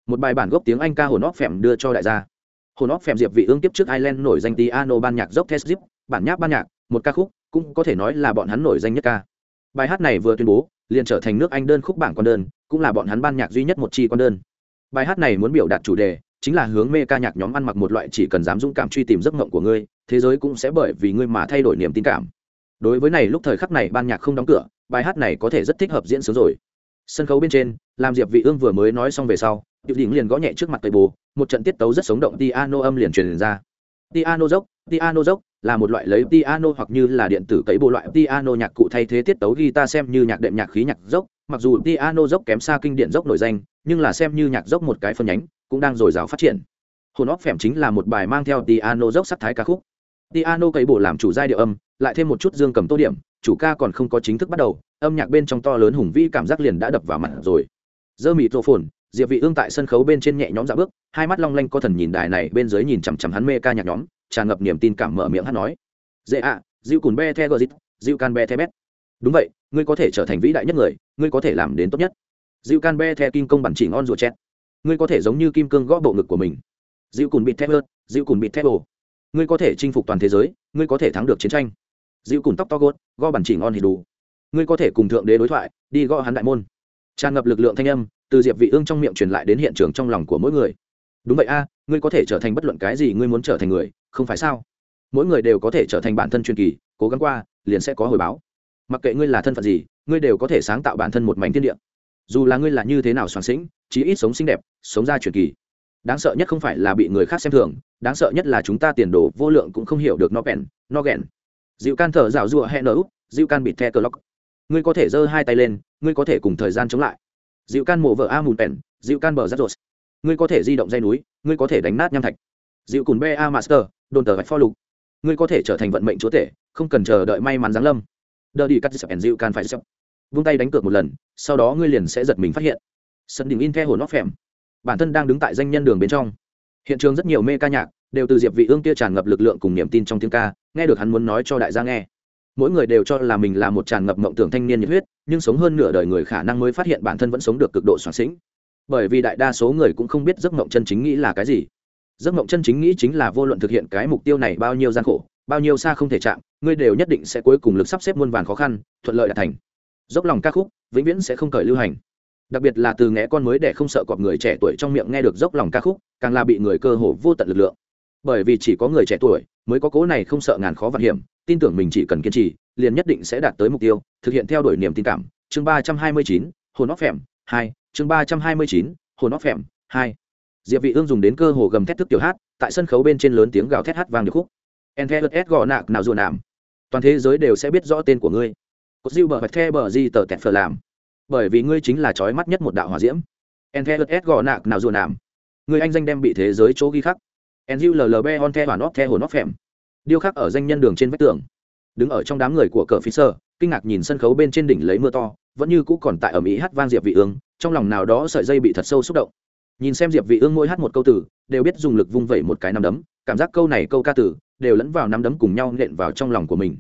Một bài bản gốc tiếng anh ca hồn óc phèm đưa cho đại gia. Hồn óc phèm diệp vị ương tiếp trước ireland nổi danh piano ban nhạc dốc test zip, bản nháp ban nhạc, một ca khúc, cũng có thể nói là bọn hắn nổi danh nhất ca. Bài hát này vừa tuyên bố, liền trở thành nước anh đơn khúc bảng con đơn, cũng là bọn hắn ban nhạc duy nhất một chi con đơn. Bài hát này muốn biểu đạt chủ đề, chính là hướng mê ca nhạc nhóm ăn mặc một loại chỉ cần dám dũng cảm truy tìm giấc mộng của ngươi, thế giới cũng sẽ bởi vì ngươi mà thay đổi niềm tin cảm đối với này lúc thời khắc này ban nhạc không đóng cửa, bài hát này có thể rất thích hợp diễn sướng rồi. Sân khấu bên trên làm diệp vị ương vừa mới nói xong về sau điệu đỉnh liền gõ nhẹ trước mặt tây bồ, một trận tiết tấu rất sống động piano âm liền truyền ra. Piano dốc piano dốc là một loại lấy piano hoặc như là điện tử cấy bộ loại piano nhạc cụ thay thế tiết tấu guitar xem như nhạc đệm nhạc khí nhạc dốc. Mặc dù piano dốc kém xa kinh điển dốc nổi danh, nhưng là xem như nhạc dốc một cái phân nhánh, cũng đang dồi dào phát triển. Hồn óc phèm chính là một bài mang theo piano dốc sắc thái ca khúc piano cậy bộ làm chủ giai điệu âm lại thêm một chút dương cầm tô điểm chủ ca còn không có chính thức bắt đầu âm nhạc bên trong to lớn hùng vĩ cảm giác liền đã đập vào mặt rồi. Dơ mịt rộ phồn diệp vị ương tại sân khấu bên trên nhẹ nhõm dạo bước hai mắt long lanh có thần nhìn đài này bên dưới nhìn chằm chằm hắn mê ca nhạc nhóm tràn ngập niềm tin cảm mở miệng hát nói. Dễ ạ diệu cùn be the gờ diệu can be the bét. Đúng vậy ngươi có thể trở thành vĩ đại nhất người ngươi có thể làm đến tốt nhất. Diệu can be the kim công bản chỉ ngon ruột chét. Ngươi có thể giống như kim cương gõ bộ ngực của mình. Diệu cùn bịt thép ớt, diệu cùn bịt thép ồ ngươi có thể chinh phục toàn thế giới, ngươi có thể thắng được chiến tranh. Dịu cùng tóc to gốt gõ bản chỉ ngon thì đủ. Ngươi có thể cùng thượng đế đối thoại, đi gõ hắn đại môn. Tràn ngập lực lượng thanh âm, từ diệp vị ương trong miệng truyền lại đến hiện trường trong lòng của mỗi người. Đúng vậy a, ngươi có thể trở thành bất luận cái gì ngươi muốn trở thành người, không phải sao? Mỗi người đều có thể trở thành bản thân truyền kỳ, cố gắng qua, liền sẽ có hồi báo. Mặc kệ ngươi là thân phận gì, ngươi đều có thể sáng tạo bản thân một mảnh thiên địa. Dù là ngươi là như thế nào soạn sĩnh, chí ít sống xinh đẹp, sống ra truyền kỳ đáng sợ nhất không phải là bị người khác xem thường, đáng sợ nhất là chúng ta tiền đồ vô lượng cũng không hiểu được nó bèn nó ghẹn dịu can thở rào rụa hẹn nở úp, dịu can bịt the cờ lóc. Ngươi có thể giơ hai tay lên, ngươi có thể cùng thời gian chống lại. Dịu can mộ vợ a mùn bèn dịu can bờ rắt rột. Ngươi có thể di động dây núi, ngươi có thể đánh nát nham thạch. Dịu cùn be a master, đồn tờ vạch pho lục. Ngươi có thể trở thành vận mệnh chúa tể, không cần chờ đợi may mắn giáng lâm. Đờ đi cắt sập ẻn dịu can phải sập vung tay đánh cược một lần, sau đó ngươi liền sẽ giật mình phát hiện. Sân đỉnh in theo hồn nóc phèm bản thân đang đứng tại danh nhân đường bên trong. Hiện trường rất nhiều mê ca nhạc đều từ diệp vị ương kia tràn ngập lực lượng cùng niềm tin trong tiếng ca, nghe được hắn muốn nói cho đại gia nghe. Mỗi người đều cho là mình là một tràn ngập mộng tưởng thanh niên nhiệt huyết, nhưng sống hơn nửa đời người khả năng mới phát hiện bản thân vẫn sống được cực độ soạn sĩnh. Bởi vì đại đa số người cũng không biết giấc mộng chân chính nghĩ là cái gì. Giấc mộng chân chính nghĩ chính là vô luận thực hiện cái mục tiêu này bao nhiêu gian khổ, bao nhiêu xa không thể chạm, ngươi đều nhất định sẽ cuối cùng lực sắp xếp muôn vàn khó khăn, thuận lợi đạt thành. Dốc lòng ca khúc, vĩnh viễn sẽ không cởi lưu hành đặc biệt là từ nghe con mới để không sợ cọp người trẻ tuổi trong miệng nghe được dốc lòng ca khúc, càng là bị người cơ hồ vô tận lực lượng. Bởi vì chỉ có người trẻ tuổi mới có cố này không sợ ngàn khó vạn hiểm, tin tưởng mình chỉ cần kiên trì, liền nhất định sẽ đạt tới mục tiêu, thực hiện theo đuổi niềm tin cảm. Chương ba trăm hai mươi chín, hồn óc phèm hai, chương ba trăm hai mươi chín, hồn óc phèm hai. Diệp vị ương dùng đến cơ hồ gầm thét thức tiểu hát, tại sân khấu bên trên lớn tiếng gào thét hát vang được khúc. Entheus gò nạc nào dù nạm toàn thế giới đều sẽ biết rõ tên của ngươi. Cột diêu bờ vạch the bờ di tờ tẹt phờ làm bởi vì ngươi chính là trói mắt nhất một đạo hỏa diễm. Entheus gò nạc nào rùa nạm. Người anh danh đem bị thế giới chỗ ghi khắc. Enziu llb on the hoàn óc the hồn óc phèm. Điêu khắc ở danh nhân đường trên vách tường. Đứng ở trong đám người của cờ phi sơ, kinh ngạc nhìn sân khấu bên trên đỉnh lấy mưa to, vẫn như cũ còn tại ở mỹ hát vang diệp vị ương, trong lòng nào đó sợi dây bị thật sâu xúc động. Nhìn xem diệp vị ương mỗi hát một câu từ, đều biết dùng lực vung vẩy một cái nắm đấm, cảm giác câu này câu ca từ, đều lẫn vào nắm đấm cùng nhau nện vào trong lòng của mình.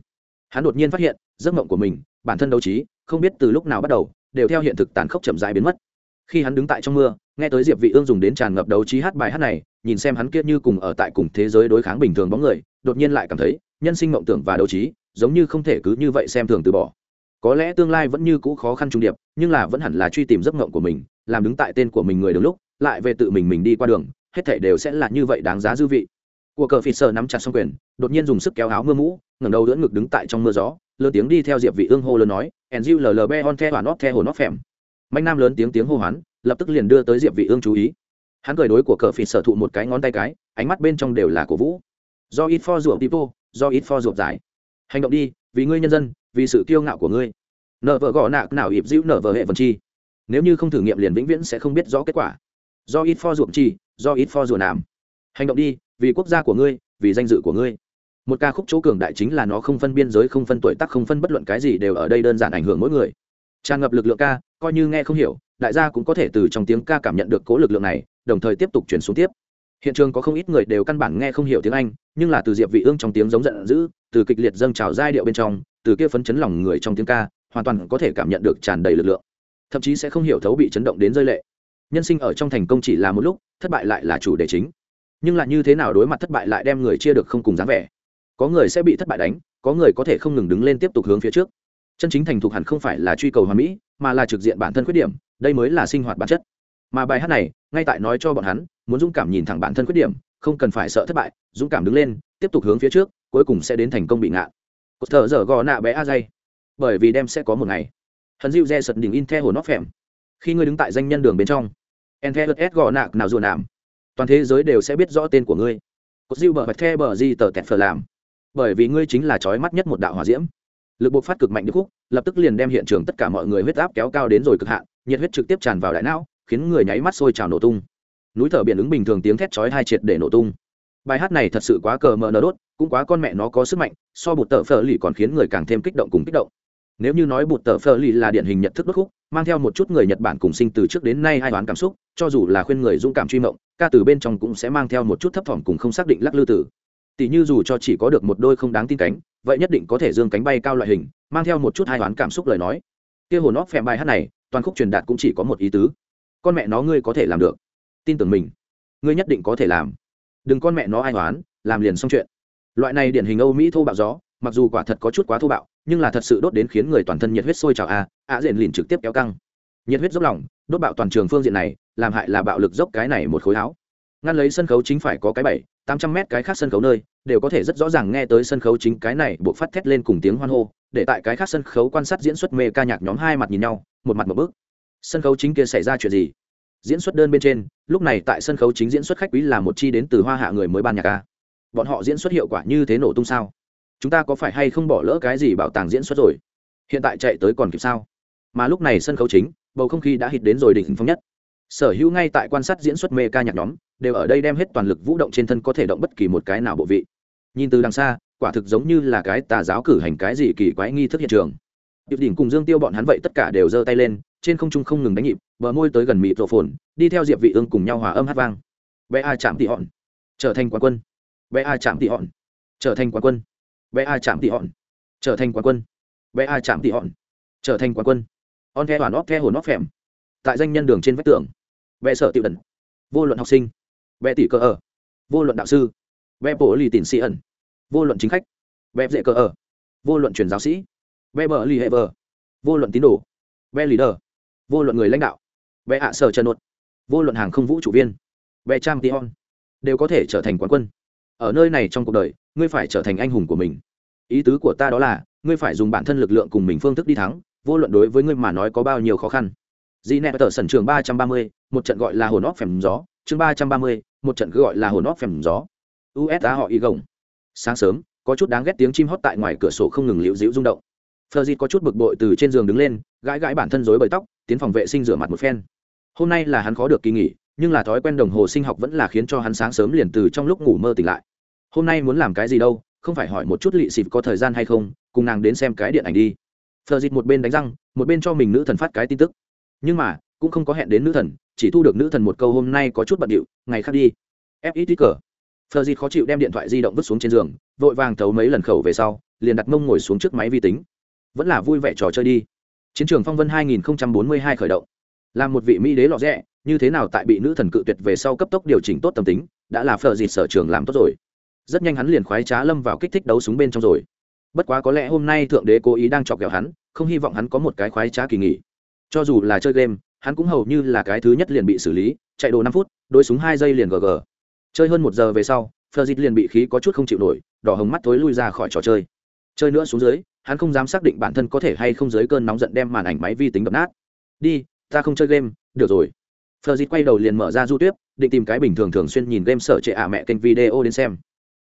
Hắn đột nhiên phát hiện, giấc mộng của mình, bản thân đấu trí, không biết từ lúc nào bắt đầu đều theo hiện thực tàn khốc chậm rãi biến mất. Khi hắn đứng tại trong mưa, nghe tới diệp vị ương dùng đến tràn ngập đấu trí hát bài hát này, nhìn xem hắn kia như cùng ở tại cùng thế giới đối kháng bình thường bóng người, đột nhiên lại cảm thấy, nhân sinh mộng tưởng và đấu trí, giống như không thể cứ như vậy xem thường từ bỏ. Có lẽ tương lai vẫn như cũ khó khăn trung điệp, nhưng là vẫn hẳn là truy tìm giấc mộng của mình, làm đứng tại tên của mình người đường lúc, lại về tự mình mình đi qua đường, hết thảy đều sẽ là như vậy đáng giá dư vị. Của cờ phịt sờ nắm chặt song quyền, đột nhiên dùng sức kéo áo mưa mũ, ngẩng đầu đỡ ngực đứng tại trong mưa gió, lớn tiếng đi theo diệp vị ương hô lớn nói and you llb on the hoàn off the hồn off phèm. Mạnh nam lớn tiếng tiếng hô hoán, lập tức liền đưa tới diệp vị ương chú ý. Hắn cười đối của cờ phịt sở thụ một cái ngón tay cái, ánh mắt bên trong đều là cổ vũ. Do ít for ruột tipo do ít for ruột giải. Hành động đi, vì ngươi nhân dân, vì sự kiêu ngạo của ngươi. Nợ vợ gõ nạc nào ịp dĩu nợ vợ hệ vần chi. Nếu như không thử nghiệm liền vĩnh viễn sẽ không biết rõ kết quả. Do ít for ruột chi, do ít for ruột làm hành động đi, vì quốc gia của ngươi, vì danh dự của ngươi một ca khúc chỗ cường đại chính là nó không phân biên giới, không phân tuổi tác, không phân bất luận cái gì đều ở đây đơn giản ảnh hưởng mỗi người. Tràn ngập lực lượng ca, coi như nghe không hiểu, đại gia cũng có thể từ trong tiếng ca cảm nhận được cố lực lượng này, đồng thời tiếp tục chuyển xuống tiếp. Hiện trường có không ít người đều căn bản nghe không hiểu tiếng anh, nhưng là từ diệp vị ương trong tiếng giống giận dữ, từ kịch liệt dâng trào giai điệu bên trong, từ kia phấn chấn lòng người trong tiếng ca, hoàn toàn có thể cảm nhận được tràn đầy lực lượng. Thậm chí sẽ không hiểu thấu bị chấn động đến rơi lệ. Nhân sinh ở trong thành công chỉ là một lúc, thất bại lại là chủ đề chính. Nhưng là như thế nào đối mặt thất bại lại đem người chia được không cùng dáng vẻ? Có người sẽ bị thất bại đánh, có người có thể không ngừng đứng lên tiếp tục hướng phía trước. Chân chính thành thục hẳn không phải là truy cầu hoàn mỹ, mà là trực diện bản thân khuyết điểm, đây mới là sinh hoạt bản chất. Mà bài hát này, ngay tại nói cho bọn hắn, muốn dũng cảm nhìn thẳng bản thân khuyết điểm, không cần phải sợ thất bại, dũng cảm đứng lên, tiếp tục hướng phía trước, cuối cùng sẽ đến thành công bị ngạn cột thở dở gò nạ bé a dây. Bởi vì đem sẽ có một ngày. Hận dịu re sật đỉnh in theo hồ nóc phèm. Khi ngươi đứng tại danh nhân đường bên trong, en theo ớt gò nạc nào rùa nạm. Toàn thế giới đều sẽ biết rõ tên của ngươi. Cột dịu bờ bạch the bờ di tờ tẹt phở làm bởi vì ngươi chính là trói mắt nhất một đạo hỏa diễm. Lực buộc phát cực mạnh điệp khúc, lập tức liền đem hiện trường tất cả mọi người huyết áp kéo cao đến rồi cực hạn, nhiệt huyết trực tiếp tràn vào đại não, khiến người nháy mắt sôi trào nổ tung. Núi thở biển ứng bình thường tiếng thét chói hai triệt để nổ tung. Bài hát này thật sự quá cờ mờ nở đốt, cũng quá con mẹ nó có sức mạnh, so bụt tờ phở lì còn khiến người càng thêm kích động cùng kích động. Nếu như nói bụt tờ phở lì là điển hình nhận thức đốt khúc, mang theo một chút người nhật bản cùng sinh từ trước đến nay hai đoán cảm xúc, cho dù là khuyên người dũng cảm truy mộng, ca từ bên trong cũng sẽ mang theo một chút thấp thỏm cùng không xác định lắc lư tử tỷ như dù cho chỉ có được một đôi không đáng tin cánh vậy nhất định có thể dương cánh bay cao loại hình mang theo một chút hai đoán cảm xúc lời nói. Kia hồn óc phèm bài hát này toàn khúc truyền đạt cũng chỉ có một ý tứ. Con mẹ nó ngươi có thể làm được. Tin tưởng mình. Ngươi nhất định có thể làm. Đừng con mẹ nó ai hoán làm liền xong chuyện. Loại này điển hình âu mỹ thô bạo gió mặc dù quả thật có chút quá thô bạo nhưng là thật sự đốt đến khiến người toàn thân nhiệt huyết sôi trào a à, a diện lìn trực tiếp kéo căng. Nhiệt huyết dốc lòng đốt bạo toàn trường phương diện này làm hại là bạo lực dốc cái này một khối áo ngăn lấy sân khấu chính phải có cái bảy, tám trăm mét cái khác sân khấu nơi, đều có thể rất rõ ràng nghe tới sân khấu chính cái này, buộc phát thét lên cùng tiếng hoan hô, để tại cái khác sân khấu quan sát diễn xuất mê ca nhạc nhóm hai mặt nhìn nhau, một mặt một bước. Sân khấu chính kia xảy ra chuyện gì? Diễn xuất đơn bên trên, lúc này tại sân khấu chính diễn xuất khách quý là một chi đến từ hoa hạ người mới ban nhạc ca bọn họ diễn xuất hiệu quả như thế nổ tung sao? Chúng ta có phải hay không bỏ lỡ cái gì bảo tàng diễn xuất rồi? Hiện tại chạy tới còn kịp sao? Mà lúc này sân khấu chính, bầu không khí đã hít đến rồi đỉnh phong nhất sở hữu ngay tại quan sát diễn xuất mê ca nhạc nhóm, đều ở đây đem hết toàn lực vũ động trên thân có thể động bất kỳ một cái nào bộ vị. Nhìn từ đằng xa, quả thực giống như là cái tà giáo cử hành cái gì kỳ quái nghi thức hiện trường. Điệp đỉnh cùng dương tiêu bọn hắn vậy tất cả đều giơ tay lên, trên không trung không ngừng đánh nhịp, bờ môi tới gần mịt rộ phồn đi theo diệp vị ương cùng nhau hòa âm hát vang. Bé a chạm tị hòn trở thành quán quân. Bé a chạm tị hòn trở thành quán quân. Bé a chạm tị hòn trở thành quán quân. Bé a chạm tị hòn trở thành quán quân. On the hoàn óp the, hồn óp phèm tại danh nhân đường trên vách tường. Vệ sở tiểu đần vô luận học sinh. Vệ tỷ cơ ở. Vô luận đạo sư. Vệ bổ lì tỉn sĩ ẩn. Vô luận chính khách. Vệ dễ cơ ở. Vô luận truyền giáo sĩ. Vệ bờ lì hệ vờ. Vô luận tín đồ. Bé leader. Vô luận người lãnh đạo. Vệ hạ sở trần nột. Vô luận hàng không vũ trụ viên. Vệ trang tion đều có thể trở thành quán quân. Ở nơi này trong cuộc đời, ngươi phải trở thành anh hùng của mình. Ý tứ của ta đó là, ngươi phải dùng bản thân lực lượng cùng mình phương thức đi thắng, vô luận đối với ngươi mà nói có bao nhiêu khó khăn. Di nẹt tờ sân trường ba trăm ba mươi, một trận gọi là hồn óc phèm gió. Chương ba trăm ba mươi, một trận cứ gọi là hồn óc phèm gió. Usa họ y gồng. Sáng sớm, có chút đáng ghét tiếng chim hót tại ngoài cửa sổ không ngừng liễu dĩu rung động. Phờ có chút bực bội từ trên giường đứng lên, gãi gãi bản thân rối bời tóc, tiến phòng vệ sinh rửa mặt một phen. Hôm nay là hắn khó được kỳ nghỉ, nhưng là thói quen đồng hồ sinh học vẫn là khiến cho hắn sáng sớm liền từ trong lúc ngủ mơ tỉnh lại. Hôm nay muốn làm cái gì đâu, không phải hỏi một chút lị xịp có thời gian hay không, cùng nàng đến xem cái điện ảnh đi. Phờ một bên đánh răng, một bên cho mình nữ thần phát cái tin tức nhưng mà, cũng không có hẹn đến nữ thần, chỉ thu được nữ thần một câu hôm nay có chút bận điệu, ngày khác đi. Fit cờ. Phờ dịt khó chịu đem điện thoại di động vứt xuống trên giường, vội vàng thấu mấy lần khẩu về sau, liền đặt mông ngồi xuống trước máy vi tính. Vẫn là vui vẻ trò chơi đi. Chiến trường phong vân 2042 khởi động. Làm một vị mỹ đế lọ rẽ như thế nào tại bị nữ thần cự tuyệt về sau cấp tốc điều chỉnh tốt tâm tính, đã là phờ dịt sở trường làm tốt rồi. Rất nhanh hắn liền khoái trá lâm vào kích thích đấu súng bên trong rồi. Bất quá có lẽ hôm nay thượng đế cố ý đang chọc ghẹo hắn, không hy vọng hắn có một cái khoái trá kỳ nghỉ cho dù là chơi game, hắn cũng hầu như là cái thứ nhất liền bị xử lý, chạy đồ năm phút đôi súng hai giây liền gg. Chơi hơn một giờ về sau phờ dịt liền bị khí có chút không chịu nổi, đỏ hồng mắt thối lui ra khỏi trò chơi. Chơi nữa xuống dưới, hắn không dám xác định bản thân có thể hay không dưới cơn nóng giận đem màn ảnh máy vi tính đập nát. Đi, ta không chơi game, được rồi. Phờ dịt quay đầu liền mở ra du tuyết định tìm cái bình thường thường xuyên nhìn game sở trệ ả mẹ kênh video đến xem.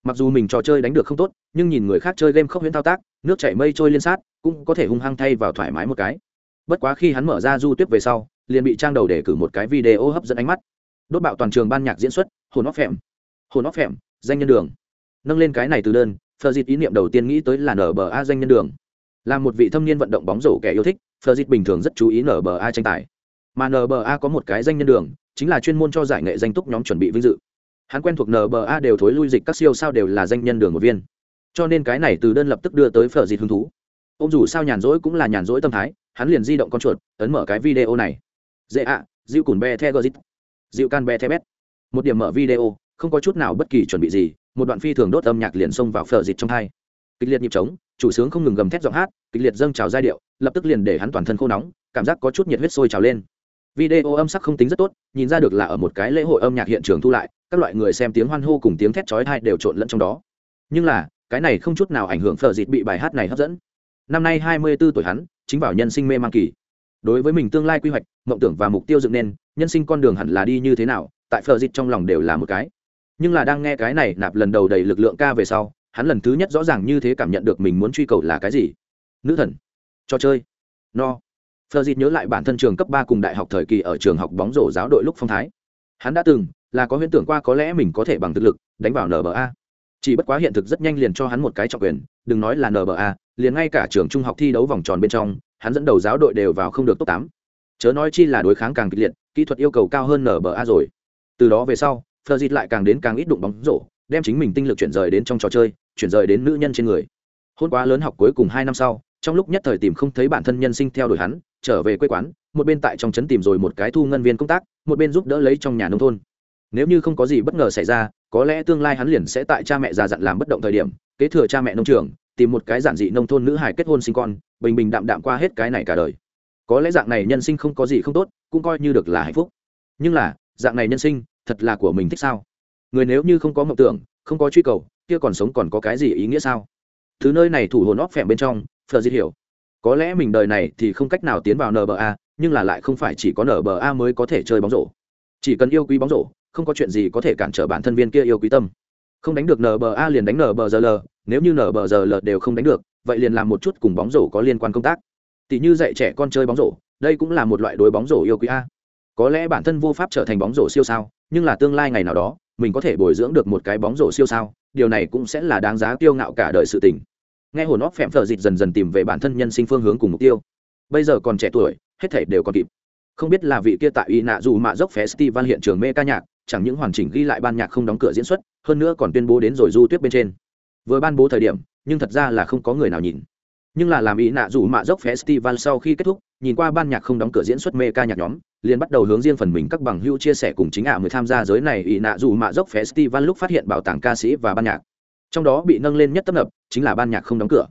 Mặc dù mình trò chơi đánh được không tốt, nhưng nhìn người khác chơi game không huyễn thao tác, nước chảy mây trôi liên sát, cũng có thể hung hăng thay vào thoải mái một cái bất quá khi hắn mở ra du tuyết về sau, liền bị trang đầu để cử một cái video hấp dẫn ánh mắt. Đốt bạo toàn trường ban nhạc diễn xuất, hồn óc phèm. Hồn óc phèm, danh nhân đường. Nâng lên cái này từ đơn, phờ dịt ý niệm đầu tiên nghĩ tới là nở bờ a danh nhân đường. Là một vị thâm niên vận động bóng rổ kẻ yêu thích, phờ dịt bình thường rất chú ý nở bờ a tranh tài. Mà nở bờ a có một cái danh nhân đường, chính là chuyên môn cho giải nghệ danh túc nhóm chuẩn bị vinh dự. Hắn quen thuộc nở bờ a đều thối lui dịch các siêu sao đều là danh nhân đường một viên. Cho nên cái này từ đơn lập tức đưa tới phờ dịt hứng thú ông dù sao nhàn rỗi cũng là nhàn rỗi tâm thái, hắn liền di động con chuột, ấn mở cái video này. Dễ ạ, dịu cùn be the gờ dít. Dịu can be the bét. Một điểm mở video, không có chút nào bất kỳ chuẩn bị gì, một đoạn phi thường đốt âm nhạc liền xông vào phở dịt trong hai. Kịch liệt nhịp trống, chủ sướng không ngừng gầm thét giọng hát, kịch liệt dâng trào giai điệu, lập tức liền để hắn toàn thân khô nóng, cảm giác có chút nhiệt huyết sôi trào lên. Video âm sắc không tính rất tốt, nhìn ra được là ở một cái lễ hội âm nhạc hiện trường thu lại, các loại người xem tiếng hoan hô cùng tiếng thét chói tai đều trộn lẫn trong đó. Nhưng là, cái này không chút nào ảnh hưởng phở dịt bị bài hát này hấp dẫn năm nay hai mươi 24 tuổi hắn, chính vào nhân sinh mê mang kỳ. Đối với mình tương lai quy hoạch, mộng tưởng và mục tiêu dựng nên, nhân sinh con đường hẳn là đi như thế nào, tại phở dịch trong lòng đều là một cái. Nhưng là đang nghe cái này nạp lần đầu đầy lực lượng ca về sau, hắn lần thứ nhất rõ ràng như thế cảm nhận được mình muốn truy cầu là cái gì. Nữ thần trò chơi. No. Phở Dịch nhớ lại bản thân trường cấp ba cùng đại học thời kỳ ở trường học bóng rổ giáo đội lúc phong thái. Hắn đã từng là có huyễn tưởng qua có lẽ mình có thể bằng thực lực, đánh vào nba chỉ bất quá hiện thực rất nhanh liền cho hắn một cái trọng quyền đừng nói là nba liền ngay cả trường trung học thi đấu vòng tròn bên trong, hắn dẫn đầu giáo đội đều vào không được top tám. Chớ nói chi là đối kháng càng kịch liệt, kỹ thuật yêu cầu cao hơn nba rồi. Từ đó về sau phờ dịt lại càng đến càng ít đụng bóng rổ, đem chính mình tinh lực chuyển rời đến trong trò chơi, chuyển rời đến nữ nhân trên người. Hôn quá lớn học cuối cùng hai năm sau, trong lúc nhất thời tìm không thấy bản thân nhân sinh theo đuổi hắn, trở về quê quán, một bên tại trong trấn tìm rồi một cái thu ngân viên công tác, một bên giúp đỡ lấy trong nhà nông thôn. Nếu như không có gì bất ngờ xảy ra, có lẽ tương lai hắn liền sẽ tại cha mẹ già dặn làm bất động thời điểm kế thừa cha mẹ nông trường, tìm một cái giản dị nông thôn nữ hài kết hôn sinh con, bình bình đạm đạm qua hết cái này cả đời. Có lẽ dạng này nhân sinh không có gì không tốt, cũng coi như được là hạnh phúc. Nhưng là, dạng này nhân sinh, thật là của mình thích sao? Người nếu như không có mộng tưởng, không có truy cầu, kia còn sống còn có cái gì ý nghĩa sao? Thứ nơi này thủ hồn óc phèm bên trong, phờ diệt hiểu. Có lẽ mình đời này thì không cách nào tiến vào nba nhưng là lại không phải chỉ có nba mới có thể chơi bóng rổ. Chỉ cần yêu quý bóng rổ, không có chuyện gì có thể cản trở bản thân viên kia yêu quý tâm không đánh được nba liền đánh nbgl nếu như nbgl đều không đánh được, vậy liền làm một chút cùng bóng rổ có liên quan công tác. Tỷ như dạy trẻ con chơi bóng rổ, đây cũng là một loại đối bóng rổ yêu quý a. Có lẽ bản thân vô pháp trở thành bóng rổ siêu sao, nhưng là tương lai ngày nào đó, mình có thể bồi dưỡng được một cái bóng rổ siêu sao, điều này cũng sẽ là đáng giá kiêu ngạo cả đời sự tình. Nghe hồn óc phèm phở dịch dần dần tìm về bản thân nhân sinh phương hướng cùng mục tiêu. Bây giờ còn trẻ tuổi, hết thể đều còn kịp. Không biết là vị kia tại y nạ dù mạ dốc festival hiện trường mê ca nhạc chẳng những hoàn chỉnh ghi lại ban nhạc không đóng cửa diễn xuất, hơn nữa còn tuyên bố đến rồi du tuyết bên trên. Vừa ban bố thời điểm, nhưng thật ra là không có người nào nhìn. Nhưng là làm ý nạ dù mạ dốc festival sau khi kết thúc, nhìn qua ban nhạc không đóng cửa diễn xuất mê ca nhạc nhóm, liền bắt đầu hướng riêng phần mình các bằng hữu chia sẻ cùng chính ả mới tham gia giới này ý nạ dù mạ dốc festival lúc phát hiện bảo tàng ca sĩ và ban nhạc. Trong đó bị nâng lên nhất tấp nập chính là ban nhạc không đóng cửa.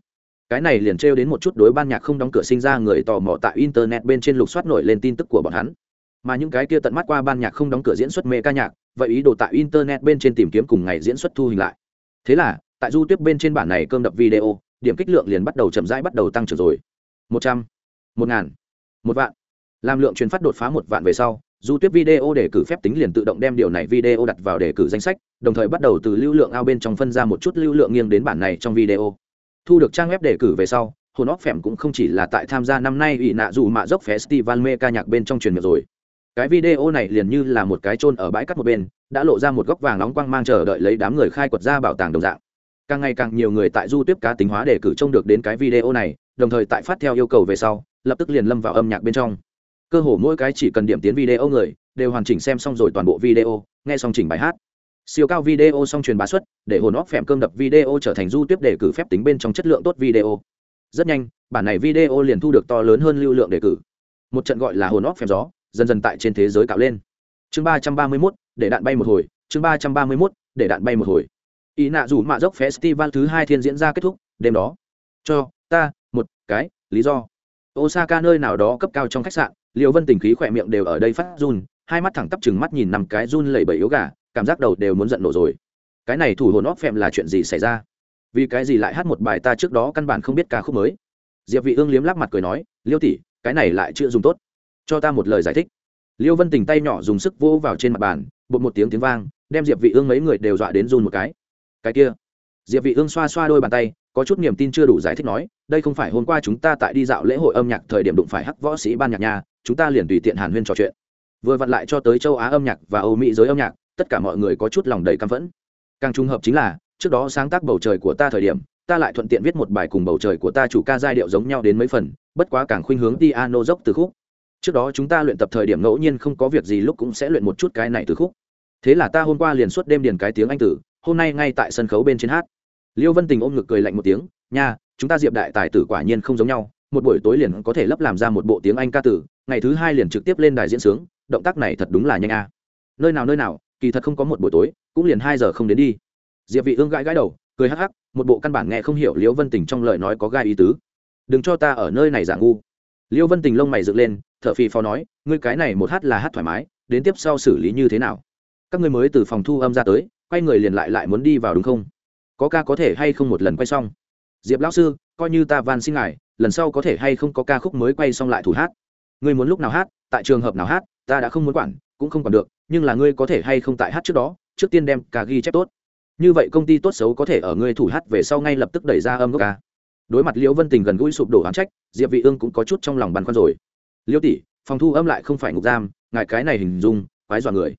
Cái này liền trêu đến một chút đối ban nhạc không đóng cửa sinh ra người tò mò tại internet bên trên lục soát nổi lên tin tức của bọn hắn mà những cái kia tận mắt qua ban nhạc không đóng cửa diễn xuất mê ca nhạc, vậy ý đồ tại internet bên trên tìm kiếm cùng ngày diễn xuất thu hình lại. Thế là, tại du tuyết bên trên bản này cơm đập video, điểm kích lượng liền bắt đầu chậm rãi bắt đầu tăng trưởng rồi. Một trăm, một ngàn, một vạn. Làm lượng truyền phát đột phá một vạn về sau du tuyết video để cử phép tính liền tự động đem điều này video đặt vào đề cử danh sách, đồng thời bắt đầu từ lưu lượng ao bên trong phân ra một chút lưu lượng nghiêng đến bản này trong video. Thu được trang web đề cử về sau hồn óc phèm cũng không chỉ là tại tham gia năm nay ủy nạ dù mạ dốc festival mê ca nhạc bên trong truyền miệng rồi cái video này liền như là một cái trôn ở bãi cắt một bên, đã lộ ra một góc vàng nóng quang mang chờ đợi lấy đám người khai quật ra bảo tàng đồng dạng. Càng ngày càng nhiều người tại du tiếp cá tính hóa để cử trông được đến cái video này, đồng thời tại phát theo yêu cầu về sau, lập tức liền lâm vào âm nhạc bên trong. Cơ hồ mỗi cái chỉ cần điểm tiến video người, đều hoàn chỉnh xem xong rồi toàn bộ video, nghe xong chỉnh bài hát. Siêu cao video xong truyền bá xuất, để hồn óc phèm cơm đập video trở thành du tiếp để cử phép tính bên trong chất lượng tốt video. Rất nhanh, bản này video liền thu được to lớn hơn lưu lượng đề cử. Một trận gọi là hồn óc phèm gió dần dần tại trên thế giới cạo lên. Chương ba trăm ba mươi mốt, để đạn bay một hồi, chương ba trăm ba mươi mốt, để đạn bay một hồi. Ý nạ rủ mạ dốc festival thứ hai thiên diễn ra kết thúc, đêm đó. Cho, ta, một, cái, lý do. Osaka nơi nào đó cấp cao trong khách sạn liệu vân tình khí khỏe miệng đều ở đây phát run, hai mắt thẳng tắp chừng mắt nhìn nằm cái run lẩy bẩy yếu gà, cảm giác đầu đều muốn giận nổ rồi. Cái này thủ hồn óc phèm là chuyện gì xảy ra? Vì cái gì lại hát một bài ta trước đó căn bản không biết ca khúc mới? Diệp vị ương liếm lắc mặt cười nói, liêu tỷ, cái này lại chưa dùng tốt cho ta một lời giải thích. Liêu vân tình tay nhỏ dùng sức vỗ vào trên mặt bàn bột một tiếng tiếng vang, đem diệp vị ương mấy người đều dọa đến run một cái. Cái kia, diệp vị ương xoa xoa đôi bàn tay, có chút niềm tin chưa đủ giải thích nói, đây không phải hôm qua chúng ta tại đi dạo lễ hội âm nhạc thời điểm đụng phải hắc võ sĩ ban nhạc nhà, chúng ta liền tùy tiện hàn huyên trò chuyện. Vừa vặn lại cho tới châu á âm nhạc và âu mỹ giới âm nhạc, tất cả mọi người có chút lòng đầy căm phẫn. Càng trùng hợp chính là, trước đó sáng tác bầu trời của ta thời điểm, ta lại thuận tiện viết một bài cùng bầu trời của ta chủ ca giai điệu giống nhau đến mấy phần, bất quá càng khuynh hướng piano dốc từ khúc trước đó chúng ta luyện tập thời điểm ngẫu nhiên không có việc gì, lúc cũng sẽ luyện một chút cái này từ khúc. Thế là ta hôm qua liền suốt đêm điền cái tiếng anh tử hôm nay ngay tại sân khấu bên trên hát. Liêu vân tình ôm ngực cười lạnh một tiếng, nha, chúng ta diệp đại tài tử quả nhiên không giống nhau, một buổi tối liền có thể lấp làm ra một bộ tiếng anh ca tử ngày thứ hai liền trực tiếp lên đài diễn sướng, động tác này thật đúng là nhanh a. Nơi nào nơi nào, kỳ thật không có một buổi tối, cũng liền hai giờ không đến đi. Diệp vị ương gãi gãi đầu, cười hắc hắc, một bộ căn bản nghe không hiểu liêu vân tình trong lời nói có gai ý tứ. Đừng cho ta ở nơi này giả ngu. Liêu vân tình lông mày dựng lên thở phì phò nói, ngươi cái này một hát là hát thoải mái, đến tiếp sau xử lý như thế nào? Các ngươi mới từ phòng thu âm ra tới, quay người liền lại lại muốn đi vào đúng không? Có ca có thể hay không một lần quay xong? Diệp lão sư, coi như ta van xin ngài, lần sau có thể hay không có ca khúc mới quay xong lại thủ hát. Ngươi muốn lúc nào hát, tại trường hợp nào hát, ta đã không muốn quản, cũng không quản được, nhưng là ngươi có thể hay không tại hát trước đó, trước tiên đem ca ghi chép tốt. Như vậy công ty tốt xấu có thể ở ngươi thủ hát về sau ngay lập tức đẩy ra âm gốc ca. Đối mặt liễu vân tình gần gũi sụp đổ hán trách, diệp vị ương cũng có chút trong lòng băn khoăn rồi. Liêu tỷ, phòng thu âm lại không phải ngục giam, ngài cái này hình dung, quái dọa người.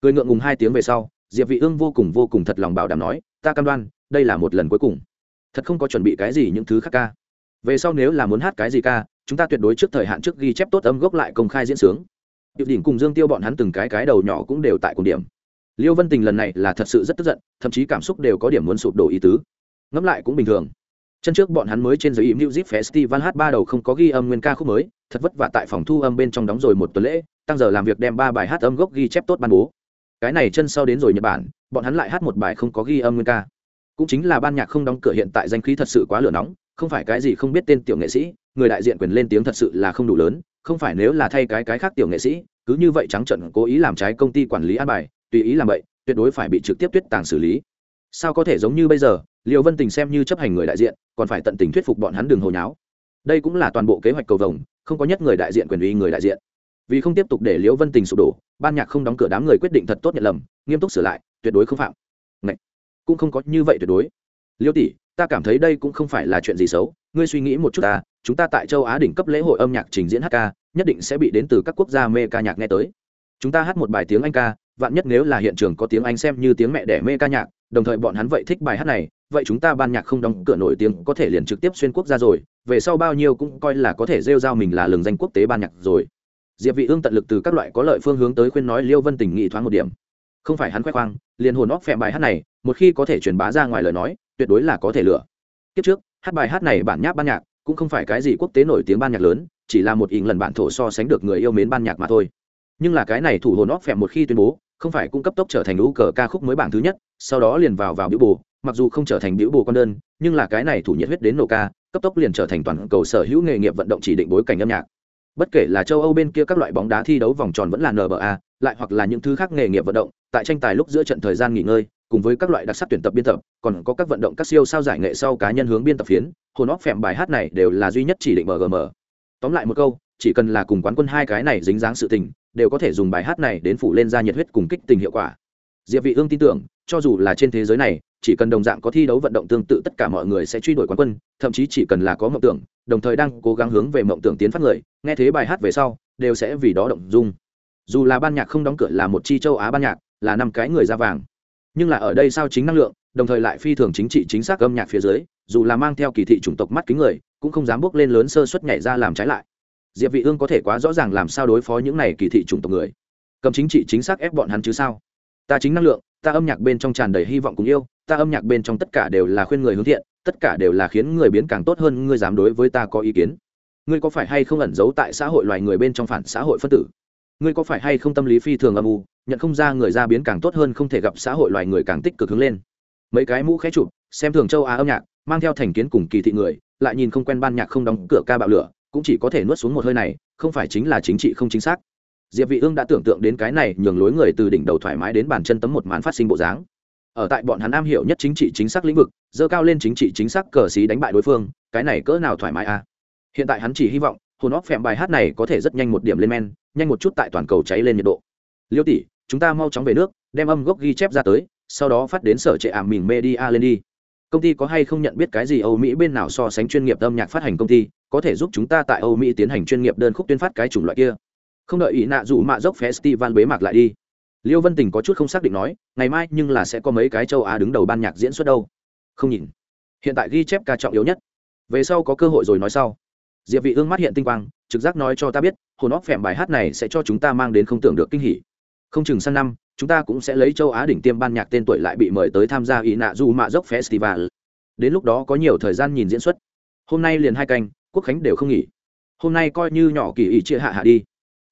Cười ngượng ngùng hai tiếng về sau, diệp vị ương vô cùng vô cùng thật lòng bảo đảm nói, ta cam đoan, đây là một lần cuối cùng. Thật không có chuẩn bị cái gì những thứ khác ca. Về sau nếu là muốn hát cái gì ca, chúng ta tuyệt đối trước thời hạn trước ghi chép tốt âm gốc lại công khai diễn sướng. Điệp đỉnh cùng dương tiêu bọn hắn từng cái cái đầu nhỏ cũng đều tại cùng điểm. Liêu vân tình lần này là thật sự rất tức giận, thậm chí cảm xúc đều có điểm muốn sụp đổ ý tứ. Ngẫm lại cũng bình thường. Chân trước bọn hắn mới trên giới im music festival hát ba đầu không có ghi âm nguyên ca khúc mới thật vất vả tại phòng thu âm bên trong đóng rồi một tuần lễ, tăng giờ làm việc đem ba bài hát âm gốc ghi chép tốt ban bố. Cái này chân sau đến rồi nhật bản, bọn hắn lại hát một bài không có ghi âm nguyên ca. Cũng chính là ban nhạc không đóng cửa hiện tại danh khí thật sự quá lửa nóng, không phải cái gì không biết tên tiểu nghệ sĩ, người đại diện quyền lên tiếng thật sự là không đủ lớn, không phải nếu là thay cái cái khác tiểu nghệ sĩ, cứ như vậy trắng trận cố ý làm trái công ty quản lý an bài, tùy ý làm vậy tuyệt đối phải bị trực tiếp tuyết tàng xử lý. Sao có thể giống như bây giờ liệu vân tình xem như chấp hành người đại diện, còn phải tận tình thuyết phục bọn hắn đường hồi nháo. Đây cũng là toàn bộ kế hoạch cầu vồng không có nhất người đại diện quyền uy người đại diện. Vì không tiếp tục để liễu vân tình sụp đổ, ban nhạc không đóng cửa đám người quyết định thật tốt nhận lầm, nghiêm túc sửa lại, tuyệt đối không phạm. Ngậy! cũng không có như vậy tuyệt đối. Liễu tỷ, ta cảm thấy đây cũng không phải là chuyện gì xấu, ngươi suy nghĩ một chút ta, chúng ta tại châu á đỉnh cấp lễ hội âm nhạc trình diễn hát ca, nhất định sẽ bị đến từ các quốc gia mê ca nhạc nghe tới. Chúng ta hát một bài tiếng anh ca, vạn nhất nếu là hiện trường có tiếng anh xem như tiếng mẹ đẻ mê ca nhạc, đồng thời bọn hắn vậy thích bài hát này vậy chúng ta ban nhạc không đóng cửa nổi tiếng có thể liền trực tiếp xuyên quốc gia rồi, về sau bao nhiêu cũng coi là có thể rêu rao mình là lường danh quốc tế ban nhạc rồi. Diệp vị ương tận lực từ các loại có lợi phương hướng tới khuyên nói liêu vân tình nghị thoáng một điểm. Không phải hắn khoe khoang, liền hồn óc phèm bài hát này, một khi có thể truyền bá ra ngoài lời nói, tuyệt đối là có thể lựa. Kiếp trước, hát bài hát này bản nháp ban nhạc cũng không phải cái gì quốc tế nổi tiếng ban nhạc lớn, chỉ là một ỉn lần bản thổ so sánh được người yêu mến ban nhạc mà thôi. Nhưng là cái này thủ hồn óc phèm một khi tuyên bố, không phải cung cấp tốc trở thành lũ cờ ca khúc mới bảng thứ nhất, sau đó liền vào vào biểu bù mặc dù không trở thành biểu bồ con đơn, nhưng là cái này thủ nhiệt huyết đến nổ ca, cấp tốc liền trở thành toàn cầu sở hữu nghề nghiệp vận động chỉ định bối cảnh âm nhạc. Bất kể là châu âu bên kia các loại bóng đá thi đấu vòng tròn vẫn là nba lại hoặc là những thứ khác nghề nghiệp vận động, tại tranh tài lúc giữa trận thời gian nghỉ ngơi, cùng với các loại đặc sắc tuyển tập biên tập, còn có các vận động các siêu sao giải nghệ sau cá nhân hướng biên tập phiến, hồn óc phèm bài hát này đều là duy nhất chỉ định mgm tóm lại một câu, chỉ cần là cùng quán quân hai cái này dính dáng sự tình, đều có thể dùng bài hát này đến phủ lên ra nhiệt huyết cùng kích tình hiệu quả. Diệp vị ương tin tưởng, cho dù là trên thế giới này chỉ cần đồng dạng có thi đấu vận động tương tự tất cả mọi người sẽ truy đuổi quán quân, thậm chí chỉ cần là có mộng tưởng, đồng thời đang cố gắng hướng về mộng tưởng tiến phát người, nghe thế bài hát về sau, đều sẽ vì đó động dung. Dù là ban nhạc không đóng cửa là một chi châu á ban nhạc, là năm cái người ra vàng, nhưng là ở đây sao chính năng lượng, đồng thời lại phi thường chính trị chính xác âm nhạc phía dưới, dù là mang theo kỳ thị chủng tộc mắt kính người, cũng không dám bước lên lớn sơ suất nhảy ra làm trái lại. Diệp vị ương có thể quá rõ ràng làm sao đối phó những này kỳ thị chủng tộc người. Cầm chính trị chính xác ép bọn hắn chứ sao? Ta chính năng lượng, ta âm nhạc bên trong tràn đầy hy vọng cùng yêu ta âm nhạc bên trong tất cả đều là khuyên người hướng thiện, tất cả đều là khiến người biến càng tốt hơn, ngươi dám đối với ta có ý kiến? Ngươi có phải hay không ẩn giấu tại xã hội loài người bên trong phản xã hội phân tử? Ngươi có phải hay không tâm lý phi thường âm u, nhận không ra người ra biến càng tốt hơn không thể gặp xã hội loài người càng tích cực hướng lên? Mấy cái mũ khẽ chụp, xem thường châu á âm nhạc, mang theo thành kiến cùng kỳ thị người, lại nhìn không quen ban nhạc không đóng cửa ca bạo lửa, cũng chỉ có thể nuốt xuống một hơi này, không phải chính là chính trị không chính xác. Diệp vị ương đã tưởng tượng đến cái này nhường lối người từ đỉnh đầu thoải mái đến bàn chân tấm một màn phát sinh bộ dáng ở tại bọn hắn am hiểu nhất chính trị chính xác lĩnh vực, dơ cao lên chính trị chính xác cờ xí đánh bại đối phương, cái này cỡ nào thoải mái à? Hiện tại hắn chỉ hy vọng, hồn óc phèm bài hát này có thể rất nhanh một điểm lên men, nhanh một chút tại toàn cầu cháy lên nhiệt độ. Liêu tỷ, chúng ta mau chóng về nước, đem âm gốc ghi chép ra tới, sau đó phát đến sở trệ ảm mình media lên đi. Công ty có hay không nhận biết cái gì âu mỹ bên nào so sánh chuyên nghiệp âm nhạc phát hành công ty, có thể giúp chúng ta tại âu mỹ tiến hành chuyên nghiệp đơn khúc tuyên phát cái chủng loại kia. Không đợi ý nạ dù mạ dốc festival bế mạc lại đi liêu vân tình có chút không xác định nói, ngày mai nhưng là sẽ có mấy cái châu á đứng đầu ban nhạc diễn xuất đâu. Không nhìn. Hiện tại ghi chép ca trọng yếu nhất. Về sau có cơ hội rồi nói sau. Diệp vị ương mắt hiện tinh quang, trực giác nói cho ta biết, hồn óc phèm bài hát này sẽ cho chúng ta mang đến không tưởng được kinh hỉ. Không chừng sang năm, chúng ta cũng sẽ lấy châu á đỉnh tiêm ban nhạc tên tuổi lại bị mời tới tham gia ý nạ du mạ dốc festival. Đến lúc đó có nhiều thời gian nhìn diễn xuất. Hôm nay liền hai canh, quốc khánh đều không nghỉ. Hôm nay coi như nhỏ kỳ ý chia hạ hạ đi.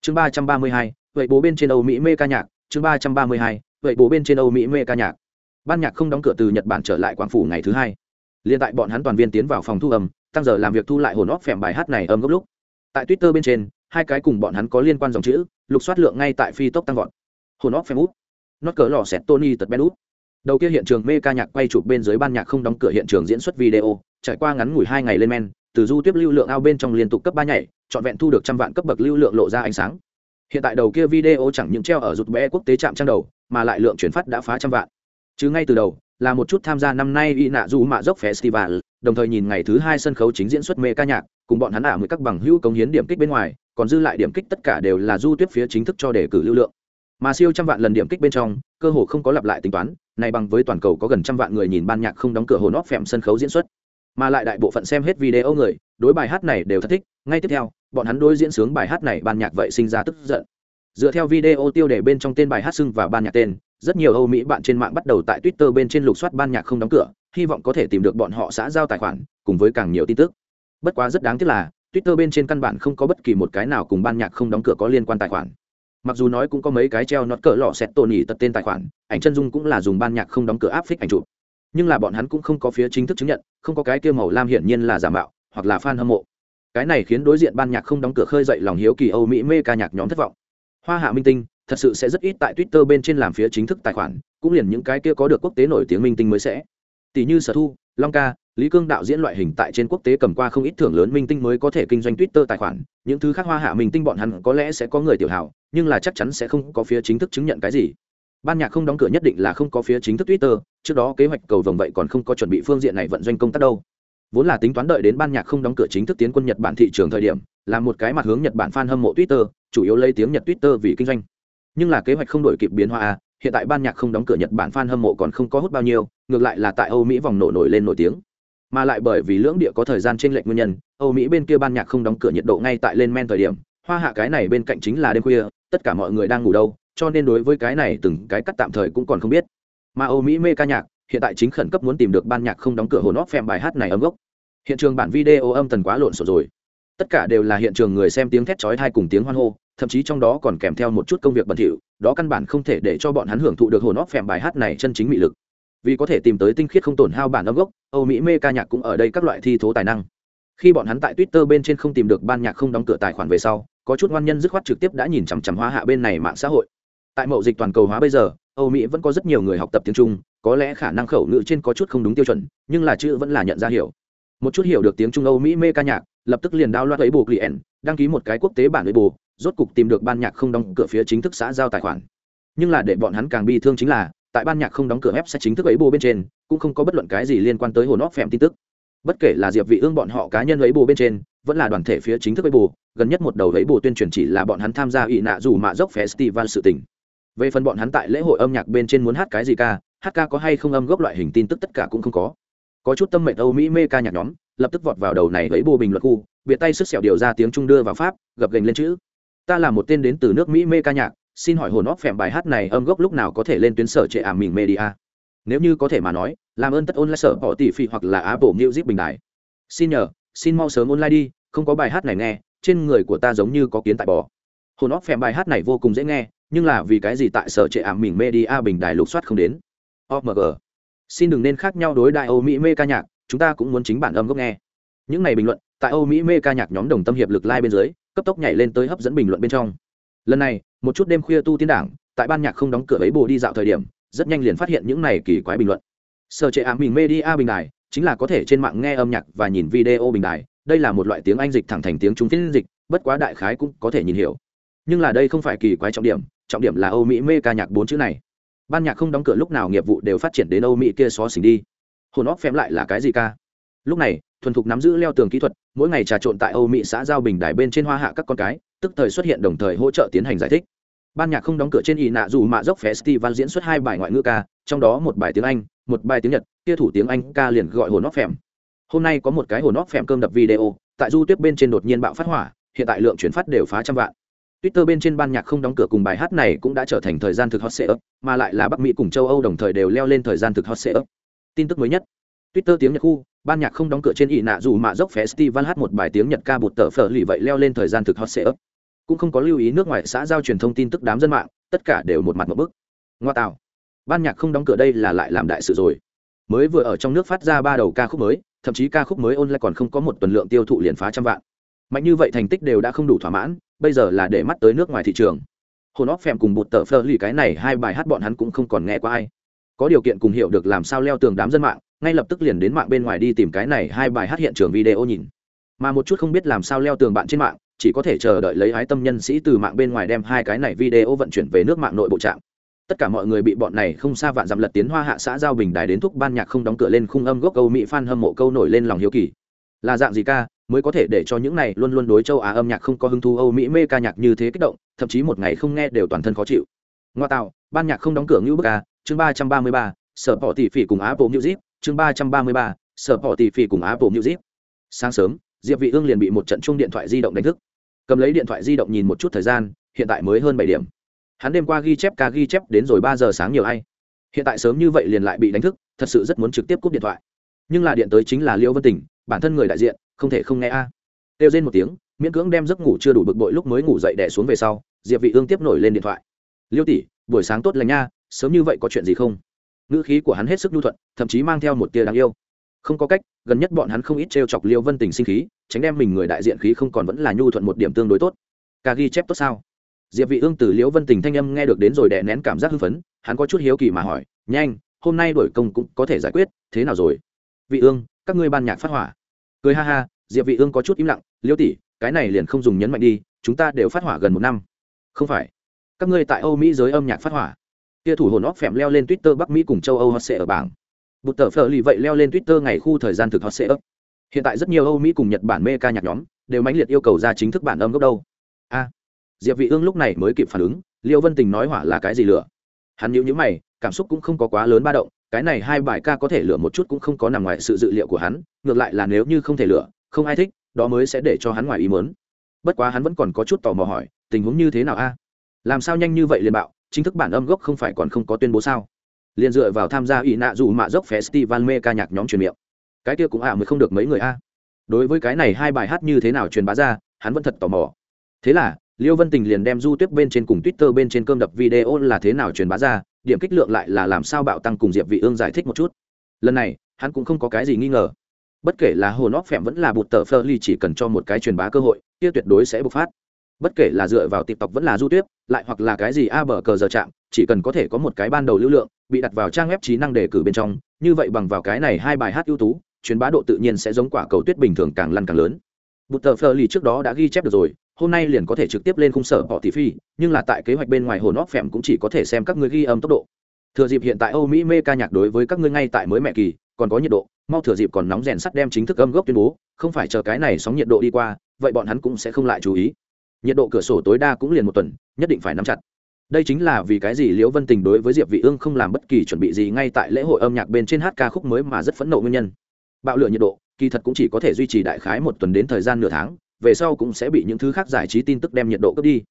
Chương ba trăm ba mươi hai, vậy bố bên trên âu mỹ mê ca nhạc chương ba trăm ba mươi hai, vậy bố bên trên âu mỹ mê ca nhạc. Ban nhạc không đóng cửa từ nhật bản trở lại quảng phủ ngày thứ hai. Liên tại bọn hắn toàn viên tiến vào phòng thu âm, tăng giờ làm việc thu lại hồn óc phèm bài hát này âm gốc lúc. Tại twitter bên trên, hai cái cùng bọn hắn có liên quan dòng chữ, lục soát lượng ngay tại phi tốc tăng vọt. Hồn óc phèm út. Nót cỡ lò xẹt tony tật ben út. Đầu kia hiện trường mê ca nhạc quay chụp bên dưới ban nhạc không đóng cửa hiện trường diễn xuất video, trải qua ngắn ngủi hai ngày lên men, từ du tiếp lưu lượng ao bên trong liên tục cấp ba nhảy, trọn vẹn thu được trăm vạn cấp bậc lưu lượng lộ ra ánh sáng hiện tại đầu kia video chẳng những treo ở rụt bé quốc tế trạm trang đầu, mà lại lượng chuyển phát đã phá trăm vạn. Chứ ngay từ đầu, là một chút tham gia năm nay y nạ du mạ dốc festival, đồng thời nhìn ngày thứ hai sân khấu chính diễn xuất mê ca nhạc, cùng bọn hắn ả mười các bằng hữu cống hiến điểm kích bên ngoài, còn dư lại điểm kích tất cả đều là du tuyết phía chính thức cho đề cử lưu lượng. Mà siêu trăm vạn lần điểm kích bên trong, cơ hồ không có lặp lại tính toán, này bằng với toàn cầu có gần trăm vạn người nhìn ban nhạc không đóng cửa hồn óc phèm sân khấu diễn xuất. Mà lại đại bộ phận xem hết video người, đối bài hát này đều thất thích, ngay tiếp theo bọn hắn đối diễn sướng bài hát này ban nhạc vậy sinh ra tức giận. Dựa theo video tiêu đề bên trong tên bài hát xưng và ban nhạc tên, rất nhiều âu mỹ bạn trên mạng bắt đầu tại twitter bên trên lục soát ban nhạc không đóng cửa, hy vọng có thể tìm được bọn họ xã giao tài khoản, cùng với càng nhiều tin tức. Bất quá rất đáng tiếc là, twitter bên trên căn bản không có bất kỳ một cái nào cùng ban nhạc không đóng cửa có liên quan tài khoản. Mặc dù nói cũng có mấy cái treo nọt cỡ lọ xẹt tổn nhỉ tật tên tài khoản, ảnh chân dung cũng là dùng ban nhạc không đóng cửa áp phích ảnh chụp. Nhưng là bọn hắn cũng không có phía chính thức chứng nhận, không có cái kia màu lam hiển nhiên là giả mạo, hoặc là fan hâm mộ cái này khiến đối diện ban nhạc không đóng cửa khơi dậy lòng hiếu kỳ âu mỹ mê ca nhạc nhóm thất vọng. Hoa hạ minh tinh thật sự sẽ rất ít tại twitter bên trên làm phía chính thức tài khoản, cũng liền những cái kia có được quốc tế nổi tiếng minh tinh mới sẽ. Tỷ như sở thu, long ca, lý cương đạo diễn loại hình tại trên quốc tế cầm qua không ít thưởng lớn minh tinh mới có thể kinh doanh twitter tài khoản, những thứ khác hoa hạ minh tinh bọn hắn có lẽ sẽ có người tiểu hảo nhưng là chắc chắn sẽ không có phía chính thức chứng nhận cái gì. Ban nhạc không đóng cửa nhất định là không có phía chính thức twitter, trước đó kế hoạch cầu vồng vậy còn không có chuẩn bị phương diện này vận doanh công tác đâu vốn là tính toán đợi đến ban nhạc không đóng cửa chính thức tiến quân nhật bản thị trường thời điểm, là một cái mặt hướng nhật bản fan hâm mộ twitter, chủ yếu lấy tiếng nhật twitter vì kinh doanh. Nhưng là kế hoạch không đổi kịp biến hóa à, hiện tại ban nhạc không đóng cửa nhật bản fan hâm mộ còn không có hút bao nhiêu, ngược lại là tại âu mỹ vòng nổ nổi lên nổi tiếng. Mà lại bởi vì lưỡng địa có thời gian trên lệch nguyên nhân, âu mỹ bên kia ban nhạc không đóng cửa nhiệt độ ngay tại lên men thời điểm, hoa hạ cái này bên cạnh chính là đêm khuya, tất cả mọi người đang ngủ đâu, cho nên đối với cái này từng cái cắt tạm thời cũng còn không biết. Mà âu mỹ mê ca nhạc hiện tại chính khẩn cấp muốn tìm được ban nhạc không đóng cửa hồn óc phèm bài hát này âm gốc. Hiện trường bản video âm tần quá lộn xộn rồi. Tất cả đều là hiện trường người xem tiếng thét chói tai cùng tiếng hoan hô, thậm chí trong đó còn kèm theo một chút công việc bẩn thỉu, đó căn bản không thể để cho bọn hắn hưởng thụ được hồn óc phèm bài hát này chân chính mị lực. Vì có thể tìm tới tinh khiết không tổn hao bản âm gốc, âu mỹ mê ca nhạc cũng ở đây các loại thi thố tài năng. Khi bọn hắn tại twitter bên trên không tìm được ban nhạc không đóng cửa tài khoản về sau, có chút ngoan nhân dứt khoát trực tiếp đã nhìn chằm chằm hóa hạ bên này mạng xã hội. Tại mậu dịch toàn cầu hóa bây giờ, âu mỹ vẫn có rất nhiều người học tập tiếng trung có lẽ khả năng khẩu ngữ trên có chút không đúng tiêu chuẩn, nhưng là chữ vẫn là nhận ra hiểu. Một chút hiểu được tiếng trung âu mỹ mê ca nhạc, lập tức liền đao loạt ấy bù client, đăng ký một cái quốc tế bản ấy bù, rốt cục tìm được ban nhạc không đóng cửa phía chính thức xã giao tài khoản. Nhưng là để bọn hắn càng bi thương chính là, tại ban nhạc không đóng cửa ép sẽ chính thức ấy bù bên trên, cũng không có bất luận cái gì liên quan tới hồn óc phèm tin tức. Bất kể là diệp vị ương bọn họ cá nhân ấy bù bên trên, vẫn là đoàn thể phía chính thức ấy bù, gần nhất một đầu ấy bù tuyên truyền chỉ là bọn hắn tham gia ị nạ dù mạ dốc festival sự tình. Về phần bọn hắn tại lễ hội âm nhạc bên trên muốn hát cái gì ca hát ca có hay không âm gốc loại hình tin tức tất cả cũng không có. Có chút tâm mệnh âu mỹ mê ca nhạc nhóm, lập tức vọt vào đầu này lấy bù bình luận khu, biệt tay sức sẹo điều ra tiếng trung đưa vào pháp, gập gành lên chữ. Ta là một tên đến từ nước mỹ mê ca nhạc, xin hỏi hồn óc phèm bài hát này âm gốc lúc nào có thể lên tuyến sở trệ ảm mình media à? nếu như có thể mà nói, làm ơn tất online sở bỏ tỷ phi hoặc là apple music bình đại xin nhờ, xin mau sớm online đi, không có bài hát này nghe, trên người của ta giống như có kiến tại bò. Hồn óc phèm bài hát này vô cùng dễ nghe, nhưng là vì cái gì tại sở trệ ảm mình media bình đài lục soát không đến? Omg xin đừng nên khác nhau đối đại âu mỹ mê ca nhạc, chúng ta cũng muốn chính bản âm gốc nghe. Những này bình luận, tại âu mỹ mê ca nhạc nhóm đồng tâm hiệp lực like bên dưới, cấp tốc nhảy lên tới hấp dẫn bình luận bên trong. Lần này, một chút đêm khuya tu tiến đảng, tại ban nhạc không đóng cửa ấy bồ đi dạo thời điểm, rất nhanh liền phát hiện những này kỳ quái bình luận. Sở trệ ảm mình media bình đài, chính là có thể trên mạng nghe âm nhạc và nhìn video bình đài, đây là một loại tiếng anh dịch thẳng thành tiếng trung phiên dịch, bất quá đại khái cũng có thể nhìn hiểu. Nhưng là đây không phải kỳ quái trọng điểm trọng điểm là âu mỹ mê ca nhạc bốn chữ này ban nhạc không đóng cửa lúc nào nghiệp vụ đều phát triển đến âu mỹ kia xó xỉnh đi. Hồn óc phém lại là cái gì ca? Lúc này, thuần thục nắm giữ leo tường kỹ thuật, mỗi ngày trà trộn tại âu mỹ xã giao bình đài bên trên hoa hạ các con cái, tức thời xuất hiện đồng thời hỗ trợ tiến hành giải thích. Ban nhạc không đóng cửa trên y nạ dù mạ dốc festival diễn xuất hai bài ngoại ngữ ca, trong đó một bài tiếng anh, một bài tiếng nhật, kia thủ tiếng anh ca liền gọi hồn óc phèm. Hôm nay có một cái hồn óc phèm cơm đập video, tại du tuyết bên trên đột nhiên bạo phát hỏa, hiện tại lượng chuyển phát đều phá trăm vạn. Twitter bên trên ban nhạc không đóng cửa cùng bài hát này cũng đã trở thành thời gian thực hot setup, mà lại là Bắc Mỹ cùng châu Âu đồng thời đều leo lên thời gian thực hot setup. Tin tức mới nhất. Twitter tiếng Nhật khu, ban nhạc không đóng cửa trên ỷ nạ dù mạ dốc festival hát một bài tiếng Nhật ca bụt tờ phở lì vậy leo lên thời gian thực hot setup. Cũng không có lưu ý nước ngoài xã giao truyền thông tin tức đám dân mạng, tất cả đều một mặt một bức. Ngoa tạo. Ban nhạc không đóng cửa đây là lại làm đại sự rồi. Mới vừa ở trong nước phát ra ba đầu ca khúc mới, thậm chí ca khúc mới online còn không có một tuần lượng tiêu thụ liền phá trăm vạn. Mạnh như vậy thành tích đều đã không đủ thỏa mãn, bây giờ là để mắt tới nước ngoài thị trường. Hồn óc phèm cùng bụt tờ phơ lì cái này hai bài hát bọn hắn cũng không còn nghe qua ai. Có điều kiện cùng hiểu được làm sao leo tường đám dân mạng, ngay lập tức liền đến mạng bên ngoài đi tìm cái này hai bài hát hiện trường video nhìn. Mà một chút không biết làm sao leo tường bạn trên mạng, chỉ có thể chờ đợi lấy ái tâm nhân sĩ từ mạng bên ngoài đem hai cái này video vận chuyển về nước mạng nội bộ trạm. Tất cả mọi người bị bọn này không xa vạn dặm lật tiến hoa hạ xã giao bình đài đến thúc ban nhạc không đóng cửa lên khung âm gốc câu mỹ phan hâm mộ câu nổi lên lòng hiếu kỳ. Là dạng gì ca? Mới có thể để cho những này luôn luôn đối châu á âm nhạc không có hứng thú âu mỹ mê ca nhạc như thế kích động, thậm chí một ngày không nghe đều toàn thân khó chịu. Ngoa tạo, ban nhạc không đóng cửa ngữ bức ca, chương ba trăm ba mươi ba, sở bỏ tỷ phỉ cùng apple music, chương ba trăm ba mươi ba, sở bỏ tỷ phỉ cùng apple music. Sáng sớm, diệp vị ương liền bị một trận chung điện thoại di động đánh thức. Cầm lấy điện thoại di động nhìn một chút thời gian, hiện tại mới hơn bảy điểm. Hắn đêm qua ghi chép ca ghi chép đến rồi ba giờ sáng nhiều hay hiện tại sớm như vậy liền lại bị đánh thức, thật sự rất muốn trực tiếp cúp điện thoại. Nhưng là điện tới chính là liễu vân tình, bản thân người đại diện không thể không nghe a. À. kêu rên một tiếng, miễn cưỡng đem giấc ngủ chưa đủ bực bội lúc mới ngủ dậy đẻ xuống về sau, diệp vị ương tiếp nổi lên điện thoại. Liêu tỷ, buổi sáng tốt lành nha, sớm như vậy có chuyện gì không? Ngữ khí của hắn hết sức nhu thuận, thậm chí mang theo một tia đáng yêu. Không có cách, gần nhất bọn hắn không ít trêu chọc liêu vân tình sinh khí, tránh đem mình người đại diện khí không còn vẫn là nhu thuận một điểm tương đối tốt. Ca ghi chép tốt sao? Diệp vị ương từ liễu vân tình thanh âm nghe được đến rồi đè nén cảm giác hưng phấn, hắn có chút hiếu kỳ mà hỏi, nhanh, hôm nay đổi công cũng có thể giải quyết, thế nào rồi? Vị ương, các ngươi ban nhạc phát hỏa cười ha ha, diệp vị ương có chút im lặng, liêu tỷ, cái này liền không dùng nhấn mạnh đi, chúng ta đều phát hỏa gần một năm. Không phải, các ngươi tại âu mỹ giới âm nhạc phát hỏa. Kia thủ hồn óc phèm leo lên twitter bắc mỹ cùng châu âu hot sẽ ở bảng. Bụt tờ phở lì vậy leo lên twitter ngày khu thời gian thực hot sẽ ấp. Hiện tại rất nhiều âu mỹ cùng nhật bản mê ca nhạc nhóm đều mãnh liệt yêu cầu ra chính thức bản âm gốc đâu. A, diệp vị ương lúc này mới kịp phản ứng, liêu vân tình nói hỏa là cái gì lửa? Hắn nhíu nhíu mày, cảm xúc cũng không có quá lớn ba động cái này hai bài ca có thể lựa một chút cũng không có nằm ngoài sự dự liệu của hắn, ngược lại là nếu như không thể lựa, không ai thích, đó mới sẽ để cho hắn ngoài ý muốn. Bất quá hắn vẫn còn có chút tò mò hỏi, tình huống như thế nào a? Làm sao nhanh như vậy liền bạo, chính thức bản âm gốc không phải còn không có tuyên bố sao? Liền dựa vào tham gia ủy nạ dù mạ dốc festival mê ca nhạc nhóm truyền miệng. Cái kia cũng ạ, mới không được mấy người a. Đối với cái này hai bài hát như thế nào truyền bá ra, hắn vẫn thật tò mò. Thế là, liêu vân tình liền đem du tuyết bên trên cùng twitter bên trên cơm đập video là thế nào truyền bá ra điểm kích lượng lại là làm sao bạo tăng cùng diệp vị ương giải thích một chút. Lần này, hắn cũng không có cái gì nghi ngờ. Bất kể là hồn óc phèm vẫn là bụt tờ phơ ly chỉ cần cho một cái truyền bá cơ hội, kia tuyệt đối sẽ bộc phát. Bất kể là dựa vào tiktok vẫn là du tuyết lại hoặc là cái gì a bờ cờ giờ chạm chỉ cần có thể có một cái ban đầu lưu lượng, bị đặt vào trang web trí năng đề cử bên trong, như vậy bằng vào cái này hai bài hát ưu tú, truyền bá độ tự nhiên sẽ giống quả cầu tuyết bình thường càng lăn càng lớn bụt tờ phơ trước đó đã ghi chép được rồi, hôm nay liền có thể trực tiếp lên khung sở bỏ tỷ phi, nhưng là tại kế hoạch bên ngoài hồn óc phèm cũng chỉ có thể xem các ngươi ghi âm tốc độ. Thừa dịp hiện tại âu mỹ mê ca nhạc đối với các ngươi ngay tại mới mẹ kỳ, còn có nhiệt độ, mau thừa dịp còn nóng rèn sắt đem chính thức âm gốc tuyên bố, không phải chờ cái này sóng nhiệt độ đi qua, vậy bọn hắn cũng sẽ không lại chú ý. Nhiệt độ cửa sổ tối đa cũng liền một tuần, nhất định phải nắm chặt. Đây chính là vì cái gì liễu vân tình đối với diệp vị ương không làm bất kỳ chuẩn bị gì ngay tại lễ hội âm nhạc bên trên hát ca khúc mới mà rất phẫn nộ nguyên nhân. Bạo lửa nhiệt độ kỳ thật cũng chỉ có thể duy trì đại khái một tuần đến thời gian nửa tháng, về sau cũng sẽ bị những thứ khác giải trí tin tức đem nhiệt độ cướp đi.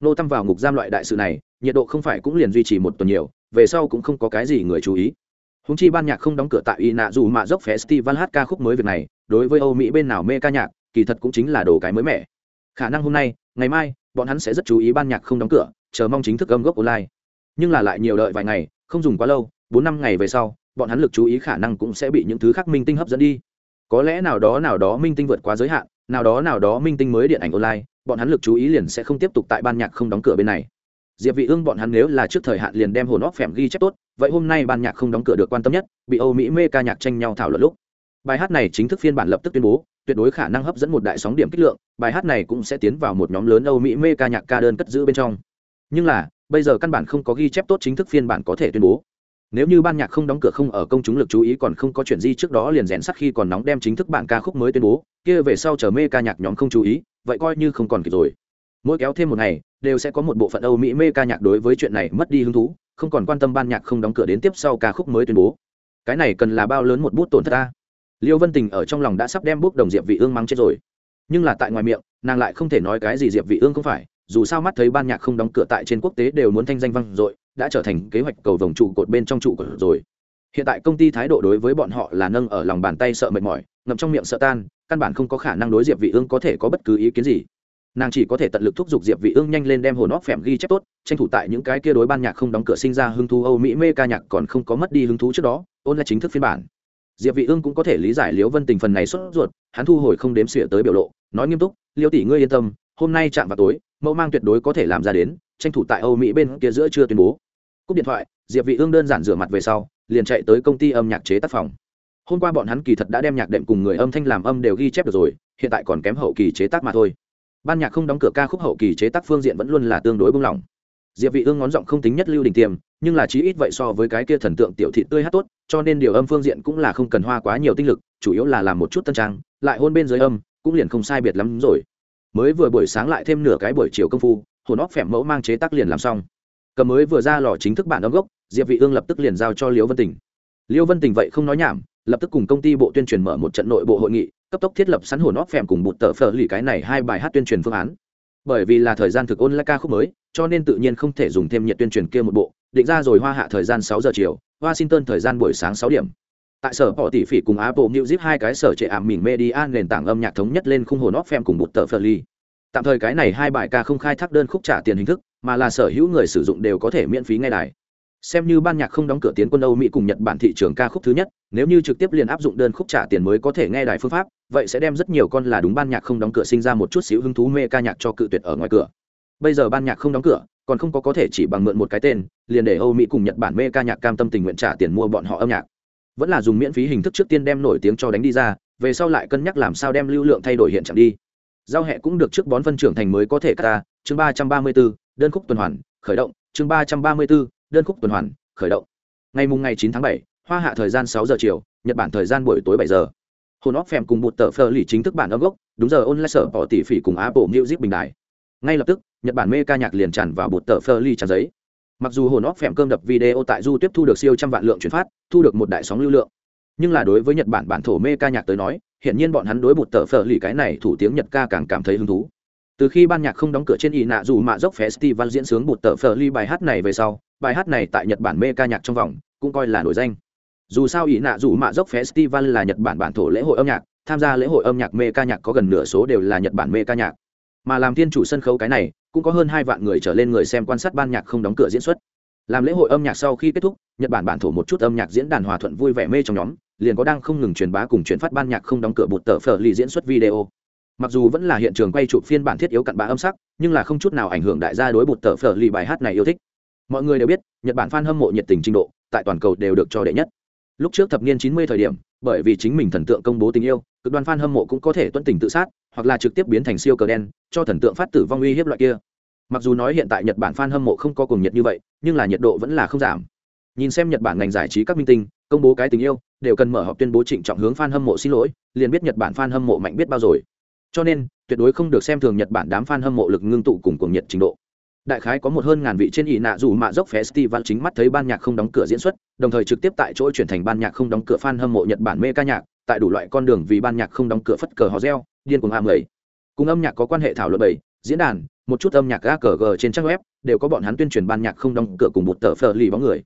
Nô tâm vào ngục giam loại đại sự này, nhiệt độ không phải cũng liền duy trì một tuần nhiều, về sau cũng không có cái gì người chú ý. Húng chi ban nhạc không đóng cửa tại y nạ dù mạ dốc festival hát ca khúc mới việc này, đối với âu mỹ bên nào mê ca nhạc, kỳ thật cũng chính là đồ cái mới mẻ. Khả năng hôm nay, ngày mai, bọn hắn sẽ rất chú ý ban nhạc không đóng cửa, chờ mong chính thức âm gốc online. Nhưng là lại nhiều đợi vài ngày, không dùng quá lâu, bốn năm ngày về sau, bọn hắn lực chú ý khả năng cũng sẽ bị những thứ khác minh tinh hấp dẫn đi có lẽ nào đó nào đó minh tinh vượt quá giới hạn, nào đó nào đó minh tinh mới điện ảnh online, bọn hắn lực chú ý liền sẽ không tiếp tục tại ban nhạc không đóng cửa bên này. Diệp vị ương bọn hắn nếu là trước thời hạn liền đem hồn óc phèm ghi chép tốt, vậy hôm nay ban nhạc không đóng cửa được quan tâm nhất, bị âu mỹ mê ca nhạc tranh nhau thảo luận lúc. Bài hát này chính thức phiên bản lập tức tuyên bố, tuyệt đối khả năng hấp dẫn một đại sóng điểm kích lượng, bài hát này cũng sẽ tiến vào một nhóm lớn âu mỹ mê ca nhạc ca đơn cất giữ bên trong. Nhưng là, bây giờ căn bản không có ghi chép tốt chính thức phiên bản có thể tuyên bố nếu như ban nhạc không đóng cửa không ở công chúng lực chú ý còn không có chuyện gì trước đó liền rèn sắt khi còn nóng đem chính thức bản ca khúc mới tuyên bố, kia về sau chờ mê ca nhạc nhóm không chú ý, vậy coi như không còn kịp rồi. Mỗi kéo thêm một ngày, đều sẽ có một bộ phận âu mỹ mê ca nhạc đối với chuyện này mất đi hứng thú, không còn quan tâm ban nhạc không đóng cửa đến tiếp sau ca khúc mới tuyên bố. Cái này cần là bao lớn một bút tổn thất ta? Liêu vân tình ở trong lòng đã sắp đem bút đồng diệp vị ương mắng chết rồi. Nhưng là tại ngoài miệng, nàng lại không thể nói cái gì diệp vị ương không phải, dù sao mắt thấy ban nhạc không đóng cửa tại trên quốc tế đều muốn thanh danh vang rồi đã trở thành kế hoạch cầu vòng trụ cột bên trong trụ cột rồi. Hiện tại công ty thái độ đối với bọn họ là nâng ở lòng bàn tay sợ mệt mỏi, ngậm trong miệng sợ tan, căn bản không có khả năng đối diệp vị ương có thể có bất cứ ý kiến gì. Nàng chỉ có thể tận lực thúc giục diệp vị ương nhanh lên đem hồn óc phèm ghi chép tốt, tranh thủ tại những cái kia đối ban nhạc không đóng cửa sinh ra hứng thú âu mỹ mê ca nhạc còn không có mất đi hứng thú trước đó, ôn lại chính thức phiên bản. Diệp vị ương cũng có thể lý giải liễu vân tình phần này xuất ruột, hắn thu hồi không đếm xỉa tới biểu lộ, nói nghiêm túc liễu tỷ ngươi yên tâm, hôm nay chạm vào tối, mẫu mang tuyệt đối có thể làm ra đến tranh thủ tại âu mỹ bên kia giữa chưa tuyên bố. Cúp điện thoại diệp vị ương đơn giản rửa mặt về sau liền chạy tới công ty âm nhạc chế tác phòng. Hôm qua bọn hắn kỳ thật đã đem nhạc đệm cùng người âm thanh làm âm đều ghi chép được rồi hiện tại còn kém hậu kỳ chế tác mà thôi. Ban nhạc không đóng cửa ca khúc hậu kỳ chế tác phương diện vẫn luôn là tương đối bung lỏng diệp vị ương ngón giọng không tính nhất lưu đỉnh tiềm, nhưng là chí ít vậy so với cái kia thần tượng tiểu thị tươi hát tốt cho nên điều âm phương diện cũng là không cần hoa quá nhiều tinh lực chủ yếu là làm một chút tân trang lại hôn bên dưới âm cũng liền không sai biệt lắm rồi. Mới vừa buổi sáng lại thêm nửa cái buổi chiều công phu hồn óc phèm mẫu mang chế tác liền làm xong. Cầm mới vừa ra lò chính thức bản âm gốc, diệp vị ương lập tức liền giao cho liễu vân tình. Liễu vân tình vậy không nói nhảm, lập tức cùng công ty bộ tuyên truyền mở một trận nội bộ hội nghị, cấp tốc thiết lập sẵn hồn óc phèm cùng bụt tờ phở lì cái này hai bài hát tuyên truyền phương án. Bởi vì là thời gian thực ôn la ca khúc mới, cho nên tự nhiên không thể dùng thêm nhiệt tuyên truyền kia một bộ, định ra rồi hoa hạ thời gian 6 giờ chiều, washington thời gian buổi sáng 6 điểm. Tại sở họ tỷ phỉ cùng apple music hai cái sở trệ ảm mỉm media nền tảng âm nhạc thống nhất lên khung hồn óc phèm cùng bụt tờ phở lì tạm thời cái này hai bài ca không khai thác đơn khúc trả tiền hình thức, mà là sở hữu người sử dụng đều có thể miễn phí nghe đài. Xem như ban nhạc không đóng cửa tiến quân âu mỹ cùng nhật bản thị trường ca khúc thứ nhất, nếu như trực tiếp liền áp dụng đơn khúc trả tiền mới có thể nghe đài phương pháp, vậy sẽ đem rất nhiều con là đúng ban nhạc không đóng cửa sinh ra một chút xíu hứng thú mê ca nhạc cho cự tuyệt ở ngoài cửa. Bây giờ ban nhạc không đóng cửa, còn không có có thể chỉ bằng mượn một cái tên, liền để âu mỹ cùng nhật bản mê ca nhạc cam tâm tình nguyện trả tiền mua bọn họ âm nhạc. Vẫn là dùng miễn phí hình thức trước tiên đem nổi tiếng cho đánh đi ra, về sau lại cân nhắc làm sao đem lưu lượng thay đổi hiện trạng đi giao hẹ cũng được trước bón phân trưởng thành mới có thể cắt ta chương ba trăm ba mươi b ố đơn khúc tuần hoàn, khởi động. Chương ba trăm ba mươi b ố đơn khúc tuần hoàn, khởi động. Ngày mùng ngày chín tháng bảy, hoa hạ thời gian sáu giờ chiều, nhật bản thời gian buổi tối bảy giờ. Hồn óc phèm cùng một tờ phơ lì chính thức bản âm gốc, đúng giờ online sở bỏ tỷ phỉ cùng apple music bình đài. Ngay lập tức, nhật bản mê ca nhạc liền tràn vào một tờ phơ lì tràn giấy. Mặc dù hồn óc phèm cơm đập video tại du tiếp thu được siêu trăm vạn lượng chuyển phát, thu được một đại sóng lưu lượng nhưng là đối với nhật bản bản thổ mê ca nhạc tới nói hiện nhiên bọn hắn đối bụt tờ phở lì cái này thủ tiếng nhật ca càng cảm thấy hứng thú. Từ khi ban nhạc không đóng cửa trên ỷ nạ dù mạ dốc festival diễn sướng bụt tờ phở lì bài hát này về sau, bài hát này tại nhật bản mê ca nhạc trong vòng, cũng coi là nổi danh. Dù sao ỷ nạ dù mạ dốc festival là nhật bản bản thổ lễ hội âm nhạc, tham gia lễ hội âm nhạc mê ca nhạc có gần nửa số đều là nhật bản mê ca nhạc. Mà làm thiên chủ sân khấu cái này, cũng có hơn hai vạn người trở lên người xem quan sát ban nhạc không đóng cửa diễn xuất làm lễ hội âm nhạc sau khi kết thúc, nhật bản bản thổ một chút âm nhạc diễn đàn hòa thuận vui vẻ mê trong nhóm, liền có đang không ngừng truyền bá cùng chuyển phát ban nhạc không đóng cửa bụt tờ phở lì diễn xuất video. Mặc dù vẫn là hiện trường quay chụp phiên bản thiết yếu cặn bã âm sắc, nhưng là không chút nào ảnh hưởng đại gia đối bụt tờ phở lì bài hát này yêu thích. Mọi người đều biết, nhật bản fan hâm mộ nhiệt tình trình độ, tại toàn cầu đều được cho đệ nhất. Lúc trước thập niên 90 thời điểm, bởi vì chính mình thần tượng công bố tình yêu, cực đoan fan hâm mộ cũng có thể tuân tình tự sát, hoặc là trực tiếp biến thành siêu cờ đen, cho thần tượng phát tử vong uy hiếp loại kia mặc dù nói hiện tại nhật bản fan hâm mộ không có cùng nhiệt như vậy, nhưng là nhiệt độ vẫn là không giảm. Nhìn xem nhật bản ngành giải trí các minh tinh, công bố cái tình yêu, đều cần mở họp tuyên bố trịnh trọng hướng fan hâm mộ xin lỗi, liền biết nhật bản fan hâm mộ mạnh biết bao rồi. Cho nên, tuyệt đối không được xem thường nhật bản đám fan hâm mộ lực ngưng tụ cùng cuồng nhiệt trình độ. Đại khái có một hơn ngàn vị trên ỷ nạ dù mạ dốc festival chính mắt thấy ban nhạc không đóng cửa diễn xuất, đồng thời trực tiếp tại chỗ chuyển thành ban nhạc không đóng cửa fan hâm mộ nhật bản mê ca nhạc, tại đủ loại con đường vì ban nhạc không đóng cửa phất cờ hò reo, điên cuồng hàm lầy cùng âm nhạc có quan hệ thảo luận bảy diễn đàn một chút âm nhạc ga cờ g trên trang web, đều có bọn hắn tuyên truyền ban nhạc không đóng cửa cùng một tờ phờ lì bóng người.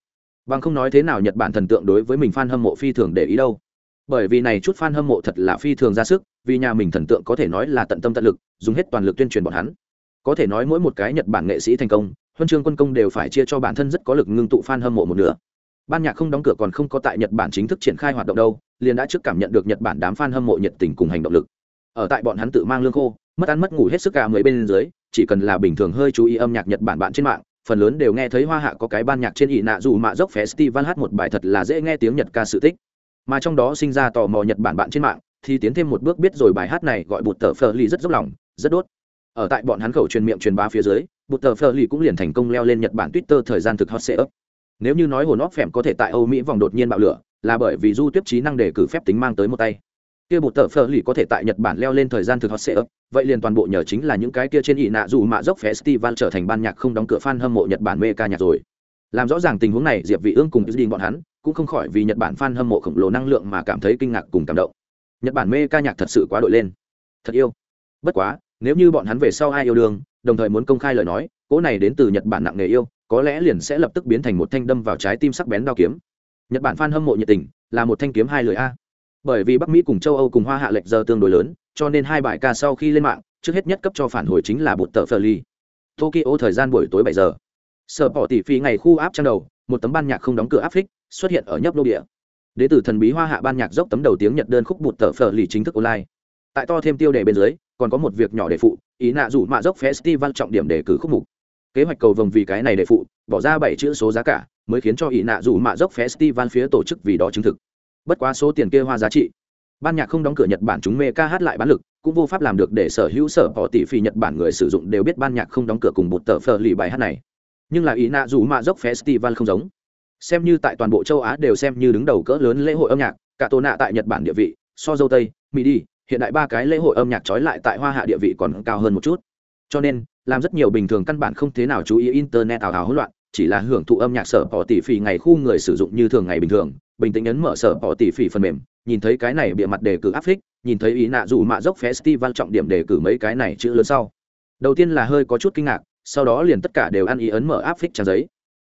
Bằng không nói thế nào nhật bản thần tượng đối với mình fan hâm mộ phi thường để ý đâu. Bởi vì này chút fan hâm mộ thật là phi thường ra sức, vì nhà mình thần tượng có thể nói là tận tâm tận lực, dùng hết toàn lực tuyên truyền bọn hắn. Có thể nói mỗi một cái nhật bản nghệ sĩ thành công, huân chương quân công đều phải chia cho bản thân rất có lực ngưng tụ fan hâm mộ một nửa. Ban nhạc không đóng cửa còn không có tại nhật bản chính thức triển khai hoạt động đâu, liền đã trước cảm nhận được nhật bản đám fan hâm mộ nhiệt tình cùng hành động lực. Ở tại bọn hắn tự mang lương khô, mất ăn mất ngủ hết sức cả người bên dưới chỉ cần là bình thường hơi chú ý âm nhạc nhật bản bạn trên mạng, phần lớn đều nghe thấy hoa hạ có cái ban nhạc trên ỷ nạ dù mạ dốc festival hát một bài thật là dễ nghe tiếng nhật ca sự tích. Mà trong đó sinh ra tò mò nhật bản bạn trên mạng, thì tiến thêm một bước biết rồi bài hát này gọi bụt tờ phờ ly rất dốc lòng, rất đốt. Ở tại bọn hắn khẩu truyền miệng truyền bá phía dưới, bụt tờ phờ ly cũng liền thành công leo lên nhật bản twitter thời gian thực hot sẽ ấp nếu như nói hồn óc phèm có thể tại âu mỹ vòng đột nhiên bạo lửa, là bởi vì du tiếp trí năng đề cử phép tính mang tới một tay. Kia bột tờ phở lì có thể tại nhật bản leo lên thời gian thực hot sẽ ấp vậy liền toàn bộ nhờ chính là những cái kia trên ỷ nạ dù mạ dốc festival trở thành ban nhạc không đóng cửa fan hâm mộ nhật bản mê ca nhạc rồi. Làm rõ ràng tình huống này, diệp vị ương cùng dinh bọn hắn cũng không khỏi vì nhật bản fan hâm mộ khổng lồ năng lượng mà cảm thấy kinh ngạc cùng cảm động. Nhật bản mê ca nhạc thật sự quá đội lên. Thật yêu. Bất quá, nếu như bọn hắn về sau ai yêu đương, đồng thời muốn công khai lời nói, cỗ này đến từ nhật bản nặng nghề yêu, có lẽ liền sẽ lập tức biến thành một thanh đâm vào trái tim sắc bén đao kiếm. Nhật bản fan hâm mộ nhiệt tình là một thanh kiếm hai lưỡi a. Bởi vì bắc mỹ cùng châu âu cùng hoa hạ lệch giờ tương đối lớn cho nên hai bài ca sau khi lên mạng, trước hết nhất cấp cho phản hồi chính là bụt tờ phờ ly tokyo thời gian buổi tối bảy giờ. Sở bỏ tỷ phí ngày khu áp trang đầu, một tấm ban nhạc không đóng cửa áp phích, xuất hiện ở nhấp lô địa. Đế tử thần bí hoa hạ ban nhạc dốc tấm đầu tiếng nhật đơn khúc bụt tờ phờ ly chính thức online. Tại to thêm tiêu đề bên dưới, còn có một việc nhỏ để phụ, ý nạ rủ mạ dốc festival trọng điểm để cử khúc mục. Kế hoạch cầu vồng vì cái này để phụ, bỏ ra bảy chữ số giá cả, mới khiến cho ý nạ rủ mạ dốc festival phía tổ chức vì đó chứng thực. Bất quá số tiền kia hoa giá trị ban nhạc không đóng cửa nhật bản chúng mê ca hát lại bán lực, cũng vô pháp làm được để sở hữu sở họ tỷ phi nhật bản người sử dụng đều biết ban nhạc không đóng cửa cùng một tờ phờ lì bài hát này. Nhưng là ý nạ dù mạ dốc festival không giống. Xem như tại toàn bộ châu á đều xem như đứng đầu cỡ lớn lễ hội âm nhạc, cả tổ nạ tại nhật bản địa vị, so dâu tây, mỹ đi, hiện đại ba cái lễ hội âm nhạc trói lại tại hoa hạ địa vị còn cao hơn một chút. Cho nên, làm rất nhiều bình thường căn bản không thế nào chú ý internet ảo ảo hỗn loạn, chỉ là hưởng thụ âm nhạc sở bỏ tỷ phỉ ngày khu người sử dụng như thường ngày bình thường bình tĩnh ấn mở sở bỏ tỷ phỉ phần mềm, nhìn thấy cái này bịa mặt đề cử áp phích nhìn thấy ý nạ dù mạ dốc festival trọng điểm đề cử mấy cái này chữ lớn sau. Đầu tiên là hơi có chút kinh ngạc, sau đó liền tất cả đều ăn ý ấn mở áp phích trang giấy.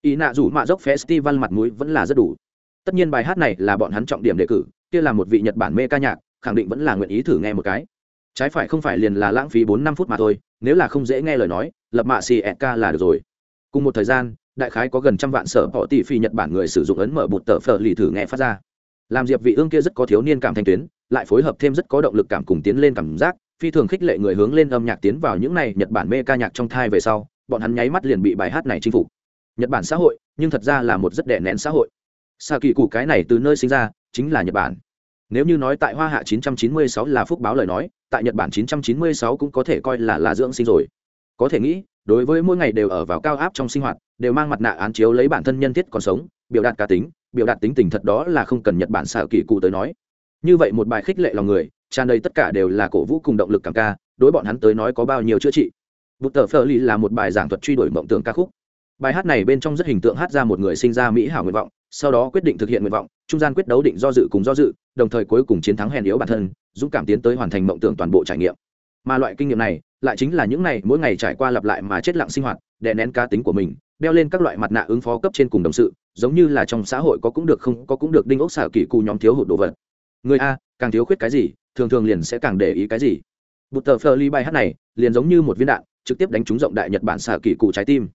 Ý nạ dù mạ dốc festival mặt mũi vẫn là rất đủ. Tất nhiên bài hát này là bọn hắn trọng điểm đề cử, kia là một vị nhật bản mê ca nhạc, khẳng định vẫn là nguyện ý thử nghe một cái. Trái phải không phải liền là lãng phí bốn năm phút mà thôi, nếu là không dễ nghe lời nói, lập mạ xì ẹt ca là được rồi. Cùng một thời gian đại khái có gần trăm vạn sở họ tỷ phi nhật bản người sử dụng ấn mở bụt tờ phở lì thử nghe phát ra. Làm diệp vị ương kia rất có thiếu niên cảm thanh tuyến, lại phối hợp thêm rất có động lực cảm cùng tiến lên cảm giác, phi thường khích lệ người hướng lên âm nhạc tiến vào những này nhật bản mê ca nhạc trong thai về sau, bọn hắn nháy mắt liền bị bài hát này chinh phục. Nhật bản xã hội, nhưng thật ra là một rất đẻ nén xã hội. Xa kỳ cụ cái này từ nơi sinh ra, chính là nhật bản. Nếu như nói tại hoa hạ 996 là phúc báo lời nói, tại nhật bản 996 cũng có thể coi là là dưỡng sinh rồi. Có thể nghĩ đối với mỗi ngày đều ở vào cao áp trong sinh hoạt, đều mang mặt nạ án chiếu lấy bản thân nhân thiết còn sống, biểu đạt cá tính, biểu đạt tính tình thật đó là không cần nhật bản xạ kỳ cụ tới nói. Như vậy một bài khích lệ lòng người, tràn đầy tất cả đều là cổ vũ cùng động lực cảm ca, đối bọn hắn tới nói có bao nhiêu chữa trị. Bút tờ phơ ly là một bài giảng thuật truy đuổi mộng tưởng ca khúc. Bài hát này bên trong rất hình tượng hát ra một người sinh ra mỹ hảo nguyện vọng, sau đó quyết định thực hiện nguyện vọng, trung gian quyết đấu định do dự cùng do dự, đồng thời cuối cùng chiến thắng hèn yếu bản thân, dũng cảm tiến tới hoàn thành mộng tưởng toàn bộ trải nghiệm mà loại kinh nghiệm này lại chính là những ngày mỗi ngày trải qua lặp lại mà chết lặng sinh hoạt, đè nén cá tính của mình, đeo lên các loại mặt nạ ứng phó cấp trên cùng đồng sự, giống như là trong xã hội có cũng được không, có cũng được đinh ốc xả kỳ cụ nhóm thiếu hụt đồ vật. Người a, càng thiếu khuyết cái gì, thường thường liền sẽ càng để ý cái gì? Bút tờ phơ ly bài hát này liền giống như một viên đạn, trực tiếp đánh trúng rộng đại nhật bản xả kỳ cụ trái tim.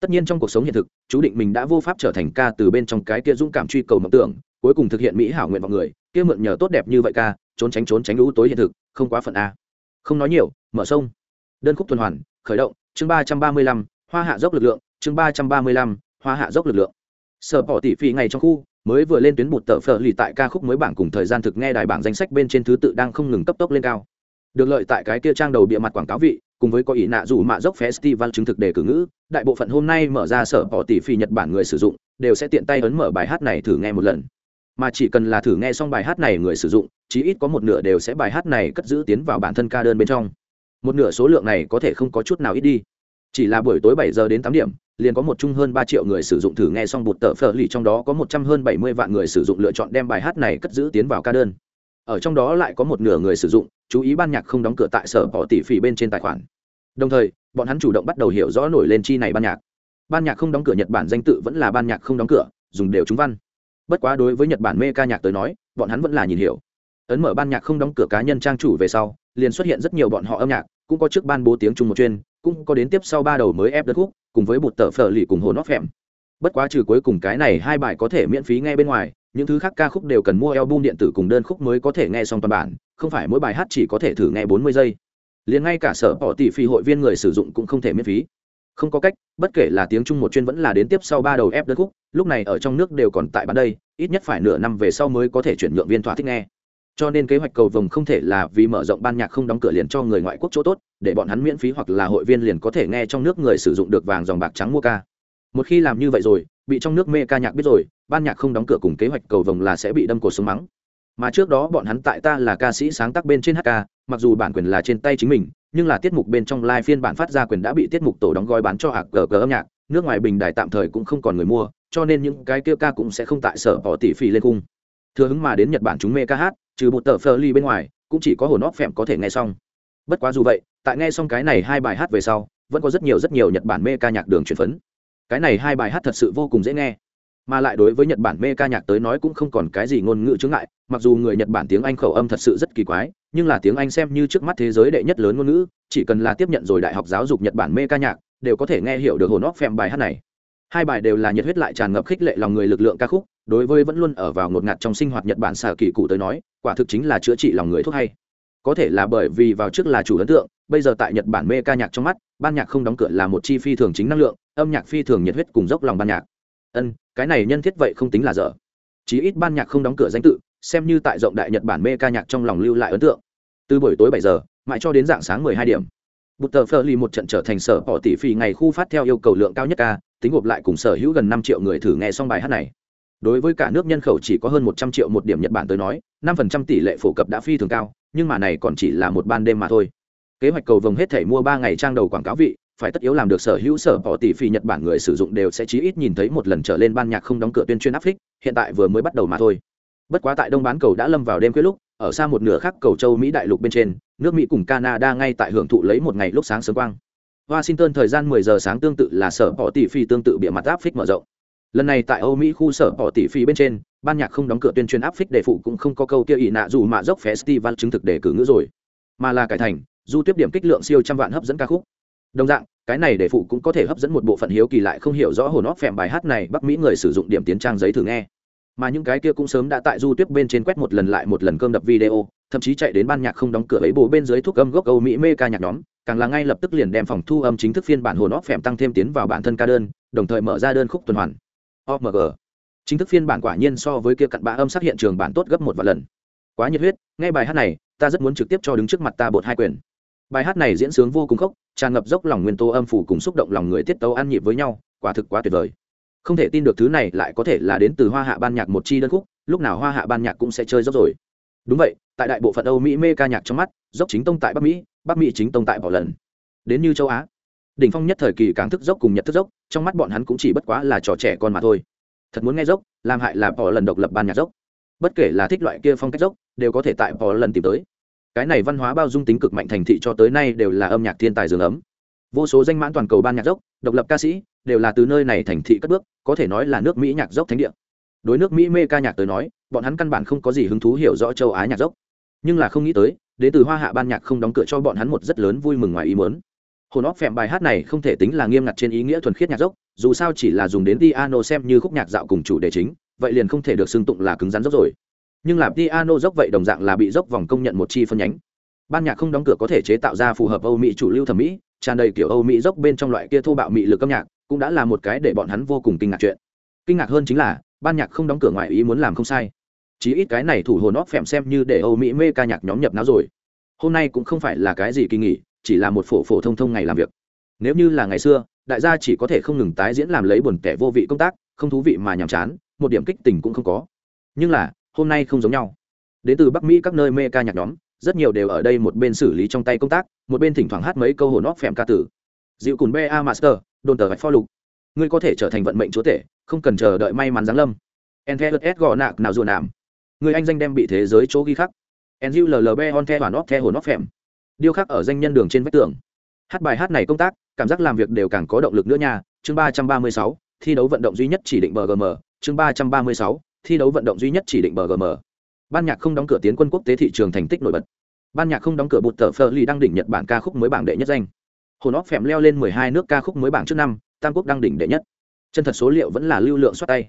Tất nhiên trong cuộc sống hiện thực, chú định mình đã vô pháp trở thành ca từ bên trong cái kia dũng cảm truy cầu mộng tưởng, cuối cùng thực hiện mỹ hảo nguyện vào người, kia mượn nhờ tốt đẹp như vậy ca, trốn tránh trốn tránh lũ tối hiện thực, không quá phận a không nói nhiều, mở sông. Đơn khúc tuần hoàn, khởi động, chương ba trăm ba mươi lăm, hoa hạ dốc lực lượng, chương ba trăm ba mươi lăm, hoa hạ dốc lực lượng. Sở bỏ tỷ phi ngày trong khu, mới vừa lên tuyến bụt tờ phở lì tại ca khúc mới bảng cùng thời gian thực nghe đài bảng danh sách bên trên thứ tự đang không ngừng cấp tốc lên cao. Được lợi tại cái kia trang đầu bịa mặt quảng cáo vị, cùng với có ý nạ dù mạ dốc festival chứng thực đề cử ngữ, đại bộ phận hôm nay mở ra sở bỏ tỷ phi nhật bản người sử dụng, đều sẽ tiện tay ấn mở bài hát này thử nghe một lần mà chỉ cần là thử nghe xong bài hát này người sử dụng, chí ít có một nửa đều sẽ bài hát này cất giữ tiến vào bản thân ca đơn bên trong. Một nửa số lượng này có thể không có chút nào ít đi. Chỉ là buổi tối bảy giờ đến tám điểm, liền có một chung hơn ba triệu người sử dụng thử nghe xong bụt tờ phở lì, trong đó có một trăm hơn bảy mươi vạn người sử dụng lựa chọn đem bài hát này cất giữ tiến vào ca đơn. Ở trong đó lại có một nửa người sử dụng, chú ý ban nhạc không đóng cửa tại sở bỏ tỷ phỉ bên trên tài khoản. Đồng thời, bọn hắn chủ động bắt đầu hiểu rõ nổi lên chi này ban nhạc. Ban nhạc không đóng cửa nhật bản danh tự vẫn là ban nhạc không đóng cửa, dùng đều chúng văn bất quá đối với nhật bản mê ca nhạc tới nói, bọn hắn vẫn là nhìn hiểu. Ấn mở ban nhạc không đóng cửa cá nhân trang chủ về sau, liền xuất hiện rất nhiều bọn họ âm nhạc, cũng có trước ban bố tiếng trung một chuyên, cũng có đến tiếp sau ba đầu mới ép đất khúc cùng với bột tờ phở lì cùng hồn óc phèm. Bất quá trừ cuối cùng cái này hai bài có thể miễn phí nghe bên ngoài, những thứ khác ca khúc đều cần mua album điện tử cùng đơn khúc mới có thể nghe xong toàn bản, không phải mỗi bài hát chỉ có thể thử nghe bốn mươi giây. Liền ngay cả sở bỏ tỷ phi hội viên người sử dụng cũng không thể miễn phí không có cách, bất kể là tiếng trung một chuyên vẫn là đến tiếp sau ba đầu ép đất khúc, lúc này ở trong nước đều còn tại bán đây, ít nhất phải nửa năm về sau mới có thể chuyển nhượng viên thỏa thích nghe. Cho nên kế hoạch cầu vồng không thể là vì mở rộng ban nhạc không đóng cửa liền cho người ngoại quốc chỗ tốt, để bọn hắn miễn phí hoặc là hội viên liền có thể nghe trong nước người sử dụng được vàng dòng bạc trắng mua ca. Một khi làm như vậy rồi, bị trong nước mê ca nhạc biết rồi, ban nhạc không đóng cửa cùng kế hoạch cầu vồng là sẽ bị đâm cổ sống mắng mà trước đó bọn hắn tại ta là ca sĩ sáng tác bên trên hk mặc dù bản quyền là trên tay chính mình, nhưng là tiết mục bên trong live phiên bản phát ra quyền đã bị tiết mục tổ đóng gói bán cho hạc cờ cờ âm nhạc, nước ngoài bình đài tạm thời cũng không còn người mua, cho nên những cái kia ca cũng sẽ không tại sở bỏ tỷ phí lên cung thừa hứng mà đến nhật bản chúng mê ca hát, trừ một tờ phơ ly bên ngoài, cũng chỉ có hồn óc phèm có thể nghe xong. Bất quá dù vậy, tại nghe xong cái này hai bài hát về sau, vẫn có rất nhiều rất nhiều nhật bản mê ca nhạc đường truyền phấn. Cái này hai bài hát thật sự vô cùng dễ nghe. Mà lại đối với nhật bản mê ca nhạc tới nói cũng không còn cái gì ngôn ngữ chướng ngại mặc dù người nhật bản tiếng anh khẩu âm thật sự rất kỳ quái, nhưng là tiếng anh xem như trước mắt thế giới đệ nhất lớn ngôn ngữ, chỉ cần là tiếp nhận rồi đại học giáo dục nhật bản mê ca nhạc, đều có thể nghe hiểu được hồn óc phèm bài hát này. Hai bài đều là nhiệt huyết lại tràn ngập khích lệ lòng người lực lượng ca khúc, đối với vẫn luôn ở vào ngột ngạt trong sinh hoạt nhật bản xà kỳ cụ tới nói, quả thực chính là chữa trị lòng người thuốc hay. Có thể là bởi vì vào trước là chủ ấn tượng, bây giờ tại nhật bản mê ca nhạc trong mắt, ban nhạc không đóng cửa là một chi phi thường chính năng lượng, âm nhạc phi thường nhiệt huyết cùng dốc lòng ban nhạc. Ân, cái này nhân thiết vậy không tính là dở. Chí ít ban nhạc không đóng cửa danh tự xem như tại rộng đại nhật bản mê ca nhạc trong lòng lưu lại ấn tượng. Từ buổi tối bảy giờ, mãi cho đến dạng sáng mười hai điểm. Bút tờ phơ ly một trận trở thành sở bỏ tỷ phí ngày khu phát theo yêu cầu lượng cao nhất ca, tính gộp lại cùng sở hữu gần năm triệu người thử nghe xong bài hát này. Đối với cả nước nhân khẩu chỉ có hơn một trăm triệu một điểm nhật bản tới nói, năm phần trăm tỷ lệ phổ cập đã phi thường cao, nhưng mà này còn chỉ là một ban đêm mà thôi. Kế hoạch cầu vồng hết thể mua ba ngày trang đầu quảng cáo vị, phải tất yếu làm được sở hữu sở bỏ tỷ phì nhật bản người sử dụng đều sẽ chí ít nhìn thấy một lần trở lên ban nhạc không đóng cửa tuyên truyền áp phích, hiện tại vừa mới bắt đầu mà thôi bất quá tại đông bán cầu đã lâm vào đêm khuya lúc, ở xa một nửa khác cầu châu mỹ đại lục bên trên, nước mỹ cùng canada ngay tại hưởng thụ lấy một ngày lúc sáng sớm quang. Washington thời gian 10 giờ sáng tương tự là sở bỏ tỷ phi tương tự bịa mặt áp phích mở rộng. Lần này tại âu mỹ khu sở bỏ tỷ phi bên trên, ban nhạc không đóng cửa tuyên truyền áp phích đề phụ cũng không có câu kia ỷ nạ dù mạ dốc festival chứng thực đề cử ngữ rồi. Mà là cải thành, du tiếp điểm kích lượng siêu trăm vạn hấp dẫn ca khúc. Đồng dạng, cái này để phụ cũng có thể hấp dẫn một bộ phận hiếu kỳ lại không hiểu rõ hồn óc phèm bài hát này, bắc mỹ người sử dụng điểm tiến trang giấy thử nghe mà những cái kia cũng sớm đã tại du tiếp bên trên quét một lần lại một lần cơm đập video, thậm chí chạy đến ban nhạc không đóng cửa ấy bố bên dưới thuốc âm gốc âu mỹ mê ca nhạc nhóm, càng là ngay lập tức liền đem phòng thu âm chính thức phiên bản hồn óc phèm tăng thêm tiến vào bản thân ca đơn, đồng thời mở ra đơn khúc tuần hoàn. Omg chính thức phiên bản quả nhiên so với kia cặn bã âm sắc hiện trường bản tốt gấp một vài lần. Quá nhiệt huyết, nghe bài hát này, ta rất muốn trực tiếp cho đứng trước mặt ta bột hai quyền. Bài hát này diễn sướng vô cùng khốc, tràn ngập dốc lòng nguyên tố âm phủ cùng xúc động lòng người tiết tấu ăn nhịp với nhau, quả thực quá tuyệt vời không thể tin được thứ này lại có thể là đến từ hoa hạ ban nhạc một chi đơn khúc, lúc nào hoa hạ ban nhạc cũng sẽ chơi dốc rồi. Đúng vậy, tại đại bộ phận âu mỹ mê ca nhạc trong mắt, dốc chính tông tại bắc mỹ bắc mỹ chính tông tại bỏ lần đến như châu á, đỉnh phong nhất thời kỳ càng thức dốc cùng nhật thức dốc, trong mắt bọn hắn cũng chỉ bất quá là trò trẻ con mà thôi. Thật muốn nghe dốc, làm hại là bỏ lần độc lập ban nhạc dốc. Bất kể là thích loại kia phong cách dốc, đều có thể tại bỏ lần tìm tới. Cái này văn hóa bao dung tính cực mạnh thành thị cho tới nay đều là âm nhạc thiên tài dường ấm vô số danh mãn toàn cầu ban nhạc dốc, độc lập ca sĩ, đều là từ nơi này thành thị cất bước, có thể nói là nước mỹ nhạc dốc thánh địa. Đối nước mỹ mê ca nhạc tới nói, bọn hắn căn bản không có gì hứng thú hiểu rõ châu á nhạc dốc. Nhưng là không nghĩ tới đến từ hoa hạ ban nhạc không đóng cửa cho bọn hắn một rất lớn vui mừng ngoài ý mớn hồn óc phèm bài hát này không thể tính là nghiêm ngặt trên ý nghĩa thuần khiết nhạc dốc, dù sao chỉ là dùng đến piano xem như khúc nhạc dạo cùng chủ đề chính, vậy liền không thể được xưng tụng là cứng rắn dốc rồi. Nhưng là piano dốc vậy đồng dạng là bị dốc vòng công nhận một chi phân nhánh. Ban nhạc không đóng cửa có thể chế tạo ra phù hợp âu mỹ chủ lưu thẩm mỹ tràn đầy kiểu âu mỹ dốc bên trong loại kia thô bạo mỹ lực âm nhạc, cũng đã là một cái để bọn hắn vô cùng kinh ngạc chuyện. Kinh ngạc hơn chính là, ban nhạc không đóng cửa ngoài ý muốn làm không sai. Chí ít cái này thủ hồn óc phèm xem như để âu mỹ mê ca nhạc nhóm nhập não rồi. Hôm nay cũng không phải là cái gì kỳ nghỉ, chỉ là một phổ phổ thông thông ngày làm việc. Nếu như là ngày xưa, đại gia chỉ có thể không ngừng tái diễn làm lấy buồn tẻ vô vị công tác, không thú vị mà nhàm chán, một điểm kích tình cũng không có. Nhưng là, hôm nay không giống nhau. Đến từ bắc mỹ các nơi mê ca nhạc nhóm rất nhiều đều ở đây một bên xử lý trong tay công tác, một bên thỉnh thoảng hát mấy câu hồn óc phèm ca tử. Dịu cùn ba master, đồn tờ vạch pho lục. Ngươi có thể trở thành vận mệnh chúa tể, không cần chờ đợi may mắn giáng lâm. Enthelet gò nạc nào dù nảm người anh danh đem bị thế giới chỗ ghi khắc. Enzu llb on the hoàn óc the hồn óc phèm. Điêu khắc ở danh nhân đường trên vách tường. Hát bài hát này công tác, cảm giác làm việc đều càng có động lực nữa nha. Chương ba trăm ba mươi sáu, thi đấu vận động duy nhất chỉ định bgm chương ba trăm ba mươi sáu, thi đấu vận động duy nhất chỉ định bgm ban nhạc không đóng cửa tiến quân quốc tế thị trường thành tích nổi bật. Ban nhạc không đóng cửa bụt tờ phơ ly đăng đỉnh nhật bản ca khúc mới bảng đệ nhất danh. Hồn óc phèm leo lên mười hai nước ca khúc mới bảng trước năm tam quốc đăng đỉnh đệ nhất. Chân thật số liệu vẫn là lưu lượng xoát tay.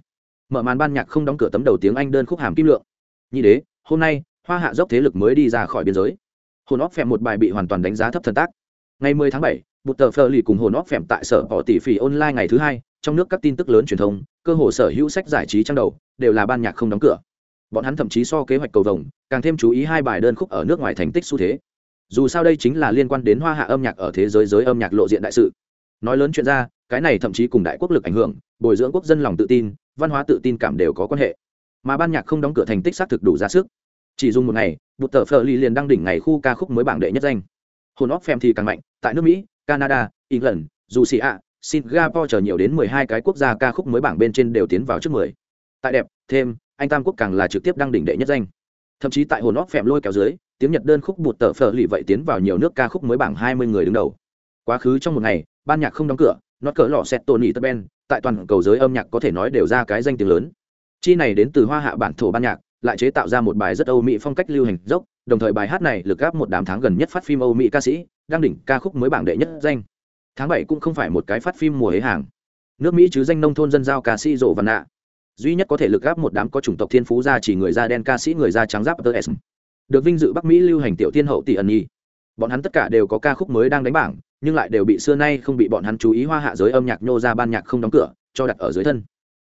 Mở màn ban nhạc không đóng cửa tấm đầu tiếng anh đơn khúc hàm kim lượng. Nhị đế hôm nay hoa hạ dốc thế lực mới đi ra khỏi biên giới. Hồn óc phèm một bài bị hoàn toàn đánh giá thấp thần tác. Ngày 10 tháng 7, bụt tờ phơ lì cùng hồn óc phèm tại sở họ tỷ phỉ online ngày thứ hai trong nước các tin tức lớn truyền thông cơ hồ sở hữu sách giải trí trang đầu đều là ban nhạc không đóng cửa bọn hắn thậm chí so kế hoạch cầu vồng, càng thêm chú ý hai bài đơn khúc ở nước ngoài thành tích xu thế. Dù sao đây chính là liên quan đến hoa hạ âm nhạc ở thế giới giới âm nhạc lộ diện đại sự. Nói lớn chuyện ra, cái này thậm chí cùng đại quốc lực ảnh hưởng, bồi dưỡng quốc dân lòng tự tin, văn hóa tự tin cảm đều có quan hệ. Mà ban nhạc không đóng cửa thành tích xác thực đủ ra sức. Chỉ dùng một ngày, bụt tờ phờ ly liền đăng đỉnh ngày khu ca khúc mới bảng đệ nhất danh. Hồn óc phèm thì càng mạnh, tại nước mỹ, canada, england dù xì ạ singapore chờ nhiều đến mười hai cái quốc gia ca khúc mới bảng bên trên đều tiến vào trước mười. Tại đẹp, thêm anh tam quốc càng là trực tiếp đăng đỉnh đệ nhất danh. Thậm chí tại hồn óc phèm lôi kéo dưới, tiếng nhật đơn khúc bụt tờ phở lì vậy tiến vào nhiều nước ca khúc mới bảng hai mươi người đứng đầu. Quá khứ trong một ngày, ban nhạc không đóng cửa, nó cỡ lọ xét tony tật ben, tại toàn cầu giới âm nhạc có thể nói đều ra cái danh tiếng lớn. Chi này đến từ hoa hạ bản thổ ban nhạc, lại chế tạo ra một bài rất âu mỹ phong cách lưu hành dốc, đồng thời bài hát này lực gáp một đám tháng gần nhất phát phim âu mỹ ca sĩ, đang đỉnh ca khúc mới bảng đệ nhất danh. Tháng bảy cũng không phải một cái phát phim mùa hế hàng. Nước mỹ chứ danh nông thôn dân giao ca sĩ rộ văn nạ duy nhất có thể lực gáp một đám có chủng tộc thiên phú ra chỉ người da đen ca sĩ người da trắng giáp tơ s. Được vinh dự bắc mỹ lưu hành tiểu thiên hậu tỷ ẩn nhi bọn hắn tất cả đều có ca khúc mới đang đánh bảng, nhưng lại đều bị xưa nay không bị bọn hắn chú ý hoa hạ giới âm nhạc nhô ra ban nhạc không đóng cửa, cho đặt ở dưới thân.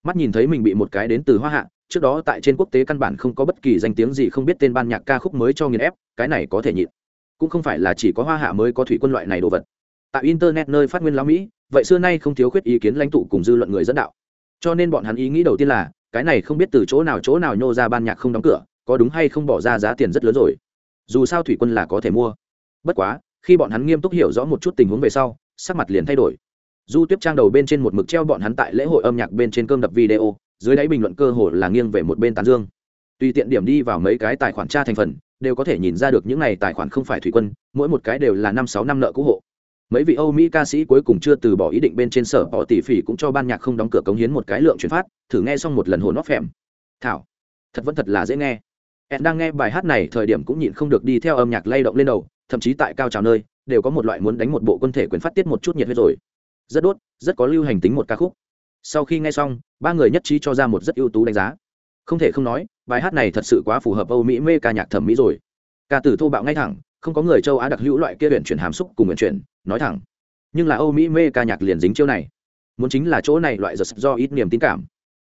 Mắt nhìn thấy mình bị một cái đến từ hoa hạ, trước đó tại trên quốc tế căn bản không có bất kỳ danh tiếng gì không biết tên ban nhạc ca khúc mới cho nghiền ép, cái này có thể nhịn. Cũng không phải là chỉ có hoa hạ mới có thủy quân loại này đồ vật. Tại internet nơi phát nguyên lão mỹ, vậy xưa nay không thiếu khuyết ý kiến lãnh tụ cùng dư luận người dẫn đạo cho nên bọn hắn ý nghĩ đầu tiên là, cái này không biết từ chỗ nào chỗ nào nhô ra ban nhạc không đóng cửa, có đúng hay không bỏ ra giá tiền rất lớn rồi. Dù sao thủy quân là có thể mua. Bất quá, khi bọn hắn nghiêm túc hiểu rõ một chút tình huống về sau, sắc mặt liền thay đổi. Du tiếp trang đầu bên trên một mực treo bọn hắn tại lễ hội âm nhạc bên trên cơm đập video, dưới đáy bình luận cơ hồ là nghiêng về một bên tán dương. Tùy tiện điểm đi vào mấy cái tài khoản tra thành phần, đều có thể nhìn ra được những này tài khoản không phải thủy quân, mỗi một cái đều là năm sáu năm nợ cũ hộ mấy vị âu mỹ ca sĩ cuối cùng chưa từ bỏ ý định bên trên sở họ tỷ phỉ cũng cho ban nhạc không đóng cửa cống hiến một cái lượng chuyển phát, thử nghe xong một lần hồn óc phèm. Thảo, thật vẫn thật là dễ nghe. Ed đang nghe bài hát này thời điểm cũng nhịn không được đi theo âm nhạc lay động lên đầu, thậm chí tại cao trào nơi, đều có một loại muốn đánh một bộ quân thể quyền phát tiết một chút nhiệt huyết rồi. Rất đốt, rất có lưu hành tính một ca khúc. Sau khi nghe xong, ba người nhất trí cho ra một rất ưu tú đánh giá. Không thể không nói, bài hát này thật sự quá phù hợp âu mỹ mê ca nhạc thẩm mỹ rồi. Ca từ thô bạo ngay thẳng, không có người châu á đặc hữu loại kia huyện chuyển hàm xúc cùng huyện chuyển nói thẳng. Nhưng là âu mỹ mê ca nhạc liền dính chiêu này. Muốn chính là chỗ này loại giật do ít niềm tin cảm.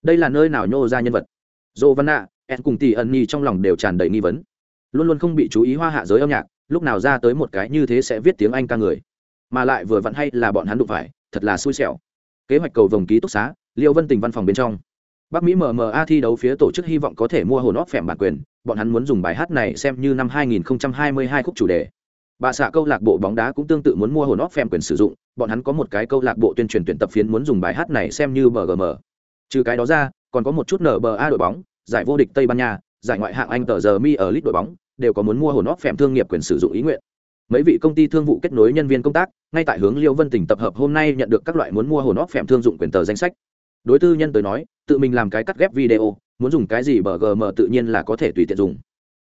Đây là nơi nào nhô ra nhân vật? Dô văn nạ ed cùng tỷ ẩn nhi trong lòng đều tràn đầy nghi vấn. Luôn luôn không bị chú ý hoa hạ giới âm nhạc, lúc nào ra tới một cái như thế sẽ viết tiếng anh ca người. Mà lại vừa vặn hay là bọn hắn đụng phải, thật là xui xẻo. Kế hoạch cầu vồng ký túc xá, liêu vân tình văn phòng bên trong. Bắc mỹ mma thi đấu phía tổ chức hy vọng có thể mua hồn óc phèm bản quyền, bọn hắn muốn dùng bài hát này xem như năm 2022 khúc chủ đề bà xạ câu lạc bộ bóng đá cũng tương tự muốn mua hồn óc phèm quyền sử dụng, bọn hắn có một cái câu lạc bộ tuyên truyền tuyển tập phiến muốn dùng bài hát này xem như bgm trừ cái đó ra, còn có một chút nba đội bóng, giải vô địch tây ban nha, giải ngoại hạng anh tờ giờ mi ở lit đội bóng, đều có muốn mua hồn óc phèm thương nghiệp quyền sử dụng ý nguyện. Mấy vị công ty thương vụ kết nối nhân viên công tác, ngay tại hướng liêu vân tỉnh tập hợp hôm nay nhận được các loại muốn mua hồn óc phèm thương dụng quyền tờ danh sách. Đối tư nhân tới nói, tự mình làm cái cắt ghép video, muốn dùng cái gì BGM tự nhiên là có thể tùy tiện dùng.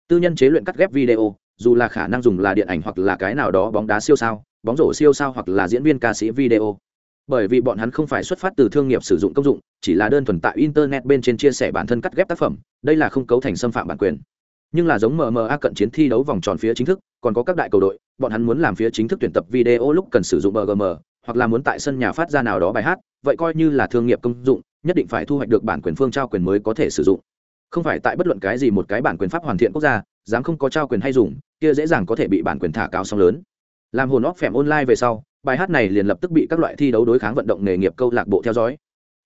Tư nhân chế luyện cắt ghép video dù là khả năng dùng là điện ảnh hoặc là cái nào đó bóng đá siêu sao, bóng rổ siêu sao hoặc là diễn viên ca sĩ video. Bởi vì bọn hắn không phải xuất phát từ thương nghiệp sử dụng công dụng, chỉ là đơn thuần tại internet bên trên chia sẻ bản thân cắt ghép tác phẩm, đây là không cấu thành xâm phạm bản quyền. Nhưng là giống mma cận chiến thi đấu vòng tròn phía chính thức, còn có các đại cầu đội, bọn hắn muốn làm phía chính thức tuyển tập video lúc cần sử dụng bgm hoặc là muốn tại sân nhà phát ra nào đó bài hát, vậy coi như là thương nghiệp công dụng, nhất định phải thu hoạch được bản quyền phương trao quyền mới có thể sử dụng. Không phải tại bất luận cái gì một cái bản quyền pháp hoàn thiện quốc gia dám không có trao quyền hay dùng, kia dễ dàng có thể bị bản quyền thả cao song lớn. Làm hồn óc phèm online về sau, bài hát này liền lập tức bị các loại thi đấu đối kháng vận động nghề nghiệp câu lạc bộ theo dõi.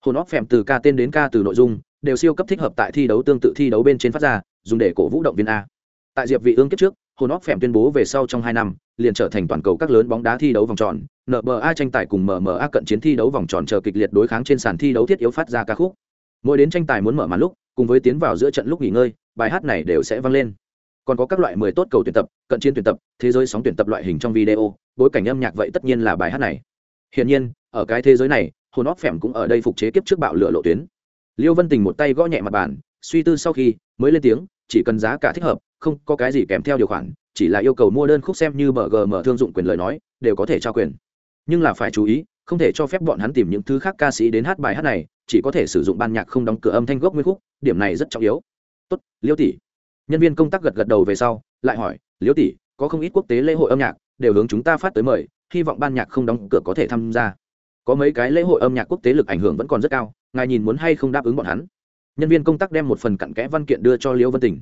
Hồn óc phèm từ ca tên đến ca từ nội dung, đều siêu cấp thích hợp tại thi đấu tương tự thi đấu bên trên phát ra, dùng để cổ vũ động viên a. Tại diệp vị ương kiếp trước, hồn óc phèm tuyên bố về sau trong hai năm, liền trở thành toàn cầu các lớn bóng đá thi đấu vòng tròn nba tranh tài cùng mma cận chiến thi đấu vòng tròn chờ kịch liệt đối kháng trên sàn thi đấu thiết yếu phát ra ca khúc. Mỗi đến tranh tài muốn mở màn lúc, cùng với tiến vào giữa trận lúc nghỉ ngơi, bài hát này đều sẽ vang lên còn có các loại mười tốt cầu tuyển tập, cận chiến tuyển tập, thế giới sóng tuyển tập loại hình trong video, bối cảnh âm nhạc vậy tất nhiên là bài hát này. Hiển nhiên, ở cái thế giới này, hồn óc phèm cũng ở đây phục chế kiếp trước bạo lửa lộ tuyến. Liêu vân tình một tay gõ nhẹ mặt bàn, suy tư sau khi mới lên tiếng, chỉ cần giá cả thích hợp, không có cái gì kèm theo điều khoản, chỉ là yêu cầu mua đơn khúc xem như bg mở thương dụng quyền lời nói, đều có thể trao quyền. Nhưng là phải chú ý, không thể cho phép bọn hắn tìm những thứ khác ca sĩ đến hát bài hát này, chỉ có thể sử dụng ban nhạc không đóng cửa âm thanh gốc nguyên khúc, điểm này rất trọng yếu. Tốt, liêu tỷ nhân viên công tác gật gật đầu về sau, lại hỏi, Liễu tỷ, có không ít quốc tế lễ hội âm nhạc đều hướng chúng ta phát tới mời, hy vọng ban nhạc không đóng cửa có thể tham gia. Có mấy cái lễ hội âm nhạc quốc tế lực ảnh hưởng vẫn còn rất cao, ngài nhìn muốn hay không đáp ứng bọn hắn. Nhân viên công tác đem một phần cặn kẽ văn kiện đưa cho Liễu vân tình.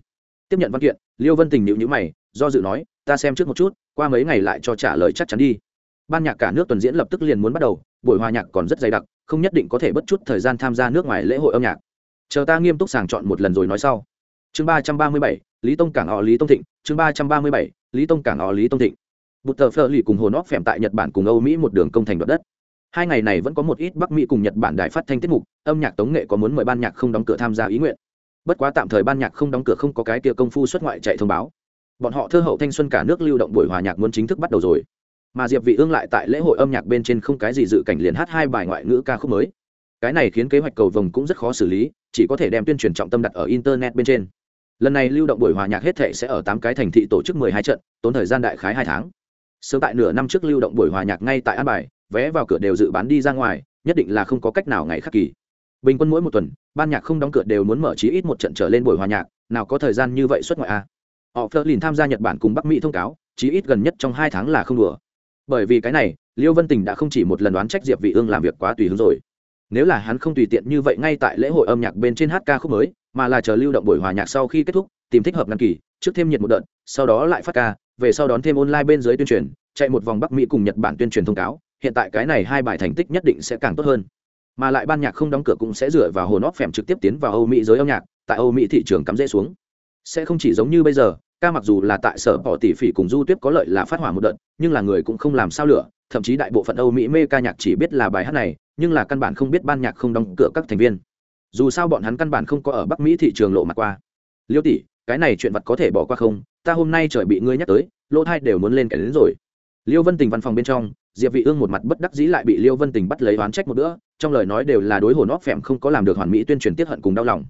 Tiếp nhận văn kiện, Liễu vân tình nhịu nhữ mày, do dự nói, ta xem trước một chút, qua mấy ngày lại cho trả lời chắc chắn đi. Ban nhạc cả nước tuần diễn lập tức liền muốn bắt đầu, buổi hòa nhạc còn rất dày đặc, không nhất định có thể bất chút thời gian tham gia nước ngoài lễ hội âm nhạc. Chờ ta nghiêm túc sàng chọn một lần rồi nói sau chương ba trăm ba mươi bảy, lý tông cảng họ lý tông thịnh, chương ba trăm ba mươi bảy, lý tông cảng họ lý tông thịnh. Bụt tờ phơ lì cùng hồn óc phèm tại nhật bản cùng âu mỹ một đường công thành đoạt đất. Hai ngày này vẫn có một ít bắc mỹ cùng nhật bản đài phát thanh tiết mục, âm nhạc tống nghệ có muốn mời ban nhạc không đóng cửa tham gia ý nguyện. Bất quá tạm thời ban nhạc không đóng cửa không có cái kia công phu xuất ngoại chạy thông báo. Bọn họ thơ hậu thanh xuân cả nước lưu động buổi hòa nhạc muốn chính thức bắt đầu rồi. Mà diệp vị ương lại tại lễ hội âm nhạc bên trên không cái gì dự cảnh liền hát hai bài ngoại ngữ ca khúc mới. Cái này khiến kế hoạch cầu vồng cũng rất khó xử lý, chỉ có thể đem tuyên truyền trọng tâm đặt ở internet bên trên lần này lưu động buổi hòa nhạc hết thệ sẽ ở tám cái thành thị tổ chức 12 trận, tốn thời gian đại khái hai tháng. Sớm tại nửa năm trước lưu động buổi hòa nhạc ngay tại an bài, vé vào cửa đều dự bán đi ra ngoài, nhất định là không có cách nào ngày khắc kỳ. Bình quân mỗi một tuần, ban nhạc không đóng cửa đều muốn mở chí ít một trận trở lên buổi hòa nhạc, nào có thời gian như vậy xuất ngoại a. Họ phớt lìn tham gia nhật bản cùng bắc mỹ thông cáo, chí ít gần nhất trong hai tháng là không đùa. Bởi vì cái này, liêu vân tình đã không chỉ một lần đoán trách diệp vị ương làm việc quá tùy hứng rồi. Nếu là hắn không tùy tiện như vậy ngay tại lễ hội âm nhạc bên trên hát ca khúc mới mà là chờ lưu động buổi hòa nhạc sau khi kết thúc, tìm thích hợp ngăn kỳ, trước thêm nhiệt một đợt, sau đó lại phát ca, về sau đón thêm online bên dưới tuyên truyền, chạy một vòng bắc mỹ cùng nhật bản tuyên truyền thông cáo, hiện tại cái này hai bài thành tích nhất định sẽ càng tốt hơn. Mà lại ban nhạc không đóng cửa cũng sẽ dựa vào hồn óp phèm trực tiếp tiến vào âu mỹ giới âm nhạc, tại âu mỹ thị trường cắm rễ xuống. Sẽ không chỉ giống như bây giờ, ca mặc dù là tại sở bỏ tỷ phỉ cùng du tuyết có lợi là phát hỏa một đợt, nhưng là người cũng không làm sao lửa, thậm chí đại bộ phận âu mỹ mê ca nhạc chỉ biết là bài hát này, nhưng là căn bản không biết ban nhạc không đóng cửa các thành viên dù sao bọn hắn căn bản không có ở bắc mỹ thị trường lộ mặt qua. Liêu tỷ, cái này chuyện vật có thể bỏ qua không? Ta hôm nay trời bị ngươi nhắc tới, lỗ thai đều muốn lên kẻ đến rồi. Liêu vân tình văn phòng bên trong, diệp vị ương một mặt bất đắc dĩ lại bị liêu vân tình bắt lấy oán trách một bữa, trong lời nói đều là đối hồn óc phèm không có làm được hoàn mỹ tuyên truyền tiết hận cùng đau lòng.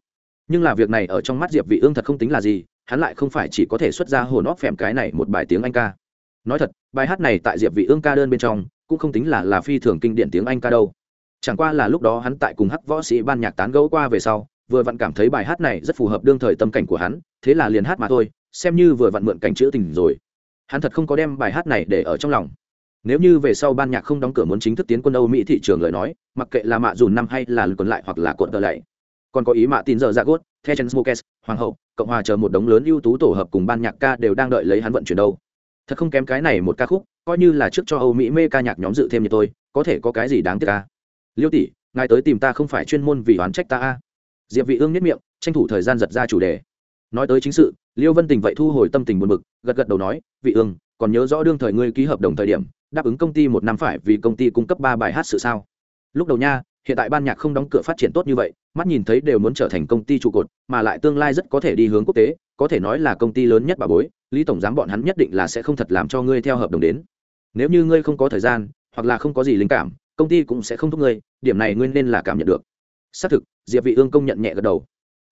Nhưng là việc này ở trong mắt diệp vị ương thật không tính là gì, hắn lại không phải chỉ có thể xuất ra hồn óc phèm cái này một bài tiếng anh ca. Nói thật, bài hát này tại diệp vị ương ca đơn bên trong, cũng không tính là là phi thường kinh điển tiếng anh ca đâu chẳng qua là lúc đó hắn tại cùng hắc võ sĩ ban nhạc tán gẫu qua về sau, vừa vặn cảm thấy bài hát này rất phù hợp đương thời tâm cảnh của hắn, thế là liền hát mà thôi, xem như vừa vặn mượn cảnh chữ tình rồi. Hắn thật không có đem bài hát này để ở trong lòng. Nếu như về sau ban nhạc không đóng cửa muốn chính thức tiến quân âu mỹ thị trường lời nói, mặc kệ là mạ dùn năm hay là còn lại hoặc là cuộn tờ lạy. Còn có ý mạ tin giờ ra gốt, the chen smokes hoàng hậu, cộng hòa chờ một đống lớn ưu tú tổ hợp cùng ban nhạc ca đều đang đợi lấy hắn vận chuyển đâu. Thật không kém cái này một ca khúc, coi như là trước cho âu mỹ mê ca nhạc nhóm dự thêm như tôi, có thể có cái gì đáng tiếc ca? Liêu tỷ, ngài tới tìm ta không phải chuyên môn vì oán trách ta a. Diệp vị ương nhất miệng, tranh thủ thời gian giật ra chủ đề. Nói tới chính sự, liêu vân tình vậy thu hồi tâm tình buồn bực, gật gật đầu nói, vị ương, còn nhớ rõ đương thời ngươi ký hợp đồng thời điểm, đáp ứng công ty một năm phải vì công ty cung cấp ba bài hát sự sao? Lúc đầu nha, hiện tại ban nhạc không đóng cửa phát triển tốt như vậy, mắt nhìn thấy đều muốn trở thành công ty trụ cột, mà lại tương lai rất có thể đi hướng quốc tế, có thể nói là công ty lớn nhất bà bối, lý tổng giám bọn hắn nhất định là sẽ không thật làm cho ngươi theo hợp đồng đến. Nếu như ngươi không có thời gian, hoặc là không có gì linh cảm công ty cũng sẽ không thúc ngươi, điểm này ngươi nên là cảm nhận được. Xác thực, diệp vị ương công nhận nhẹ gật đầu.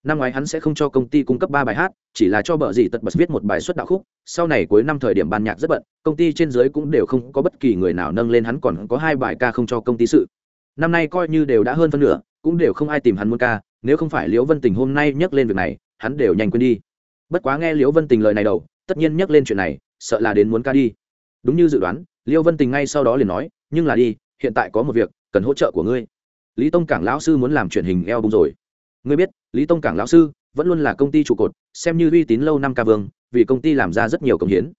Năm ngoái hắn sẽ không cho công ty cung cấp ba bài hát, chỉ là cho bợ gì tật bật viết một bài xuất đạo khúc, sau này cuối năm thời điểm ban nhạc rất bận, công ty trên dưới cũng đều không có bất kỳ người nào nâng lên hắn còn có hai bài ca không cho công ty sự. Năm nay coi như đều đã hơn phân nửa, cũng đều không ai tìm hắn muốn ca, nếu không phải liễu vân tình hôm nay nhắc lên việc này, hắn đều nhanh quên đi. Bất quá nghe liễu vân tình lời này đầu, tất nhiên nhắc lên chuyện này, sợ là đến muốn ca đi. Đúng như dự đoán, liễu vân tình ngay sau đó liền nói, nhưng là đi hiện tại có một việc, cần hỗ trợ của ngươi. Lý tông cảng lão sư muốn làm truyền hình eo bung rồi. Ngươi biết, lý tông cảng lão sư vẫn luôn là công ty trụ cột, xem như uy tín lâu năm ca vương, vì công ty làm ra rất nhiều công hiến.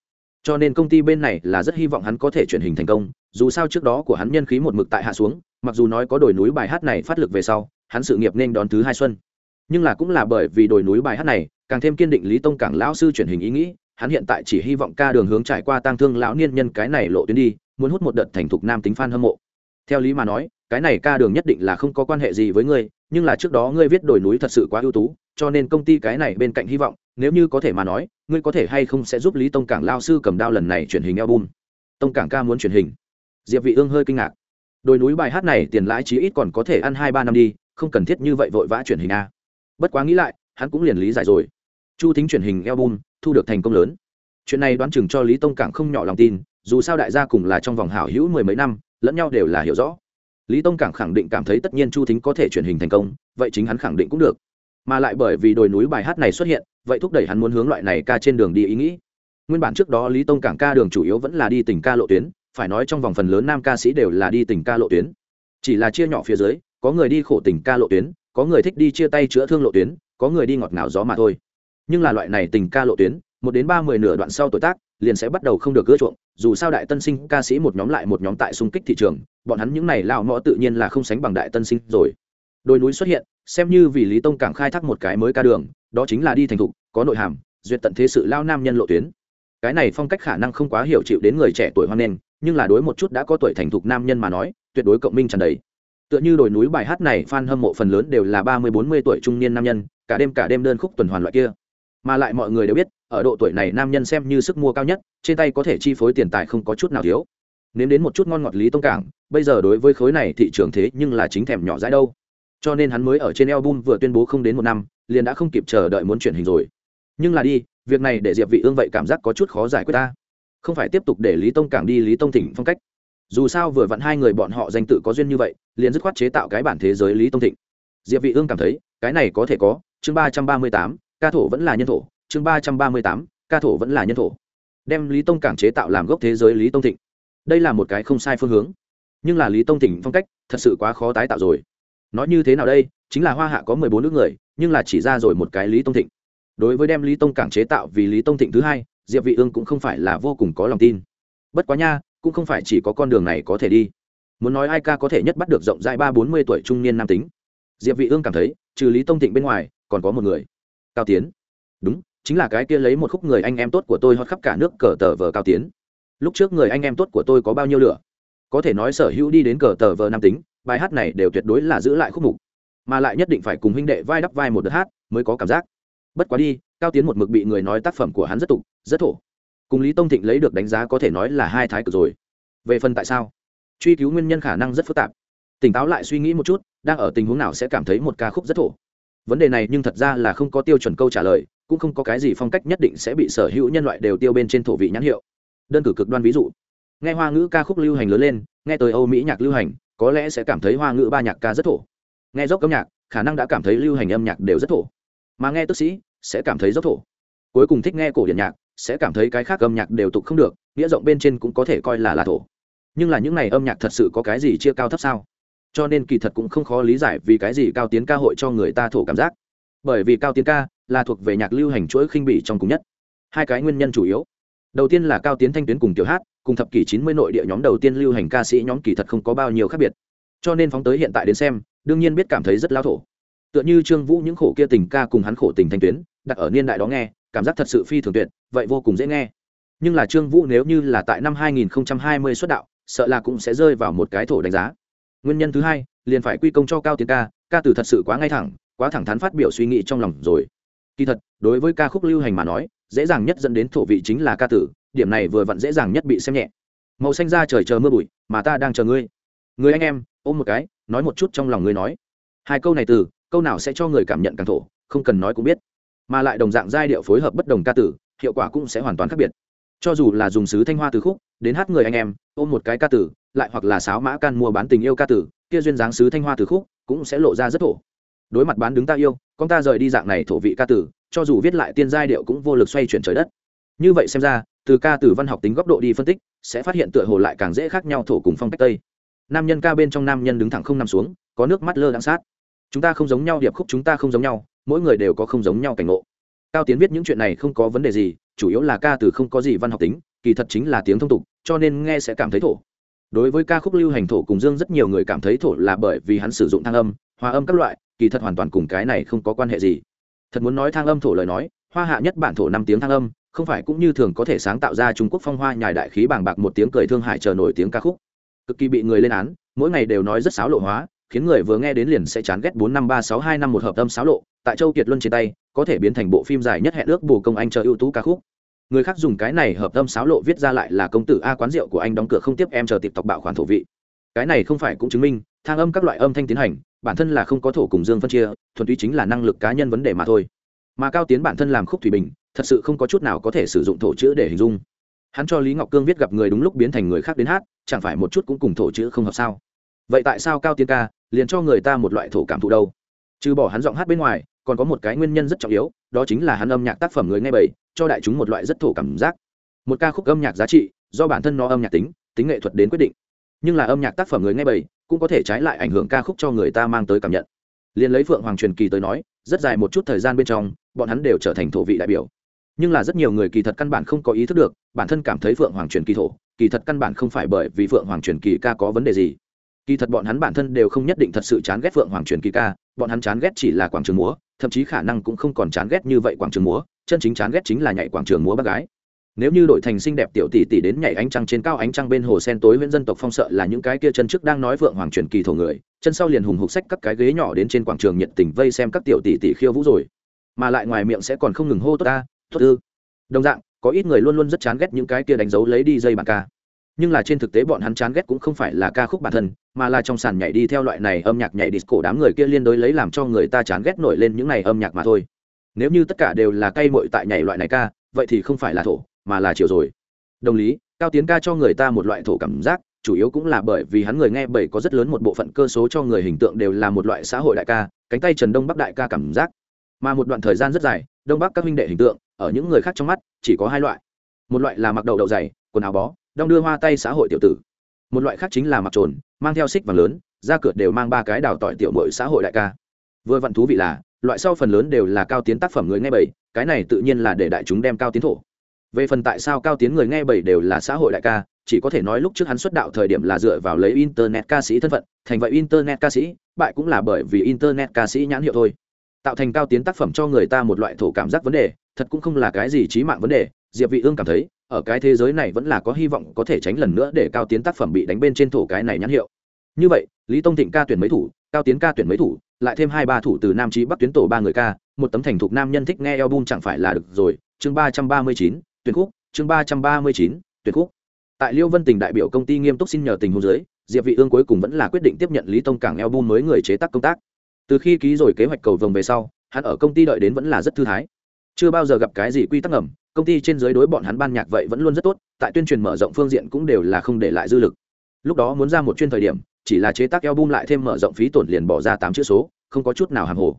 Cho nên công ty bên này là rất hy vọng hắn có thể truyền hình thành công, dù sao trước đó của hắn nhân khí một mực tại hạ xuống, mặc dù nói có đồi núi bài hát này phát lực về sau, hắn sự nghiệp nên đón thứ hai xuân. Nhưng là cũng là bởi vì đồi núi bài hát này, càng thêm kiên định lý tông cảng lão sư truyền hình ý nghĩ, hắn hiện tại chỉ hy vọng ca đường hướng trải qua tang thương lão niên nhân cái này lộ tuyến đi, muốn hút một đợt thành thục nam tính f hâm mộ theo lý mà nói, cái này ca đường nhất định là không có quan hệ gì với ngươi, nhưng là trước đó ngươi viết đồi núi thật sự quá ưu tú, cho nên công ty cái này bên cạnh hy vọng, nếu như có thể mà nói, ngươi có thể hay không sẽ giúp lý tông cảng lao sư cầm đao lần này truyền hình album. Tông cảng ca muốn truyền hình. Diệp vị ương hơi kinh ngạc. Đồi núi bài hát này tiền lãi chí ít còn có thể ăn hai ba năm đi, không cần thiết như vậy vội vã truyền hình a. Bất quá nghĩ lại, hắn cũng liền lý giải rồi. Chu thính truyền hình album, thu được thành công lớn. Chuyện này đoán chừng cho lý tông cảng không nhỏ lòng tin, dù sao đại gia cùng là trong vòng hảo hữu mười mấy năm lẫn nhau đều là hiểu rõ. Lý tông cảng khẳng định cảm thấy tất nhiên chu thính có thể truyền hình thành công, vậy chính hắn khẳng định cũng được. Mà lại bởi vì đồi núi bài hát này xuất hiện, vậy thúc đẩy hắn muốn hướng loại này ca trên đường đi ý nghĩ. Nguyên bản trước đó lý tông cảng ca đường chủ yếu vẫn là đi tỉnh ca lộ tuyến, phải nói trong vòng phần lớn nam ca sĩ đều là đi tỉnh ca lộ tuyến. Chỉ là chia nhỏ phía dưới, có người đi khổ tình ca lộ tuyến, có người thích đi chia tay chữa thương lộ tuyến, có người đi ngọt ngào gió mà thôi. Nhưng là loại này tình ca lộ tuyến, một đến ba mươi nửa đoạn sau tuổi tác liền sẽ bắt đầu không được ưa chuộng. Dù sao đại tân sinh ca sĩ một nhóm lại một nhóm tại xung kích thị trường, bọn hắn những này lao mõ tự nhiên là không sánh bằng đại tân sinh rồi. Đồi núi xuất hiện, xem như vì lý tông càng khai thác một cái mới ca đường, đó chính là đi thành thục, có nội hàm, duyệt tận thế sự lao nam nhân lộ tuyến. Cái này phong cách khả năng không quá hiểu chịu đến người trẻ tuổi hoan nghênh, nhưng là đối một chút đã có tuổi thành thục nam nhân mà nói, tuyệt đối cộng minh trần đầy. Tựa như đồi núi bài hát này, fan hâm mộ phần lớn đều là ba mươi bốn mươi tuổi trung niên nam nhân, cả đêm cả đêm đơn khúc tuần hoàn loại kia. Mà lại mọi người đều biết ở độ tuổi này nam nhân xem như sức mua cao nhất, trên tay có thể chi phối tiền tài không có chút nào thiếu. Nếm đến một chút ngon ngọt lý tông cảng, bây giờ đối với khối này thị trường thế nhưng là chính thèm nhỏ dãi đâu. Cho nên hắn mới ở trên album vừa tuyên bố không đến một năm, liền đã không kịp chờ đợi muốn chuyển hình rồi. Nhưng là đi, việc này để diệp vị ương vậy cảm giác có chút khó giải quyết ta. Không phải tiếp tục để lý tông cảng đi lý tông thịnh phong cách. Dù sao vừa vặn hai người bọn họ danh tự có duyên như vậy, liền dứt khoát chế tạo cái bản thế giới lý tông thịnh. Diệp vị ương cảm thấy, cái này có thể có, chương ba trăm ba mươi tám, ca thổ vẫn là nhân thổ chương ba trăm ba mươi tám, ca thổ vẫn là nhân thổ. Đem lý tông cảng chế tạo làm gốc thế giới lý tông thịnh. Đây là một cái không sai phương hướng. Nhưng là lý tông thịnh phong cách thật sự quá khó tái tạo rồi. Nói như thế nào đây? Chính là hoa hạ có mười bốn nước người, nhưng là chỉ ra rồi một cái lý tông thịnh. Đối với đem lý tông cảng chế tạo vì lý tông thịnh thứ hai, diệp vị ương cũng không phải là vô cùng có lòng tin. Bất quá nha, cũng không phải chỉ có con đường này có thể đi. Muốn nói ai ca có thể nhất bắt được rộng rãi ba bốn mươi tuổi trung niên nam tính. Diệp vị ương cảm thấy, trừ lý tông thịnh bên ngoài, còn có một người. Cao tiến. Đúng chính là cái kia lấy một khúc người anh em tốt của tôi hót khắp cả nước cờ tờ vờ cao tiến. Lúc trước người anh em tốt của tôi có bao nhiêu lửa? Có thể nói sở hữu đi đến cờ tờ vờ nam tính, bài hát này đều tuyệt đối là giữ lại khúc mục. Mà lại nhất định phải cùng huynh đệ vai đắp vai một đợt hát, mới có cảm giác. Bất quá đi, cao tiến một mực bị người nói tác phẩm của hắn rất tục, rất thổ. Cùng lý tông thịnh lấy được đánh giá có thể nói là hai thái cực rồi. Về phần tại sao? Truy cứu nguyên nhân khả năng rất phức tạp. Tỉnh táo lại suy nghĩ một chút, đang ở tình huống nào sẽ cảm thấy một ca khúc rất thổ. Vấn đề này nhưng thật ra là không có tiêu chuẩn câu trả lời cũng không có cái gì phong cách nhất định sẽ bị sở hữu nhân loại đều tiêu bên trên thổ vị nhãn hiệu. Đơn cử cực đoan ví dụ, nghe hoa ngữ ca khúc lưu hành lớn lên, nghe tới âu mỹ nhạc lưu hành, có lẽ sẽ cảm thấy hoa ngữ ba nhạc ca rất thổ. Nghe dốc âm nhạc, khả năng đã cảm thấy lưu hành âm nhạc đều rất thổ. Mà nghe tức sĩ, sẽ cảm thấy dốc thổ. Cuối cùng thích nghe cổ điển nhạc, sẽ cảm thấy cái khác âm nhạc đều tục không được, nghĩa rộng bên trên cũng có thể coi là là thổ. Nhưng là những này âm nhạc thật sự có cái gì chia cao thấp sao? Cho nên kỳ thật cũng không khó lý giải vì cái gì cao tiến ca hội cho người ta thổ cảm giác bởi vì cao tiến ca là thuộc về nhạc lưu hành chuỗi khinh bỉ trong cùng nhất. Hai cái nguyên nhân chủ yếu. Đầu tiên là cao tiến thanh tuyến cùng tiểu hát, cùng thập kỷ chín mươi nội địa nhóm đầu tiên lưu hành ca sĩ nhóm kỳ thật không có bao nhiêu khác biệt. Cho nên phóng tới hiện tại đến xem, đương nhiên biết cảm thấy rất lao thổ. Tựa như trương vũ những khổ kia tình ca cùng hắn khổ tình thanh tuyến, đặt ở niên đại đó nghe, cảm giác thật sự phi thường tuyệt, vậy vô cùng dễ nghe. Nhưng là trương vũ nếu như là tại năm 2020 xuất đạo, sợ là cũng sẽ rơi vào một cái thổ đánh giá. Nguyên nhân thứ hai, liền phải quy công cho cao tiến ca ca từ thật sự quá ngay thẳng quá thẳng thắn phát biểu suy nghĩ trong lòng rồi. Kỳ thật, đối với ca khúc lưu hành mà nói, dễ dàng nhất dẫn đến thổ vị chính là ca tử, điểm này vừa vặn dễ dàng nhất bị xem nhẹ. Màu xanh ra trời chờ mưa bụi, mà ta đang chờ ngươi. Người anh em, ôm một cái, nói một chút trong lòng ngươi nói. Hai câu này từ, câu nào sẽ cho người cảm nhận càng thổ, không cần nói cũng biết. Mà lại đồng dạng giai điệu phối hợp bất đồng ca tử, hiệu quả cũng sẽ hoàn toàn khác biệt. Cho dù là dùng sứ thanh hoa từ khúc, đến hát người anh em, ôm một cái ca tử, lại hoặc là sáo mã can mua bán tình yêu ca tử, kia duyên dáng sứ thanh hoa từ khúc, cũng sẽ lộ ra rất thổ đối mặt bán đứng ta yêu, con ta rời đi dạng này thổ vị ca tử, cho dù viết lại tiên giai điệu cũng vô lực xoay chuyển trời đất. Như vậy xem ra, từ ca tử văn học tính góc độ đi phân tích, sẽ phát hiện tựa hồ lại càng dễ khác nhau thổ cùng phong cách tây. Nam nhân ca bên trong nam nhân đứng thẳng không nằm xuống, có nước mắt lơ đáng sát. Chúng ta không giống nhau, điệp khúc chúng ta không giống nhau, mỗi người đều có không giống nhau cảnh ngộ. Cao tiến viết những chuyện này không có vấn đề gì, chủ yếu là ca từ không có gì văn học tính, kỳ thật chính là tiếng thông tục, cho nên nghe sẽ cảm thấy thổ. Đối với ca khúc lưu hành thổ cùng dương rất nhiều người cảm thấy thổ là bởi vì hắn sử dụng thang âm hòa âm các loại, kỳ thật hoàn toàn cùng cái này không có quan hệ gì. Thật muốn nói thang âm thổ lời nói, hoa hạ nhất bản thổ năm tiếng thang âm, không phải cũng như thường có thể sáng tạo ra trung quốc phong hoa nhài đại khí bàng bạc một tiếng cười thương hại chờ nổi tiếng ca khúc. Cực kỳ bị người lên án, mỗi ngày đều nói rất xáo lộ hóa, khiến người vừa nghe đến liền sẽ chán ghét bốn năm ba sáu hai năm một hợp âm xáo lộ, tại châu kiệt luân trên tay, có thể biến thành bộ phim dài nhất hẹn ước bù công anh chờ ưu tú ca khúc. Người khác dùng cái này hợp âm xáo lộ viết ra lại là công tử a quán rượu của anh đóng cửa không tiếp em chờ tiệp tộc bạo khoản thổ vị. Cái này không phải cũng chứng minh, thang âm các loại âm thanh tiến hành bản thân là không có thổ cùng dương phân chia, thuần túy chính là năng lực cá nhân vấn đề mà thôi. Mà cao tiến bản thân làm khúc thủy bình, thật sự không có chút nào có thể sử dụng thổ chữ để hình dung. Hắn cho lý ngọc cương viết gặp người đúng lúc biến thành người khác đến hát, chẳng phải một chút cũng cùng thổ chữ không hợp sao? Vậy tại sao cao tiến ca liền cho người ta một loại thổ cảm thụ đâu? Trừ bỏ hắn giọng hát bên ngoài, còn có một cái nguyên nhân rất trọng yếu, đó chính là hắn âm nhạc tác phẩm người nghe bầy, cho đại chúng một loại rất thổ cảm giác. Một ca khúc âm nhạc giá trị, do bản thân nó âm nhạc tính tính nghệ thuật đến quyết định. Nhưng là âm nhạc tác phẩm người nghe bầy cũng có thể trái lại ảnh hưởng ca khúc cho người ta mang tới cảm nhận. Liền lấy phượng hoàng truyền kỳ tới nói, rất dài một chút thời gian bên trong, bọn hắn đều trở thành thổ vị đại biểu. Nhưng là rất nhiều người kỳ thật căn bản không có ý thức được, bản thân cảm thấy phượng hoàng truyền kỳ thổ, kỳ thật căn bản không phải bởi vì phượng hoàng truyền kỳ ca có vấn đề gì. Kỳ thật bọn hắn bản thân đều không nhất định thật sự chán ghét phượng hoàng truyền kỳ ca, bọn hắn chán ghét chỉ là quảng trường múa, thậm chí khả năng cũng không còn chán ghét như vậy quảng trường múa, chân chính chán ghét chính là nhảy quảng trường múa bác gái nếu như đội thành xinh đẹp tiểu tỷ tỷ đến nhảy ánh trăng trên cao ánh trăng bên hồ sen tối huyện dân tộc phong sợ là những cái kia chân trước đang nói vượng hoàng truyền kỳ thổ người, chân sau liền hùng hục sách các cái ghế nhỏ đến trên quảng trường nhiệt tình vây xem các tiểu tỷ tỷ khiêu vũ rồi. Mà lại ngoài miệng sẽ còn không ngừng hô tốt ta, tốt ư. Đồng dạng, có ít người luôn luôn rất chán ghét những cái kia đánh dấu lấy đi dây bàn ca. Nhưng là trên thực tế bọn hắn chán ghét cũng không phải là ca khúc bản thân, mà là trong sàn nhảy đi theo loại này âm nhạc nhảy disco đám người kia liên đối lấy làm cho người ta chán ghét nổi lên những này âm nhạc mà thôi. Nếu như tất cả đều là cây mội tại nhảy loại này ca, vậy thì không phải là thổ mà là chiều rồi. Đồng lý, cao tiến ca cho người ta một loại thổ cảm giác, chủ yếu cũng là bởi vì hắn người nghe bảy có rất lớn một bộ phận cơ số cho người hình tượng đều là một loại xã hội đại ca, cánh tay trần đông bắc đại ca cảm giác. Mà một đoạn thời gian rất dài, đông bắc các huynh đệ hình tượng, ở những người khác trong mắt, chỉ có hai loại. Một loại là mặc đầu đậu dày, quần áo bó, đong đưa hoa tay xã hội tiểu tử. Một loại khác chính là mặc trồn, mang theo xích vàng lớn ra cửa đều mang ba cái đào tỏi tiểu mội xã hội đại ca. Vừa vặn thú vị là, loại sau phần lớn đều là cao tiến tác phẩm người nghe bảy, cái này tự nhiên là để đại chúng đem cao tiến thổ về phần tại sao cao tiến người nghe bảy đều là xã hội đại ca, chỉ có thể nói lúc trước hắn xuất đạo thời điểm là dựa vào lấy internet ca sĩ thân phận, thành vậy internet ca sĩ, bại cũng là bởi vì internet ca sĩ nhãn hiệu thôi. Tạo thành cao tiến tác phẩm cho người ta một loại thổ cảm giác vấn đề, thật cũng không là cái gì trí mạng vấn đề, diệp vị ương cảm thấy, ở cái thế giới này vẫn là có hy vọng có thể tránh lần nữa để cao tiến tác phẩm bị đánh bên trên thổ cái này nhãn hiệu. Như vậy, lý tông thịnh ca tuyển mấy thủ, cao tiến ca tuyển mấy thủ, lại thêm hai ba thủ từ nam trí bắc tuyến tổ ba người ca, một tấm thành thục nam nhân thích nghe album chẳng phải là được rồi, chương ba trăm ba mươi chín tuyệt khúc, chương ba trăm ba mươi chín tuyệt khúc. Tại liêu vân tình đại biểu công ty nghiêm túc xin nhờ tình hôn giới diệp vị ương cuối cùng vẫn là quyết định tiếp nhận lý tông cảng album mới người chế tác công tác. Từ khi ký rồi kế hoạch cầu vồng về sau, hắn ở công ty đợi đến vẫn là rất thư thái. Chưa bao giờ gặp cái gì quy tắc ngầm, công ty trên dưới đối bọn hắn ban nhạc vậy vẫn luôn rất tốt, tại tuyên truyền mở rộng phương diện cũng đều là không để lại dư lực. Lúc đó muốn ra một chuyên thời điểm, chỉ là chế tác album lại thêm mở rộng phí tổn liền bỏ ra tám chữ số, không có chút nào hàng hồ.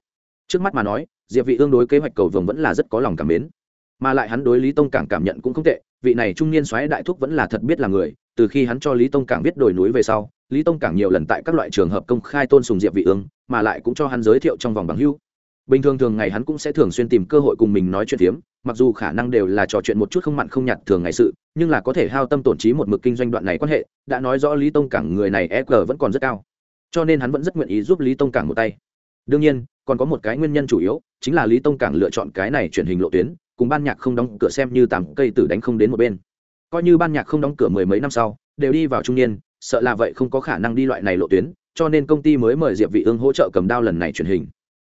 Trước mắt mà nói, diệp vị ương đối kế hoạch cầu vồng vẫn là rất có lòng cảm mến mà lại hắn đối lý tông cảng cảm nhận cũng không tệ, vị này trung niên xoáy đại thúc vẫn là thật biết là người, từ khi hắn cho lý tông cảng biết đồi núi về sau, lý tông cảng nhiều lần tại các loại trường hợp công khai tôn sùng diệp vị ương, mà lại cũng cho hắn giới thiệu trong vòng bằng hữu. Bình thường thường ngày hắn cũng sẽ thường xuyên tìm cơ hội cùng mình nói chuyện tiếm mặc dù khả năng đều là trò chuyện một chút không mặn không nhạt thường ngày sự, nhưng là có thể hao tâm tổn trí một mực kinh doanh đoạn này quan hệ, đã nói rõ lý tông cảng người này e g vẫn còn rất cao. Cho nên hắn vẫn rất nguyện ý giúp lý tông cảng một tay. Đương nhiên, còn có một cái nguyên nhân chủ yếu, chính là lý tông cảng lựa chọn cái này truyền hình lộ tuyến cùng ban nhạc không đóng cửa xem như tạm cây tử đánh không đến một bên. Coi như ban nhạc không đóng cửa mười mấy năm sau, đều đi vào trung niên, sợ là vậy không có khả năng đi loại này lộ tuyến, cho nên công ty mới mời diệp vị ương hỗ trợ cầm đao lần này truyền hình.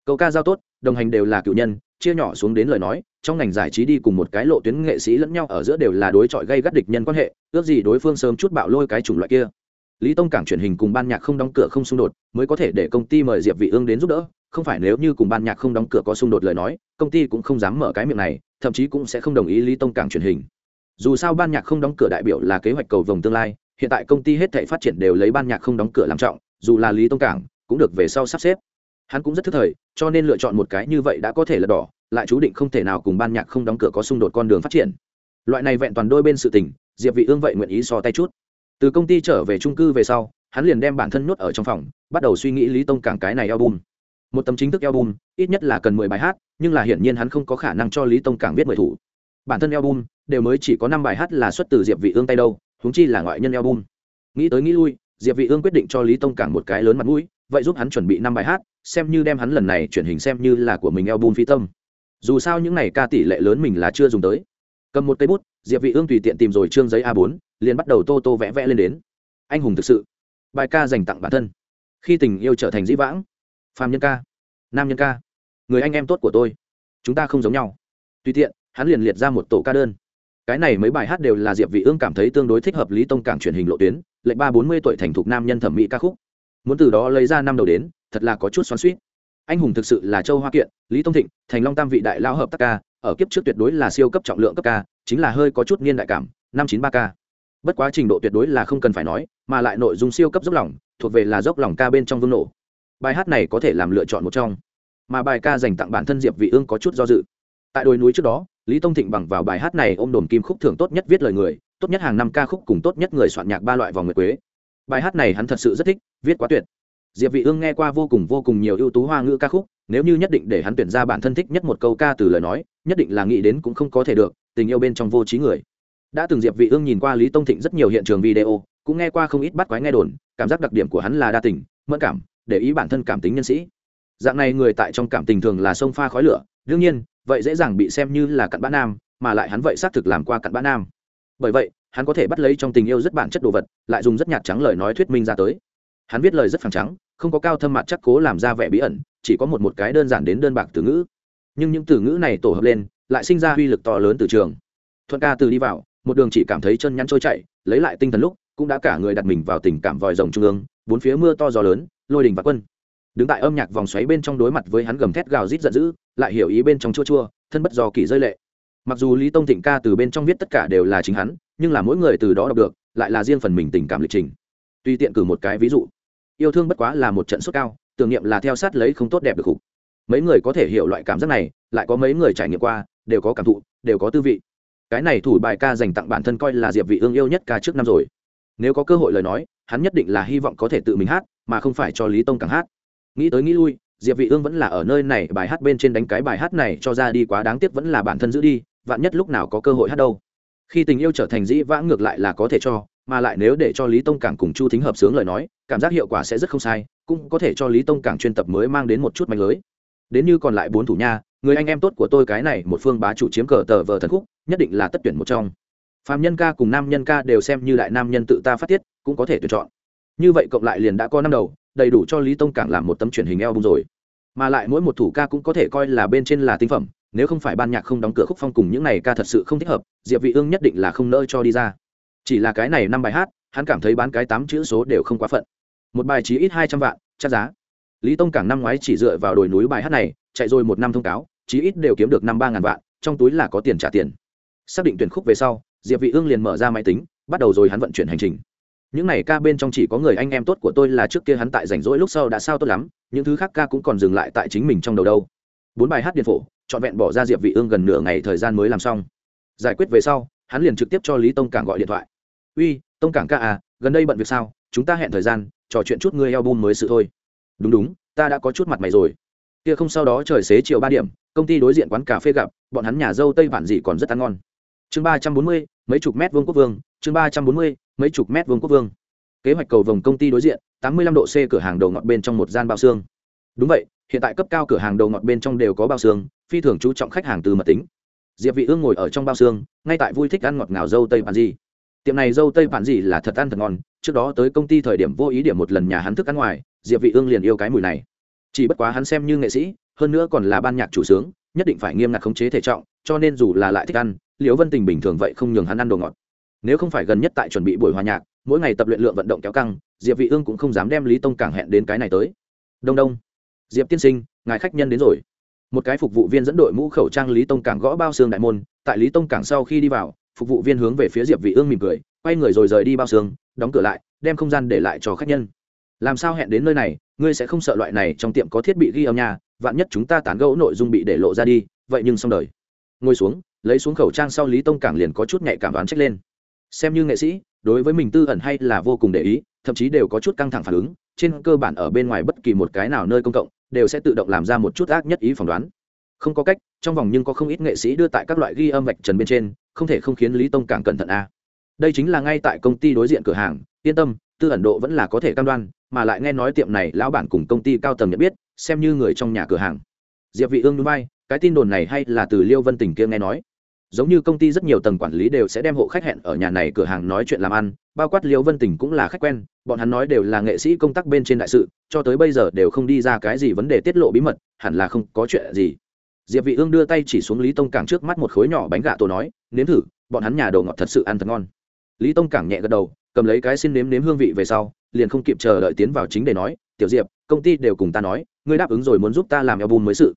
Câu ca giao tốt, đồng hành đều là cựu nhân, chia nhỏ xuống đến lời nói, trong ngành giải trí đi cùng một cái lộ tuyến nghệ sĩ lẫn nhau ở giữa đều là đối chọi gây gắt địch nhân quan hệ, ước gì đối phương sớm chút bạo lôi cái chủng loại kia. Lý tông cảng truyền hình cùng ban nhạc không đóng cửa không xung đột, mới có thể để công ty mời diệp vị ương đến giúp đỡ, không phải nếu như cùng ban nhạc không đóng cửa có xung đột lời nói, công ty cũng không dám mở cái miệng này thậm chí cũng sẽ không đồng ý lý tông cảng truyền hình. Dù sao ban nhạc không đóng cửa đại biểu là kế hoạch cầu vồng tương lai, hiện tại công ty hết thảy phát triển đều lấy ban nhạc không đóng cửa làm trọng, dù là lý tông cảng cũng được về sau sắp xếp. Hắn cũng rất thức thời, cho nên lựa chọn một cái như vậy đã có thể là đỏ, lại chú định không thể nào cùng ban nhạc không đóng cửa có xung đột con đường phát triển. Loại này vẹn toàn đôi bên sự tình, diệp vị ương vậy nguyện ý so tay chút. Từ công ty trở về trung cư về sau, hắn liền đem bản thân nhốt ở trong phòng, bắt đầu suy nghĩ lý tông cảng cái này album một tấm chính thức album, ít nhất là cần mười bài hát, nhưng là hiển nhiên hắn không có khả năng cho lý tông cảng viết mười thủ. Bản thân album đều mới chỉ có năm bài hát là xuất từ diệp vị ương tay đâu, huống chi là ngoại nhân album. Nghĩ tới nghĩ lui, diệp vị ương quyết định cho lý tông cảng một cái lớn mặt mũi, vậy giúp hắn chuẩn bị năm bài hát, xem như đem hắn lần này chuyển hình xem như là của mình album phi tâm. Dù sao những này ca tỷ lệ lớn mình là chưa dùng tới. Cầm một cây bút, diệp vị ương tùy tiện tìm rồi trương giấy a 4 liền bắt đầu tô tô vẽ vẽ lên đến. Anh hùng thực sự. Bài ca dành tặng bản thân. Khi tình yêu trở thành dĩ vãng phàm nhân ca. Nam nhân ca. Người anh em tốt của tôi. Chúng ta không giống nhau. Tùy tiện, hắn liền liệt ra một tổ ca đơn. Cái này mấy bài hát đều là diệp vị ương cảm thấy tương đối thích hợp lý tông cảng truyền hình lộ tuyến, lệnh ba bốn mươi tuổi thành thục nam nhân thẩm mỹ ca khúc. Muốn từ đó lấy ra năm đầu đến, thật là có chút xoắn xuýt. Anh hùng thực sự là châu hoa kiện, lý tông thịnh, thành long tam vị đại lao hợp tác ca, ở kiếp trước tuyệt đối là siêu cấp trọng lượng cấp ca, chính là hơi có chút niên đại cảm, năm chín ba ca. Bất quá trình độ tuyệt đối là không cần phải nói, mà lại nội dung siêu cấp dốc lòng, thuộc về là dốc lòng ca bên trong vương nổ bài hát này có thể làm lựa chọn một trong. Mà bài ca dành tặng bản thân diệp vị ương có chút do dự. Tại đồi núi trước đó, lý tông thịnh bằng vào bài hát này ôm đồn kim khúc thưởng tốt nhất viết lời người, tốt nhất hàng năm ca khúc cùng tốt nhất người soạn nhạc ba loại vòng nguyệt quế. Bài hát này hắn thật sự rất thích, viết quá tuyệt. Diệp vị ương nghe qua vô cùng vô cùng nhiều ưu tú hoa ngữ ca khúc, nếu như nhất định để hắn tuyển ra bản thân thích nhất một câu ca từ lời nói, nhất định là nghĩ đến cũng không có thể được, tình yêu bên trong vô trí người. Đã từng diệp vị ương nhìn qua lý tông thịnh rất nhiều hiện trường video, cũng nghe qua không ít bắt quái nghe đồn, cảm giác đặc điểm của hắn là đa tình, mẫn cảm để ý bản thân cảm tính nhân sĩ. Dạng này người tại trong cảm tình thường là sông pha khói lửa, đương nhiên, vậy dễ dàng bị xem như là cặn bã nam, mà lại hắn vậy xác thực làm qua cặn bã nam. Bởi vậy, hắn có thể bắt lấy trong tình yêu rất bản chất đồ vật, lại dùng rất nhạt trắng lời nói thuyết minh ra tới. Hắn viết lời rất phẳng trắng, không có cao thâm mặt chắc cố làm ra vẻ bí ẩn, chỉ có một một cái đơn giản đến đơn bạc từ ngữ. Nhưng những từ ngữ này tổ hợp lên, lại sinh ra uy lực to lớn từ trường. Thuận ca từ đi vào, một đường chỉ cảm thấy chân nhắn trôi chạy lấy lại tinh thần lúc, cũng đã cả người đặt mình vào tình cảm vòi rồng trung ương, bốn phía mưa to gió lớn lôi đình và quân. Đứng tại âm nhạc vòng xoáy bên trong đối mặt với hắn gầm thét gào rít giận dữ, lại hiểu ý bên trong chua chua, thân bất do kỳ rơi lệ. Mặc dù lý tông thịnh ca từ bên trong viết tất cả đều là chính hắn, nhưng là mỗi người từ đó đọc được, lại là riêng phần mình tình cảm lịch trình. Tùy tiện cử một cái ví dụ, yêu thương bất quá là một trận sốt cao, tưởng niệm là theo sát lấy không tốt đẹp được khục mấy người có thể hiểu loại cảm giác này, lại có mấy người trải nghiệm qua, đều có cảm thụ, đều có tư vị. Cái này thủ bài ca dành tặng bản thân coi là diệp vị ương yêu nhất ca trước năm rồi. Nếu có cơ hội lời nói, hắn nhất định là hy vọng có thể tự mình hát mà không phải cho lý tông càng hát. Nghĩ tới nghĩ lui, diệp vị ương vẫn là ở nơi này bài hát bên trên đánh cái bài hát này cho ra đi quá đáng tiếc vẫn là bản thân giữ đi, vạn nhất lúc nào có cơ hội hát đâu. Khi tình yêu trở thành dĩ vãng ngược lại là có thể cho, mà lại nếu để cho lý tông cảng cùng chu thính hợp sướng lời nói, cảm giác hiệu quả sẽ rất không sai, cũng có thể cho lý tông cảng chuyên tập mới mang đến một chút mạnh lưới. Đến như còn lại bốn thủ nha, người anh em tốt của tôi cái này, một phương bá chủ chiếm cờ tờ vờ thần khúc, nhất định là tất tuyển một trong. Phạm nhân ca cùng nam nhân ca đều xem như đại nam nhân tự ta phát tiết, cũng có thể tuyển chọn như vậy cộng lại liền đã có năm đầu, đầy đủ cho lý tông cảng làm một tấm truyền hình eo bung rồi. Mà lại mỗi một thủ ca cũng có thể coi là bên trên là tinh phẩm, nếu không phải ban nhạc không đóng cửa khúc phong cùng những này ca thật sự không thích hợp, diệp vị ương nhất định là không nỡ cho đi ra. Chỉ là cái này năm bài hát, hắn cảm thấy bán cái tám chữ số đều không quá phận. Một bài chí ít hai trăm vạn, chắc giá. Lý tông cảng năm ngoái chỉ dựa vào đồi núi bài hát này, chạy rồi một năm thông cáo chí ít đều kiếm được năm ba ngàn vạn, trong túi là có tiền trả tiền. Xác định tuyển khúc về sau, diệp vị ương liền mở ra máy tính, bắt đầu rồi hắn vận chuyển hành trình những này ca bên trong chỉ có người anh em tốt của tôi là trước kia hắn tại rảnh rỗi lúc sau đã sao tốt lắm, những thứ khác ca cũng còn dừng lại tại chính mình trong đầu đâu. Bốn bài hát điện phổ, trọn vẹn bỏ ra diệp vị ương gần nửa ngày thời gian mới làm xong. Giải quyết về sau, hắn liền trực tiếp cho lý tông cảng gọi điện thoại. Uy, tông cảng ca à gần đây bận việc sao? Chúng ta hẹn thời gian, trò chuyện chút ngươi album mới sự thôi. Đúng đúng, ta đã có chút mặt mày rồi. Kia không sau đó trời xế chiều ba điểm, công ty đối diện quán cà phê gặp, bọn hắn nhà dâu tây bản gì còn rất ăn ngon. Chương ba trăm bốn mươi, mấy chục mét vuông quốc vương, chương ba trăm bốn mươi mấy chục mét vuông quốc vương. Kế hoạch cầu vòng công ty đối diện, tám mươi lăm độ c cửa hàng đầu ngọt bên trong một gian bao xương. Đúng vậy, hiện tại cấp cao cửa hàng đầu ngọt bên trong đều có bao xương, phi thường chú trọng khách hàng từ mật tính. Diệp vị ương ngồi ở trong bao xương, ngay tại vui thích ăn ngọt ngào dâu tây bản gì. Tiệm này dâu tây bản gì là thật ăn thật ngon, trước đó tới công ty thời điểm vô ý điểm một lần nhà hắn thức ăn ngoài, diệp vị ương liền yêu cái mùi này. Chỉ bất quá hắn xem như nghệ sĩ, hơn nữa còn là ban nhạc chủ sướng, nhất định phải nghiêm ngặt khống chế thể trọng, cho nên dù là lại thích ăn, liễu vân tình bình thường vậy không nhường hắn ăn đồ ngọt nếu không phải gần nhất tại chuẩn bị buổi hòa nhạc, mỗi ngày tập luyện lượng vận động kéo căng, diệp vị ương cũng không dám đem lý tông cảng hẹn đến cái này tới. Đông đông. Diệp tiên sinh, ngài khách nhân đến rồi. Một cái phục vụ viên dẫn đội mũ khẩu trang lý tông cảng gõ bao xương đại môn, tại lý tông cảng sau khi đi vào, phục vụ viên hướng về phía diệp vị ương mỉm cười, quay người rồi rời đi bao xương, đóng cửa lại, đem không gian để lại cho khách nhân. Làm sao hẹn đến nơi này, ngươi sẽ không sợ loại này trong tiệm có thiết bị ghi âm nhà, vạn nhất chúng ta tán gẫu nội dung bị để lộ ra đi, vậy nhưng xong đời. Ngồi xuống, lấy xuống khẩu trang sau lý tông cảng liền có chút nhạy cảm đoán trách lên xem như nghệ sĩ, đối với mình tư ẩn hay là vô cùng để ý, thậm chí đều có chút căng thẳng phản ứng, trên cơ bản ở bên ngoài bất kỳ một cái nào nơi công cộng, đều sẽ tự động làm ra một chút ác nhất ý phỏng đoán. Không có cách, trong vòng nhưng có không ít nghệ sĩ đưa tại các loại ghi âm vạch trần bên trên, không thể không khiến lý tông càng cẩn thận a. Đây chính là ngay tại công ty đối diện cửa hàng, yên tâm, tư ẩn độ vẫn là có thể cam đoan, mà lại nghe nói tiệm này lão bản cùng công ty cao tầng nhận biết, xem như người trong nhà cửa hàng. Diệp vị ương núi bay cái tin đồn này hay là từ liêu vân tình kia nghe nói giống như công ty rất nhiều tầng quản lý đều sẽ đem hộ khách hẹn ở nhà này cửa hàng nói chuyện làm ăn, bao quát liêu vân tình cũng là khách quen, bọn hắn nói đều là nghệ sĩ công tác bên trên đại sự, cho tới bây giờ đều không đi ra cái gì vấn đề tiết lộ bí mật, hẳn là không có chuyện gì. Diệp vị ương đưa tay chỉ xuống lý tông cảng trước mắt một khối nhỏ bánh gà tổ nói, nếm thử, bọn hắn nhà đồ ngọt thật sự ăn thật ngon. Lý tông cảng nhẹ gật đầu, cầm lấy cái xin nếm nếm hương vị về sau, liền không kịp chờ đợi tiến vào chính để nói, tiểu diệp, công ty đều cùng ta nói, ngươi đáp ứng rồi muốn giúp ta làm album mới sự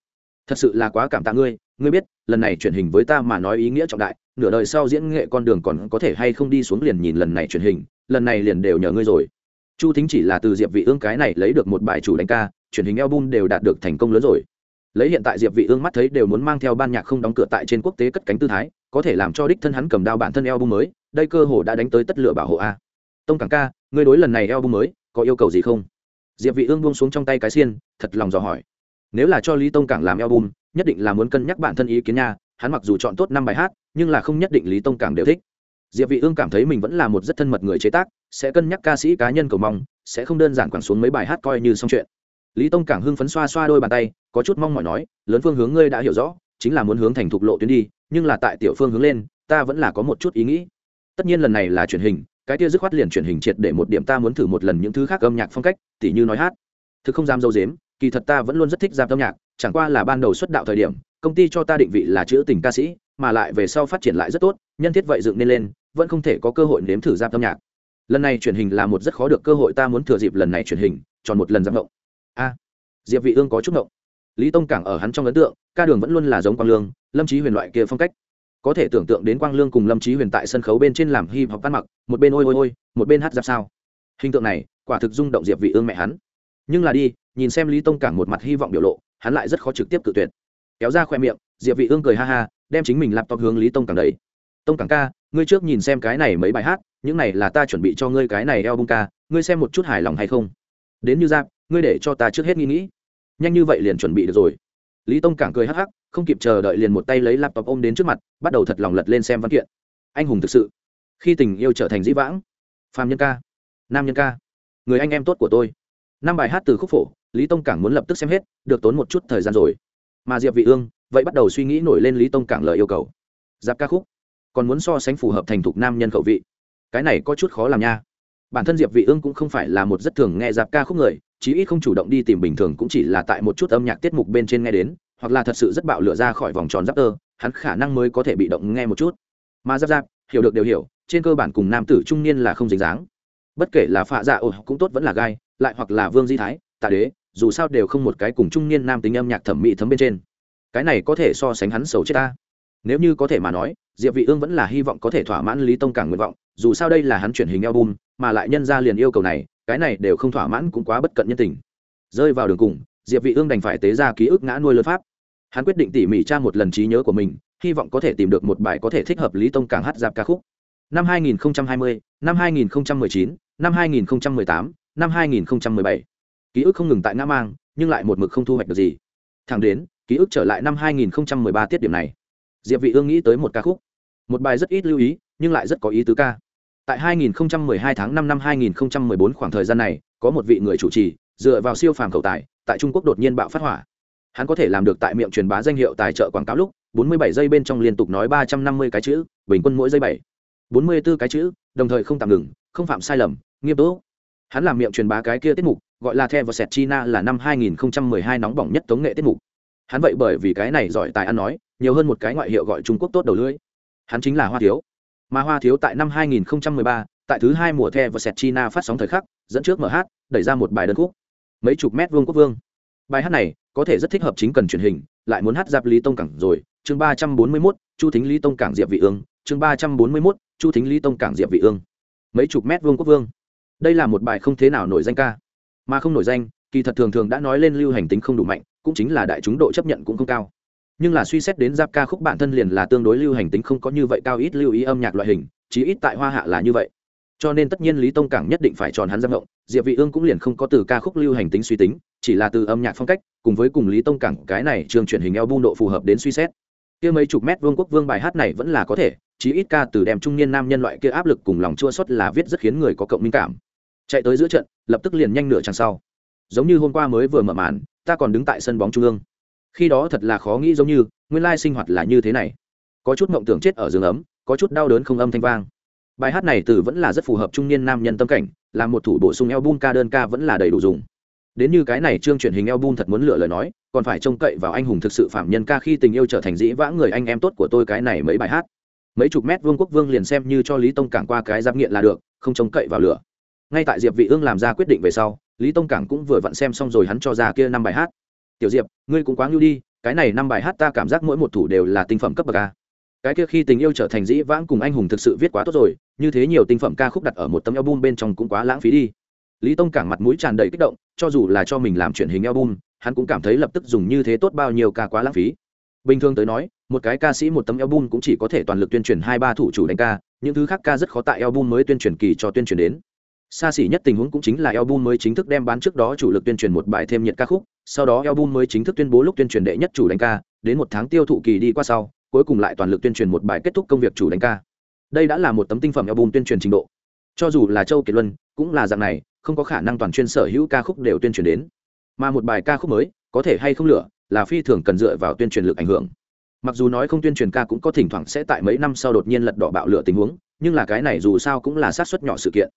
thật sự là quá cảm tạ ngươi ngươi biết, lần này truyền hình với ta mà nói ý nghĩa trọng đại, nửa đời sau diễn nghệ con đường còn có thể hay không đi xuống liền nhìn lần này truyền hình, lần này liền đều nhờ ngươi rồi. Chu thính chỉ là từ diệp vị ương cái này lấy được một bài chủ đánh ca, truyền hình album đều đạt được thành công lớn rồi. Lấy hiện tại diệp vị ương mắt thấy đều muốn mang theo ban nhạc không đóng cửa tại trên quốc tế cất cánh tư thái, có thể làm cho đích thân hắn cầm đao bản thân album mới, đây cơ hồ đã đánh tới tất lửa bảo hộ a. Tông cảng ca, ngươi đối lần này album mới, có yêu cầu gì không? Diệp vị ương buông xuống trong tay cái xiên, thật lòng dò hỏi nếu là cho lý tông cảng làm album, nhất định là muốn cân nhắc bản thân ý kiến nha. Hắn mặc dù chọn tốt năm bài hát, nhưng là không nhất định lý tông cảng đều thích. Diệp vị ương cảm thấy mình vẫn là một rất thân mật người chế tác, sẽ cân nhắc ca sĩ cá nhân cầu mong, sẽ không đơn giản quẳng xuống mấy bài hát coi như xong chuyện. Lý tông cảng hưng phấn xoa xoa đôi bàn tay, có chút mong mỏi nói, lớn phương hướng ngươi đã hiểu rõ, chính là muốn hướng thành thục lộ tuyến đi, nhưng là tại tiểu phương hướng lên, ta vẫn là có một chút ý nghĩ. Tất nhiên lần này là truyền hình, cái kia dứt khoát liền truyền hình triệt để một điểm ta muốn thử một lần những thứ khác âm nhạc phong cách, tỉ như nói hát. Thực không dám dâu dếm kỳ thật ta vẫn luôn rất thích giáp âm nhạc, chẳng qua là ban đầu xuất đạo thời điểm, công ty cho ta định vị là chữ tình ca sĩ, mà lại về sau phát triển lại rất tốt, nhân thiết vậy dựng nên lên, vẫn không thể có cơ hội nếm thử giáp âm nhạc. Lần này truyền hình là một rất khó được cơ hội, ta muốn thừa dịp lần này truyền hình tròn một lần giáp động a, diệp vị ương có chút động lý tông cảng ở hắn trong ấn tượng, ca đường vẫn luôn là giống quang lương, lâm Chí huyền loại kia phong cách. Có thể tưởng tượng đến quang lương cùng lâm Chí huyền tại sân khấu bên trên làm hip hop ăn mặc, một bên ôi ôi ôi, một bên hát giáp sao. Hình tượng này, quả thực rung động diệp vị ương mẹ hắn. Nhưng là đi nhìn xem lý tông cảng một mặt hy vọng biểu lộ, hắn lại rất khó trực tiếp cự tuyệt. Kéo ra khoe miệng, diệp vị ương cười ha ha, đem chính mình laptop hướng lý tông cảng đấy tông cảng ca, ngươi trước nhìn xem cái này mấy bài hát, những này là ta chuẩn bị cho ngươi cái này album ca, ngươi xem một chút hài lòng hay không? Đến như giáp ngươi để cho ta trước hết nghĩ nghĩ. Nhanh như vậy liền chuẩn bị được rồi. Lý tông cảng cười hắc hắc, không kịp chờ đợi liền một tay lấy laptop ôm đến trước mặt, bắt đầu thật lòng lật lên xem văn kiện. Anh hùng thực sự, khi tình yêu trở thành dĩ vãng. Phạm nhân ca, nam nhân ca, người anh em tốt của tôi. Năm bài hát từ khúc phổ lý tông cảng muốn lập tức xem hết, được tốn một chút thời gian rồi. Mà diệp vị ương vậy bắt đầu suy nghĩ nổi lên lý tông cảng lời yêu cầu. Giáp ca khúc còn muốn so sánh phù hợp thành thục nam nhân khẩu vị. Cái này có chút khó làm nha. Bản thân diệp vị ương cũng không phải là một rất thường nghe giáp ca khúc người, chí ít không chủ động đi tìm bình thường cũng chỉ là tại một chút âm nhạc tiết mục bên trên nghe đến, hoặc là thật sự rất bạo lửa ra khỏi vòng tròn giáp tơ, hắn khả năng mới có thể bị động nghe một chút. Mà giáp giáp, hiểu được đều hiểu, trên cơ bản cùng nam tử trung niên là không dính dáng. Bất kể là phạ dạ ồ cũng tốt vẫn là gai, lại hoặc là vương di thái tạ đế dù sao đều không một cái cùng trung niên nam tính âm nhạc thẩm mỹ thấm bên trên. Cái này có thể so sánh hắn xấu chết ta. Nếu như có thể mà nói diệp vị ương vẫn là hy vọng có thể thỏa mãn lý tông cảng nguyện vọng dù sao đây là hắn chuyển hình album mà lại nhân ra liền yêu cầu này cái này đều không thỏa mãn cũng quá bất cận nhân tình. Rơi vào đường cùng diệp vị ương đành phải tế ra ký ức ngã nuôi lớn pháp. Hắn quyết định tỉ mỉ tra một lần trí nhớ của mình hy vọng có thể tìm được một bài có thể thích hợp lý tông cảng hát giáp ca khúc. Năm 2020, năm 2019, năm 2018, năm 2017 ký ức không ngừng tại ngã mang, nhưng lại một mực không thu hoạch được gì. Thẳng đến, ký ức trở lại năm 2013 tiết điểm này. Diệp vị ương nghĩ tới một ca khúc. Một bài rất ít lưu ý, nhưng lại rất có ý tứ ca. Tại 2012 tháng 5 năm 2014 khoảng thời gian này, có một vị người chủ trì, dựa vào siêu phàm cầu tài, tại trung quốc đột nhiên bạo phát hỏa. Hắn có thể làm được tại miệng truyền bá danh hiệu tài trợ quảng cáo lúc 47 giây bên trong liên tục nói 350 cái chữ, bình quân mỗi giây bảy. 44 cái chữ, đồng thời không tạm ngừng, không phạm sai lầm, nghiêm túc. Hắn làm miệng truyền bá cái kia tiết mục gọi là the và sẹt china là năm 2012 nóng bỏng nhất tống nghệ tiết mục. Hắn vậy bởi vì cái này giỏi tài ăn nói nhiều hơn một cái ngoại hiệu gọi trung quốc tốt đầu lưỡi. Hắn chính là hoa thiếu. Mà hoa thiếu tại năm 2013, tại thứ hai mùa the và sẹt china phát sóng thời khắc dẫn trước mở hát đẩy ra một bài đơn khúc. Mấy chục mét vuông quốc vương. Bài hát này có thể rất thích hợp chính cần truyền hình lại muốn hát giáp lý tông cảng rồi. Chương 341, chu thính lý tông cảng diệp vị ương. Chương 341, chu thính lý tông cảng diệp vị ương. Mấy chục mét vuông quốc vương. Đây là một bài không thế nào nổi danh ca mà không nổi danh, kỳ thật thường thường đã nói lên lưu hành tính không đủ mạnh, cũng chính là đại chúng độ chấp nhận cũng không cao. Nhưng là suy xét đến giáp ca khúc bản thân liền là tương đối lưu hành tính không có như vậy cao ít lưu ý âm nhạc loại hình, chí ít tại hoa hạ là như vậy. Cho nên tất nhiên lý tông cảng nhất định phải tròn hắn giang ngộng diệp vị ương cũng liền không có từ ca khúc lưu hành tính suy tính, chỉ là từ âm nhạc phong cách, cùng với cùng lý tông cảng cái này trường truyền hình eo album độ phù hợp đến suy xét. Kia mấy chục mét vương quốc vương bài hát này vẫn là có thể, chí ít ca từ đem trung niên nam nhân loại kia áp lực cùng lòng chua xót là viết rất khiến người có cộng minh cảm chạy tới giữa trận, lập tức liền nhanh nửa chàng sau. Giống như hôm qua mới vừa mở màn, ta còn đứng tại sân bóng trung ương. Khi đó thật là khó nghĩ giống như, nguyên lai sinh hoạt là như thế này. Có chút mộng tưởng chết ở giường ấm, có chút đau đớn không âm thanh vang. Bài hát này từ vẫn là rất phù hợp trung niên nam nhân tâm cảnh là một thủ bổ sung album ca đơn ca vẫn là đầy đủ dùng. Đến như cái này chương truyền hình album thật muốn lựa lời nói, còn phải trông cậy vào anh hùng thực sự phạm nhân ca khi tình yêu trở thành dĩ vãng người anh em tốt của tôi cái này mấy bài hát. Mấy chục mét vương quốc vương liền xem như cho lý tông cảng qua cái giáp nghiện là được, không trông cậy vào lửa ngay tại diệp vị ương làm ra quyết định về sau, lý tông cảng cũng vừa vặn xem xong rồi hắn cho ra kia năm bài hát. Tiểu diệp, ngươi cũng quá nhu đi, cái này năm bài hát ta cảm giác mỗi một thủ đều là tinh phẩm cấp bậc a. Cái kia khi tình yêu trở thành dĩ vãng cùng anh hùng thực sự viết quá tốt rồi, như thế nhiều tinh phẩm ca khúc đặt ở một tấm album bên trong cũng quá lãng phí đi. Lý tông cảng mặt mũi tràn đầy kích động, cho dù là cho mình làm truyền hình album, hắn cũng cảm thấy lập tức dùng như thế tốt bao nhiêu ca quá lãng phí. Bình thường tới nói, một cái ca sĩ một tấm album cũng chỉ có thể toàn lực tuyên truyền hai ba thủ chủ đánh ca, những thứ khác ca rất khó tại album mới tuyên truyền kỳ cho tuyên truyền đến xa xỉ nhất tình huống cũng chính là album mới chính thức đem bán trước đó chủ lực tuyên truyền một bài thêm nhiệt ca khúc, sau đó album mới chính thức tuyên bố lúc tuyên truyền đệ nhất chủ đánh ca, đến một tháng tiêu thụ kỳ đi qua sau, cuối cùng lại toàn lực tuyên truyền một bài kết thúc công việc chủ đánh ca. Đây đã là một tấm tinh phẩm album tuyên truyền trình độ. Cho dù là châu kiệt luân, cũng là dạng này, không có khả năng toàn chuyên sở hữu ca khúc đều tuyên truyền đến. Mà một bài ca khúc mới, có thể hay không lửa, là phi thường cần dựa vào tuyên truyền lực ảnh hưởng. Mặc dù nói không tuyên truyền ca cũng có thỉnh thoảng sẽ tại mấy năm sau đột nhiên lật đỏ bạo lửa tình huống, nhưng là cái này dù sao cũng là sát xuất nhỏ sự kiện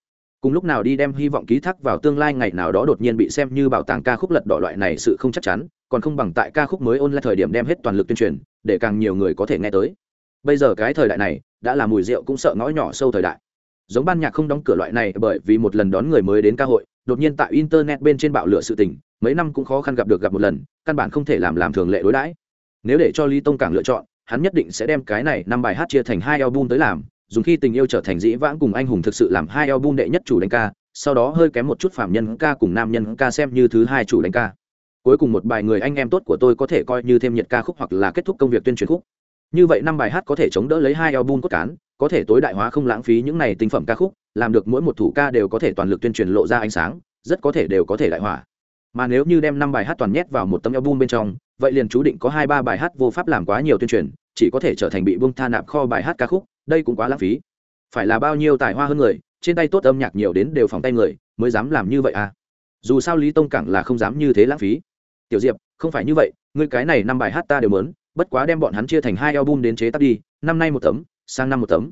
cùng lúc nào đi đem hy vọng ký thác vào tương lai ngày nào đó đột nhiên bị xem như bảo tàng ca khúc lật đỏ loại này sự không chắc chắn, còn không bằng tại ca khúc mới ôn lại thời điểm đem hết toàn lực tuyên truyền, để càng nhiều người có thể nghe tới. Bây giờ cái thời đại này, đã là mùi rượu cũng sợ ngõ nhỏ sâu thời đại. Giống ban nhạc không đóng cửa loại này bởi vì một lần đón người mới đến ca hội, đột nhiên tại internet bên trên bạo lửa sự tình, mấy năm cũng khó khăn gặp được gặp một lần, căn bản không thể làm làm thường lệ đối đãi. Nếu để cho ly tông càng lựa chọn, hắn nhất định sẽ đem cái này năm bài hát chia thành hai album tới làm dùng khi tình yêu trở thành dĩ vãng cùng anh hùng thực sự làm hai album đệ nhất chủ đánh ca, sau đó hơi kém một chút phạm nhân ca cùng nam nhân ca xem như thứ hai chủ đánh ca. Cuối cùng một bài người anh em tốt của tôi có thể coi như thêm nhiệt ca khúc hoặc là kết thúc công việc tuyên truyền khúc. Như vậy năm bài hát có thể chống đỡ lấy hai album cốt cán, có thể tối đại hóa không lãng phí những này tinh phẩm ca khúc, làm được mỗi một thủ ca đều có thể toàn lực tuyên truyền lộ ra ánh sáng, rất có thể đều có thể đại hỏa. Mà nếu như đem năm bài hát toàn nhét vào một tấm album bên trong, vậy liền chú định có hai ba bài hát vô pháp làm quá nhiều tuyên truyền, chỉ có thể trở thành bị buông tha nạp kho bài hát ca khúc đây cũng quá lãng phí. Phải là bao nhiêu tài hoa hơn người, trên tay tốt âm nhạc nhiều đến đều phòng tay người, mới dám làm như vậy à? Dù sao lý tông cảng là không dám như thế lãng phí. Tiểu diệp, không phải như vậy, ngươi cái này năm bài hát ta đều mớn bất quá đem bọn hắn chia thành hai album đến chế tác đi, năm nay một tấm, sang năm một tấm.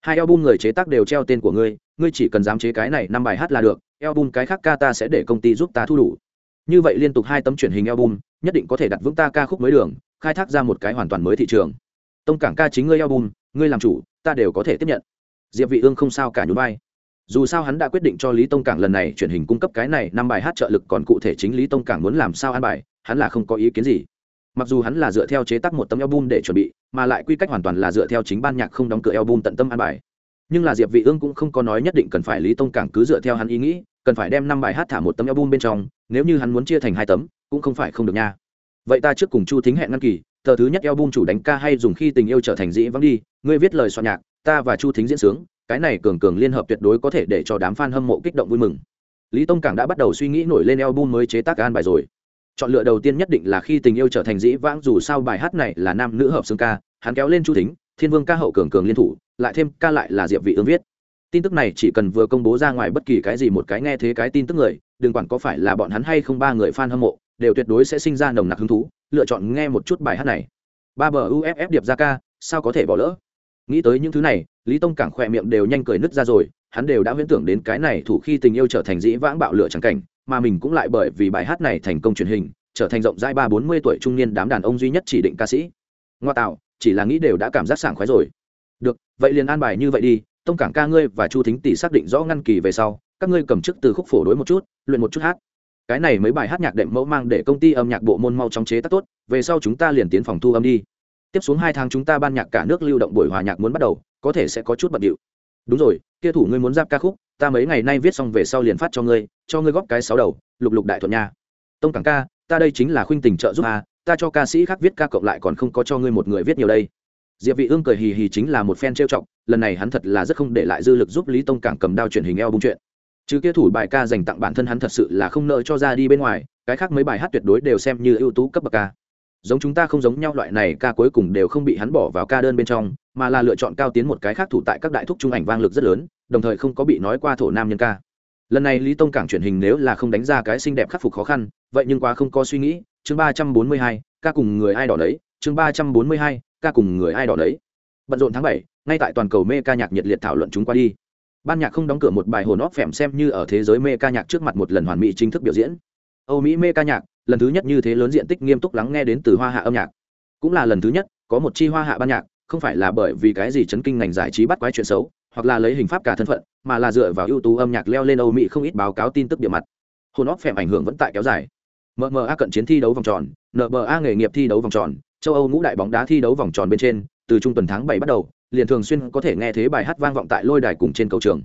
Hai album người chế tác đều treo tên của ngươi ngươi chỉ cần dám chế cái này năm bài hát là được, album cái khác ca ta sẽ để công ty giúp ta thu đủ. Như vậy liên tục hai tấm truyền hình album, nhất định có thể đặt vững ta ca khúc mới đường, khai thác ra một cái hoàn toàn mới thị trường. Tông cảng ca chính ngươi album, ngươi làm chủ ta đều có thể tiếp nhận. Diệp vị ương không sao cả nhún vai. Dù sao hắn đã quyết định cho lý tông cảng lần này truyền hình cung cấp cái này năm bài hát trợ lực còn cụ thể chính lý tông cảng muốn làm sao ăn bài, hắn là không có ý kiến gì. Mặc dù hắn là dựa theo chế tác một tấm album để chuẩn bị, mà lại quy cách hoàn toàn là dựa theo chính ban nhạc không đóng cửa album tận tâm ăn bài. Nhưng là diệp vị ương cũng không có nói nhất định cần phải lý tông cảng cứ dựa theo hắn ý nghĩ, cần phải đem năm bài hát thả một tấm album bên trong, nếu như hắn muốn chia thành hai tấm, cũng không phải không được nha. Vậy ta trước cùng chu thính hẹn ngăn kỳ tờ thứ nhất album chủ đánh ca hay dùng khi tình yêu trở thành dĩ vắng đi, ngươi viết lời soạn nhạc, ta và chu thính diễn sướng, cái này cường cường liên hợp tuyệt đối có thể để cho đám fan hâm mộ kích động vui mừng. Lý tông cảng đã bắt đầu suy nghĩ nổi lên album mới chế tác an bài rồi. Chọn lựa đầu tiên nhất định là khi tình yêu trở thành dĩ vãng, dù sao bài hát này là nam nữ hợp xương ca, hắn kéo lên chu thính, thiên vương ca hậu cường cường liên thủ, lại thêm ca lại là diệp vị ương viết. Tin tức này chỉ cần vừa công bố ra ngoài bất kỳ cái gì một cái nghe thế cái tin tức người, đừng quản có phải là bọn hắn hay không ba người fan hâm mộ, đều tuyệt đối sẽ sinh ra nồng nặc hứng thú lựa chọn nghe một chút bài hát này. Ba bờ uff điệp ra ca, sao có thể bỏ lỡ? Nghĩ tới những thứ này, lý tông cảng khỏe miệng đều nhanh cười nứt ra rồi, hắn đều đã huyễn tưởng đến cái này thủ khi tình yêu trở thành dĩ vãng bạo lửa trắng cảnh, mà mình cũng lại bởi vì bài hát này thành công truyền hình, trở thành rộng rãi ba bốn mươi tuổi trung niên đám đàn ông duy nhất chỉ định ca sĩ. Ngoa tạo, chỉ là nghĩ đều đã cảm giác sảng khoái rồi. Được, vậy liền an bài như vậy đi, tông cảng ca ngươi và chu thính tỷ xác định rõ ngăn kỳ về sau, các ngươi cầm chức từ khúc phổ đối một chút, luyện một chút hát cái này mấy bài hát nhạc đệm mẫu mang để công ty âm nhạc bộ môn mau chóng chế tác tốt, về sau chúng ta liền tiến phòng thu âm đi. Tiếp xuống hai tháng chúng ta ban nhạc cả nước lưu động buổi hòa nhạc muốn bắt đầu, có thể sẽ có chút bận điệu. Đúng rồi, kia thủ ngươi muốn giáp ca khúc, ta mấy ngày nay viết xong về sau liền phát cho ngươi cho ngươi góp cái sáu đầu, lục lục đại thuận nha. Tông cảng ca, ta đây chính là khuynh tình trợ giúp à ta cho ca sĩ khác viết ca cộng lại còn không có cho ngươi một người viết nhiều đây. Diệp vị ương cười hì hì chính là một fan trêu chọc, lần này hắn thật là rất không để lại dư lực giúp lý tông cảng cầm đao truyền hình eo bung chuyện chứ kia thủ bài ca dành tặng bản thân hắn thật sự là không nợ cho ra đi bên ngoài, cái khác mấy bài hát tuyệt đối đều xem như ưu tú cấp bậc ca. Giống chúng ta không giống nhau, loại này ca cuối cùng đều không bị hắn bỏ vào ca đơn bên trong, mà là lựa chọn cao tiến một cái khác thủ tại các đại thúc trung ảnh vang lực rất lớn, đồng thời không có bị nói qua thổ nam nhân ca. Lần này lý tông cảng truyền hình nếu là không đánh ra cái xinh đẹp khắc phục khó khăn, vậy nhưng quá không có suy nghĩ, chương ba trăm bốn mươi hai, ca cùng người ai đỏ đấy, chương ba trăm bốn mươi hai, ca cùng người ai đỏ đấy. Bận rộn tháng bảy, ngay tại toàn cầu mê ca nhạc nhiệt liệt thảo luận chúng qua đi ban nhạc không đóng cửa một bài hồn óp phèm xem như ở thế giới mê ca nhạc trước mặt một lần hoàn mỹ chính thức biểu diễn. Âu mỹ mê ca nhạc, lần thứ nhất như thế lớn diện tích nghiêm túc lắng nghe đến từ hoa hạ âm nhạc. Cũng là lần thứ nhất, có một chi hoa hạ ban nhạc, không phải là bởi vì cái gì chấn kinh ngành giải trí bắt quái chuyện xấu, hoặc là lấy hình pháp cả thân phận, mà là dựa vào ưu tú âm nhạc leo lên âu mỹ không ít báo cáo tin tức địa mặt. Hồn óp phèm ảnh hưởng vẫn tại kéo dài. Mma cận chiến thi đấu vòng tròn nba nghề nghiệp thi đấu vòng tròn, châu âu ngũ đại bóng đá thi đấu vòng tròn bên trên, từ trung tuần tháng bảy bắt đầu liền thường xuyên có thể nghe thấy bài hát vang vọng tại lôi đài cùng trên cầu trường.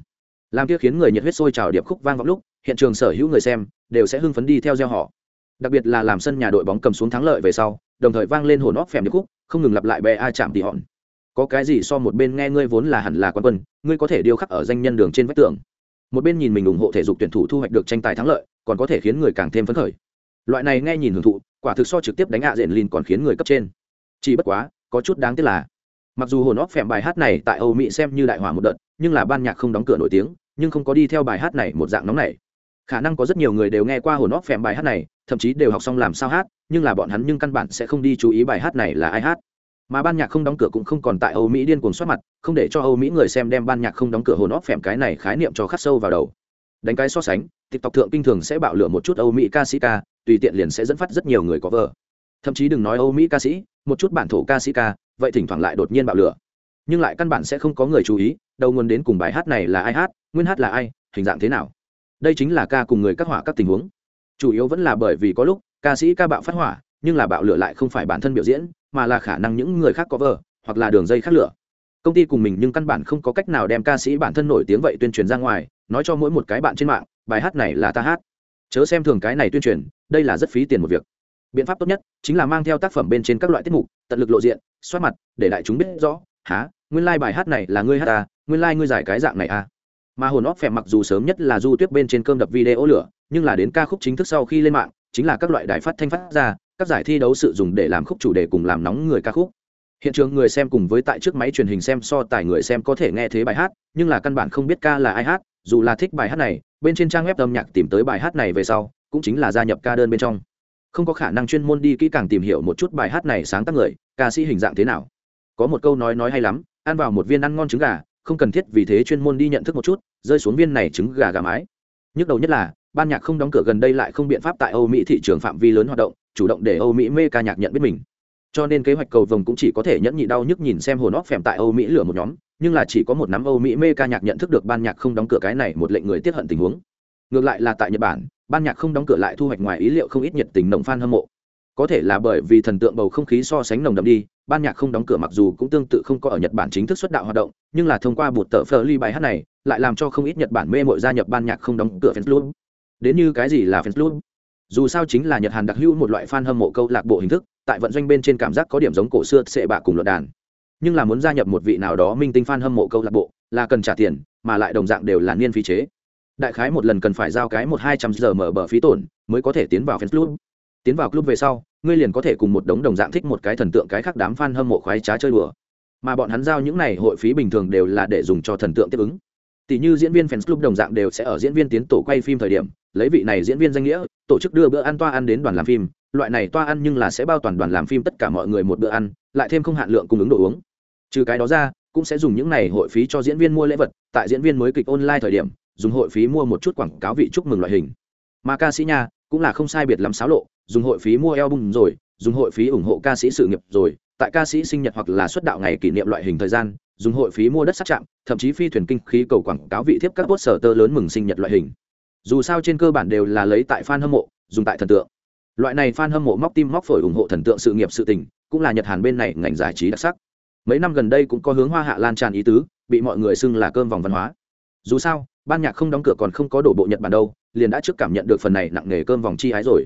Làm kia khiến người nhiệt huyết sôi trào điệp khúc vang vọng lúc, hiện trường sở hữu người xem đều sẽ hưng phấn đi theo gieo họ. Đặc biệt là làm sân nhà đội bóng cầm xuống thắng lợi về sau, đồng thời vang lên hồn óc phèm điệp khúc, không ngừng lặp lại bè a chạm tỉ hòn. Có cái gì so một bên nghe ngươi vốn là hẳn là quan quân, ngươi có thể điêu khắc ở danh nhân đường trên vách tường. Một bên nhìn mình ủng hộ thể dục tuyển thủ thu hoạch được tranh tài thắng lợi, còn có thể khiến người càng thêm phấn khởi. Loại này nghe nhìn hưởng thụ, quả thực so trực tiếp đánh ạ à diện lìn còn khiến người cấp trên. Chỉ bất quá, có chút đáng tiếc là mặc dù hồn óc phèm bài hát này tại âu mỹ xem như đại hỏa một đợt, nhưng là ban nhạc không đóng cửa nổi tiếng, nhưng không có đi theo bài hát này một dạng nóng này. Khả năng có rất nhiều người đều nghe qua hồn óc phèm bài hát này, thậm chí đều học xong làm sao hát, nhưng là bọn hắn nhưng căn bản sẽ không đi chú ý bài hát này là ai hát. Mà ban nhạc không đóng cửa cũng không còn tại âu mỹ điên cuồng soát mặt, không để cho âu mỹ người xem đem ban nhạc không đóng cửa hồn óc phèm cái này khái niệm cho khắc sâu vào đầu. Đánh cái so sánh, tiktok thượng kinh thường sẽ bạo lửa một chút âu mỹ ca sĩ ca, tùy tiện liền sẽ dẫn phát rất nhiều người có vợ. Thậm chí đừng nói âu mỹ ca sĩ, một chút bản thổ ca sĩ ca vậy thỉnh thoảng lại đột nhiên bạo lửa. Nhưng lại căn bản sẽ không có người chú ý, đầu nguồn đến cùng bài hát này là ai hát, nguyên hát là ai, hình dạng thế nào. Đây chính là ca cùng người các hỏa các tình huống. Chủ yếu vẫn là bởi vì có lúc, ca sĩ ca bạo phát hỏa, nhưng là bạo lửa lại không phải bản thân biểu diễn, mà là khả năng những người khác có vờ hoặc là đường dây khác lửa. Công ty cùng mình nhưng căn bản không có cách nào đem ca sĩ bản thân nổi tiếng vậy tuyên truyền ra ngoài, nói cho mỗi một cái bạn trên mạng, bài hát này là ta hát. Chớ xem thường cái này tuyên truyền, đây là rất phí tiền một việc. Biện pháp tốt nhất chính là mang theo tác phẩm bên trên các loại tiết mục, tận lực lộ diện xoát mặt, để đại chúng biết rõ há nguyên lai、like、bài hát này là ngươi hát ta nguyên lai、like、ngươi giải cái dạng này à? Mà hồn óp phèm mặc dù sớm nhất là du tuyết bên trên cơm đập video lửa, nhưng là đến ca khúc chính thức sau khi lên mạng, chính là các loại đài phát thanh phát ra, các giải thi đấu sự dùng để làm khúc chủ đề cùng làm nóng người ca khúc. Hiện trường người xem cùng với tại trước máy truyền hình xem so tài người xem có thể nghe thấy bài hát, nhưng là căn bản không biết ca là ai hát, dù là thích bài hát này, bên trên trang web âm nhạc tìm tới bài hát này về sau, cũng chính là gia nhập ca đơn bên trong không có khả năng chuyên môn đi kỹ càng tìm hiểu một chút bài hát này sáng tác người, ca sĩ hình dạng thế nào. Có một câu nói nói hay lắm, ăn vào một viên ăn ngon trứng gà, không cần thiết vì thế chuyên môn đi nhận thức một chút, rơi xuống viên này trứng gà gà mái. Nhức đầu nhất là, ban nhạc không đóng cửa gần đây lại không biện pháp tại âu mỹ thị trường phạm vi lớn hoạt động, chủ động để âu mỹ mê ca nhạc nhận biết mình. Cho nên kế hoạch cầu vồng cũng chỉ có thể nhẫn nhị đau nhức nhìn xem hồn óc phèm tại âu mỹ lửa một nhóm, nhưng là chỉ có một nắm âu mỹ mê ca nhạc nhận thức được ban nhạc không đóng cửa cái này một lệnh người tiết hận tình huống. Ngược lại là tại nhật bản ban nhạc không đóng cửa lại thu hoạch ngoài ý liệu không ít nhiệt tình nồng fan hâm mộ. Có thể là bởi vì thần tượng bầu không khí so sánh nồng đậm đi, ban nhạc không đóng cửa mặc dù cũng tương tự không có ở nhật bản chính thức xuất đạo hoạt động, nhưng là thông qua bột tờ phờ ly bài hát này, lại làm cho không ít nhật bản mê mội gia nhập ban nhạc không đóng cửa fans club. Đến như cái gì là fans club? Dù sao chính là nhật hàn đặc hữu một loại fan hâm mộ câu lạc bộ hình thức, tại vận doanh bên trên cảm giác có điểm giống cổ xưa sệ bạ cùng luận đàn. Nhưng là muốn gia nhập một vị nào đó minh tinh fan hâm mộ câu lạc bộ, là cần trả tiền, mà lại đồng dạng đều là niên phí chế đại khái một lần cần phải giao cái một hai trăm giờ mở bờ phí tổn mới có thể tiến vào fan club. Tiến vào club về sau, ngươi liền có thể cùng một đống đồng dạng thích một cái thần tượng cái khác đám fan hâm mộ khoái trá chơi đùa. Mà bọn hắn giao những này hội phí bình thường đều là để dùng cho thần tượng tiếp ứng. Tỷ như diễn viên fans club đồng dạng đều sẽ ở diễn viên tiến tổ quay phim thời điểm, lấy vị này diễn viên danh nghĩa, tổ chức đưa bữa ăn toa ăn đến đoàn làm phim. Loại này toa ăn nhưng là sẽ bao toàn đoàn làm phim tất cả mọi người một bữa ăn, lại thêm không hạn lượng cung ứng đồ uống. Trừ cái đó ra, cũng sẽ dùng những này hội phí cho diễn viên mua lễ vật, tại diễn viên mới kịch online thời điểm dùng hội phí mua một chút quảng cáo vị chúc mừng loại hình. Mà ca sĩ nha, cũng là không sai biệt lắm xáo lộ, dùng hội phí mua album rồi, dùng hội phí ủng hộ ca sĩ sự nghiệp rồi, tại ca sĩ sinh nhật hoặc là xuất đạo ngày kỷ niệm loại hình thời gian, dùng hội phí mua đất sát trạm, thậm chí phi thuyền kinh khí cầu quảng cáo vị thiếp các bốt sở tơ lớn mừng sinh nhật loại hình. Dù sao trên cơ bản đều là lấy tại fan hâm mộ, dùng tại thần tượng. Loại này fan hâm mộ móc tim móc phổi ủng hộ thần tượng sự nghiệp sự tình, cũng là nhật hàn bên này ngành giải trí đặc sắc. Mấy năm gần đây cũng có hướng hoa hạ lan tràn ý tứ, bị mọi người xưng là cơm vòng văn hóa. Dù sao ban nhạc không đóng cửa còn không có đổ bộ nhật bản đâu, liền đã trước cảm nhận được phần này nặng nề cơm vòng chi ái rồi.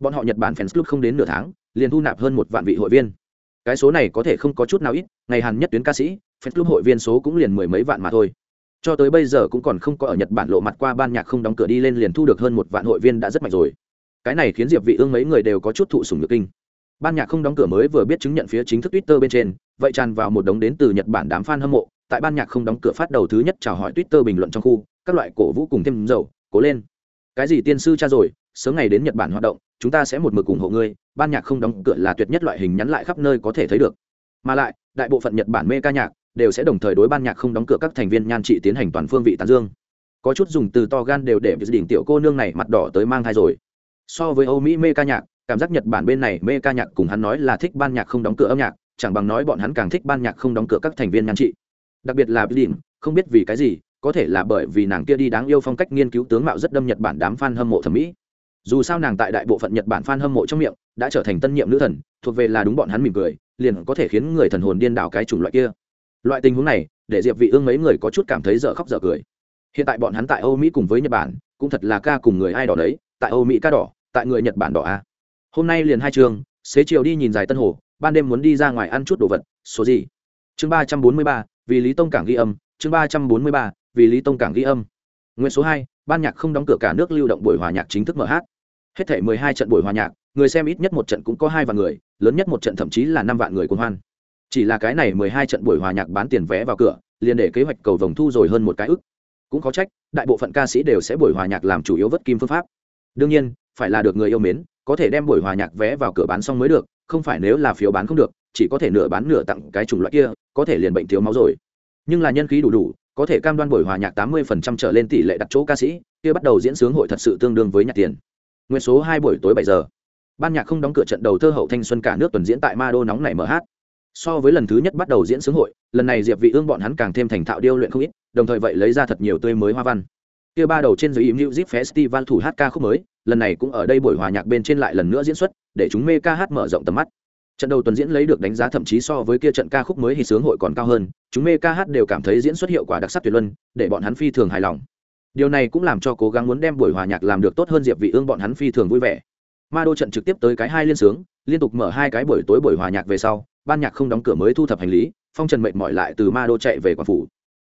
Bọn họ nhật bản fans club không đến nửa tháng, liền thu nạp hơn một vạn vị hội viên. Cái số này có thể không có chút nào ít, ngày hàn nhất tuyến ca sĩ, fans club hội viên số cũng liền mười mấy vạn mà thôi. Cho tới bây giờ cũng còn không có ở nhật bản lộ mặt qua ban nhạc không đóng cửa đi lên liền thu được hơn một vạn hội viên đã rất mạnh rồi. Cái này khiến diệp vị ương mấy người đều có chút thụ sủng nhược kinh. Ban nhạc không đóng cửa mới vừa biết chứng nhận phía chính thức twitter bên trên, vậy tràn vào một đống đến từ nhật bản đám fan hâm mộ tại ban nhạc không đóng cửa phát đầu thứ nhất chào hỏi twitter bình luận trong khu, các loại cổ vũ cùng thêm dầu, cố lên. Cái gì tiên sư cha rồi, sớm ngày đến nhật bản hoạt động, chúng ta sẽ một mực ủng hộ ngươi, ban nhạc không đóng cửa là tuyệt nhất loại hình nhắn lại khắp nơi có thể thấy được. Mà lại, đại bộ phận nhật bản mê ca nhạc đều sẽ đồng thời đối ban nhạc không đóng cửa các thành viên nhan trị tiến hành toàn phương vị tán dương. Có chút dùng từ to gan đều để đỉnh tiểu cô nương này mặt đỏ tới mang thai rồi. So với âu mỹ mê ca nhạc, cảm giác nhật bản bên này mê ca nhạc cùng hắn nói là thích ban nhạc không đóng cửa âm nhạc, chẳng bằng nói bọn hắn càng thích ban nhạc không đóng cửa các thành viên nhan trị đặc biệt là đỉnh không biết vì cái gì, có thể là bởi vì nàng kia đi đáng yêu phong cách nghiên cứu tướng mạo rất đâm nhật bản đám fan hâm mộ thẩm mỹ. Dù sao nàng tại đại bộ phận nhật bản fan hâm mộ trong miệng, đã trở thành tân nhiệm nữ thần, thuộc về là đúng bọn hắn mỉm cười, liền có thể khiến người thần hồn điên đảo cái chủng loại kia. Loại tình huống này, để diệp vị ương mấy người có chút cảm thấy dở khóc dở cười. Hiện tại bọn hắn tại âu mỹ cùng với nhật bản, cũng thật là ca cùng người ai đỏ đấy, tại âu mỹ ca đỏ, tại người nhật bản đỏ a. Hôm nay liền hai trường, xế chiều đi nhìn dài tân hồ, ban đêm muốn đi ra ngoài ăn chút đồ vật, số gì? Chương ba trăm bốn mươi ba, vì lý tông cảng ghi âm. Chương ba trăm bốn mươi ba, vì lý tông cảng ghi âm. Nguyên số hai, ban nhạc không đóng cửa cả nước lưu động buổi hòa nhạc chính thức mở hát. Hết thể mười hai trận buổi hòa nhạc, người xem ít nhất một trận cũng có hai vạn người, lớn nhất một trận thậm chí là năm vạn người cuồng hoan. Chỉ là cái này mười hai trận buổi hòa nhạc bán tiền vé vào cửa, liền để kế hoạch cầu vồng thu rồi hơn một cái ức. Cũng có trách, đại bộ phận ca sĩ đều sẽ buổi hòa nhạc làm chủ yếu vất kim phương pháp. Đương nhiên, phải là được người yêu mến, có thể đem buổi hòa nhạc vé vào cửa bán xong mới được, không phải nếu là phiếu bán không được chỉ có thể nửa bán nửa tặng cái chủng loại kia, có thể liền bệnh thiếu máu rồi. Nhưng là nhân khí đủ đủ, có thể cam đoan buổi hòa nhạc tám mươi phần trăm trở lên tỷ lệ đặt chỗ ca sĩ, kia bắt đầu diễn sướng hội thật sự tương đương với nhạc tiền. Nguyên số hai buổi tối bảy giờ. Ban nhạc không đóng cửa trận đầu thơ hậu thanh xuân cả nước tuần diễn tại ma đô nóng này mở hát. So với lần thứ nhất bắt đầu diễn sướng hội, lần này diệp vị ương bọn hắn càng thêm thành thạo điêu luyện không ít, đồng thời vậy lấy ra thật nhiều tươi mới hoa văn. Kia ba đầu trên dưới im music festival thủ hát ca khúc mới, lần này cũng ở đây buổi hòa nhạc bên trên lại lần nữa diễn xuất, để chúng mê ca hát mở rộng tầm mắt trận đầu tuần diễn lấy được đánh giá thậm chí so với kia trận ca khúc mới hì sướng hội còn cao hơn, chúng mê ca hát đều cảm thấy diễn xuất hiệu quả đặc sắc tuyệt luân, để bọn hắn phi thường hài lòng. Điều này cũng làm cho cố gắng muốn đem buổi hòa nhạc làm được tốt hơn diệp vị ương bọn hắn phi thường vui vẻ. Ma đô trận trực tiếp tới cái hai liên sướng, liên tục mở hai cái buổi tối buổi hòa nhạc về sau, ban nhạc không đóng cửa mới thu thập hành lý, phong trần mệt mỏi lại từ ma đô chạy về quảng phủ.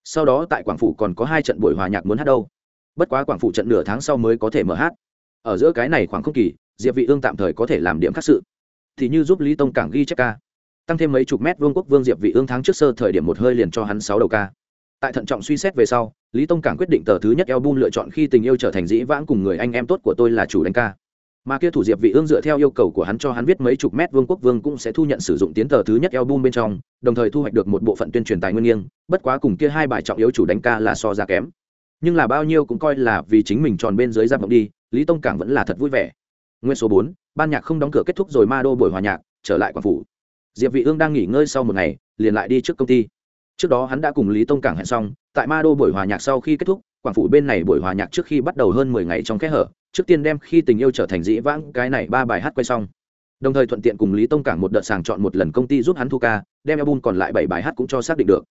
Sau đó tại quảng phủ còn có hai trận buổi hòa nhạc muốn hát đâu. Bất quá quảng phủ trận nửa tháng sau mới có thể mở hát. Ở giữa cái này khoảng không kỳ, diệp vị ương tạm thời có thể làm điểm khác sự thì như giúp lý tông cảng ghi chép ca. Tăng thêm mấy chục mét vương quốc vương diệp vị ương tháng trước sơ thời điểm một hơi liền cho hắn sáu đầu ca. Tại thận trọng suy xét về sau, lý tông cảng quyết định tờ thứ nhất album lựa chọn khi tình yêu trở thành dĩ vãng cùng người anh em tốt của tôi là chủ đánh ca. Mà kia thủ diệp vị ương dựa theo yêu cầu của hắn cho hắn viết mấy chục mét vương quốc vương cũng sẽ thu nhận sử dụng tiến tờ thứ nhất album bên trong, đồng thời thu hoạch được một bộ phận tuyên truyền tài nguyên nghiêng, bất quá cùng kia hai bài trọng yếu chủ đánh ca là so ra kém. Nhưng là bao nhiêu cũng coi là vì chính mình tròn bên dưới giáp động đi, lý tông cảng vẫn là thật vui vẻ nguyên số bốn, ban nhạc không đóng cửa kết thúc rồi ma đô buổi hòa nhạc, trở lại quảng phủ. Diệp vị ương đang nghỉ ngơi sau một ngày, liền lại đi trước công ty. Trước đó hắn đã cùng lý tông cảng hẹn xong, tại ma đô buổi hòa nhạc sau khi kết thúc, quảng phủ bên này buổi hòa nhạc trước khi bắt đầu hơn mười ngày trong kẽ hở, trước tiên đem khi tình yêu trở thành dĩ vãng, cái này ba bài hát quay xong. Đồng thời thuận tiện cùng lý tông cảng một đợt sàng chọn một lần công ty giúp hắn thu ca, đem album còn lại bảy bài hát cũng cho xác định được.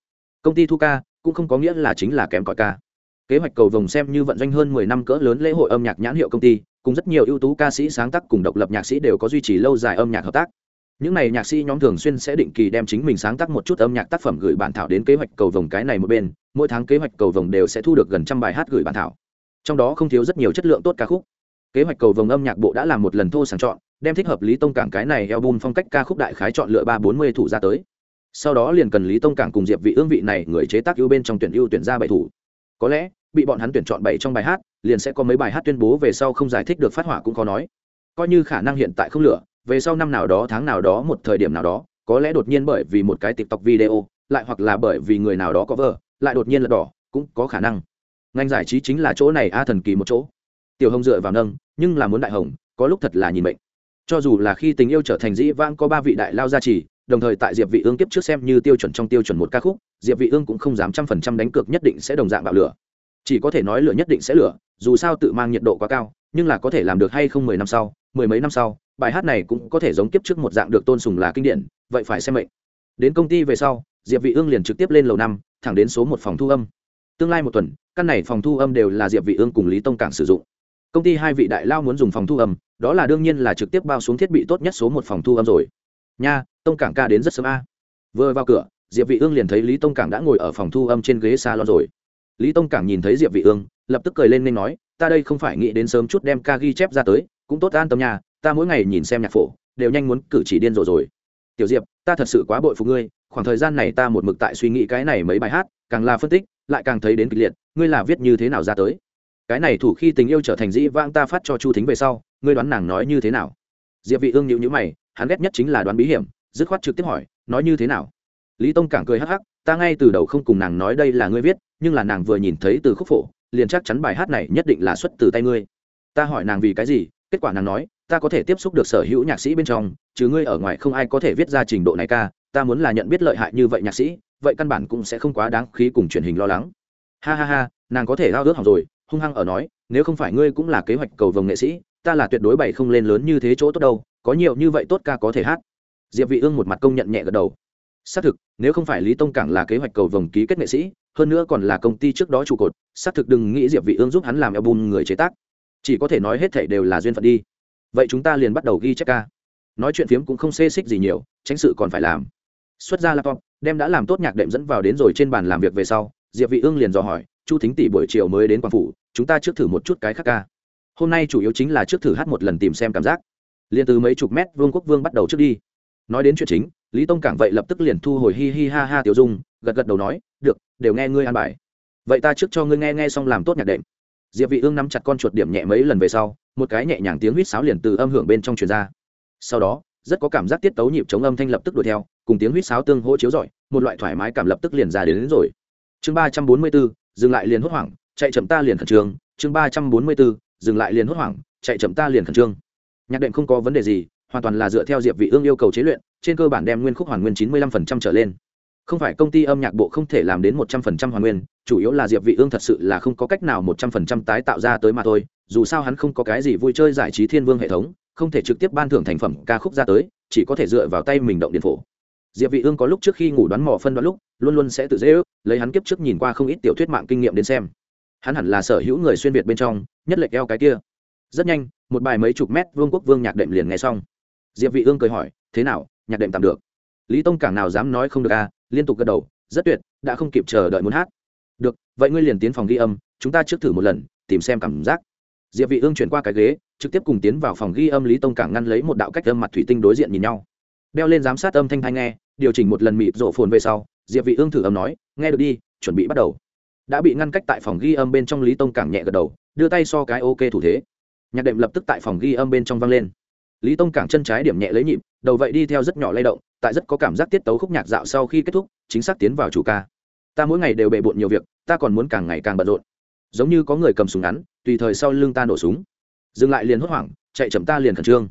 Công ty thu ca, cũng không có nghĩa là chính là kém cỏi ca. Kế hoạch cầu vồng xem như vận doanh hơn mười năm cỡ lớn lễ hội âm nhạc nhãn hiệu công ty cùng rất nhiều ưu tú ca sĩ sáng tác cùng độc lập nhạc sĩ đều có duy trì lâu dài âm nhạc hợp tác. Những n à y nhạc sĩ nhóm thường xuyên sẽ định kỳ đem chính mình sáng tác một chút âm nhạc tác phẩm gửi bản thảo đến kế hoạch cầu vồng cái này một bên, mỗi tháng kế hoạch cầu vồng đều sẽ thu được gần trăm bài hát gửi bản thảo. Trong đó không thiếu rất nhiều chất lượng tốt ca khúc. Kế hoạch cầu vồng âm nhạc bộ đã làm một lần thô sàng chọn, đem thích hợp lý tông cảng cái này album phong cách ca khúc đại khái chọn lựa ba bốn mươi thủ ra tới. Sau đó liền cần lý tông cảng cùng diệp vị ương vị này người chế tác ưu bên trong tuyển ưu tuyển ra bảy thủ. Có lẽ bị bọn hắn tuyển chọn bảy trong bài hát, liền sẽ có mấy bài hát tuyên bố về sau không giải thích được phát hỏa cũng khó nói. Coi như khả năng hiện tại không lửa, về sau năm nào đó, tháng nào đó, một thời điểm nào đó, có lẽ đột nhiên bởi vì một cái tiktok video, lại hoặc là bởi vì người nào đó có vợ lại đột nhiên là đỏ, cũng có khả năng. Ngành giải trí chính là chỗ này, a thần kỳ một chỗ. Tiểu hồng dựa vào nâng, nhưng là muốn đại hồng, có lúc thật là nhìn mệnh. Cho dù là khi tình yêu trở thành dĩ vãng, có ba vị đại lao gia trì, đồng thời tại diệp vị ương tiếp trước xem như tiêu chuẩn trong tiêu chuẩn một ca khúc, diệp vị ương cũng không dám trăm phần trăm đánh cược nhất định sẽ đồng dạng bạo lửa chỉ có thể nói lửa nhất định sẽ lửa, dù sao tự mang nhiệt độ quá cao, nhưng là có thể làm được hay không mười năm sau, mười mấy năm sau, bài hát này cũng có thể giống kiếp trước một dạng được tôn sùng là kinh điển, vậy phải xem mệnh. Đến công ty về sau, diệp vị ương liền trực tiếp lên lầu năm, thẳng đến số một phòng thu âm. Tương lai một tuần, căn này phòng thu âm đều là diệp vị ương cùng lý tông cảng sử dụng. Công ty hai vị đại lao muốn dùng phòng thu âm, đó là đương nhiên là trực tiếp bao xuống thiết bị tốt nhất số một phòng thu âm rồi. Nha, tông cảng ca đến rất sớm a. Vừa vào cửa, diệp vị ương liền thấy lý tông cảng đã ngồi ở phòng thu âm trên ghế salon rồi lý tông cảng nhìn thấy diệp vị ương, lập tức cười lên nên nói, ta đây không phải nghĩ đến sớm chút đem ca ghi chép ra tới, cũng tốt an tâm nhà ta mỗi ngày nhìn xem nhạc phổ, đều nhanh muốn cử chỉ điên rồ rồi. Tiểu diệp, ta thật sự quá bội phục ngươi, khoảng thời gian này ta một mực tại suy nghĩ cái này mấy bài hát, càng là phân tích, lại càng thấy đến kịch liệt, ngươi là viết như thế nào ra tới? Cái này thủ khi tình yêu trở thành dĩ vãng ta phát cho chu thính về sau, ngươi đoán nàng nói như thế nào? Diệp vị ương nhíu nhíu mày, hắn ghét nhất chính là đoán bí hiểm, dứt khoát trực tiếp hỏi, nói như thế nào? Lý tông cảng cười hắc hắc, ta ngay từ đầu không cùng nàng nói đây là ngươi viết nhưng là nàng vừa nhìn thấy từ khúc phổ, liền chắc chắn bài hát này nhất định là xuất từ tay ngươi. Ta hỏi nàng vì cái gì, kết quả nàng nói, ta có thể tiếp xúc được sở hữu nhạc sĩ bên trong, chứ ngươi ở ngoài không ai có thể viết ra trình độ này ca, ta muốn là nhận biết lợi hại như vậy nhạc sĩ, vậy căn bản cũng sẽ không quá đáng khí cùng truyền hình lo lắng. Ha ha ha, nàng có thể lao ước học rồi, hung hăng ở nói, nếu không phải ngươi cũng là kế hoạch cầu vồng nghệ sĩ, ta là tuyệt đối bày không lên lớn như thế chỗ tốt đâu, có nhiều như vậy tốt ca có thể hát. Diệp vị ương một mặt công nhận nhẹ gật đầu. Xác thực, nếu không phải lý tông cảng là kế hoạch cầu vồng ký kết nghệ sĩ hơn nữa còn là công ty trước đó trụ cột, xác thực đừng nghĩ diệp vị ương giúp hắn làm album người chế tác. Chỉ có thể nói hết thảy đều là duyên phận đi. Vậy chúng ta liền bắt đầu ghi chép ca. Nói chuyện phiếm cũng không xê xích gì nhiều, tránh sự còn phải làm. Xuất ra laptop, đem đã làm tốt nhạc đệm dẫn vào đến rồi trên bàn làm việc về sau, diệp vị ương liền dò hỏi, chu thính tỷ buổi chiều mới đến quảng phủ, chúng ta trước thử một chút cái khác ca. Hôm nay chủ yếu chính là trước thử hát một lần tìm xem cảm giác. Liền từ mấy chục mét, vương quốc vương bắt đầu trước đi. Nói đến chuyện chính, lý tông cảng vậy lập tức liền thu hồi hi hi ha ha tiểu dung, gật gật đầu nói đều nghe ngươi an bài. Vậy ta trước cho ngươi nghe nghe xong làm tốt nhạc đệm. Diệp vị ương nắm chặt con chuột điểm nhẹ mấy lần về sau một cái nhẹ nhàng tiếng huýt sáo liền từ âm hưởng bên trong truyền ra. Sau đó rất có cảm giác tiết tấu nhịp chống âm thanh lập tức đuổi theo cùng tiếng huýt sáo tương hỗ chiếu rọi một loại thoải mái cảm lập tức liền ra đến, đến rồi. Chương ba trăm bốn mươi bốn dừng lại liền hốt hoảng chạy chậm ta liền khẩn trương. Chương ba trăm bốn mươi bốn dừng lại liền hốt hoảng chạy chậm ta liền khẩn trương. Nhạc đệm không có vấn đề gì hoàn toàn là dựa theo diệp vị ương yêu cầu chế luyện trên cơ bản đem nguyên khúc hoàn nguyên chín mươi lăm phần trăm trở lên không phải công ty âm nhạc bộ không thể làm đến một trăm phần trăm hoàn nguyên, chủ yếu là diệp vị ương thật sự là không có cách nào một trăm phần trăm tái tạo ra tới mà thôi, dù sao hắn không có cái gì vui chơi giải trí thiên vương hệ thống, không thể trực tiếp ban thưởng thành phẩm ca khúc ra tới, chỉ có thể dựa vào tay mình động điện phổ. Diệp vị ương có lúc trước khi ngủ đoán mò phân đoán lúc, luôn luôn sẽ tự dễ ước, lấy hắn kiếp trước nhìn qua không ít tiểu thuyết mạng kinh nghiệm đến xem. Hắn hẳn là sở hữu người xuyên việt bên trong, nhất lệch eo cái kia. Rất nhanh, một bài mấy chục mét vương quốc vương nhạc đệm liền nghe xong. Diệp vị ương cười hỏi, thế nào, nhạc đệm tạm được? Lý tông cảng nào dám nói không được à liên tục gật đầu, rất tuyệt, đã không kịp chờ đợi muốn hát. Được, vậy ngươi liền tiến phòng ghi âm, chúng ta trước thử một lần, tìm xem cảm giác. Diệp vị ương chuyển qua cái ghế, trực tiếp cùng tiến vào phòng ghi âm lý tông cảng ngăn lấy một đạo cách âm mặt thủy tinh đối diện nhìn nhau. Đeo lên giám sát âm thanh thanh nghe, điều chỉnh một lần mịt rộ phồn về sau, diệp vị ương thử âm nói, nghe được đi, chuẩn bị bắt đầu. Đã bị ngăn cách tại phòng ghi âm bên trong lý tông cảng nhẹ gật đầu, đưa tay so cái ok thủ thế. Nhạc đệm lập tức tại phòng ghi âm bên trong vang lên lý tông cảng chân trái điểm nhẹ lấy nhịp, đầu vậy đi theo rất nhỏ lay động, tại rất có cảm giác tiết tấu khúc nhạc dạo sau khi kết thúc, chính xác tiến vào chủ ca. Ta mỗi ngày đều bề bộn nhiều việc, ta còn muốn càng ngày càng bận rộn. Giống như có người cầm súng ngắn, tùy thời sau lưng ta nổ súng. Dừng lại liền hốt hoảng, chạy chậm ta liền khẩn trương.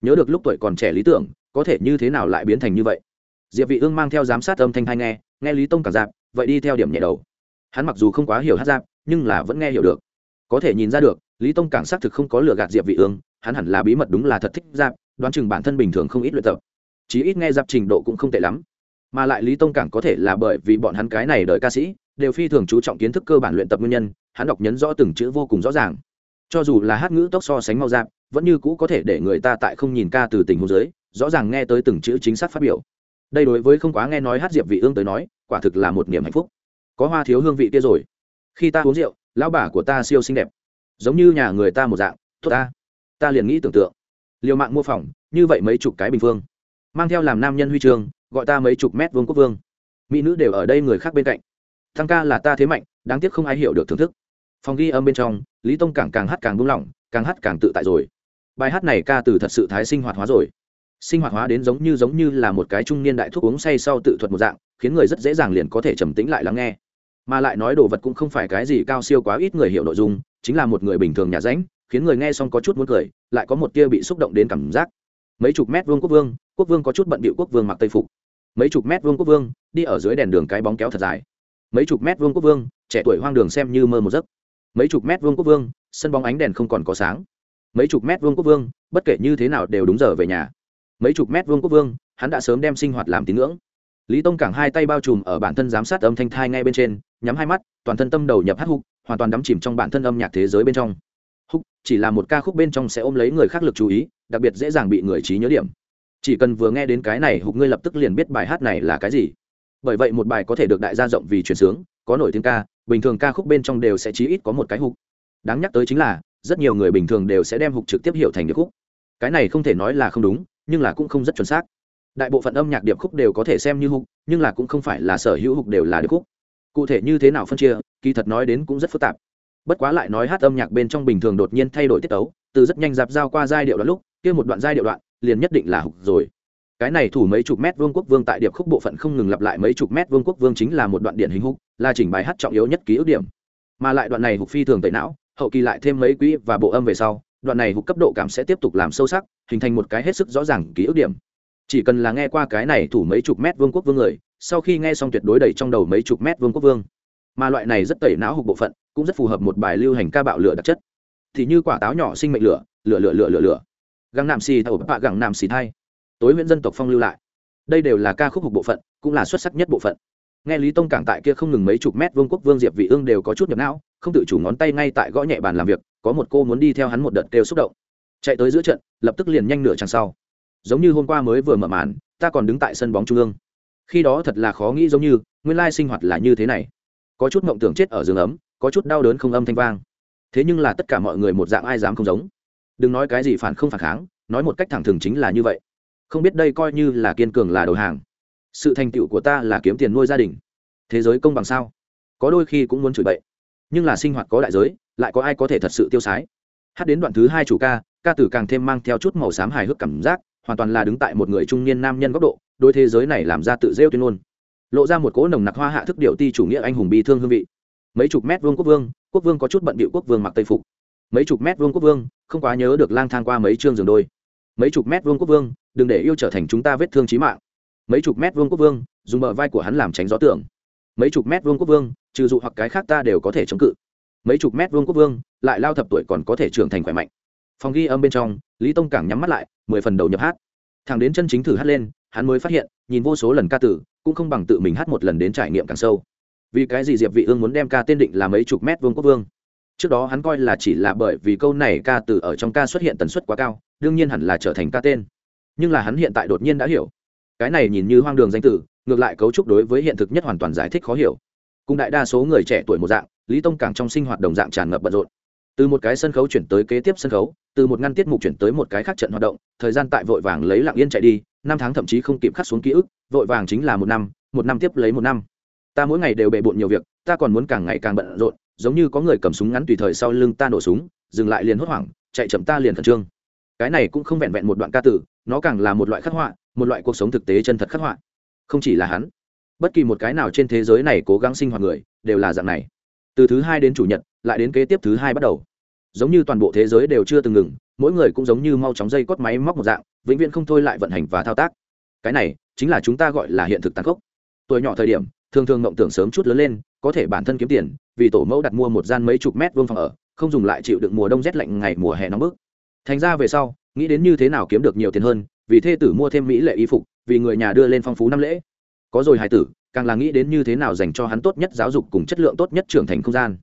Nhớ được lúc tuổi còn trẻ lý tưởng, có thể như thế nào lại biến thành như vậy? Diệp vị ương mang theo giám sát âm thanh thanh nghe nghe lý tông cả dạp vậy đi theo điểm nhẹ đầu. Hắn mặc dù không quá hiểu hát dạp nhưng là vẫn nghe hiểu được. Có thể nhìn ra được, lý tông cảng xác thực không có lừa gạt diệp vị ương hắn hẳn là bí mật đúng là thật thích giáp, đoán chừng bản thân bình thường không ít luyện tập. Chí ít nghe dạp trình độ cũng không tệ lắm. Mà lại lý tông cảng có thể là bởi vì bọn hắn cái này đời ca sĩ, đều phi thường chú trọng kiến thức cơ bản luyện tập nguyên nhân, hắn đọc nhấn rõ từng chữ vô cùng rõ ràng. Cho dù là hát ngữ tốc so sánh mau giáp, vẫn như cũ có thể để người ta tại không nhìn ca từ tình huống dưới, rõ ràng nghe tới từng chữ chính xác phát biểu. Đây đối với không quá nghe nói hát diệp vị ương tới nói, quả thực là một niềm hạnh phúc. Có hoa thiếu hương vị kia rồi. Khi ta uống rượu, lão bà của ta siêu xinh đẹp. Giống như nhà người ta một dạng, tốt ta ta liền nghĩ tưởng tượng. Liều mạng mua phòng, như vậy mấy chục cái bình phương. Mang theo làm nam nhân huy chương, gọi ta mấy chục mét vương quốc vương. Mỹ nữ đều ở đây người khác bên cạnh. Thăng ca là ta thế mạnh, đáng tiếc không ai hiểu được thưởng thức. Phòng ghi âm bên trong, lý tông càng càng hát càng buông lỏng, càng hát càng tự tại rồi. Bài hát này ca từ thật sự thái sinh hoạt hóa rồi. Sinh hoạt hóa đến giống như giống như là một cái trung niên đại thuốc uống say sau tự thuật một dạng, khiến người rất dễ dàng liền có thể trầm tĩnh lại lắng nghe. Mà lại nói đồ vật cũng không phải cái gì cao siêu quá ít người hiểu nội dung, chính là một người bình thường nhà ránh khiến người nghe xong có chút muốn cười, lại có một tia bị xúc động đến cảm giác. Mấy chục mét vương quốc vương quốc vương có chút bận bịu quốc vương mặc tây phục. Mấy chục mét vương quốc vương, đi ở dưới đèn đường cái bóng kéo thật dài. Mấy chục mét vương quốc vương, trẻ tuổi hoang đường xem như mơ một giấc. Mấy chục mét vương quốc vương, sân bóng ánh đèn không còn có sáng. Mấy chục mét vương quốc vương, bất kể như thế nào đều đúng giờ về nhà. Mấy chục mét vương quốc vương, hắn đã sớm đem sinh hoạt làm tín ngưỡng. Lý tông cảng hai tay bao trùm ở bản thân giám sát âm thanh thai ngay bên trên, nhắm hai mắt, toàn thân tâm đầu nhập hát hục, hoàn toàn đắm chìm trong bản thân âm nhạc thế giới bên trong chỉ là một ca khúc bên trong sẽ ôm lấy người khác lực chú ý, đặc biệt dễ dàng bị người trí nhớ điểm. Chỉ cần vừa nghe đến cái này, hục ngươi lập tức liền biết bài hát này là cái gì. Bởi vậy một bài có thể được đại gia rộng vì truyền sướng, có nổi tiếng ca, bình thường ca khúc bên trong đều sẽ chí ít có một cái hục. Đáng nhắc tới chính là, rất nhiều người bình thường đều sẽ đem hục trực tiếp hiểu thành điệp khúc. Cái này không thể nói là không đúng, nhưng là cũng không rất chuẩn xác. Đại bộ phận âm nhạc điệp khúc đều có thể xem như hục, nhưng là cũng không phải là sở hữu hục đều là điệp khúc. Cụ thể như thế nào phân chia, kỳ thật nói đến cũng rất phức tạp bất quá lại nói hát âm nhạc bên trong bình thường đột nhiên thay đổi tiết tấu, từ rất nhanh dạp giao qua giai điệu đoạn lúc, kia một đoạn giai điệu đoạn, liền nhất định là hục rồi. Cái này thủ mấy chục mét vương quốc vương tại điệp khúc bộ phận không ngừng lặp lại mấy chục mét vương quốc vương chính là một đoạn điển hình hục là chỉnh bài hát trọng yếu nhất ký ức điểm. Mà lại đoạn này hục phi thường tẩy não, hậu kỳ lại thêm mấy quỹ và bộ âm về sau, đoạn này hục cấp độ cảm sẽ tiếp tục làm sâu sắc, hình thành một cái hết sức rõ ràng ký ức điểm. Chỉ cần là nghe qua cái này thủ mấy chục mét vương quốc vương người, sau khi nghe xong tuyệt đối đầy trong đầu mấy chục mét vương quốc vương. Mà loại này rất tẩy não hục bộ phận cũng rất phù hợp một bài lưu hành ca bạo lửa đặc chất. Thì như quả táo nhỏ sinh mệnh lửa lửa lửa lửa lửa lửa. Găng nạm xì thầu, bạ găng nạm xì thay. Tối huyện dân tộc phong lưu lại. Đây đều là ca khúc hục bộ phận, cũng là xuất sắc nhất bộ phận. Nghe lý tông cảng tại kia không ngừng mấy chục mét vương quốc vương diệp vị ương đều có chút nhập não, không tự chủ ngón tay ngay tại gõ nhẹ bàn làm việc, có một cô muốn đi theo hắn một đợt kêu xúc động. Chạy tới giữa trận, lập tức liền nhanh nửa chặng sau. Giống như hôm qua mới vừa mở màn, ta còn đứng tại sân bóng trung ương. Khi đó thật là khó nghĩ giống như, nguyên lai sinh hoạt là như thế này. Có chút mộng tưởng chết ở giường ấm có chút đau đớn không âm thanh vang. Thế nhưng là tất cả mọi người một dạng ai dám không giống. Đừng nói cái gì phản không phản kháng, nói một cách thẳng thừng chính là như vậy. Không biết đây coi như là kiên cường là đầu hàng. Sự thành tựu của ta là kiếm tiền nuôi gia đình. Thế giới công bằng sao? Có đôi khi cũng muốn chửi bậy. Nhưng là sinh hoạt có đại giới, lại có ai có thể thật sự tiêu sái? Hát đến đoạn thứ hai chủ ca ca tử càng thêm mang theo chút màu xám hài hước cảm giác, hoàn toàn là đứng tại một người trung niên nam nhân góc độ đôi thế giới này làm ra tự rêu tuyên ngôn. Lộ ra một cỗ nồng nặc hoa hạ thức điệu ti chủ nghĩa anh hùng bi thương hương vị mấy chục mét vương quốc vương quốc vương có chút bận bịu quốc vương mặc tây phục. Mấy chục mét vương quốc vương, không quá nhớ được lang thang qua mấy chương giường đôi. Mấy chục mét vương quốc vương, đừng để yêu trở thành chúng ta vết thương trí mạng. Mấy chục mét vương quốc vương, dùng bờ vai của hắn làm tránh gió tưởng. Mấy chục mét vương quốc vương, trừ dụ hoặc cái khác ta đều có thể chống cự. Mấy chục mét vương quốc vương, lại lao thập tuổi còn có thể trưởng thành khỏe mạnh. Phòng ghi âm bên trong, lý tông cảng nhắm mắt lại, mười phần đầu nhập hát. Thằng đến chân chính thử hát lên, hắn mới phát hiện, nhìn vô số lần ca tử, cũng không bằng tự mình hát một lần đến trải nghiệm càng sâu vì cái gì diệp vị ương muốn đem ca tên định là mấy chục mét vương quốc vương? Trước đó hắn coi là chỉ là bởi vì câu này ca từ ở trong ca xuất hiện tần suất quá cao, đương nhiên hẳn là trở thành ca tên. Nhưng là hắn hiện tại đột nhiên đã hiểu. Cái này nhìn như hoang đường danh tử, ngược lại cấu trúc đối với hiện thực nhất hoàn toàn giải thích khó hiểu. Cùng đại đa số người trẻ tuổi một dạng, lý tông càng trong sinh hoạt đồng dạng tràn ngập bận rộn. Từ một cái sân khấu chuyển tới kế tiếp sân khấu, từ một ngăn tiết mục chuyển tới một cái khác trận hoạt động, thời gian tại vội vàng lấy lặng yên chạy đi, năm tháng thậm chí không kịp khắc xuống ký ức, vội vàng chính là một năm một năm tiếp lấy một năm ta mỗi ngày đều bề bộn nhiều việc, ta còn muốn càng ngày càng bận rộn, giống như có người cầm súng ngắn tùy thời sau lưng ta nổ súng, dừng lại liền hốt hoảng, chạy chậm ta liền khẩn trương. Cái này cũng không vẹn vẹn một đoạn ca tử, nó càng là một loại khắc họa, một loại cuộc sống thực tế chân thật khắc họa. Không chỉ là hắn, bất kỳ một cái nào trên thế giới này cố gắng sinh hoạt người, đều là dạng này. Từ thứ hai đến chủ nhật, lại đến kế tiếp thứ hai bắt đầu. Giống như toàn bộ thế giới đều chưa từng ngừng, mỗi người cũng giống như mau chóng dây cót máy móc một dạng, vĩnh viễn không thôi lại vận hành và thao tác. Cái này, chính là chúng ta gọi là hiện thực tàn khốc. Tuổi nhỏ thời điểm thường thường mộng tưởng sớm chút lớn lên, có thể bản thân kiếm tiền, vì tổ mẫu đặt mua một gian mấy chục mét vương phòng ở, không dùng lại chịu đựng mùa đông rét lạnh ngày mùa hè nóng bức. Thành ra về sau, nghĩ đến như thế nào kiếm được nhiều tiền hơn, vì thê tử mua thêm mỹ lệ y phục, vì người nhà đưa lên phong phú năm lễ. Có rồi hài tử, càng là nghĩ đến như thế nào dành cho hắn tốt nhất giáo dục cùng chất lượng tốt nhất trưởng thành không gian.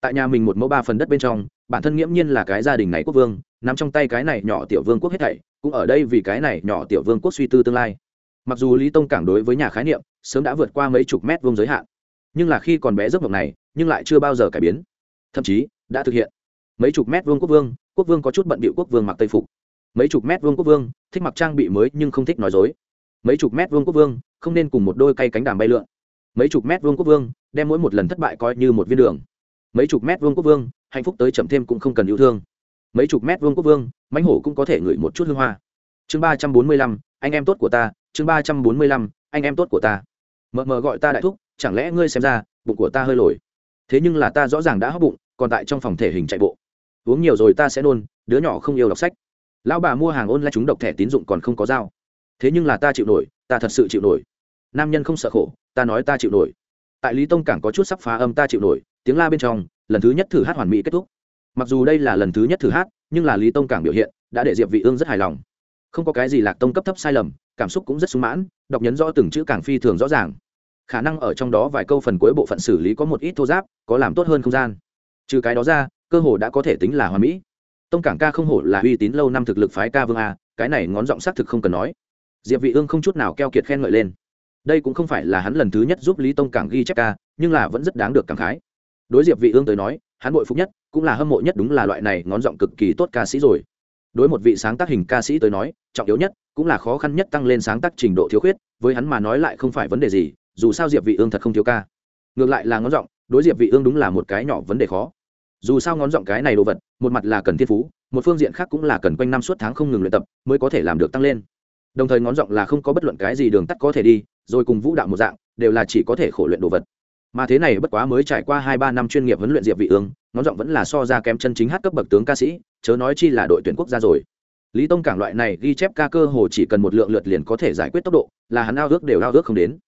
Tại nhà mình một mẫu ba phần đất bên trong, bản thân nghiễm nhiên là cái gia đình này quốc vương nằm trong tay cái này nhỏ tiểu vương quốc hết thảy, cũng ở đây vì cái này nhỏ tiểu vương quốc suy tư tương lai mặc dù lý tông cảng đối với nhà khái niệm sớm đã vượt qua mấy chục mét vuông giới hạn, nhưng là khi còn bé giấc mộng này, nhưng lại chưa bao giờ cải biến. Thậm chí, đã thực hiện. Mấy chục mét vuông quốc vương quốc vương có chút bận bịu quốc vương mặc tây phục. Mấy chục mét vuông quốc vương, thích mặc trang bị mới nhưng không thích nói dối. Mấy chục mét vuông quốc vương, không nên cùng một đôi cây cánh đàm bay lượn. Mấy chục mét vuông quốc vương, đem mỗi một lần thất bại coi như một viên đường. Mấy chục mét vuông quốc vương, hạnh phúc tới chậm thêm cũng không cần yêu thương. Mấy chục mét vuông quốc vương, mãnh hổ cũng có thể ngửi một chút hương hoa. Chương ba trăm bốn mươi lăm, anh em tốt của ta chương ba trăm bốn mươi lăm, anh em tốt của ta. Mờ mờ gọi ta đại thúc, chẳng lẽ ngươi xem ra, bụng của ta hơi lồi? Thế nhưng là ta rõ ràng đã hấp bụng, còn tại trong phòng thể hình chạy bộ. Uống nhiều rồi ta sẽ nôn, đứa nhỏ không yêu đọc sách. Lão bà mua hàng ôn lại chúng độc thẻ tín dụng còn không có dao thế nhưng là ta chịu nổi, ta thật sự chịu nổi. Nam nhân không sợ khổ, ta nói ta chịu nổi. Tại lý tông cảng có chút sắp phá âm ta chịu nổi, tiếng la bên trong, lần thứ nhất thử hát hoàn mỹ kết thúc. Mặc dù đây là lần thứ nhất thử hát, nhưng là lý tông cảng biểu hiện, đã để diệp vị ương rất hài lòng. Không có cái gì lạc tông cấp thấp sai lầm cảm xúc cũng rất sung mãn, đọc nhấn rõ từng chữ càng phi thường rõ ràng. Khả năng ở trong đó vài câu phần cuối bộ phận xử lý có một ít thô giáp, có làm tốt hơn không gian. Trừ cái đó ra, cơ hồ đã có thể tính là hoàn mỹ. Tông cảng ca không hổ là uy tín lâu năm thực lực phái ca vương a, cái này ngón giọng xác thực không cần nói. Diệp vị ương không chút nào keo kiệt khen ngợi lên. Đây cũng không phải là hắn lần thứ nhất giúp lý tông cảng ghi chép ca, nhưng là vẫn rất đáng được cảm khái. Đối diệp vị ương tới nói, hắn bội phục nhất, cũng là hâm mộ nhất đúng là loại này ngón giọng cực kỳ tốt ca sĩ rồi. Đối một vị sáng tác hình ca sĩ tới nói, trọng yếu nhất cũng là khó khăn nhất tăng lên sáng tác trình độ thiếu khuyết, với hắn mà nói lại không phải vấn đề gì, dù sao diệp vị ương thật không thiếu ca. Ngược lại là ngón giọng, đối diệp vị ương đúng là một cái nhỏ vấn đề khó. Dù sao ngón giọng cái này đồ vật, một mặt là cần thiên phú, một phương diện khác cũng là cần quanh năm suốt tháng không ngừng luyện tập mới có thể làm được tăng lên. Đồng thời ngón giọng là không có bất luận cái gì đường tắt có thể đi, rồi cùng vũ đạo một dạng, đều là chỉ có thể khổ luyện đồ vật. Mà thế này bất quá mới trải qua hai ba năm chuyên nghiệp huấn luyện diệp vị ương, ngón giọng vẫn là so ra kém chân chính hát cấp bậc tướng ca sĩ, chớ nói chi là đội tuyển quốc gia rồi lý tông cảng loại này ghi chép ca cơ hồ chỉ cần một lượng lượt liền có thể giải quyết tốc độ, là hắn ao ước đều ao ước không đến.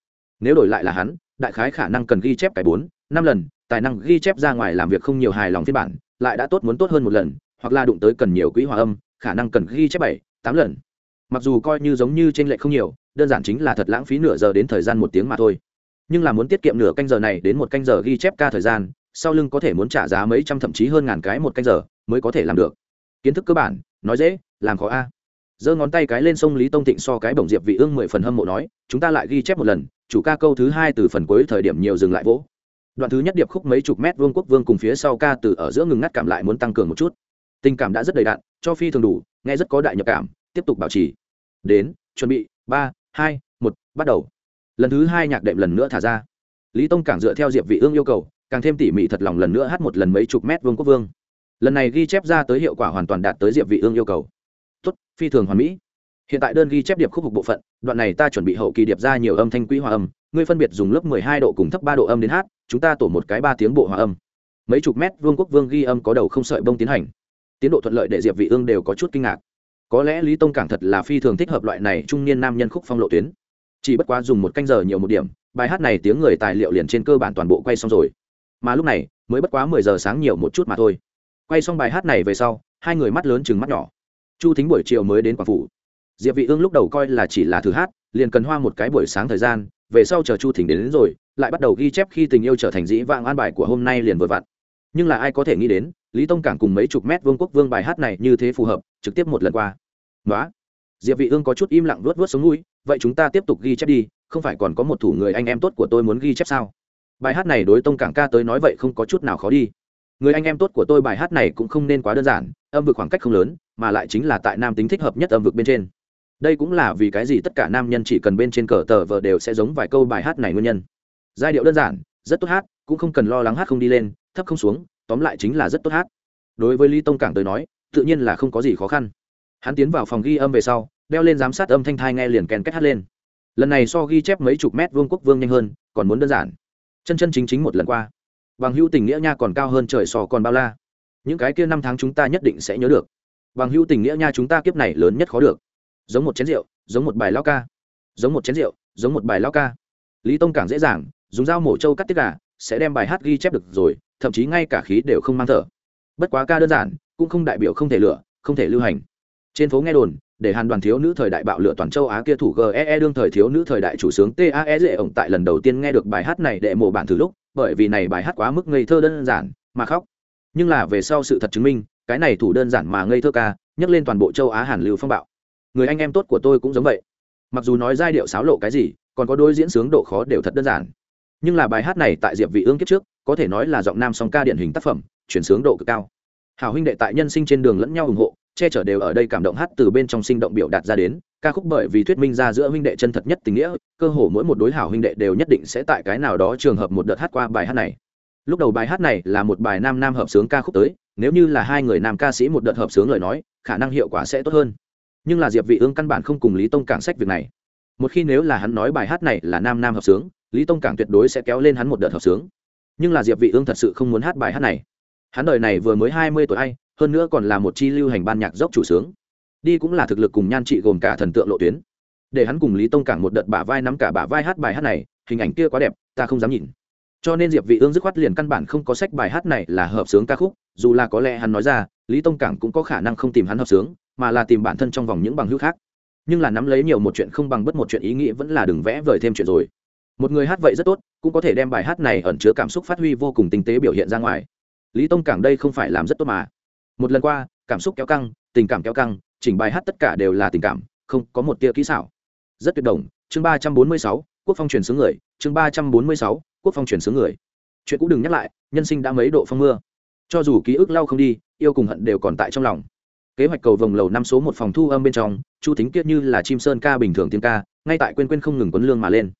Nếu đổi lại là hắn, đại khái khả năng cần ghi chép cái bốn, năm lần, tài năng ghi chép ra ngoài làm việc không nhiều hài lòng phiên bản, lại đã tốt muốn tốt hơn một lần, hoặc là đụng tới cần nhiều quỹ hòa âm, khả năng cần ghi chép bảy, tám lần. Mặc dù coi như giống như trên lệ không nhiều, đơn giản chính là thật lãng phí nửa giờ đến thời gian một tiếng mà thôi. Nhưng là muốn tiết kiệm nửa canh giờ này đến một canh giờ ghi chép ca thời gian, sau lưng có thể muốn trả giá mấy trăm thậm chí hơn ngàn cái một canh giờ mới có thể làm được. Kiến thức cơ bản nói dễ, làm khó a. Giơ ngón tay cái lên sông lý tông thịnh so cái bổng diệp vị ương mười phần hâm mộ nói, chúng ta lại ghi chép một lần, chủ ca câu thứ hai từ phần cuối thời điểm nhiều dừng lại vỗ. Đoạn thứ nhất điệp khúc mấy chục mét vương quốc vương cùng phía sau ca từ ở giữa ngừng ngắt cảm lại muốn tăng cường một chút. Tình cảm đã rất đầy đạn cho phi thường đủ, nghe rất có đại nhập cảm, tiếp tục bảo trì. Đến, chuẩn bị, ba, hai, một, bắt đầu. Lần thứ hai nhạc đệm lần nữa thả ra. Lý tông cảng dựa theo diệp vị ương yêu cầu, càng thêm tỉ mỉ thật lòng lần nữa hát một lần mấy chục mét vương quốc vương lần này ghi chép ra tới hiệu quả hoàn toàn đạt tới diệp vị ương yêu cầu. Tốt, phi thường hoàn mỹ. Hiện tại đơn ghi chép điệp khúc phục bộ phận, đoạn này ta chuẩn bị hậu kỳ điệp ra nhiều âm thanh quỹ hòa âm, ngươi phân biệt dùng lớp 12 độ cùng thấp 3 độ âm đến hát, chúng ta tổ một cái ba tiếng bộ hòa âm. Mấy chục mét vương quốc vương ghi âm có đầu không sợi bông tiến hành. Tiến độ thuận lợi để diệp vị ương đều có chút kinh ngạc. Có lẽ lý tông cảng thật là phi thường thích hợp loại này trung niên nam nhân khúc phong lộ tuyến. Chỉ bất quá dùng một canh giờ nhiều một điểm, bài hát này tiếng người tài liệu liền trên cơ bản toàn bộ quay xong rồi. Mà lúc này, mới bất quá mười giờ sáng nhiều một chút mà thôi quay xong bài hát này về sau hai người mắt lớn chừng mắt nhỏ. Chu thính buổi chiều mới đến quảng phủ. Diệp vị ương lúc đầu coi là chỉ là thử hát liền cần hoa một cái buổi sáng thời gian về sau chờ chu thính đến, đến rồi lại bắt đầu ghi chép khi tình yêu trở thành dĩ vãng an bài của hôm nay liền vừa vặn. Nhưng là ai có thể nghĩ đến lý tông cảng cùng mấy chục mét vương quốc vương bài hát này như thế phù hợp trực tiếp một lần qua. Nói diệp vị ương có chút im lặng vuốt vuốt xuống mũi vậy chúng ta tiếp tục ghi chép đi không phải còn có một thủ người anh em tốt của tôi muốn ghi chép sao? Bài hát này đối tông cảng ca tới nói vậy không có chút nào khó đi người anh em tốt của tôi bài hát này cũng không nên quá đơn giản, âm vực khoảng cách không lớn, mà lại chính là tại nam tính thích hợp nhất âm vực bên trên. Đây cũng là vì cái gì tất cả nam nhân chỉ cần bên trên cờ tờ vờ đều sẽ giống vài câu bài hát này nguyên nhân. Giai điệu đơn giản, rất tốt hát, cũng không cần lo lắng hát không đi lên, thấp không xuống, tóm lại chính là rất tốt hát. Đối với lý tông cảng tới nói, tự nhiên là không có gì khó khăn. Hắn tiến vào phòng ghi âm về sau, đeo lên giám sát âm thanh thai nghe liền kèn kết hát lên. Lần này so ghi chép mấy chục mét vương quốc vương nhanh hơn, còn muốn đơn giản. Chân chân chính chính một lần qua bằng hữu tình nghĩa nha còn cao hơn trời sò còn bao la. Những cái kia năm tháng chúng ta nhất định sẽ nhớ được. Bằng hữu tình nghĩa nha chúng ta kiếp này lớn nhất khó được. Giống một chén rượu, giống một bài lao ca. Giống một chén rượu, giống một bài lao ca. Lý tông càng dễ dàng, dùng dao mổ trâu cắt tiết gà, sẽ đem bài hát ghi chép được rồi, thậm chí ngay cả khí đều không mang thở. Bất quá ca đơn giản, cũng không đại biểu không thể lựa, không thể lưu hành. Trên phố nghe đồn, để hàn đoàn thiếu nữ thời đại bạo lựa toàn châu á kia thủ gee đương thời thiếu nữ thời đại chủ sướng tae dễ ổng tại lần đầu tiên nghe được bài hát này để mổ bản thử lúc bởi vì này bài hát quá mức ngây thơ đơn giản mà khóc. Nhưng là về sau sự thật chứng minh, cái này thủ đơn giản mà ngây thơ ca nhấc lên toàn bộ châu á hàn lưu phong bạo. Người anh em tốt của tôi cũng giống vậy. Mặc dù nói giai điệu xáo lộ cái gì, còn có đôi diễn sướng độ khó đều thật đơn giản. Nhưng là bài hát này tại diệp vị ương kiếp trước, có thể nói là giọng nam song ca điển hình tác phẩm, chuyển sướng độ cực cao. Hảo huynh đệ tại nhân sinh trên đường lẫn nhau ủng hộ, che chở đều ở đây cảm động hát từ bên trong sinh động biểu đạt ra đến ca khúc bởi vì thuyết minh ra giữa huynh đệ chân thật nhất tình nghĩa, cơ hồ mỗi một đối hảo huynh đệ đều nhất định sẽ tại cái nào đó trường hợp một đợt hát qua bài hát này. Lúc đầu bài hát này là một bài nam nam hợp sướng ca khúc tới, nếu như là hai người nam ca sĩ một đợt hợp sướng lời nói, khả năng hiệu quả sẽ tốt hơn. Nhưng là diệp vị ương căn bản không cùng lý tông cảng sách việc này. Một khi nếu là hắn nói bài hát này là nam nam hợp sướng, lý tông cảng tuyệt đối sẽ kéo lên hắn một đợt hợp sướng. Nhưng là diệp vị ương thật sự không muốn hát bài hát này. Hắn đời này vừa mới hai mươi tuổi ai hơn nữa còn là một chi lưu hành ban nhạc dốc chủ sướng đi cũng là thực lực cùng nhan trị gồm cả thần tượng lộ tuyến. Để hắn cùng lý tông cảng một đợt bả vai nắm cả bả vai hát bài hát này, hình ảnh kia quá đẹp, ta không dám nhìn. Cho nên diệp vị ương dứt khoát liền căn bản không có sách bài hát này là hợp sướng ca khúc, dù là có lẽ hắn nói ra, lý tông cảng cũng có khả năng không tìm hắn hợp sướng, mà là tìm bản thân trong vòng những bằng hữu khác. Nhưng là nắm lấy nhiều một chuyện không bằng bất một chuyện ý nghĩa vẫn là đừng vẽ vời thêm chuyện rồi. Một người hát vậy rất tốt, cũng có thể đem bài hát này ẩn chứa cảm xúc phát huy vô cùng tinh tế biểu hiện ra ngoài. Lý tông cảng đây không phải làm rất tốt mà. Một lần qua, cảm xúc kéo căng, tình cảm kéo căng chỉnh bài hát tất cả đều là tình cảm, không có một tia kỹ xảo. Rất tuyệt đồng chương ba trăm bốn mươi sáu, quốc phong truyền xướng người, chương ba trăm bốn mươi sáu, quốc phong truyền xướng người. Chuyện cũng đừng nhắc lại, nhân sinh đã mấy độ phong mưa. Cho dù ký ức lau không đi, yêu cùng hận đều còn tại trong lòng. Kế hoạch cầu vồng lầu năm số một phòng thu âm bên trong, chu thính kiết như là chim sơn ca bình thường tiếng ca, ngay tại quên quên không ngừng quấn lương mà lên.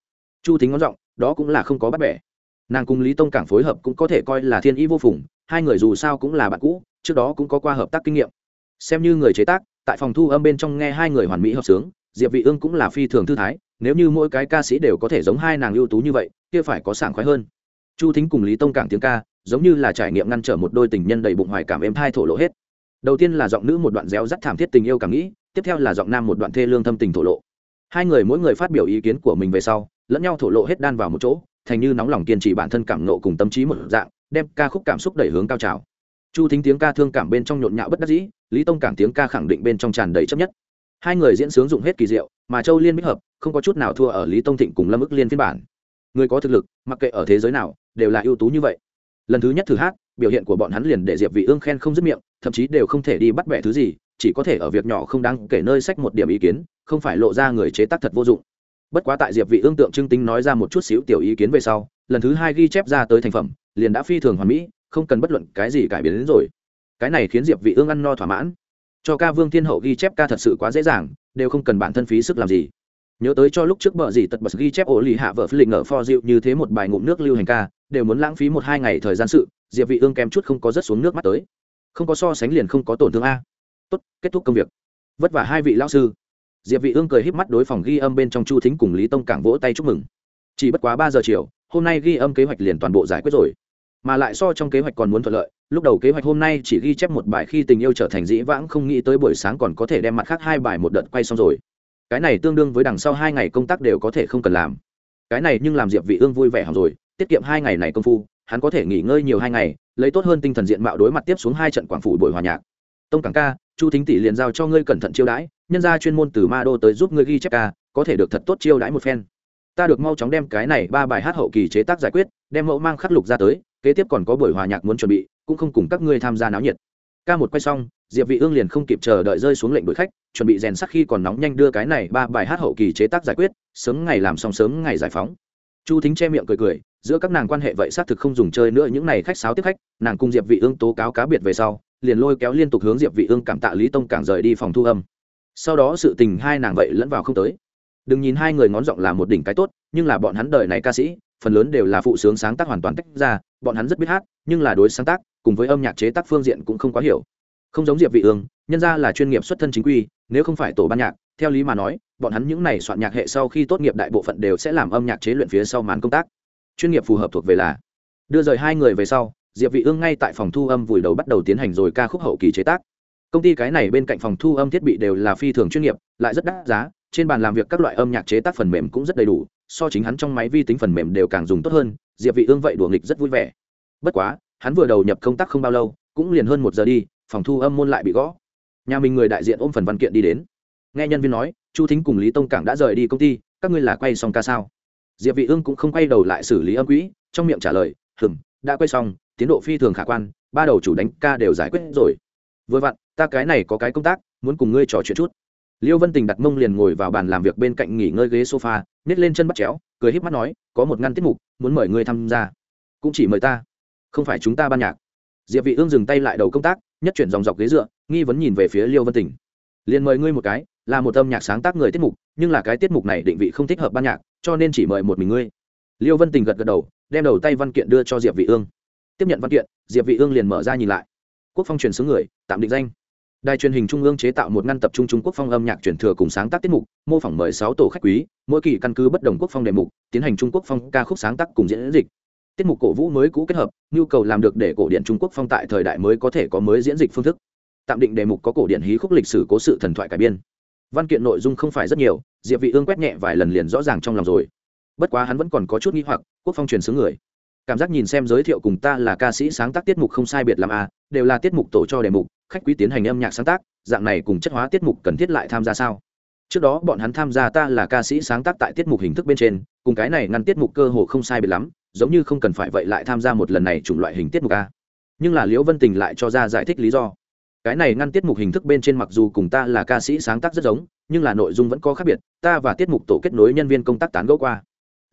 Chu thính ngón giọng, đó cũng là không có bắt bẻ. Nàng cùng lý tông cảng phối hợp cũng có thể coi là thiên ý vô phùng, hai người dù sao cũng là bạn cũ, trước đó cũng có qua hợp tác kinh nghiệm. Xem như người chế tác tại phòng thu âm bên trong nghe hai người hoàn mỹ hợp sướng, diệp vị ương cũng là phi thường thư thái, nếu như mỗi cái ca sĩ đều có thể giống hai nàng ưu tú như vậy, kia phải có sảng khoái hơn. Chu thính cùng lý tông cảng tiếng ca, giống như là trải nghiệm ngăn trở một đôi tình nhân đầy bụng hoài cảm êm thai thổ lộ hết. Đầu tiên là giọng nữ một đoạn réo rắt thảm thiết tình yêu cảm nghĩ, tiếp theo là giọng nam một đoạn thê lương thâm tình thổ lộ. Hai người mỗi người phát biểu ý kiến của mình về sau, lẫn nhau thổ lộ hết đan vào một chỗ, thành như nóng lòng kiên trì bản thân cảm nộ cùng tâm trí một dạng, đem ca khúc cảm xúc đẩy hướng cao trào chu thính tiếng ca thương cảm bên trong nhộn nhạo bất đắc dĩ, lý tông cảm tiếng ca khẳng định bên trong tràn đầy chấp nhất. Hai người diễn sướng dụng hết kỳ diệu, mà châu liên bích hợp, không có chút nào thua ở lý tông thịnh cùng lâm ức liên phiên bản. Người có thực lực, mặc kệ ở thế giới nào, đều là ưu tú như vậy. Lần thứ nhất thử hát, biểu hiện của bọn hắn liền để diệp vị ương khen không dứt miệng, thậm chí đều không thể đi bắt bẻ thứ gì, chỉ có thể ở việc nhỏ không đáng kể nơi sách một điểm ý kiến, không phải lộ ra người chế tác thật vô dụng. Bất quá tại diệp vị ương tượng trưng tính nói ra một chút xíu tiểu ý kiến về sau, lần thứ hai ghi chép ra tới thành phẩm, liền đã phi thường hoàn mỹ không cần bất luận cái gì cải biến đến rồi. Cái này khiến diệp vị ương ăn no thỏa mãn. Cho ca vương thiên hậu ghi chép ca thật sự quá dễ dàng, đều không cần bản thân phí sức làm gì. Nhớ tới cho lúc trước bờ gì tật bật ghi chép ổ lì hạ vợ phi lịch ở pho dịu như thế một bài ngụm nước lưu hành ca, đều muốn lãng phí một hai ngày thời gian sự, diệp vị ương kém chút không có rất xuống nước mắt tới. Không có so sánh liền không có tổn thương a. Tốt, kết thúc công việc. Vất vả hai vị lão sư. Diệp vị ương cười híp mắt đối phòng ghi âm bên trong chu thính cùng lý tông cảng vỗ tay chúc mừng. Chỉ bất quá ba giờ chiều, hôm nay ghi âm kế hoạch liền toàn bộ giải quyết rồi mà lại so trong kế hoạch còn muốn thuận lợi. Lúc đầu kế hoạch hôm nay chỉ ghi chép một bài khi tình yêu trở thành dĩ vãng, không nghĩ tới buổi sáng còn có thể đem mặt khác hai bài một đợt quay xong rồi. Cái này tương đương với đằng sau hai ngày công tác đều có thể không cần làm. Cái này nhưng làm diệp vị ương vui vẻ hỏng rồi, tiết kiệm hai ngày này công phu, hắn có thể nghỉ ngơi nhiều hai ngày, lấy tốt hơn tinh thần diện mạo đối mặt tiếp xuống hai trận quảng phủ buổi hòa nhạc. Tông cảng ca, chu thính tỷ liền giao cho ngươi cẩn thận chiêu đãi, nhân gia chuyên môn từ ma đô tới giúp ngươi ghi chép ca, có thể được thật tốt chiêu đãi một phen. Ta được mau chóng đem cái này ba bài hát hậu kỳ chế tác giải quyết, đem mẫu mang khắc lục ra tới kế tiếp còn có buổi hòa nhạc muốn chuẩn bị, cũng không cùng các ngươi tham gia náo nhiệt. Ca một quay xong, diệp vị ương liền không kịp chờ đợi rơi xuống lệnh đuổi khách, chuẩn bị rèn sắc khi còn nóng nhanh đưa cái này ba bài hát hậu kỳ chế tác giải quyết, sớm ngày làm xong sớm ngày giải phóng. Chu thính che miệng cười cười, giữa các nàng quan hệ vậy xác thực không dùng chơi nữa, những này khách sáo tiếp khách, nàng cùng diệp vị ương tố cáo cá biệt về sau, liền lôi kéo liên tục hướng diệp vị ương cảm tạ lý tông cảng rời đi phòng thu âm. Sau đó sự tình hai nàng vậy lẫn vào không tới. Đừng nhìn hai người ngón giọng là một đỉnh cái tốt, nhưng là bọn hắn đời này ca sĩ phần lớn đều là phụ sướng sáng tác hoàn toàn tách ra, bọn hắn rất biết hát, nhưng là đối sáng tác, cùng với âm nhạc chế tác phương diện cũng không quá hiểu. Không giống diệp vị ương, nhân ra là chuyên nghiệp xuất thân chính quy, nếu không phải tổ ban nhạc, theo lý mà nói, bọn hắn những này soạn nhạc hệ sau khi tốt nghiệp đại bộ phận đều sẽ làm âm nhạc chế luyện phía sau màn công tác. Chuyên nghiệp phù hợp thuộc về là, đưa rời hai người về sau, diệp vị ương ngay tại phòng thu âm vùi đầu bắt đầu tiến hành rồi ca khúc hậu kỳ chế tác. Công ty cái này bên cạnh phòng thu âm thiết bị đều là phi thường chuyên nghiệp, lại rất đắt giá trên bàn làm việc các loại âm nhạc chế tác phần mềm cũng rất đầy đủ, so chính hắn trong máy vi tính phần mềm đều càng dùng tốt hơn, diệp vị ương vậy đùa nghịch rất vui vẻ. Bất quá, hắn vừa đầu nhập công tác không bao lâu, cũng liền hơn một giờ đi, phòng thu âm môn lại bị gõ. Nhà mình người đại diện ôm phần văn kiện đi đến. Nghe nhân viên nói, chu thính cùng lý tông cảng đã rời đi công ty, các ngươi là quay xong ca sao? Diệp vị ương cũng không quay đầu lại xử lý âm quỹ, trong miệng trả lời, hừm, đã quay xong, tiến độ phi thường khả quan, ba đầu chủ đánh ca đều giải quyết rồi. Vừa vặn, ta cái này có cái công tác, muốn cùng ngươi trò chuyện chút liêu vân tình đặt mông liền ngồi vào bàn làm việc bên cạnh nghỉ ngơi ghế sofa, nhét lên chân bắt chéo, cười híp mắt nói, có một ngăn tiết mục, muốn mời ngươi tham gia. Cũng chỉ mời ta? Không phải chúng ta ban nhạc. Diệp vị ương dừng tay lại đầu công tác, nhất chuyển dòng dọc ghế dựa, nghi vấn nhìn về phía liêu vân tình. Liền mời ngươi một cái, là một âm nhạc sáng tác người tiết mục, nhưng là cái tiết mục này định vị không thích hợp ban nhạc, cho nên chỉ mời một mình ngươi. Liêu vân tình gật gật đầu, đem đầu tay văn kiện đưa cho diệp vị ương. Tiếp nhận văn kiện, diệp vị ương liền mở ra nhìn lại. Quốc phong truyền xứ người, tạm định danh đài truyền hình trung ương chế tạo một ngăn tập trung trung quốc phong âm nhạc truyền thừa cùng sáng tác tiết mục, mô phỏng mời sáu tổ khách quý, mỗi kỳ căn cứ bất đồng quốc phong đề mục, tiến hành trung quốc phong ca khúc sáng tác cùng diễn dịch. Tiết mục cổ vũ mới cũ kết hợp, nhu cầu làm được để cổ điển trung quốc phong tại thời đại mới có thể có mới diễn dịch phương thức. Tạm định đề mục có cổ điển hí khúc lịch sử cố sự thần thoại cải biên. Văn kiện nội dung không phải rất nhiều, diệp vị ương quét nhẹ vài lần liền rõ ràng trong lòng rồi. Bất quá hắn vẫn còn có chút nghi hoặc, quốc phong truyền xứ người. Cảm giác nhìn xem giới thiệu cùng ta là ca sĩ sáng tác tiết mục không sai biệt làm a à, đều là tiết mục tổ cho đề mục khách quý tiến hành âm nhạc sáng tác, dạng này cùng chất hóa tiết mục cần thiết lại tham gia sao? Trước đó bọn hắn tham gia ta là ca sĩ sáng tác tại tiết mục hình thức bên trên, cùng cái này ngăn tiết mục cơ hồ không sai biệt lắm, giống như không cần phải vậy lại tham gia một lần này chủng loại hình tiết mục a. Nhưng là liễu vân tình lại cho ra giải thích lý do. Cái này ngăn tiết mục hình thức bên trên mặc dù cùng ta là ca sĩ sáng tác rất giống, nhưng là nội dung vẫn có khác biệt, ta và tiết mục tổ kết nối nhân viên công tác tán gẫu qua.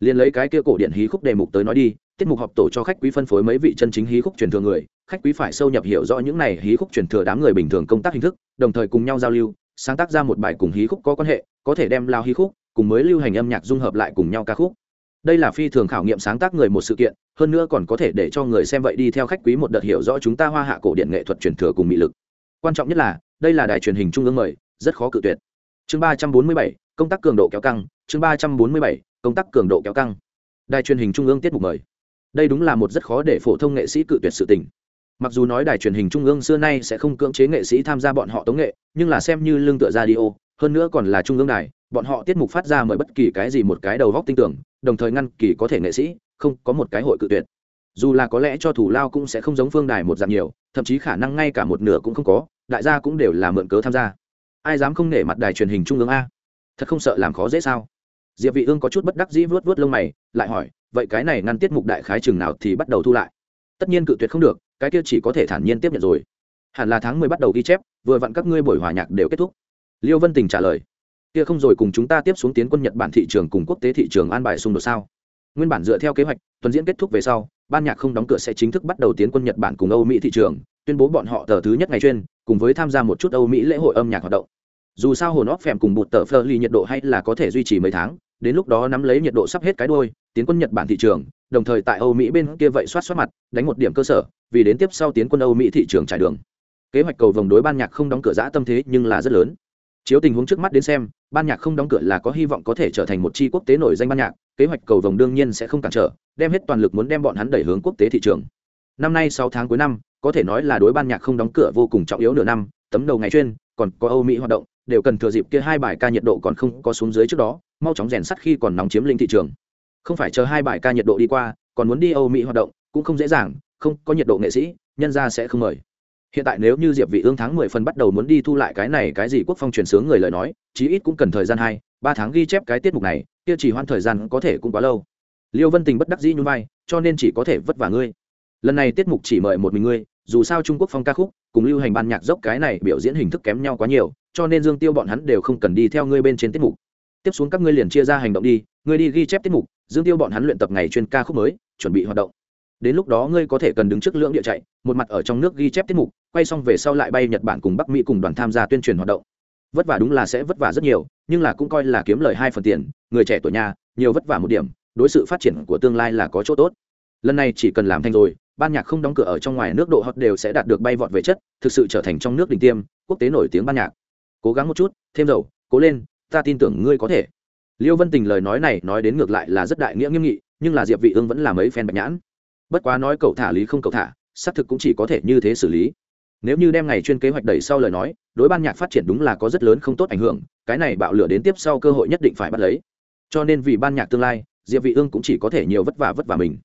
Liền lấy cái kia cổ điện hí khúc đề mục tới nói đi tiết mục họp tổ cho khách quý phân phối mấy vị chân chính hí khúc truyền thừa người, khách quý phải sâu nhập hiểu rõ những này hí khúc truyền thừa đám người bình thường công tác hình thức, đồng thời cùng nhau giao lưu, sáng tác ra một bài cùng hí khúc có quan hệ, có thể đem lao hí khúc cùng mới lưu hành âm nhạc dung hợp lại cùng nhau ca khúc. Đây là phi thường khảo nghiệm sáng tác người một sự kiện, hơn nữa còn có thể để cho người xem vậy đi theo khách quý một đợt hiểu rõ chúng ta hoa hạ cổ điện nghệ thuật truyền thừa cùng mỹ lực. Quan trọng nhất là, đây là đài truyền hình trung ương mời, rất khó cự tuyệt. Chương ba trăm bốn mươi bảy, công tác cường độ kéo căng, chương ba trăm bốn mươi bảy, công tác cường độ kéo căng. Đài truyền hình trung ương tiết mục mời đây đúng là một rất khó để phổ thông nghệ sĩ cự tuyệt sự tình. Mặc dù nói đài truyền hình trung ương xưa nay sẽ không cưỡng chế nghệ sĩ tham gia bọn họ tống nghệ, nhưng là xem như lương tựa ra đi ô hơn nữa còn là trung ương đài, bọn họ tiết mục phát ra mời bất kỳ cái gì một cái đầu góc tin tưởng, đồng thời ngăn kỳ có thể nghệ sĩ, không có một cái hội cự tuyệt. Dù là có lẽ cho thủ lao cũng sẽ không giống phương đài một dạng nhiều, thậm chí khả năng ngay cả một nửa cũng không có, đại gia cũng đều là mượn cớ tham gia. Ai dám không nể mặt đài truyền hình trung ương a? Thật không sợ làm khó dễ sao? Diệp vị ương có chút bất đắc dĩ vuốt vuốt lông mày, lại hỏi vậy cái này ngăn tiết mục đại khái chừng nào thì bắt đầu thu lại? Tất nhiên cự tuyệt không được, cái kia chỉ có thể thản nhiên tiếp nhận rồi. Hẳn là tháng mười bắt đầu ghi chép, vừa vặn các ngươi buổi hòa nhạc đều kết thúc. Liêu vân tình trả lời, kia không rồi cùng chúng ta tiếp xuống tiến quân nhật bản thị trường cùng quốc tế thị trường an bài xung đột sao? Nguyên bản dựa theo kế hoạch, tuần diễn kết thúc về sau, ban nhạc không đóng cửa sẽ chính thức bắt đầu tiến quân nhật bản cùng âu mỹ thị trường, tuyên bố bọn họ tờ thứ nhất ngày chuyên, cùng với tham gia một chút âu mỹ lễ hội âm nhạc hoạt động. Dù sao hồn óc phèm cùng bụt tờ phơ ly nhiệt độ hay là có thể duy trì mấy tháng đến lúc đó nắm lấy nhiệt độ sắp hết cái đôi, tiến quân nhật bản thị trường, đồng thời tại âu mỹ bên kia vậy soát soát mặt, đánh một điểm cơ sở, vì đến tiếp sau tiến quân âu mỹ thị trường trải đường. Kế hoạch cầu vòng đối ban nhạc không đóng cửa giã tâm thế nhưng là rất lớn. Chiếu tình huống trước mắt đến xem, ban nhạc không đóng cửa là có hy vọng có thể trở thành một chi quốc tế nổi danh ban nhạc, kế hoạch cầu vòng đương nhiên sẽ không cản trở, đem hết toàn lực muốn đem bọn hắn đẩy hướng quốc tế thị trường. Năm nay sáu tháng cuối năm, có thể nói là đối ban nhạc không đóng cửa vô cùng trọng yếu nửa năm, tấm đầu ngày chuyên, còn có âu mỹ hoạt động đều cần thừa dịp kia hai bài ca nhiệt độ còn không có xuống dưới trước đó, mau chóng rèn sắt khi còn nóng chiếm lĩnh thị trường. Không phải chờ hai bài ca nhiệt độ đi qua, còn muốn đi âu mỹ hoạt động, cũng không dễ dàng, không có nhiệt độ nghệ sĩ, nhân ra sẽ không mời. Hiện tại nếu như diệp vị ương tháng 10 phần bắt đầu muốn đi thu lại cái này cái gì quốc phong truyền sướng người lời nói, chí ít cũng cần thời gian hai, ba tháng ghi chép cái tiết mục này, kia chỉ hoãn thời gian có thể cũng quá lâu. Liêu vân tình bất đắc dĩ nhún vai, cho nên chỉ có thể vất vả ngươi. Lần này tiết mục chỉ mời một mình ngươi, dù sao trung quốc phong ca khúc cùng lưu hành ban nhạc dốc cái này biểu diễn hình thức kém nhau quá nhiều cho nên dương tiêu bọn hắn đều không cần đi theo ngươi bên trên tiết mục. Tiếp xuống các ngươi liền chia ra hành động đi, ngươi đi ghi chép tiết mục, dương tiêu bọn hắn luyện tập ngày chuyên ca khúc mới, chuẩn bị hoạt động. Đến lúc đó ngươi có thể cần đứng trước lưỡng địa chạy, một mặt ở trong nước ghi chép tiết mục, quay xong về sau lại bay nhật bản cùng bắc mỹ cùng đoàn tham gia tuyên truyền hoạt động. Vất vả đúng là sẽ vất vả rất nhiều, nhưng là cũng coi là kiếm lời hai phần tiền, người trẻ tuổi nhà, nhiều vất vả một điểm, đối sự phát triển của tương lai là có chỗ tốt. Lần này chỉ cần làm thành rồi, ban nhạc không đóng cửa ở trong ngoài nước độ hot đều sẽ đạt được bay vọt về chất, thực sự trở thành trong nước đỉnh tiêm, quốc tế nổi tiếng ban nhạc cố gắng một chút, thêm dầu, cố lên, ta tin tưởng ngươi có thể. Liêu vân tình lời nói này nói đến ngược lại là rất đại nghĩa nghiêm nghị, nhưng là diệp vị ương vẫn là mấy phen bạch nhãn. Bất quá nói cậu thả lý không cậu thả, xác thực cũng chỉ có thể như thế xử lý. Nếu như đem ngày chuyên kế hoạch đẩy sau lời nói, đối ban nhạc phát triển đúng là có rất lớn không tốt ảnh hưởng, cái này bạo lửa đến tiếp sau cơ hội nhất định phải bắt lấy. Cho nên vì ban nhạc tương lai, diệp vị ương cũng chỉ có thể nhiều vất vả vất vả mình.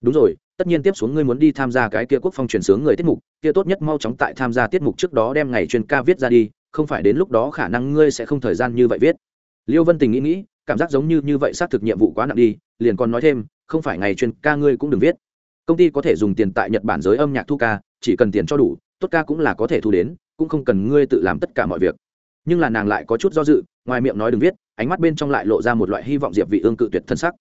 Đúng rồi, tất nhiên tiếp xuống ngươi muốn đi tham gia cái kia quốc phong truyền sướng người tiết mục, kia tốt nhất mau chóng tại tham gia tiết mục trước đó đem ngày chuyên ca viết ra đi không phải đến lúc đó khả năng ngươi sẽ không thời gian như vậy viết. Liêu vân tình nghĩ nghĩ, cảm giác giống như như vậy xác thực nhiệm vụ quá nặng đi, liền còn nói thêm, không phải ngày chuyên ca ngươi cũng đừng viết. Công ty có thể dùng tiền tại nhật bản giới âm nhạc thu ca, chỉ cần tiền cho đủ, tốt ca cũng là có thể thu đến, cũng không cần ngươi tự làm tất cả mọi việc. Nhưng là nàng lại có chút do dự, ngoài miệng nói đừng viết, ánh mắt bên trong lại lộ ra một loại hy vọng diệp vị ương cự tuyệt thân sắc.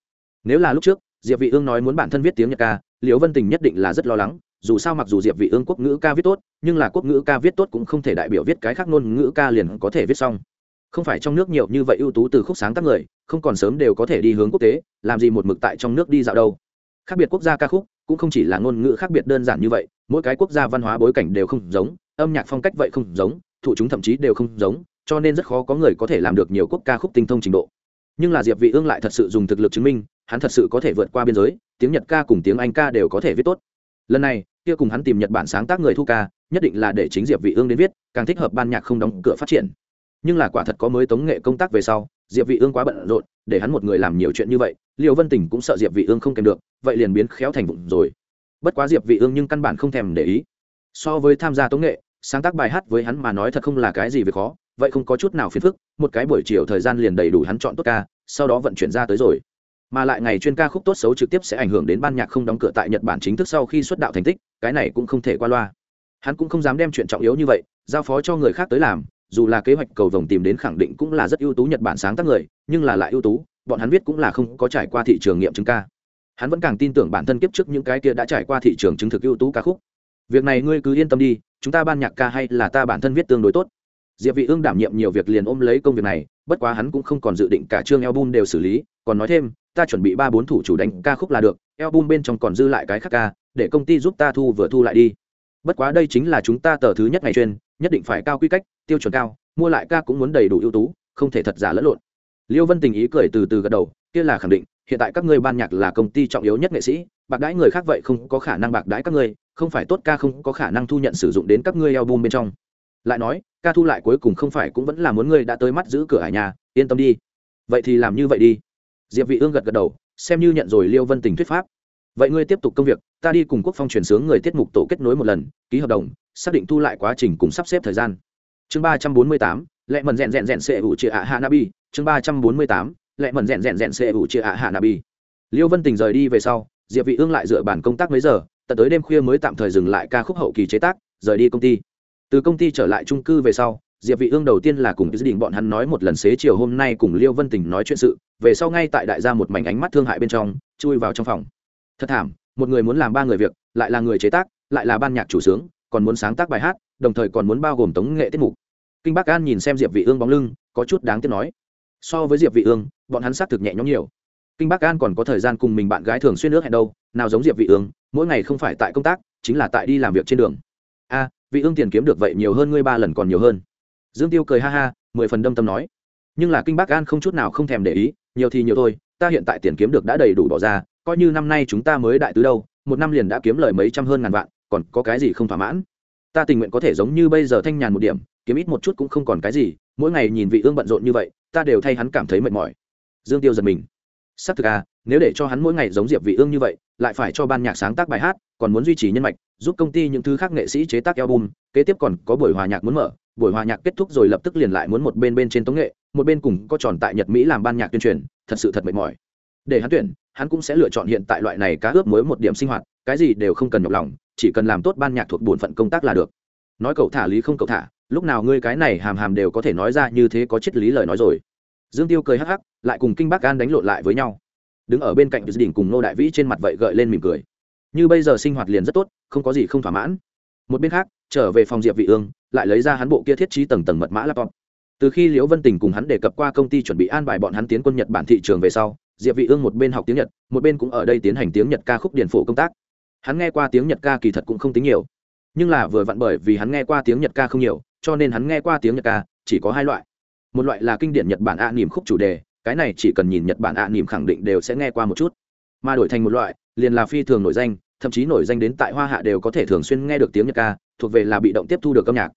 Nếu là lúc trước, diệp vị ương nói muốn bản thân viết tiếng nhật ca liễu vân tình nhất định là rất lo lắng dù sao mặc dù diệp vị ương quốc ngữ ca viết tốt, nhưng là quốc ngữ ca viết tốt cũng không thể đại biểu viết cái khác ngôn ngữ ca liền có thể viết xong. Không phải trong nước nhiều như vậy ưu tú từ khúc sáng tác người, không còn sớm đều có thể đi hướng quốc tế, làm gì một mực tại trong nước đi dạo đâu. Khác biệt quốc gia ca khúc, cũng không chỉ là ngôn ngữ khác biệt đơn giản như vậy, mỗi cái quốc gia văn hóa bối cảnh đều không giống, âm nhạc phong cách vậy không giống, thụ chúng thậm chí đều không giống, cho nên rất khó có người có thể làm được nhiều quốc ca khúc tinh thông trình độ. Nhưng là diệp vị ương lại thật sự dùng thực lực chứng minh, hắn thật sự có thể vượt qua biên giới, tiếng nhật ca cùng tiếng anh ca đều có thể viết tốt. Lần này kia cùng hắn tìm nhật bản sáng tác người thu ca, nhất định là để chính diệp vị ương đến viết, càng thích hợp ban nhạc không đóng cửa phát triển. Nhưng là quả thật có mới tống nghệ công tác về sau, diệp vị ương quá bận rộn, để hắn một người làm nhiều chuyện như vậy, liêu vân tình cũng sợ diệp vị ương không kèm được, vậy liền biến khéo thành vụng rồi. Bất quá diệp vị ương nhưng căn bản không thèm để ý. So với tham gia tống nghệ, sáng tác bài hát với hắn mà nói thật không là cái gì về khó, vậy không có chút nào phiền phức, một cái buổi chiều thời gian liền đầy đủ hắn chọn tốt ca, sau đó vận chuyển ra tới rồi mà lại ngày chuyên ca khúc tốt xấu trực tiếp sẽ ảnh hưởng đến ban nhạc không đóng cửa tại nhật bản chính thức sau khi xuất đạo thành tích, cái này cũng không thể qua loa. Hắn cũng không dám đem chuyện trọng yếu như vậy, giao phó cho người khác tới làm, dù là kế hoạch cầu vồng tìm đến khẳng định cũng là rất ưu tú nhật bản sáng tác người, nhưng là lại ưu tú, bọn hắn viết cũng là không có trải qua thị trường nghiệm chứng ca. Hắn vẫn càng tin tưởng bản thân kiếp trước những cái kia đã trải qua thị trường chứng thực ưu tú ca khúc. Việc này ngươi cứ yên tâm đi, chúng ta ban nhạc ca hay là ta bản thân viết tương đối tốt. Diệp vị ương đảm nhiệm nhiều việc liền ôm lấy công việc này, bất quá hắn cũng không còn dự định cả chương album đều xử lý, còn nói thêm ta chuẩn bị ba bốn thủ chủ đánh ca khúc là được, album bên trong còn dư lại cái khác ca, để công ty giúp ta thu vừa thu lại đi. Bất quá đây chính là chúng ta tờ thứ nhất ngày chuyên, nhất định phải cao quy cách, tiêu chuẩn cao, mua lại ca cũng muốn đầy đủ ưu tú, không thể thật giả lẫn lộn. Liêu vân tình ý cười từ từ gật đầu, kia là khẳng định, hiện tại các ngươi ban nhạc là công ty trọng yếu nhất nghệ sĩ, bạc đãi người khác vậy không có khả năng bạc đãi các ngươi, không phải tốt ca không có khả năng thu nhận sử dụng đến các ngươi album bên trong. Lại nói, ca thu lại cuối cùng không phải cũng vẫn là muốn ngươi đã tới mắt giữ cửa hải nhà, yên tâm đi. Vậy thì làm như vậy đi diệp vị ương gật gật đầu, xem như nhận rồi liêu vân tình thuyết pháp. Vậy ngươi tiếp tục công việc, ta đi cùng quốc phong chuyển sướng người tiết mục tổ kết nối một lần, ký hợp đồng, xác định thu lại quá trình cùng sắp xếp thời gian. Chương ba trăm bốn mươi tám, lệ mần rèn rèn rèn sệ ủ chia ạ hạ nabi. Chương ba trăm bốn mươi tám, lệ mần rèn rèn rèn sệ ủ chia ạ hạ nabi. Liêu vân tình rời đi về sau, diệp vị ương lại dựa bản công tác mấy giờ, tận tới đêm khuya mới tạm thời dừng lại ca khúc hậu kỳ chế tác, rời đi công ty. Từ công ty trở lại trung cư về sau diệp vị ương đầu tiên là cùng gia đình bọn hắn nói một lần xế chiều hôm nay cùng liêu vân tình nói chuyện sự, về sau ngay tại đại gia một mảnh ánh mắt thương hại bên trong, chui vào trong phòng. Thật thảm, một người muốn làm ba người việc, lại là người chế tác, lại là ban nhạc chủ sướng, còn muốn sáng tác bài hát, đồng thời còn muốn bao gồm tống nghệ tiết mục. Kinh bắc an nhìn xem diệp vị ương bóng lưng, có chút đáng tiếc nói, so với diệp vị ương, bọn hắn xác thực nhẹ nhõm nhiều. Kinh bắc an còn có thời gian cùng mình bạn gái thường xuyên nước hẹn đâu, nào giống diệp vị ương, mỗi ngày không phải tại công tác, chính là tại đi làm việc trên đường. A, vị ương tiền kiếm được vậy nhiều hơn ngươi ba lần còn nhiều hơn dương tiêu cười ha ha, mười phần đâm tâm nói. Nhưng là kinh bắc an không chút nào không thèm để ý, nhiều thì nhiều thôi, ta hiện tại tiền kiếm được đã đầy đủ bỏ ra, coi như năm nay chúng ta mới đại tứ đâu, một năm liền đã kiếm lời mấy trăm hơn ngàn vạn, còn có cái gì không thỏa mãn? Ta tình nguyện có thể giống như bây giờ thanh nhàn một điểm, kiếm ít một chút cũng không còn cái gì, mỗi ngày nhìn vị ương bận rộn như vậy, ta đều thay hắn cảm thấy mệt mỏi. Dương tiêu giật mình. Xác thực à nếu để cho hắn mỗi ngày giống diệp vị ương như vậy, lại phải cho ban nhạc sáng tác bài hát, còn muốn duy trì nhân mạch, giúp công ty những thứ khác nghệ sĩ chế tác album, kế tiếp còn có buổi hòa nhạc muốn mở buổi hòa nhạc kết thúc rồi lập tức liền lại muốn một bên bên trên tống nghệ, một bên cùng có tròn tại nhật mỹ làm ban nhạc tuyên truyền, thật sự thật mệt mỏi. Để hắn tuyển, hắn cũng sẽ lựa chọn hiện tại loại này cá ướp mới một điểm sinh hoạt, cái gì đều không cần nhọc lòng, chỉ cần làm tốt ban nhạc thuộc bổn phận công tác là được. Nói cậu thả lý không cậu thả, lúc nào ngươi cái này hàm hàm đều có thể nói ra như thế có triết lý lời nói rồi. Dương tiêu cười hắc hắc, lại cùng kinh bắc an đánh lộn lại với nhau. Đứng ở bên cạnh đỉnh cùng nô đại vĩ trên mặt vậy gợi lên mỉm cười. Như bây giờ sinh hoạt liền rất tốt, không có gì không thỏa mãn một bên khác, trở về phòng diệp vị ương, lại lấy ra hắn bộ kia thiết trí tầng tầng mật mã laptop. Từ khi liễu vân tình cùng hắn đề cập qua công ty chuẩn bị an bài bọn hắn tiến quân nhật bản thị trường về sau, diệp vị ương một bên học tiếng nhật, một bên cũng ở đây tiến hành tiếng nhật ca khúc điển phổ công tác. Hắn nghe qua tiếng nhật ca kỳ thật cũng không tính nhiều, nhưng là vừa vặn bởi vì hắn nghe qua tiếng nhật ca không nhiều, cho nên hắn nghe qua tiếng nhật ca, chỉ có hai loại. Một loại là kinh điển nhật bản ạ à khúc chủ đề, cái này chỉ cần nhìn nhật bản ạ à khẳng định đều sẽ nghe qua một chút. Mà đổi thành một loại, liền là phi thường nổi danh thậm chí nổi danh đến tại hoa hạ đều có thể thường xuyên nghe được tiếng nhật ca, thuộc về là bị động tiếp thu được âm nhạc.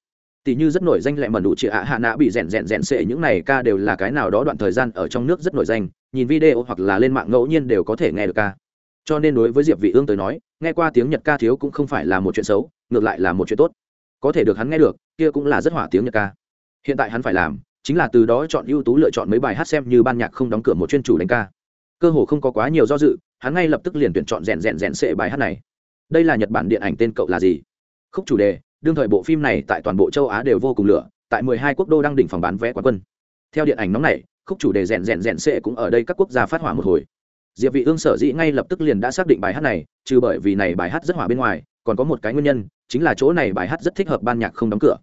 Tỷ như rất nổi danh lại mẩn đủ chị ạ hạ nã bị rèn rèn rèn sệ, những này ca đều là cái nào đó đoạn thời gian ở trong nước rất nổi danh, nhìn video hoặc là lên mạng ngẫu nhiên đều có thể nghe được ca. Cho nên đối với diệp vị ương tới nói, nghe qua tiếng nhật ca thiếu cũng không phải là một chuyện xấu, ngược lại là một chuyện tốt. Có thể được hắn nghe được, kia cũng là rất hỏa tiếng nhật ca. Hiện tại hắn phải làm, chính là từ đó chọn ưu tú lựa chọn mấy bài hát xem như ban nhạc không đóng cửa một chuyên chủ đánh ca. Cơ hồ không có quá nhiều do dự hắn ngay lập tức liền tuyển chọn rèn rèn rèn sệ bài hát này. Đây là nhật bản điện ảnh tên cậu là gì? Khúc chủ đề, đương thời bộ phim này tại toàn bộ châu á đều vô cùng lửa, tại 12 quốc đô đang đỉnh phòng bán vé quán quân. Theo điện ảnh nóng này, khúc chủ đề rèn rèn rèn sệ cũng ở đây các quốc gia phát hỏa một hồi. Diệp vị ương sở dĩ ngay lập tức liền đã xác định bài hát này, trừ bởi vì này bài hát rất hỏa bên ngoài, còn có một cái nguyên nhân, chính là chỗ này bài hát rất thích hợp ban nhạc không đóng cửa.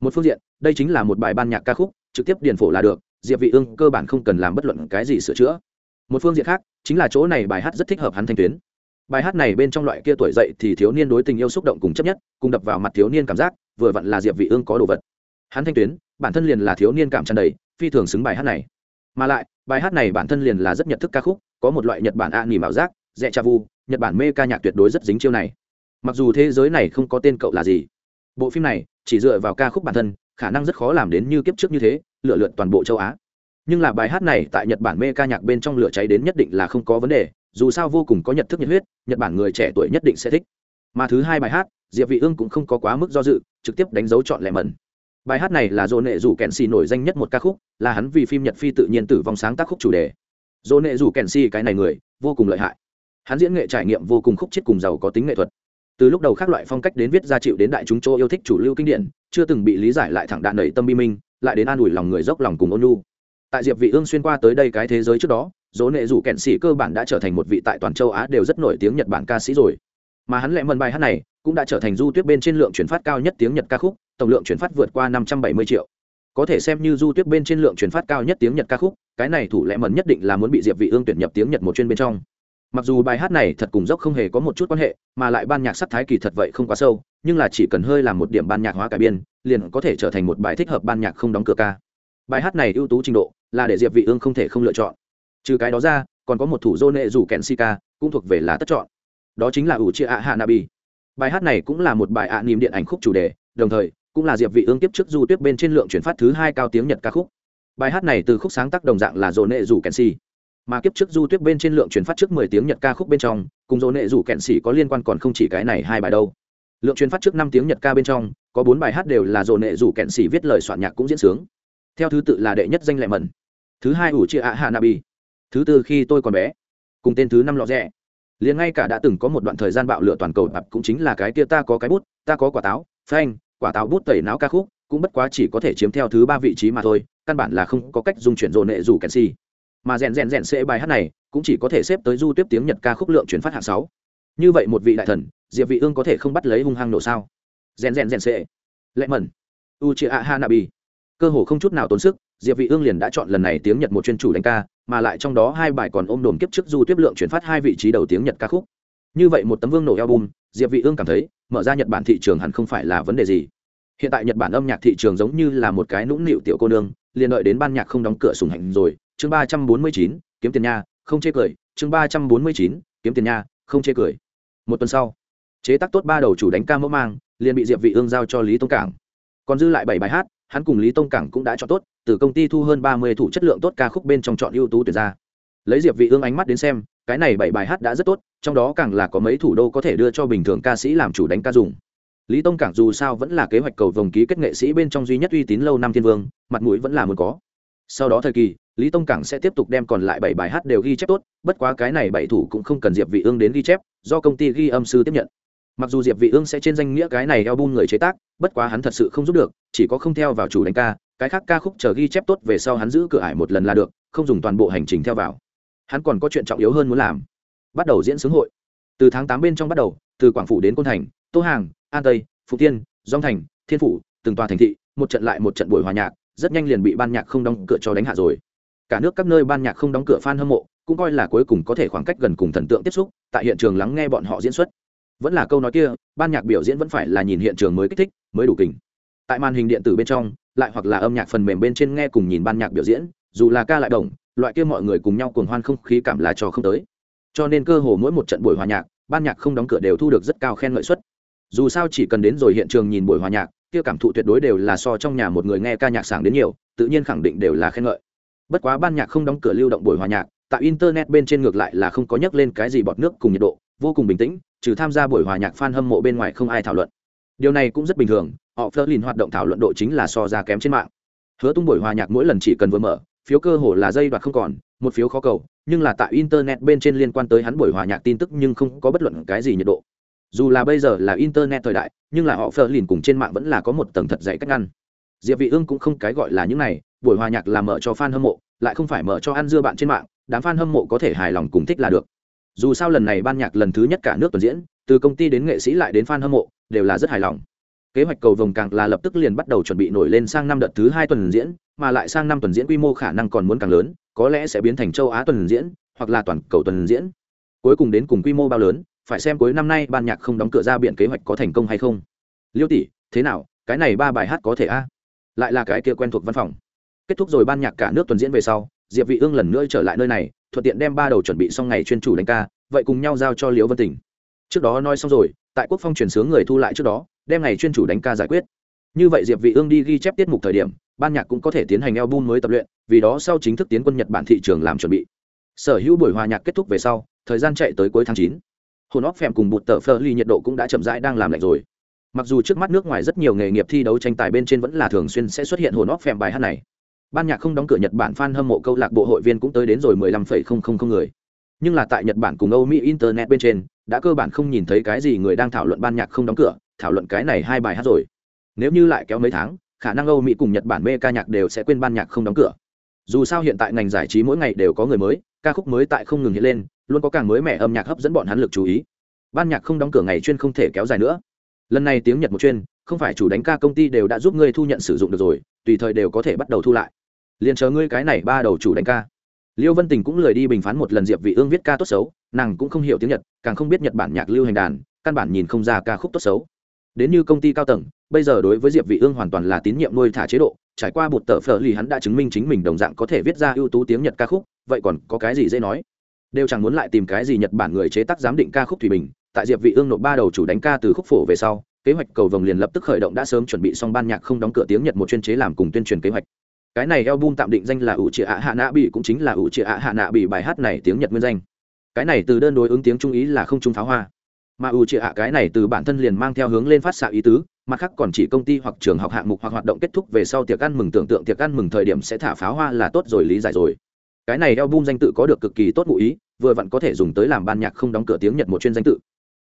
Một phương diện, đây chính là một bài ban nhạc ca khúc, trực tiếp điền phổ là được, diệp vị ương cơ bản không cần làm bất luận cái gì sửa chữa một phương diện khác, chính là chỗ này bài hát rất thích hợp hắn thanh tuyến. Bài hát này bên trong loại kia tuổi dậy thì thiếu niên đối tình yêu xúc động cùng chấp nhất, cùng đập vào mặt thiếu niên cảm giác, vừa vặn là diệp vị ương có đồ vật. Hắn thanh tuyến, bản thân liền là thiếu niên cảm tràn đầy, phi thường xứng bài hát này. Mà lại, bài hát này bản thân liền là rất nhận thức ca khúc, có một loại nhật bản a nỉ mạo giác dẹ cha vu, nhật bản mê ca nhạc tuyệt đối rất dính chiêu này. Mặc dù thế giới này không có tên cậu là gì, bộ phim này chỉ dựa vào ca khúc bản thân, khả năng rất khó làm đến như kiếp trước như thế, lựa lượn toàn bộ châu á nhưng là bài hát này tại nhật bản mê ca nhạc bên trong lửa cháy đến nhất định là không có vấn đề, dù sao vô cùng có nhận thức nhiệt huyết, nhật bản người trẻ tuổi nhất định sẽ thích. Mà thứ hai bài hát, diệp vị ương cũng không có quá mức do dự, trực tiếp đánh dấu chọn lẻ mẩn. Bài hát này là dỗ nệ rủ kèn xì nổi danh nhất một ca khúc, là hắn vì phim nhật phi tự nhiên tử vong sáng tác khúc chủ đề. Dỗ nệ rủ kèn xì cái này người, vô cùng lợi hại. Hắn diễn nghệ trải nghiệm vô cùng khúc chết cùng giàu có tính nghệ thuật. Từ lúc đầu khác loại phong cách đến viết ra chịu đến đại chúng chỗ yêu thích chủ lưu kinh điển, chưa từng bị lý giải lại thẳng đạn đẩy tâm bi minh, lại đến an ủi lòng người dốc lòng cùng ôn nhu tại diệp vị ương xuyên qua tới đây cái thế giới trước đó, dỗ nệ rủ kẹn sĩ cơ bản đã trở thành một vị tại toàn châu á đều rất nổi tiếng nhật bản ca sĩ rồi. Mà hắn lại mần bài hát này cũng đã trở thành du tuyết bên trên lượng chuyển phát cao nhất tiếng nhật ca khúc, tổng lượng chuyển phát vượt qua 570 triệu. Có thể xem như du tuyết bên trên lượng chuyển phát cao nhất tiếng nhật ca khúc, cái này thủ lẽ mần nhất định là muốn bị diệp vị ương tuyển nhập tiếng nhật một chuyên bên trong. Mặc dù bài hát này thật cùng dốc không hề có một chút quan hệ, mà lại ban nhạc sắc thái kỳ thật vậy không quá sâu, nhưng là chỉ cần hơi làm một điểm ban nhạc hóa cải biên, liền có thể trở thành một bài thích hợp ban nhạc không đóng cửa ca bài hát này ưu tú trình độ, là để diệp vị ương không thể không lựa chọn. Trừ cái đó ra, còn có một thủ dô nệ rủ kèn sika cũng thuộc về là tất chọn. Đó chính là ủ chia ạ hạ nabi bài hát này cũng là một bài ạ niềm điện ảnh khúc chủ đề, đồng thời, cũng là diệp vị ương tiếp trước du tuyết bên trên lượng chuyển phát thứ hai cao tiếng nhật ca khúc. Bài hát này từ khúc sáng tác đồng dạng là dô nệ rủ kèn si, mà kiếp trước du tuyết bên trên lượng chuyển phát trước 10 tiếng nhật ca khúc bên trong, cùng dô nệ rủ kèn si có liên quan còn không chỉ cái này hai bài đâu. Lượng chuyển phát trước 5 tiếng nhật ca bên trong, có bốn bài hát đều là dô nệ rủ kèn si viết lời soạn nhạc cũng diễn sướng theo thứ tự là đệ nhất danh lệ mẩn. Thứ hai ủ chia ạ hạ nabi thứ tư khi tôi còn bé. Cùng tên thứ năm lọ rẽ liền ngay cả đã từng có một đoạn thời gian bạo lửa toàn cầu bập cũng chính là cái kia ta có cái bút, ta có quả táo, phanh, quả táo bút tẩy não ca khúc, cũng bất quá chỉ có thể chiếm theo thứ ba vị trí mà thôi, căn bản là không có cách dùng chuyển dồn nệ rủ kèn si mà rèn rèn rèn sẽ bài hát này, cũng chỉ có thể xếp tới du tiếp tiếng nhật ca khúc lượng chuyển phát hạng sáu. Như vậy một vị đại thần, diệp vị ương có thể không bắt lấy hung hăng nổ sao? Rèn rèn rèn sẽ. Lệ mẩn. U chia a hanabi cơ hồ không chút nào tốn sức, diệp vị ương liền đã chọn lần này tiếng nhật một chuyên chủ đánh ca, mà lại trong đó hai bài còn ôm đồn kiếp trước du tiếp lượng chuyển phát hai vị trí đầu tiếng nhật ca khúc. Như vậy một tấm vương nổ album, diệp vị ương cảm thấy, mở ra nhật bản thị trường hẳn không phải là vấn đề gì. Hiện tại nhật bản âm nhạc thị trường giống như là một cái nũng nịu tiểu cô nương, liền đợi đến ban nhạc không đóng cửa sùng hạnh rồi. Chương ba trăm bốn mươi chín, kiếm tiền nha, không chê cười. Chương ba trăm bốn mươi chín, kiếm tiền nha, không chê cười. Một tuần sau, chế tác tốt ba đầu chủ đánh ca mẫu mang, liền bị diệp vị ương giao cho lý tông cảng. Còn dư lại bảy bài hát hắn cùng lý tông cảng cũng đã chọn tốt, từ công ty thu hơn ba mươi thủ chất lượng tốt ca khúc bên trong chọn ưu tú tuyển ra. Lấy diệp vị ương ánh mắt đến xem, cái này bảy bài hát đã rất tốt, trong đó càng là có mấy thủ đô có thể đưa cho bình thường ca sĩ làm chủ đánh ca dùng. Lý tông cảng dù sao vẫn là kế hoạch cầu vồng ký kết nghệ sĩ bên trong duy nhất uy tín lâu năm thiên vương, mặt mũi vẫn là muốn có. Sau đó thời kỳ, lý tông cảng sẽ tiếp tục đem còn lại bảy bài hát đều ghi chép tốt, bất quá cái này bảy thủ cũng không cần diệp vị ương đến ghi chép, do công ty ghi âm sư tiếp nhận mặc dù diệp vị ương sẽ trên danh nghĩa cái này album người chế tác, bất quá hắn thật sự không giúp được, chỉ có không theo vào chủ đánh ca, cái khác ca khúc chờ ghi chép tốt về sau hắn giữ cửa ải một lần là được, không dùng toàn bộ hành trình theo vào. Hắn còn có chuyện trọng yếu hơn muốn làm. Bắt đầu diễn sướng hội. Từ tháng tám bên trong bắt đầu, từ quảng phủ đến côn thành, tô hàng, an tây phụ tiên dong thành, thiên phủ, từng tòa thành thị, một trận lại một trận buổi hòa nhạc, rất nhanh liền bị ban nhạc không đóng cửa cho đánh hạ rồi. Cả nước các nơi ban nhạc không đóng cửa fan hâm mộ, cũng coi là cuối cùng có thể khoảng cách gần cùng thần tượng tiếp xúc, tại hiện trường lắng nghe bọn họ diễn xuất vẫn là câu nói kia, ban nhạc biểu diễn vẫn phải là nhìn hiện trường mới kích thích, mới đủ kình. Tại màn hình điện tử bên trong, lại hoặc là âm nhạc phần mềm bên trên nghe cùng nhìn ban nhạc biểu diễn, dù là ca lại đồng, loại kia mọi người cùng nhau cuồng hoan không khí cảm là trò không tới. Cho nên cơ hồ mỗi một trận buổi hòa nhạc, ban nhạc không đóng cửa đều thu được rất cao khen ngợi suất. Dù sao chỉ cần đến rồi hiện trường nhìn buổi hòa nhạc, kia cảm thụ tuyệt đối đều là so trong nhà một người nghe ca nhạc sảng đến nhiều, tự nhiên khẳng định đều là khen ngợi. Bất quá ban nhạc không đóng cửa lưu động buổi hòa nhạc, tại internet bên trên ngược lại là không có nhắc lên cái gì bọt nước cùng nhiệt độ vô cùng bình tĩnh, trừ tham gia buổi hòa nhạc fan hâm mộ bên ngoài không ai thảo luận. Điều này cũng rất bình thường, họ phớt lìn hoạt động thảo luận độ chính là so ra kém trên mạng. Hứa tung buổi hòa nhạc mỗi lần chỉ cần vừa mở, phiếu cơ hồ là dây đoạt không còn, một phiếu khó cầu, nhưng là tại internet bên trên liên quan tới hắn buổi hòa nhạc tin tức nhưng không có bất luận cái gì nhiệt độ. Dù là bây giờ là internet thời đại, nhưng là họ phớt lìn cùng trên mạng vẫn là có một tầng thật dày cách ngăn. Diệp vị ương cũng không cái gọi là những này, buổi hòa nhạc là mở cho fan hâm mộ, lại không phải mở cho ăn dưa bạn trên mạng, đám fan hâm mộ có thể hài lòng cùng thích là được dù sao lần này ban nhạc lần thứ nhất cả nước tuần diễn, từ công ty đến nghệ sĩ lại đến fan hâm mộ, đều là rất hài lòng. Kế hoạch cầu vồng càng là lập tức liền bắt đầu chuẩn bị nổi lên sang năm đợt thứ hai tuần diễn, mà lại sang năm tuần diễn quy mô khả năng còn muốn càng lớn, có lẽ sẽ biến thành châu á tuần diễn, hoặc là toàn cầu tuần diễn. Cuối cùng đến cùng quy mô bao lớn, phải xem cuối năm nay ban nhạc không đóng cửa ra biển kế hoạch có thành công hay không. Liêu tỷ, thế nào, cái này ba bài hát có thể a? Lại là cái kia quen thuộc văn phòng. Kết thúc rồi ban nhạc cả nước tuần diễn về sau, diệp vị ương lần nữa trở lại nơi này thuận tiện đem ba đầu chuẩn bị xong ngày chuyên chủ đánh ca, vậy cùng nhau giao cho liễu vân tỉnh trước đó nói xong rồi, tại quốc phong truyền sướng người thu lại trước đó, đem ngày chuyên chủ đánh ca giải quyết. Như vậy diệp vị ương đi ghi chép tiết mục thời điểm, ban nhạc cũng có thể tiến hành album mới tập luyện, vì đó sau chính thức tiến quân nhật bản thị trường làm chuẩn bị. Sở hữu buổi hòa nhạc kết thúc về sau, thời gian chạy tới cuối tháng 9. hồn óc phèm cùng bụt tờ phơ ly nhiệt độ cũng đã chậm rãi đang làm lạnh rồi. Mặc dù trước mắt nước ngoài rất nhiều nghề nghiệp thi đấu tranh tài bên trên vẫn là thường xuyên sẽ xuất hiện hồn óc phèm bài hát này ban nhạc không đóng cửa nhật bản fan hâm mộ câu lạc bộ hội viên cũng tới đến rồi 15,000 người. Nhưng là tại nhật bản cùng âu mỹ internet bên trên đã cơ bản không nhìn thấy cái gì người đang thảo luận ban nhạc không đóng cửa thảo luận cái này hai bài hát rồi. Nếu như lại kéo mấy tháng khả năng âu mỹ cùng nhật bản mê ca nhạc đều sẽ quên ban nhạc không đóng cửa. Dù sao hiện tại ngành giải trí mỗi ngày đều có người mới ca khúc mới tại không ngừng hiện lên luôn có càng mới mẻ âm nhạc hấp dẫn bọn hắn lực chú ý. Ban nhạc không đóng cửa ngày chuyên không thể kéo dài nữa. Lần này tiếng nhật một chuyên không phải chủ đánh ca công ty đều đã giúp ngươi thu nhận sử dụng được rồi tùy thời đều có thể bắt đầu thu lại liền chờ ngươi cái này ba đầu chủ đánh ca. Liêu vân tình cũng lười đi bình phán một lần diệp vị ương viết ca tốt xấu, nàng cũng không hiểu tiếng nhật, càng không biết nhật bản nhạc lưu hành đàn, căn bản nhìn không ra ca khúc tốt xấu. Đến như công ty cao tầng, bây giờ đối với diệp vị ương hoàn toàn là tín nhiệm nuôi thả chế độ, trải qua bột tờ phở lì hắn đã chứng minh chính mình đồng dạng có thể viết ra ưu tú tiếng nhật ca khúc, vậy còn có cái gì dễ nói? Đều chẳng muốn lại tìm cái gì nhật bản người chế tác giám định ca khúc thủy bình, tại diệp vị ương nộp ba đầu chủ đánh ca từ khúc phổ về sau, kế hoạch cầu vồng liền lập tức khởi động đã sớm chuẩn bị xong ban nhạc không đóng cửa tiếng nhật một chuyên chế làm cùng tuyên truyền kế hoạch cái này album tạm định danh là ủ trịa ạ hạ nạ bị cũng chính là ủ trịa ạ hạ nạ bị bài hát này tiếng nhật nguyên danh. Cái này từ đơn đối ứng tiếng trung ý là không trung pháo hoa. Mà ủ trịa ạ cái này từ bản thân liền mang theo hướng lên phát xạ ý tứ, mặt khác còn chỉ công ty hoặc trường học hạng mục hoặc hoạt động kết thúc về sau tiệc ăn mừng tưởng tượng tiệc ăn mừng thời điểm sẽ thả pháo hoa là tốt rồi, lý giải rồi. Cái này album danh tự có được cực kỳ tốt ngụ ý, vừa vặn có thể dùng tới làm ban nhạc không đóng cửa tiếng nhật một chuyên danh tự.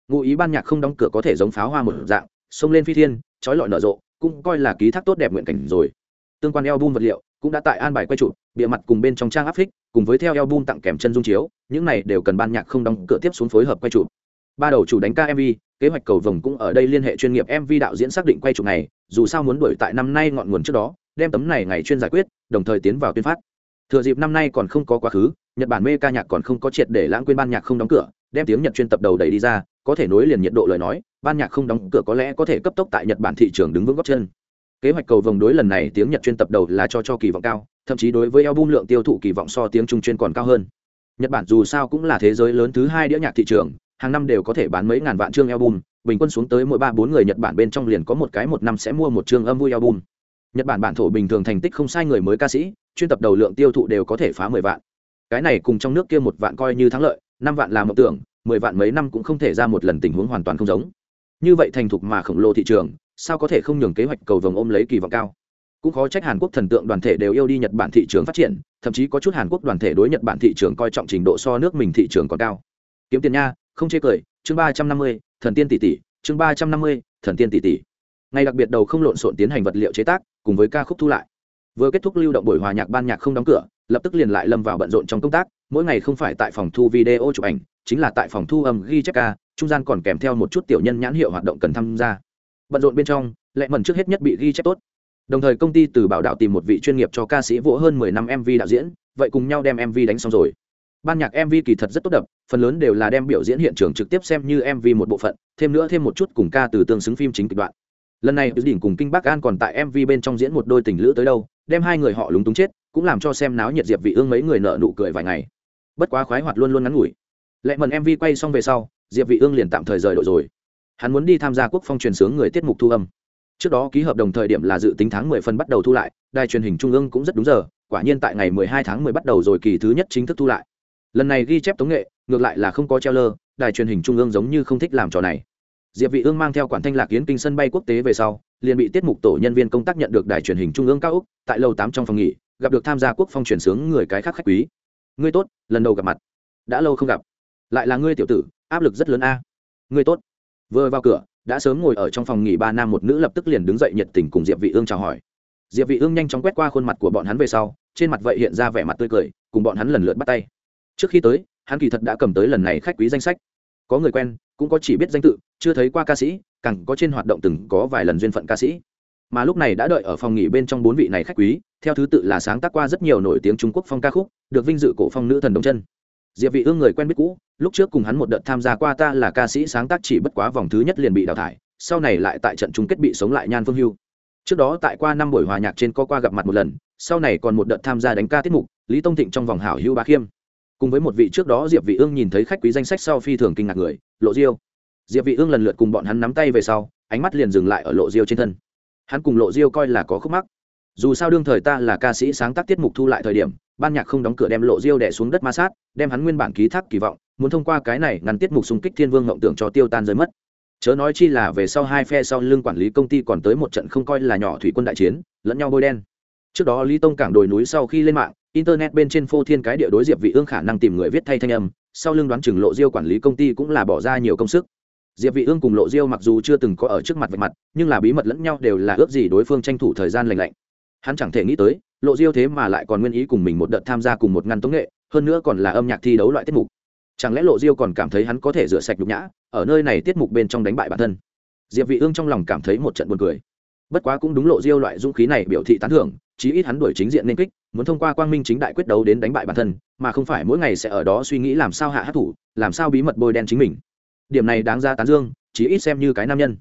Ngụ ý ban nhạc không đóng cửa có thể giống pháo hoa một dạng, xông lên phi thiên, trói lọi nở rộ, cũng coi là ký thác tốt đẹp nguyện cảnh rồi. Tương quan album vật liệu cũng đã tại an bài quay trụ bịa mặt cùng bên trong trang áp phích, cùng với theo album tặng kèm chân dung chiếu, những này đều cần ban nhạc không đóng cửa tiếp xuống phối hợp quay trụ ba đầu chủ đánh ca mv kế hoạch cầu vồng cũng ở đây liên hệ chuyên nghiệp mv đạo diễn xác định quay trụ này, dù sao muốn đuổi tại năm nay ngọn nguồn trước đó, đem tấm này ngày chuyên giải quyết, đồng thời tiến vào tuyên phát. Thừa dịp năm nay còn không có quá khứ, nhật bản mê ca nhạc còn không có triệt để lãng quên ban nhạc không đóng cửa, đem tiếng nhật chuyên tập đầu đẩy đi ra, có thể nối liền nhiệt độ lời nói, ban nhạc không đóng cửa có lẽ có thể cấp tốc tại nhật bản thị trường đứng vững góc chân kế hoạch cầu vồng đối lần này tiếng nhật chuyên tập đầu là cho cho kỳ vọng cao, thậm chí đối với album lượng tiêu thụ kỳ vọng so tiếng trung chuyên còn cao hơn. Nhật bản dù sao cũng là thế giới lớn thứ hai đĩa nhạc thị trường, hàng năm đều có thể bán mấy ngàn vạn chương album, bình quân xuống tới mỗi ba bốn người nhật bản bên trong liền có một cái một năm sẽ mua một chương âm vui album. Nhật bản bản thổ bình thường thành tích không sai người mới ca sĩ, chuyên tập đầu lượng tiêu thụ đều có thể phá mười vạn. Cái này cùng trong nước kia một vạn coi như thắng lợi, năm vạn là mộng tưởng, mười vạn mấy năm cũng không thể ra một lần tình huống hoàn toàn không giống. Như vậy thành thục mà khổng lồ thị trường sao có thể không nhường kế hoạch cầu vồng ôm lấy kỳ vọng cao? Cũng khó trách hàn quốc thần tượng đoàn thể đều yêu đi nhật bản thị trường phát triển, thậm chí có chút hàn quốc đoàn thể đối nhật bản thị trường coi trọng trình độ so nước mình thị trường còn cao. Kiếm tiền nha, không chê cười, chương ba trăm năm mươi, thần tiên tỷ tỷ, chương ba trăm năm mươi, thần tiên tỷ tỷ. Ngày đặc biệt đầu không lộn xộn tiến hành vật liệu chế tác, cùng với ca khúc thu lại. Vừa kết thúc lưu động buổi hòa nhạc ban nhạc không đóng cửa, lập tức liền lại lâm vào bận rộn trong công tác, mỗi ngày không phải tại phòng thu video chụp ảnh, chính là tại phòng thu âm ghi chép ca, trung gian còn kèm theo một chút tiểu nhân nhãn hiệu hoạt động cần tham gia bận rộn bên trong, lệ mẩn trước hết nhất bị ghi chép tốt. Đồng thời công ty từ bảo đạo tìm một vị chuyên nghiệp cho ca sĩ vỗ hơn mười năm mv đạo diễn, vậy cùng nhau đem mv đánh xong rồi. Ban nhạc mv kỳ thật rất tốt đập, phần lớn đều là đem biểu diễn hiện trường trực tiếp xem như mv một bộ phận, thêm nữa thêm một chút cùng ca từ tương xứng phim chính kịch đoạn. Lần này đỉnh cùng kinh bắc an còn tại mv bên trong diễn một đôi tình lữ tới đâu, đem hai người họ lúng túng chết, cũng làm cho xem náo nhiệt diệp vị ương mấy người nợ nụ cười vài ngày. Bất quá khoái hoạt luôn luôn ngắn ngủi. Lệ mần mv quay xong về sau, diệp vị ương liền tạm thời rời đội rồi hắn muốn đi tham gia quốc phong truyền sướng người tiết mục thu âm. Trước đó ký hợp đồng thời điểm là dự tính tháng 10 phần bắt đầu thu lại, đài truyền hình trung ương cũng rất đúng giờ, quả nhiên tại ngày 12 tháng 10 bắt đầu rồi kỳ thứ nhất chính thức thu lại. Lần này ghi chép tống nghệ, ngược lại là không có treo lơ, đài truyền hình trung ương giống như không thích làm trò này. Diệp vị ương mang theo quản thanh lạc kiến kinh sân bay quốc tế về sau, liền bị tiết mục tổ nhân viên công tác nhận được đài truyền hình trung ương cao úc, tại lầu tám trong phòng nghỉ, gặp được tham gia quốc phong truyền sướng người cái khác khách quý. Ngươi tốt, lần đầu gặp mặt. Đã lâu không gặp. Lại là ngươi tiểu tử, áp lực rất lớn a. Ngươi tốt vừa vào cửa, đã sớm ngồi ở trong phòng nghỉ ba nam một nữ lập tức liền đứng dậy nhiệt tình cùng diệp vị ương chào hỏi. Diệp vị ương nhanh chóng quét qua khuôn mặt của bọn hắn về sau, trên mặt vậy hiện ra vẻ mặt tươi cười, cùng bọn hắn lần lượt bắt tay. Trước khi tới, hắn kỳ thật đã cầm tới lần này khách quý danh sách. Có người quen, cũng có chỉ biết danh tự, chưa thấy qua ca sĩ, càng có trên hoạt động từng có vài lần duyên phận ca sĩ. Mà lúc này đã đợi ở phòng nghỉ bên trong bốn vị này khách quý, theo thứ tự là sáng tác qua rất nhiều nổi tiếng trung quốc phong ca khúc, được vinh dự cổ phong nữ thần đồng chân diệp vị ương người quen biết cũ, lúc trước cùng hắn một đợt tham gia qua ta là ca sĩ sáng tác chỉ bất quá vòng thứ nhất liền bị đào thải, sau này lại tại trận chung kết bị sống lại nhan phương hưu. Trước đó tại qua năm buổi hòa nhạc trên có qua gặp mặt một lần, sau này còn một đợt tham gia đánh ca tiết mục, lý tông thịnh trong vòng hảo hưu ba khiêm. Cùng với một vị trước đó diệp vị ương nhìn thấy khách quý danh sách sau phi thường kinh ngạc người, lộ diêu. Diệp vị ương lần lượt cùng bọn hắn nắm tay về sau, ánh mắt liền dừng lại ở lộ diêu trên thân. Hắn cùng lộ diêu coi là có khúc mắc. Dù sao đương thời ta là ca sĩ sáng tác tiết mục thu lại thời điểm ban nhạc không đóng cửa đem lộ diêu đè xuống đất ma sát, đem hắn nguyên bản ký thác kỳ vọng, muốn thông qua cái này ngăn tiết mục xung kích thiên vương ngộng tưởng cho tiêu tan rơi mất. Chớ nói chi là về sau hai phe sau lưng quản lý công ty còn tới một trận không coi là nhỏ thủy quân đại chiến, lẫn nhau bôi đen. Trước đó lý tông cảng đồi núi sau khi lên mạng, internet bên trên phô thiên cái địa đối diệp vị ương khả năng tìm người viết thay thanh âm, sau lưng đoán chừng lộ diêu quản lý công ty cũng là bỏ ra nhiều công sức. Diệp vị ương cùng lộ diêu mặc dù chưa từng có ở trước mặt vạch mặt, nhưng là bí mật lẫn nhau đều là ước gì đối phương tranh thủ thời gian lành lạnh hắn chẳng thể nghĩ tới, lộ diêu thế mà lại còn nguyên ý cùng mình một đợt tham gia cùng một ngăn tống nghệ, hơn nữa còn là âm nhạc thi đấu loại tiết mục. Chẳng lẽ lộ diêu còn cảm thấy hắn có thể rửa sạch nhục nhã, ở nơi này tiết mục bên trong đánh bại bản thân? Diệp vị ương trong lòng cảm thấy một trận buồn cười. Bất quá cũng đúng lộ diêu loại dũng khí này biểu thị tán thưởng, chí ít hắn đuổi chính diện nên kích, muốn thông qua quang minh chính đại quyết đấu đến đánh bại bản thân, mà không phải mỗi ngày sẽ ở đó suy nghĩ làm sao hạ hát thủ, làm sao bí mật bôi đen chính mình. Điểm này đáng ra tán dương, chí ít xem như cái nam nhân.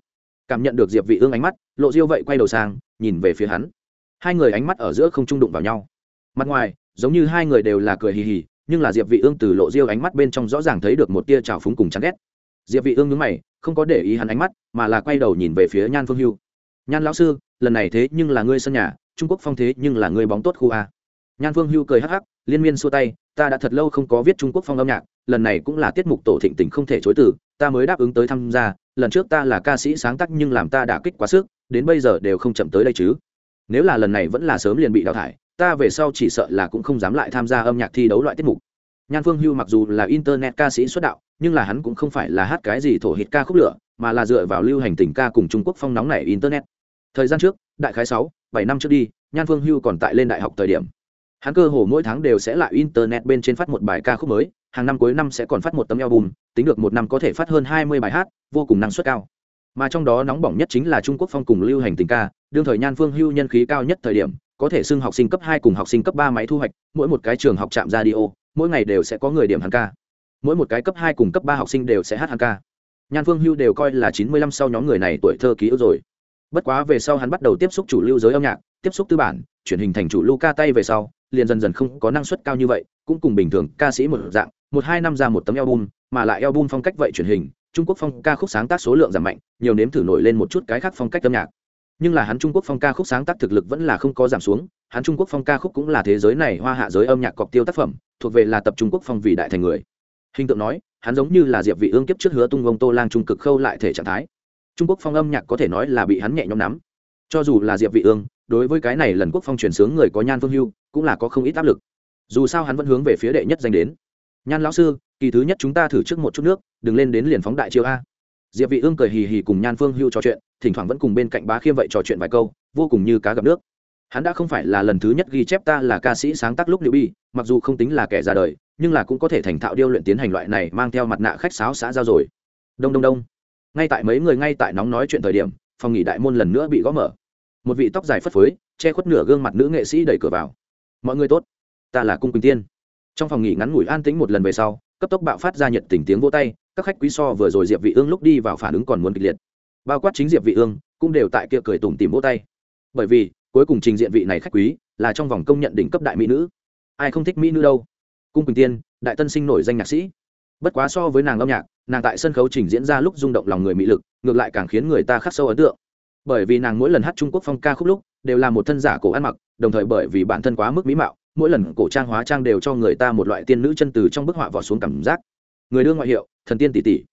Cảm nhận được diệp vị ương ánh mắt, lộ diêu vậy quay đầu sang, nhìn về phía hắn hai người ánh mắt ở giữa không trung đụng vào nhau. Mặt ngoài, giống như hai người đều là cười hì hì, nhưng là diệp vị ương từ lộ diêu ánh mắt bên trong rõ ràng thấy được một tia trào phúng cùng chán ghét. Diệp vị ương nhướng mày, không có để ý hắn ánh mắt, mà là quay đầu nhìn về phía nhan phương hưu. Nhan lão sư, lần này thế nhưng là ngươi sân nhà, trung quốc phong thế nhưng là ngươi bóng tốt khu a. Nhan phương hưu cười hắc hắc, liên miên xua tay, ta đã thật lâu không có viết trung quốc phong âm nhạc, lần này cũng là tiết mục tổ thịnh tình không thể chối từ, ta mới đáp ứng tới tham gia, lần trước ta là ca sĩ sáng tác nhưng làm ta đã kích quá sức, đến bây giờ đều không chậm tới đây chứ nếu là lần này vẫn là sớm liền bị đào thải, ta về sau chỉ sợ là cũng không dám lại tham gia âm nhạc thi đấu loại tiết mục. Nhan phương hưu mặc dù là internet ca sĩ xuất đạo, nhưng là hắn cũng không phải là hát cái gì thổ hít ca khúc lửa, mà là dựa vào lưu hành tình ca cùng trung quốc phong nóng này internet. Thời gian trước, đại khái sáu, bảy năm trước đi, nhan phương hưu còn tại lên đại học thời điểm. Hắn cơ hồ mỗi tháng đều sẽ lại internet bên trên phát một bài ca khúc mới, hàng năm cuối năm sẽ còn phát một tấm album, tính được một năm có thể phát hơn hai mươi bài hát, vô cùng năng suất cao. Mà trong đó nóng bỏng nhất chính là trung quốc phong cùng lưu hành tình ca đương thời nhan phương hưu nhân khí cao nhất thời điểm, có thể xưng học sinh cấp hai cùng học sinh cấp ba máy thu hoạch, mỗi một cái trường học trạm radio mỗi ngày đều sẽ có người điểm hàng ca. Mỗi một cái cấp hai cùng cấp ba học sinh đều sẽ hát hàng ca. Nhan phương hưu đều coi là chín mươi lăm sau nhóm người này tuổi thơ ký ức rồi. Bất quá về sau hắn bắt đầu tiếp xúc chủ lưu giới âm nhạc, tiếp xúc tư bản, chuyển hình thành chủ lưu ca tay về sau, liền dần dần không có năng suất cao như vậy, cũng cùng bình thường ca sĩ một dạng, một hai năm ra một tấm album, mà lại album phong cách vậy truyền hình, trung quốc phong ca khúc sáng tác số lượng giảm mạnh, nhiều nếm thử nổi lên một chút cái khác phong cách âm nhạc nhưng là hắn trung quốc phong ca khúc sáng tác thực lực vẫn là không có giảm xuống, hắn trung quốc phong ca khúc cũng là thế giới này hoa hạ giới âm nhạc cọc tiêu tác phẩm, thuộc về là tập trung quốc phong vì đại thành người. Hình tượng nói, hắn giống như là diệp vị ương kiếp trước hứa tung vông tô lang trung cực khâu lại thể trạng thái. Trung quốc phong âm nhạc có thể nói là bị hắn nhẹ nhõm nắm. Cho dù là diệp vị ương, đối với cái này lần quốc phong chuyển sướng người có nhan phương hưu, cũng là có không ít áp lực. Dù sao hắn vẫn hướng về phía đệ nhất danh đến. Nhan lão sư, kỳ thứ nhất chúng ta thử trước một chút nước, đừng lên đến liền phóng đại chiêu a diệp vị ương cười hì hì cùng nhan phương hưu trò chuyện, thỉnh thoảng vẫn cùng bên cạnh bá khiêm vậy trò chuyện vài câu, vô cùng như cá gặp nước. Hắn đã không phải là lần thứ nhất ghi chép ta là ca sĩ sáng tác lúc liệu bi, mặc dù không tính là kẻ ra đời, nhưng là cũng có thể thành thạo điêu luyện tiến hành loại này mang theo mặt nạ khách sáo xã giao rồi. Đông đông đông. Ngay tại mấy người ngay tại nóng nói chuyện thời điểm, phòng nghỉ đại môn lần nữa bị gõ mở. Một vị tóc dài phất phới, che khuất nửa gương mặt nữ nghệ sĩ đẩy cửa vào. Mọi người tốt, ta là cung quỳnh tiên. Trong phòng nghỉ ngắn ngủi an tĩnh một lần về sau, cấp tốc bạo phát ra nhiệt tình tiếng vỗ tay các khách quý so vừa rồi diệp vị ương lúc đi vào phản ứng còn muốn kịch liệt. Bao quát chính diệp vị ương, cũng đều tại kia cười tủm tỉm vỗ tay. Bởi vì, cuối cùng trình diện vị này khách quý là trong vòng công nhận đỉnh cấp đại mỹ nữ. Ai không thích mỹ nữ đâu. Cung quỳnh tiên, đại tân sinh nổi danh nhạc sĩ. Bất quá so với nàng âm nhạc, nàng tại sân khấu trình diễn ra lúc rung động lòng người mỹ lực, ngược lại càng khiến người ta khắc sâu ấn tượng. Bởi vì nàng mỗi lần hát trung quốc phong ca khúc lúc, đều là một thân giả cổ ăn mặc, đồng thời bởi vì bản thân quá mức mỹ mạo, mỗi lần cổ trang hóa trang đều cho người ta một loại tiên nữ chân từ trong bức họa vỏ xuống cảm giác người đưa ngoại hiệu thần tiên tỷ tỷ.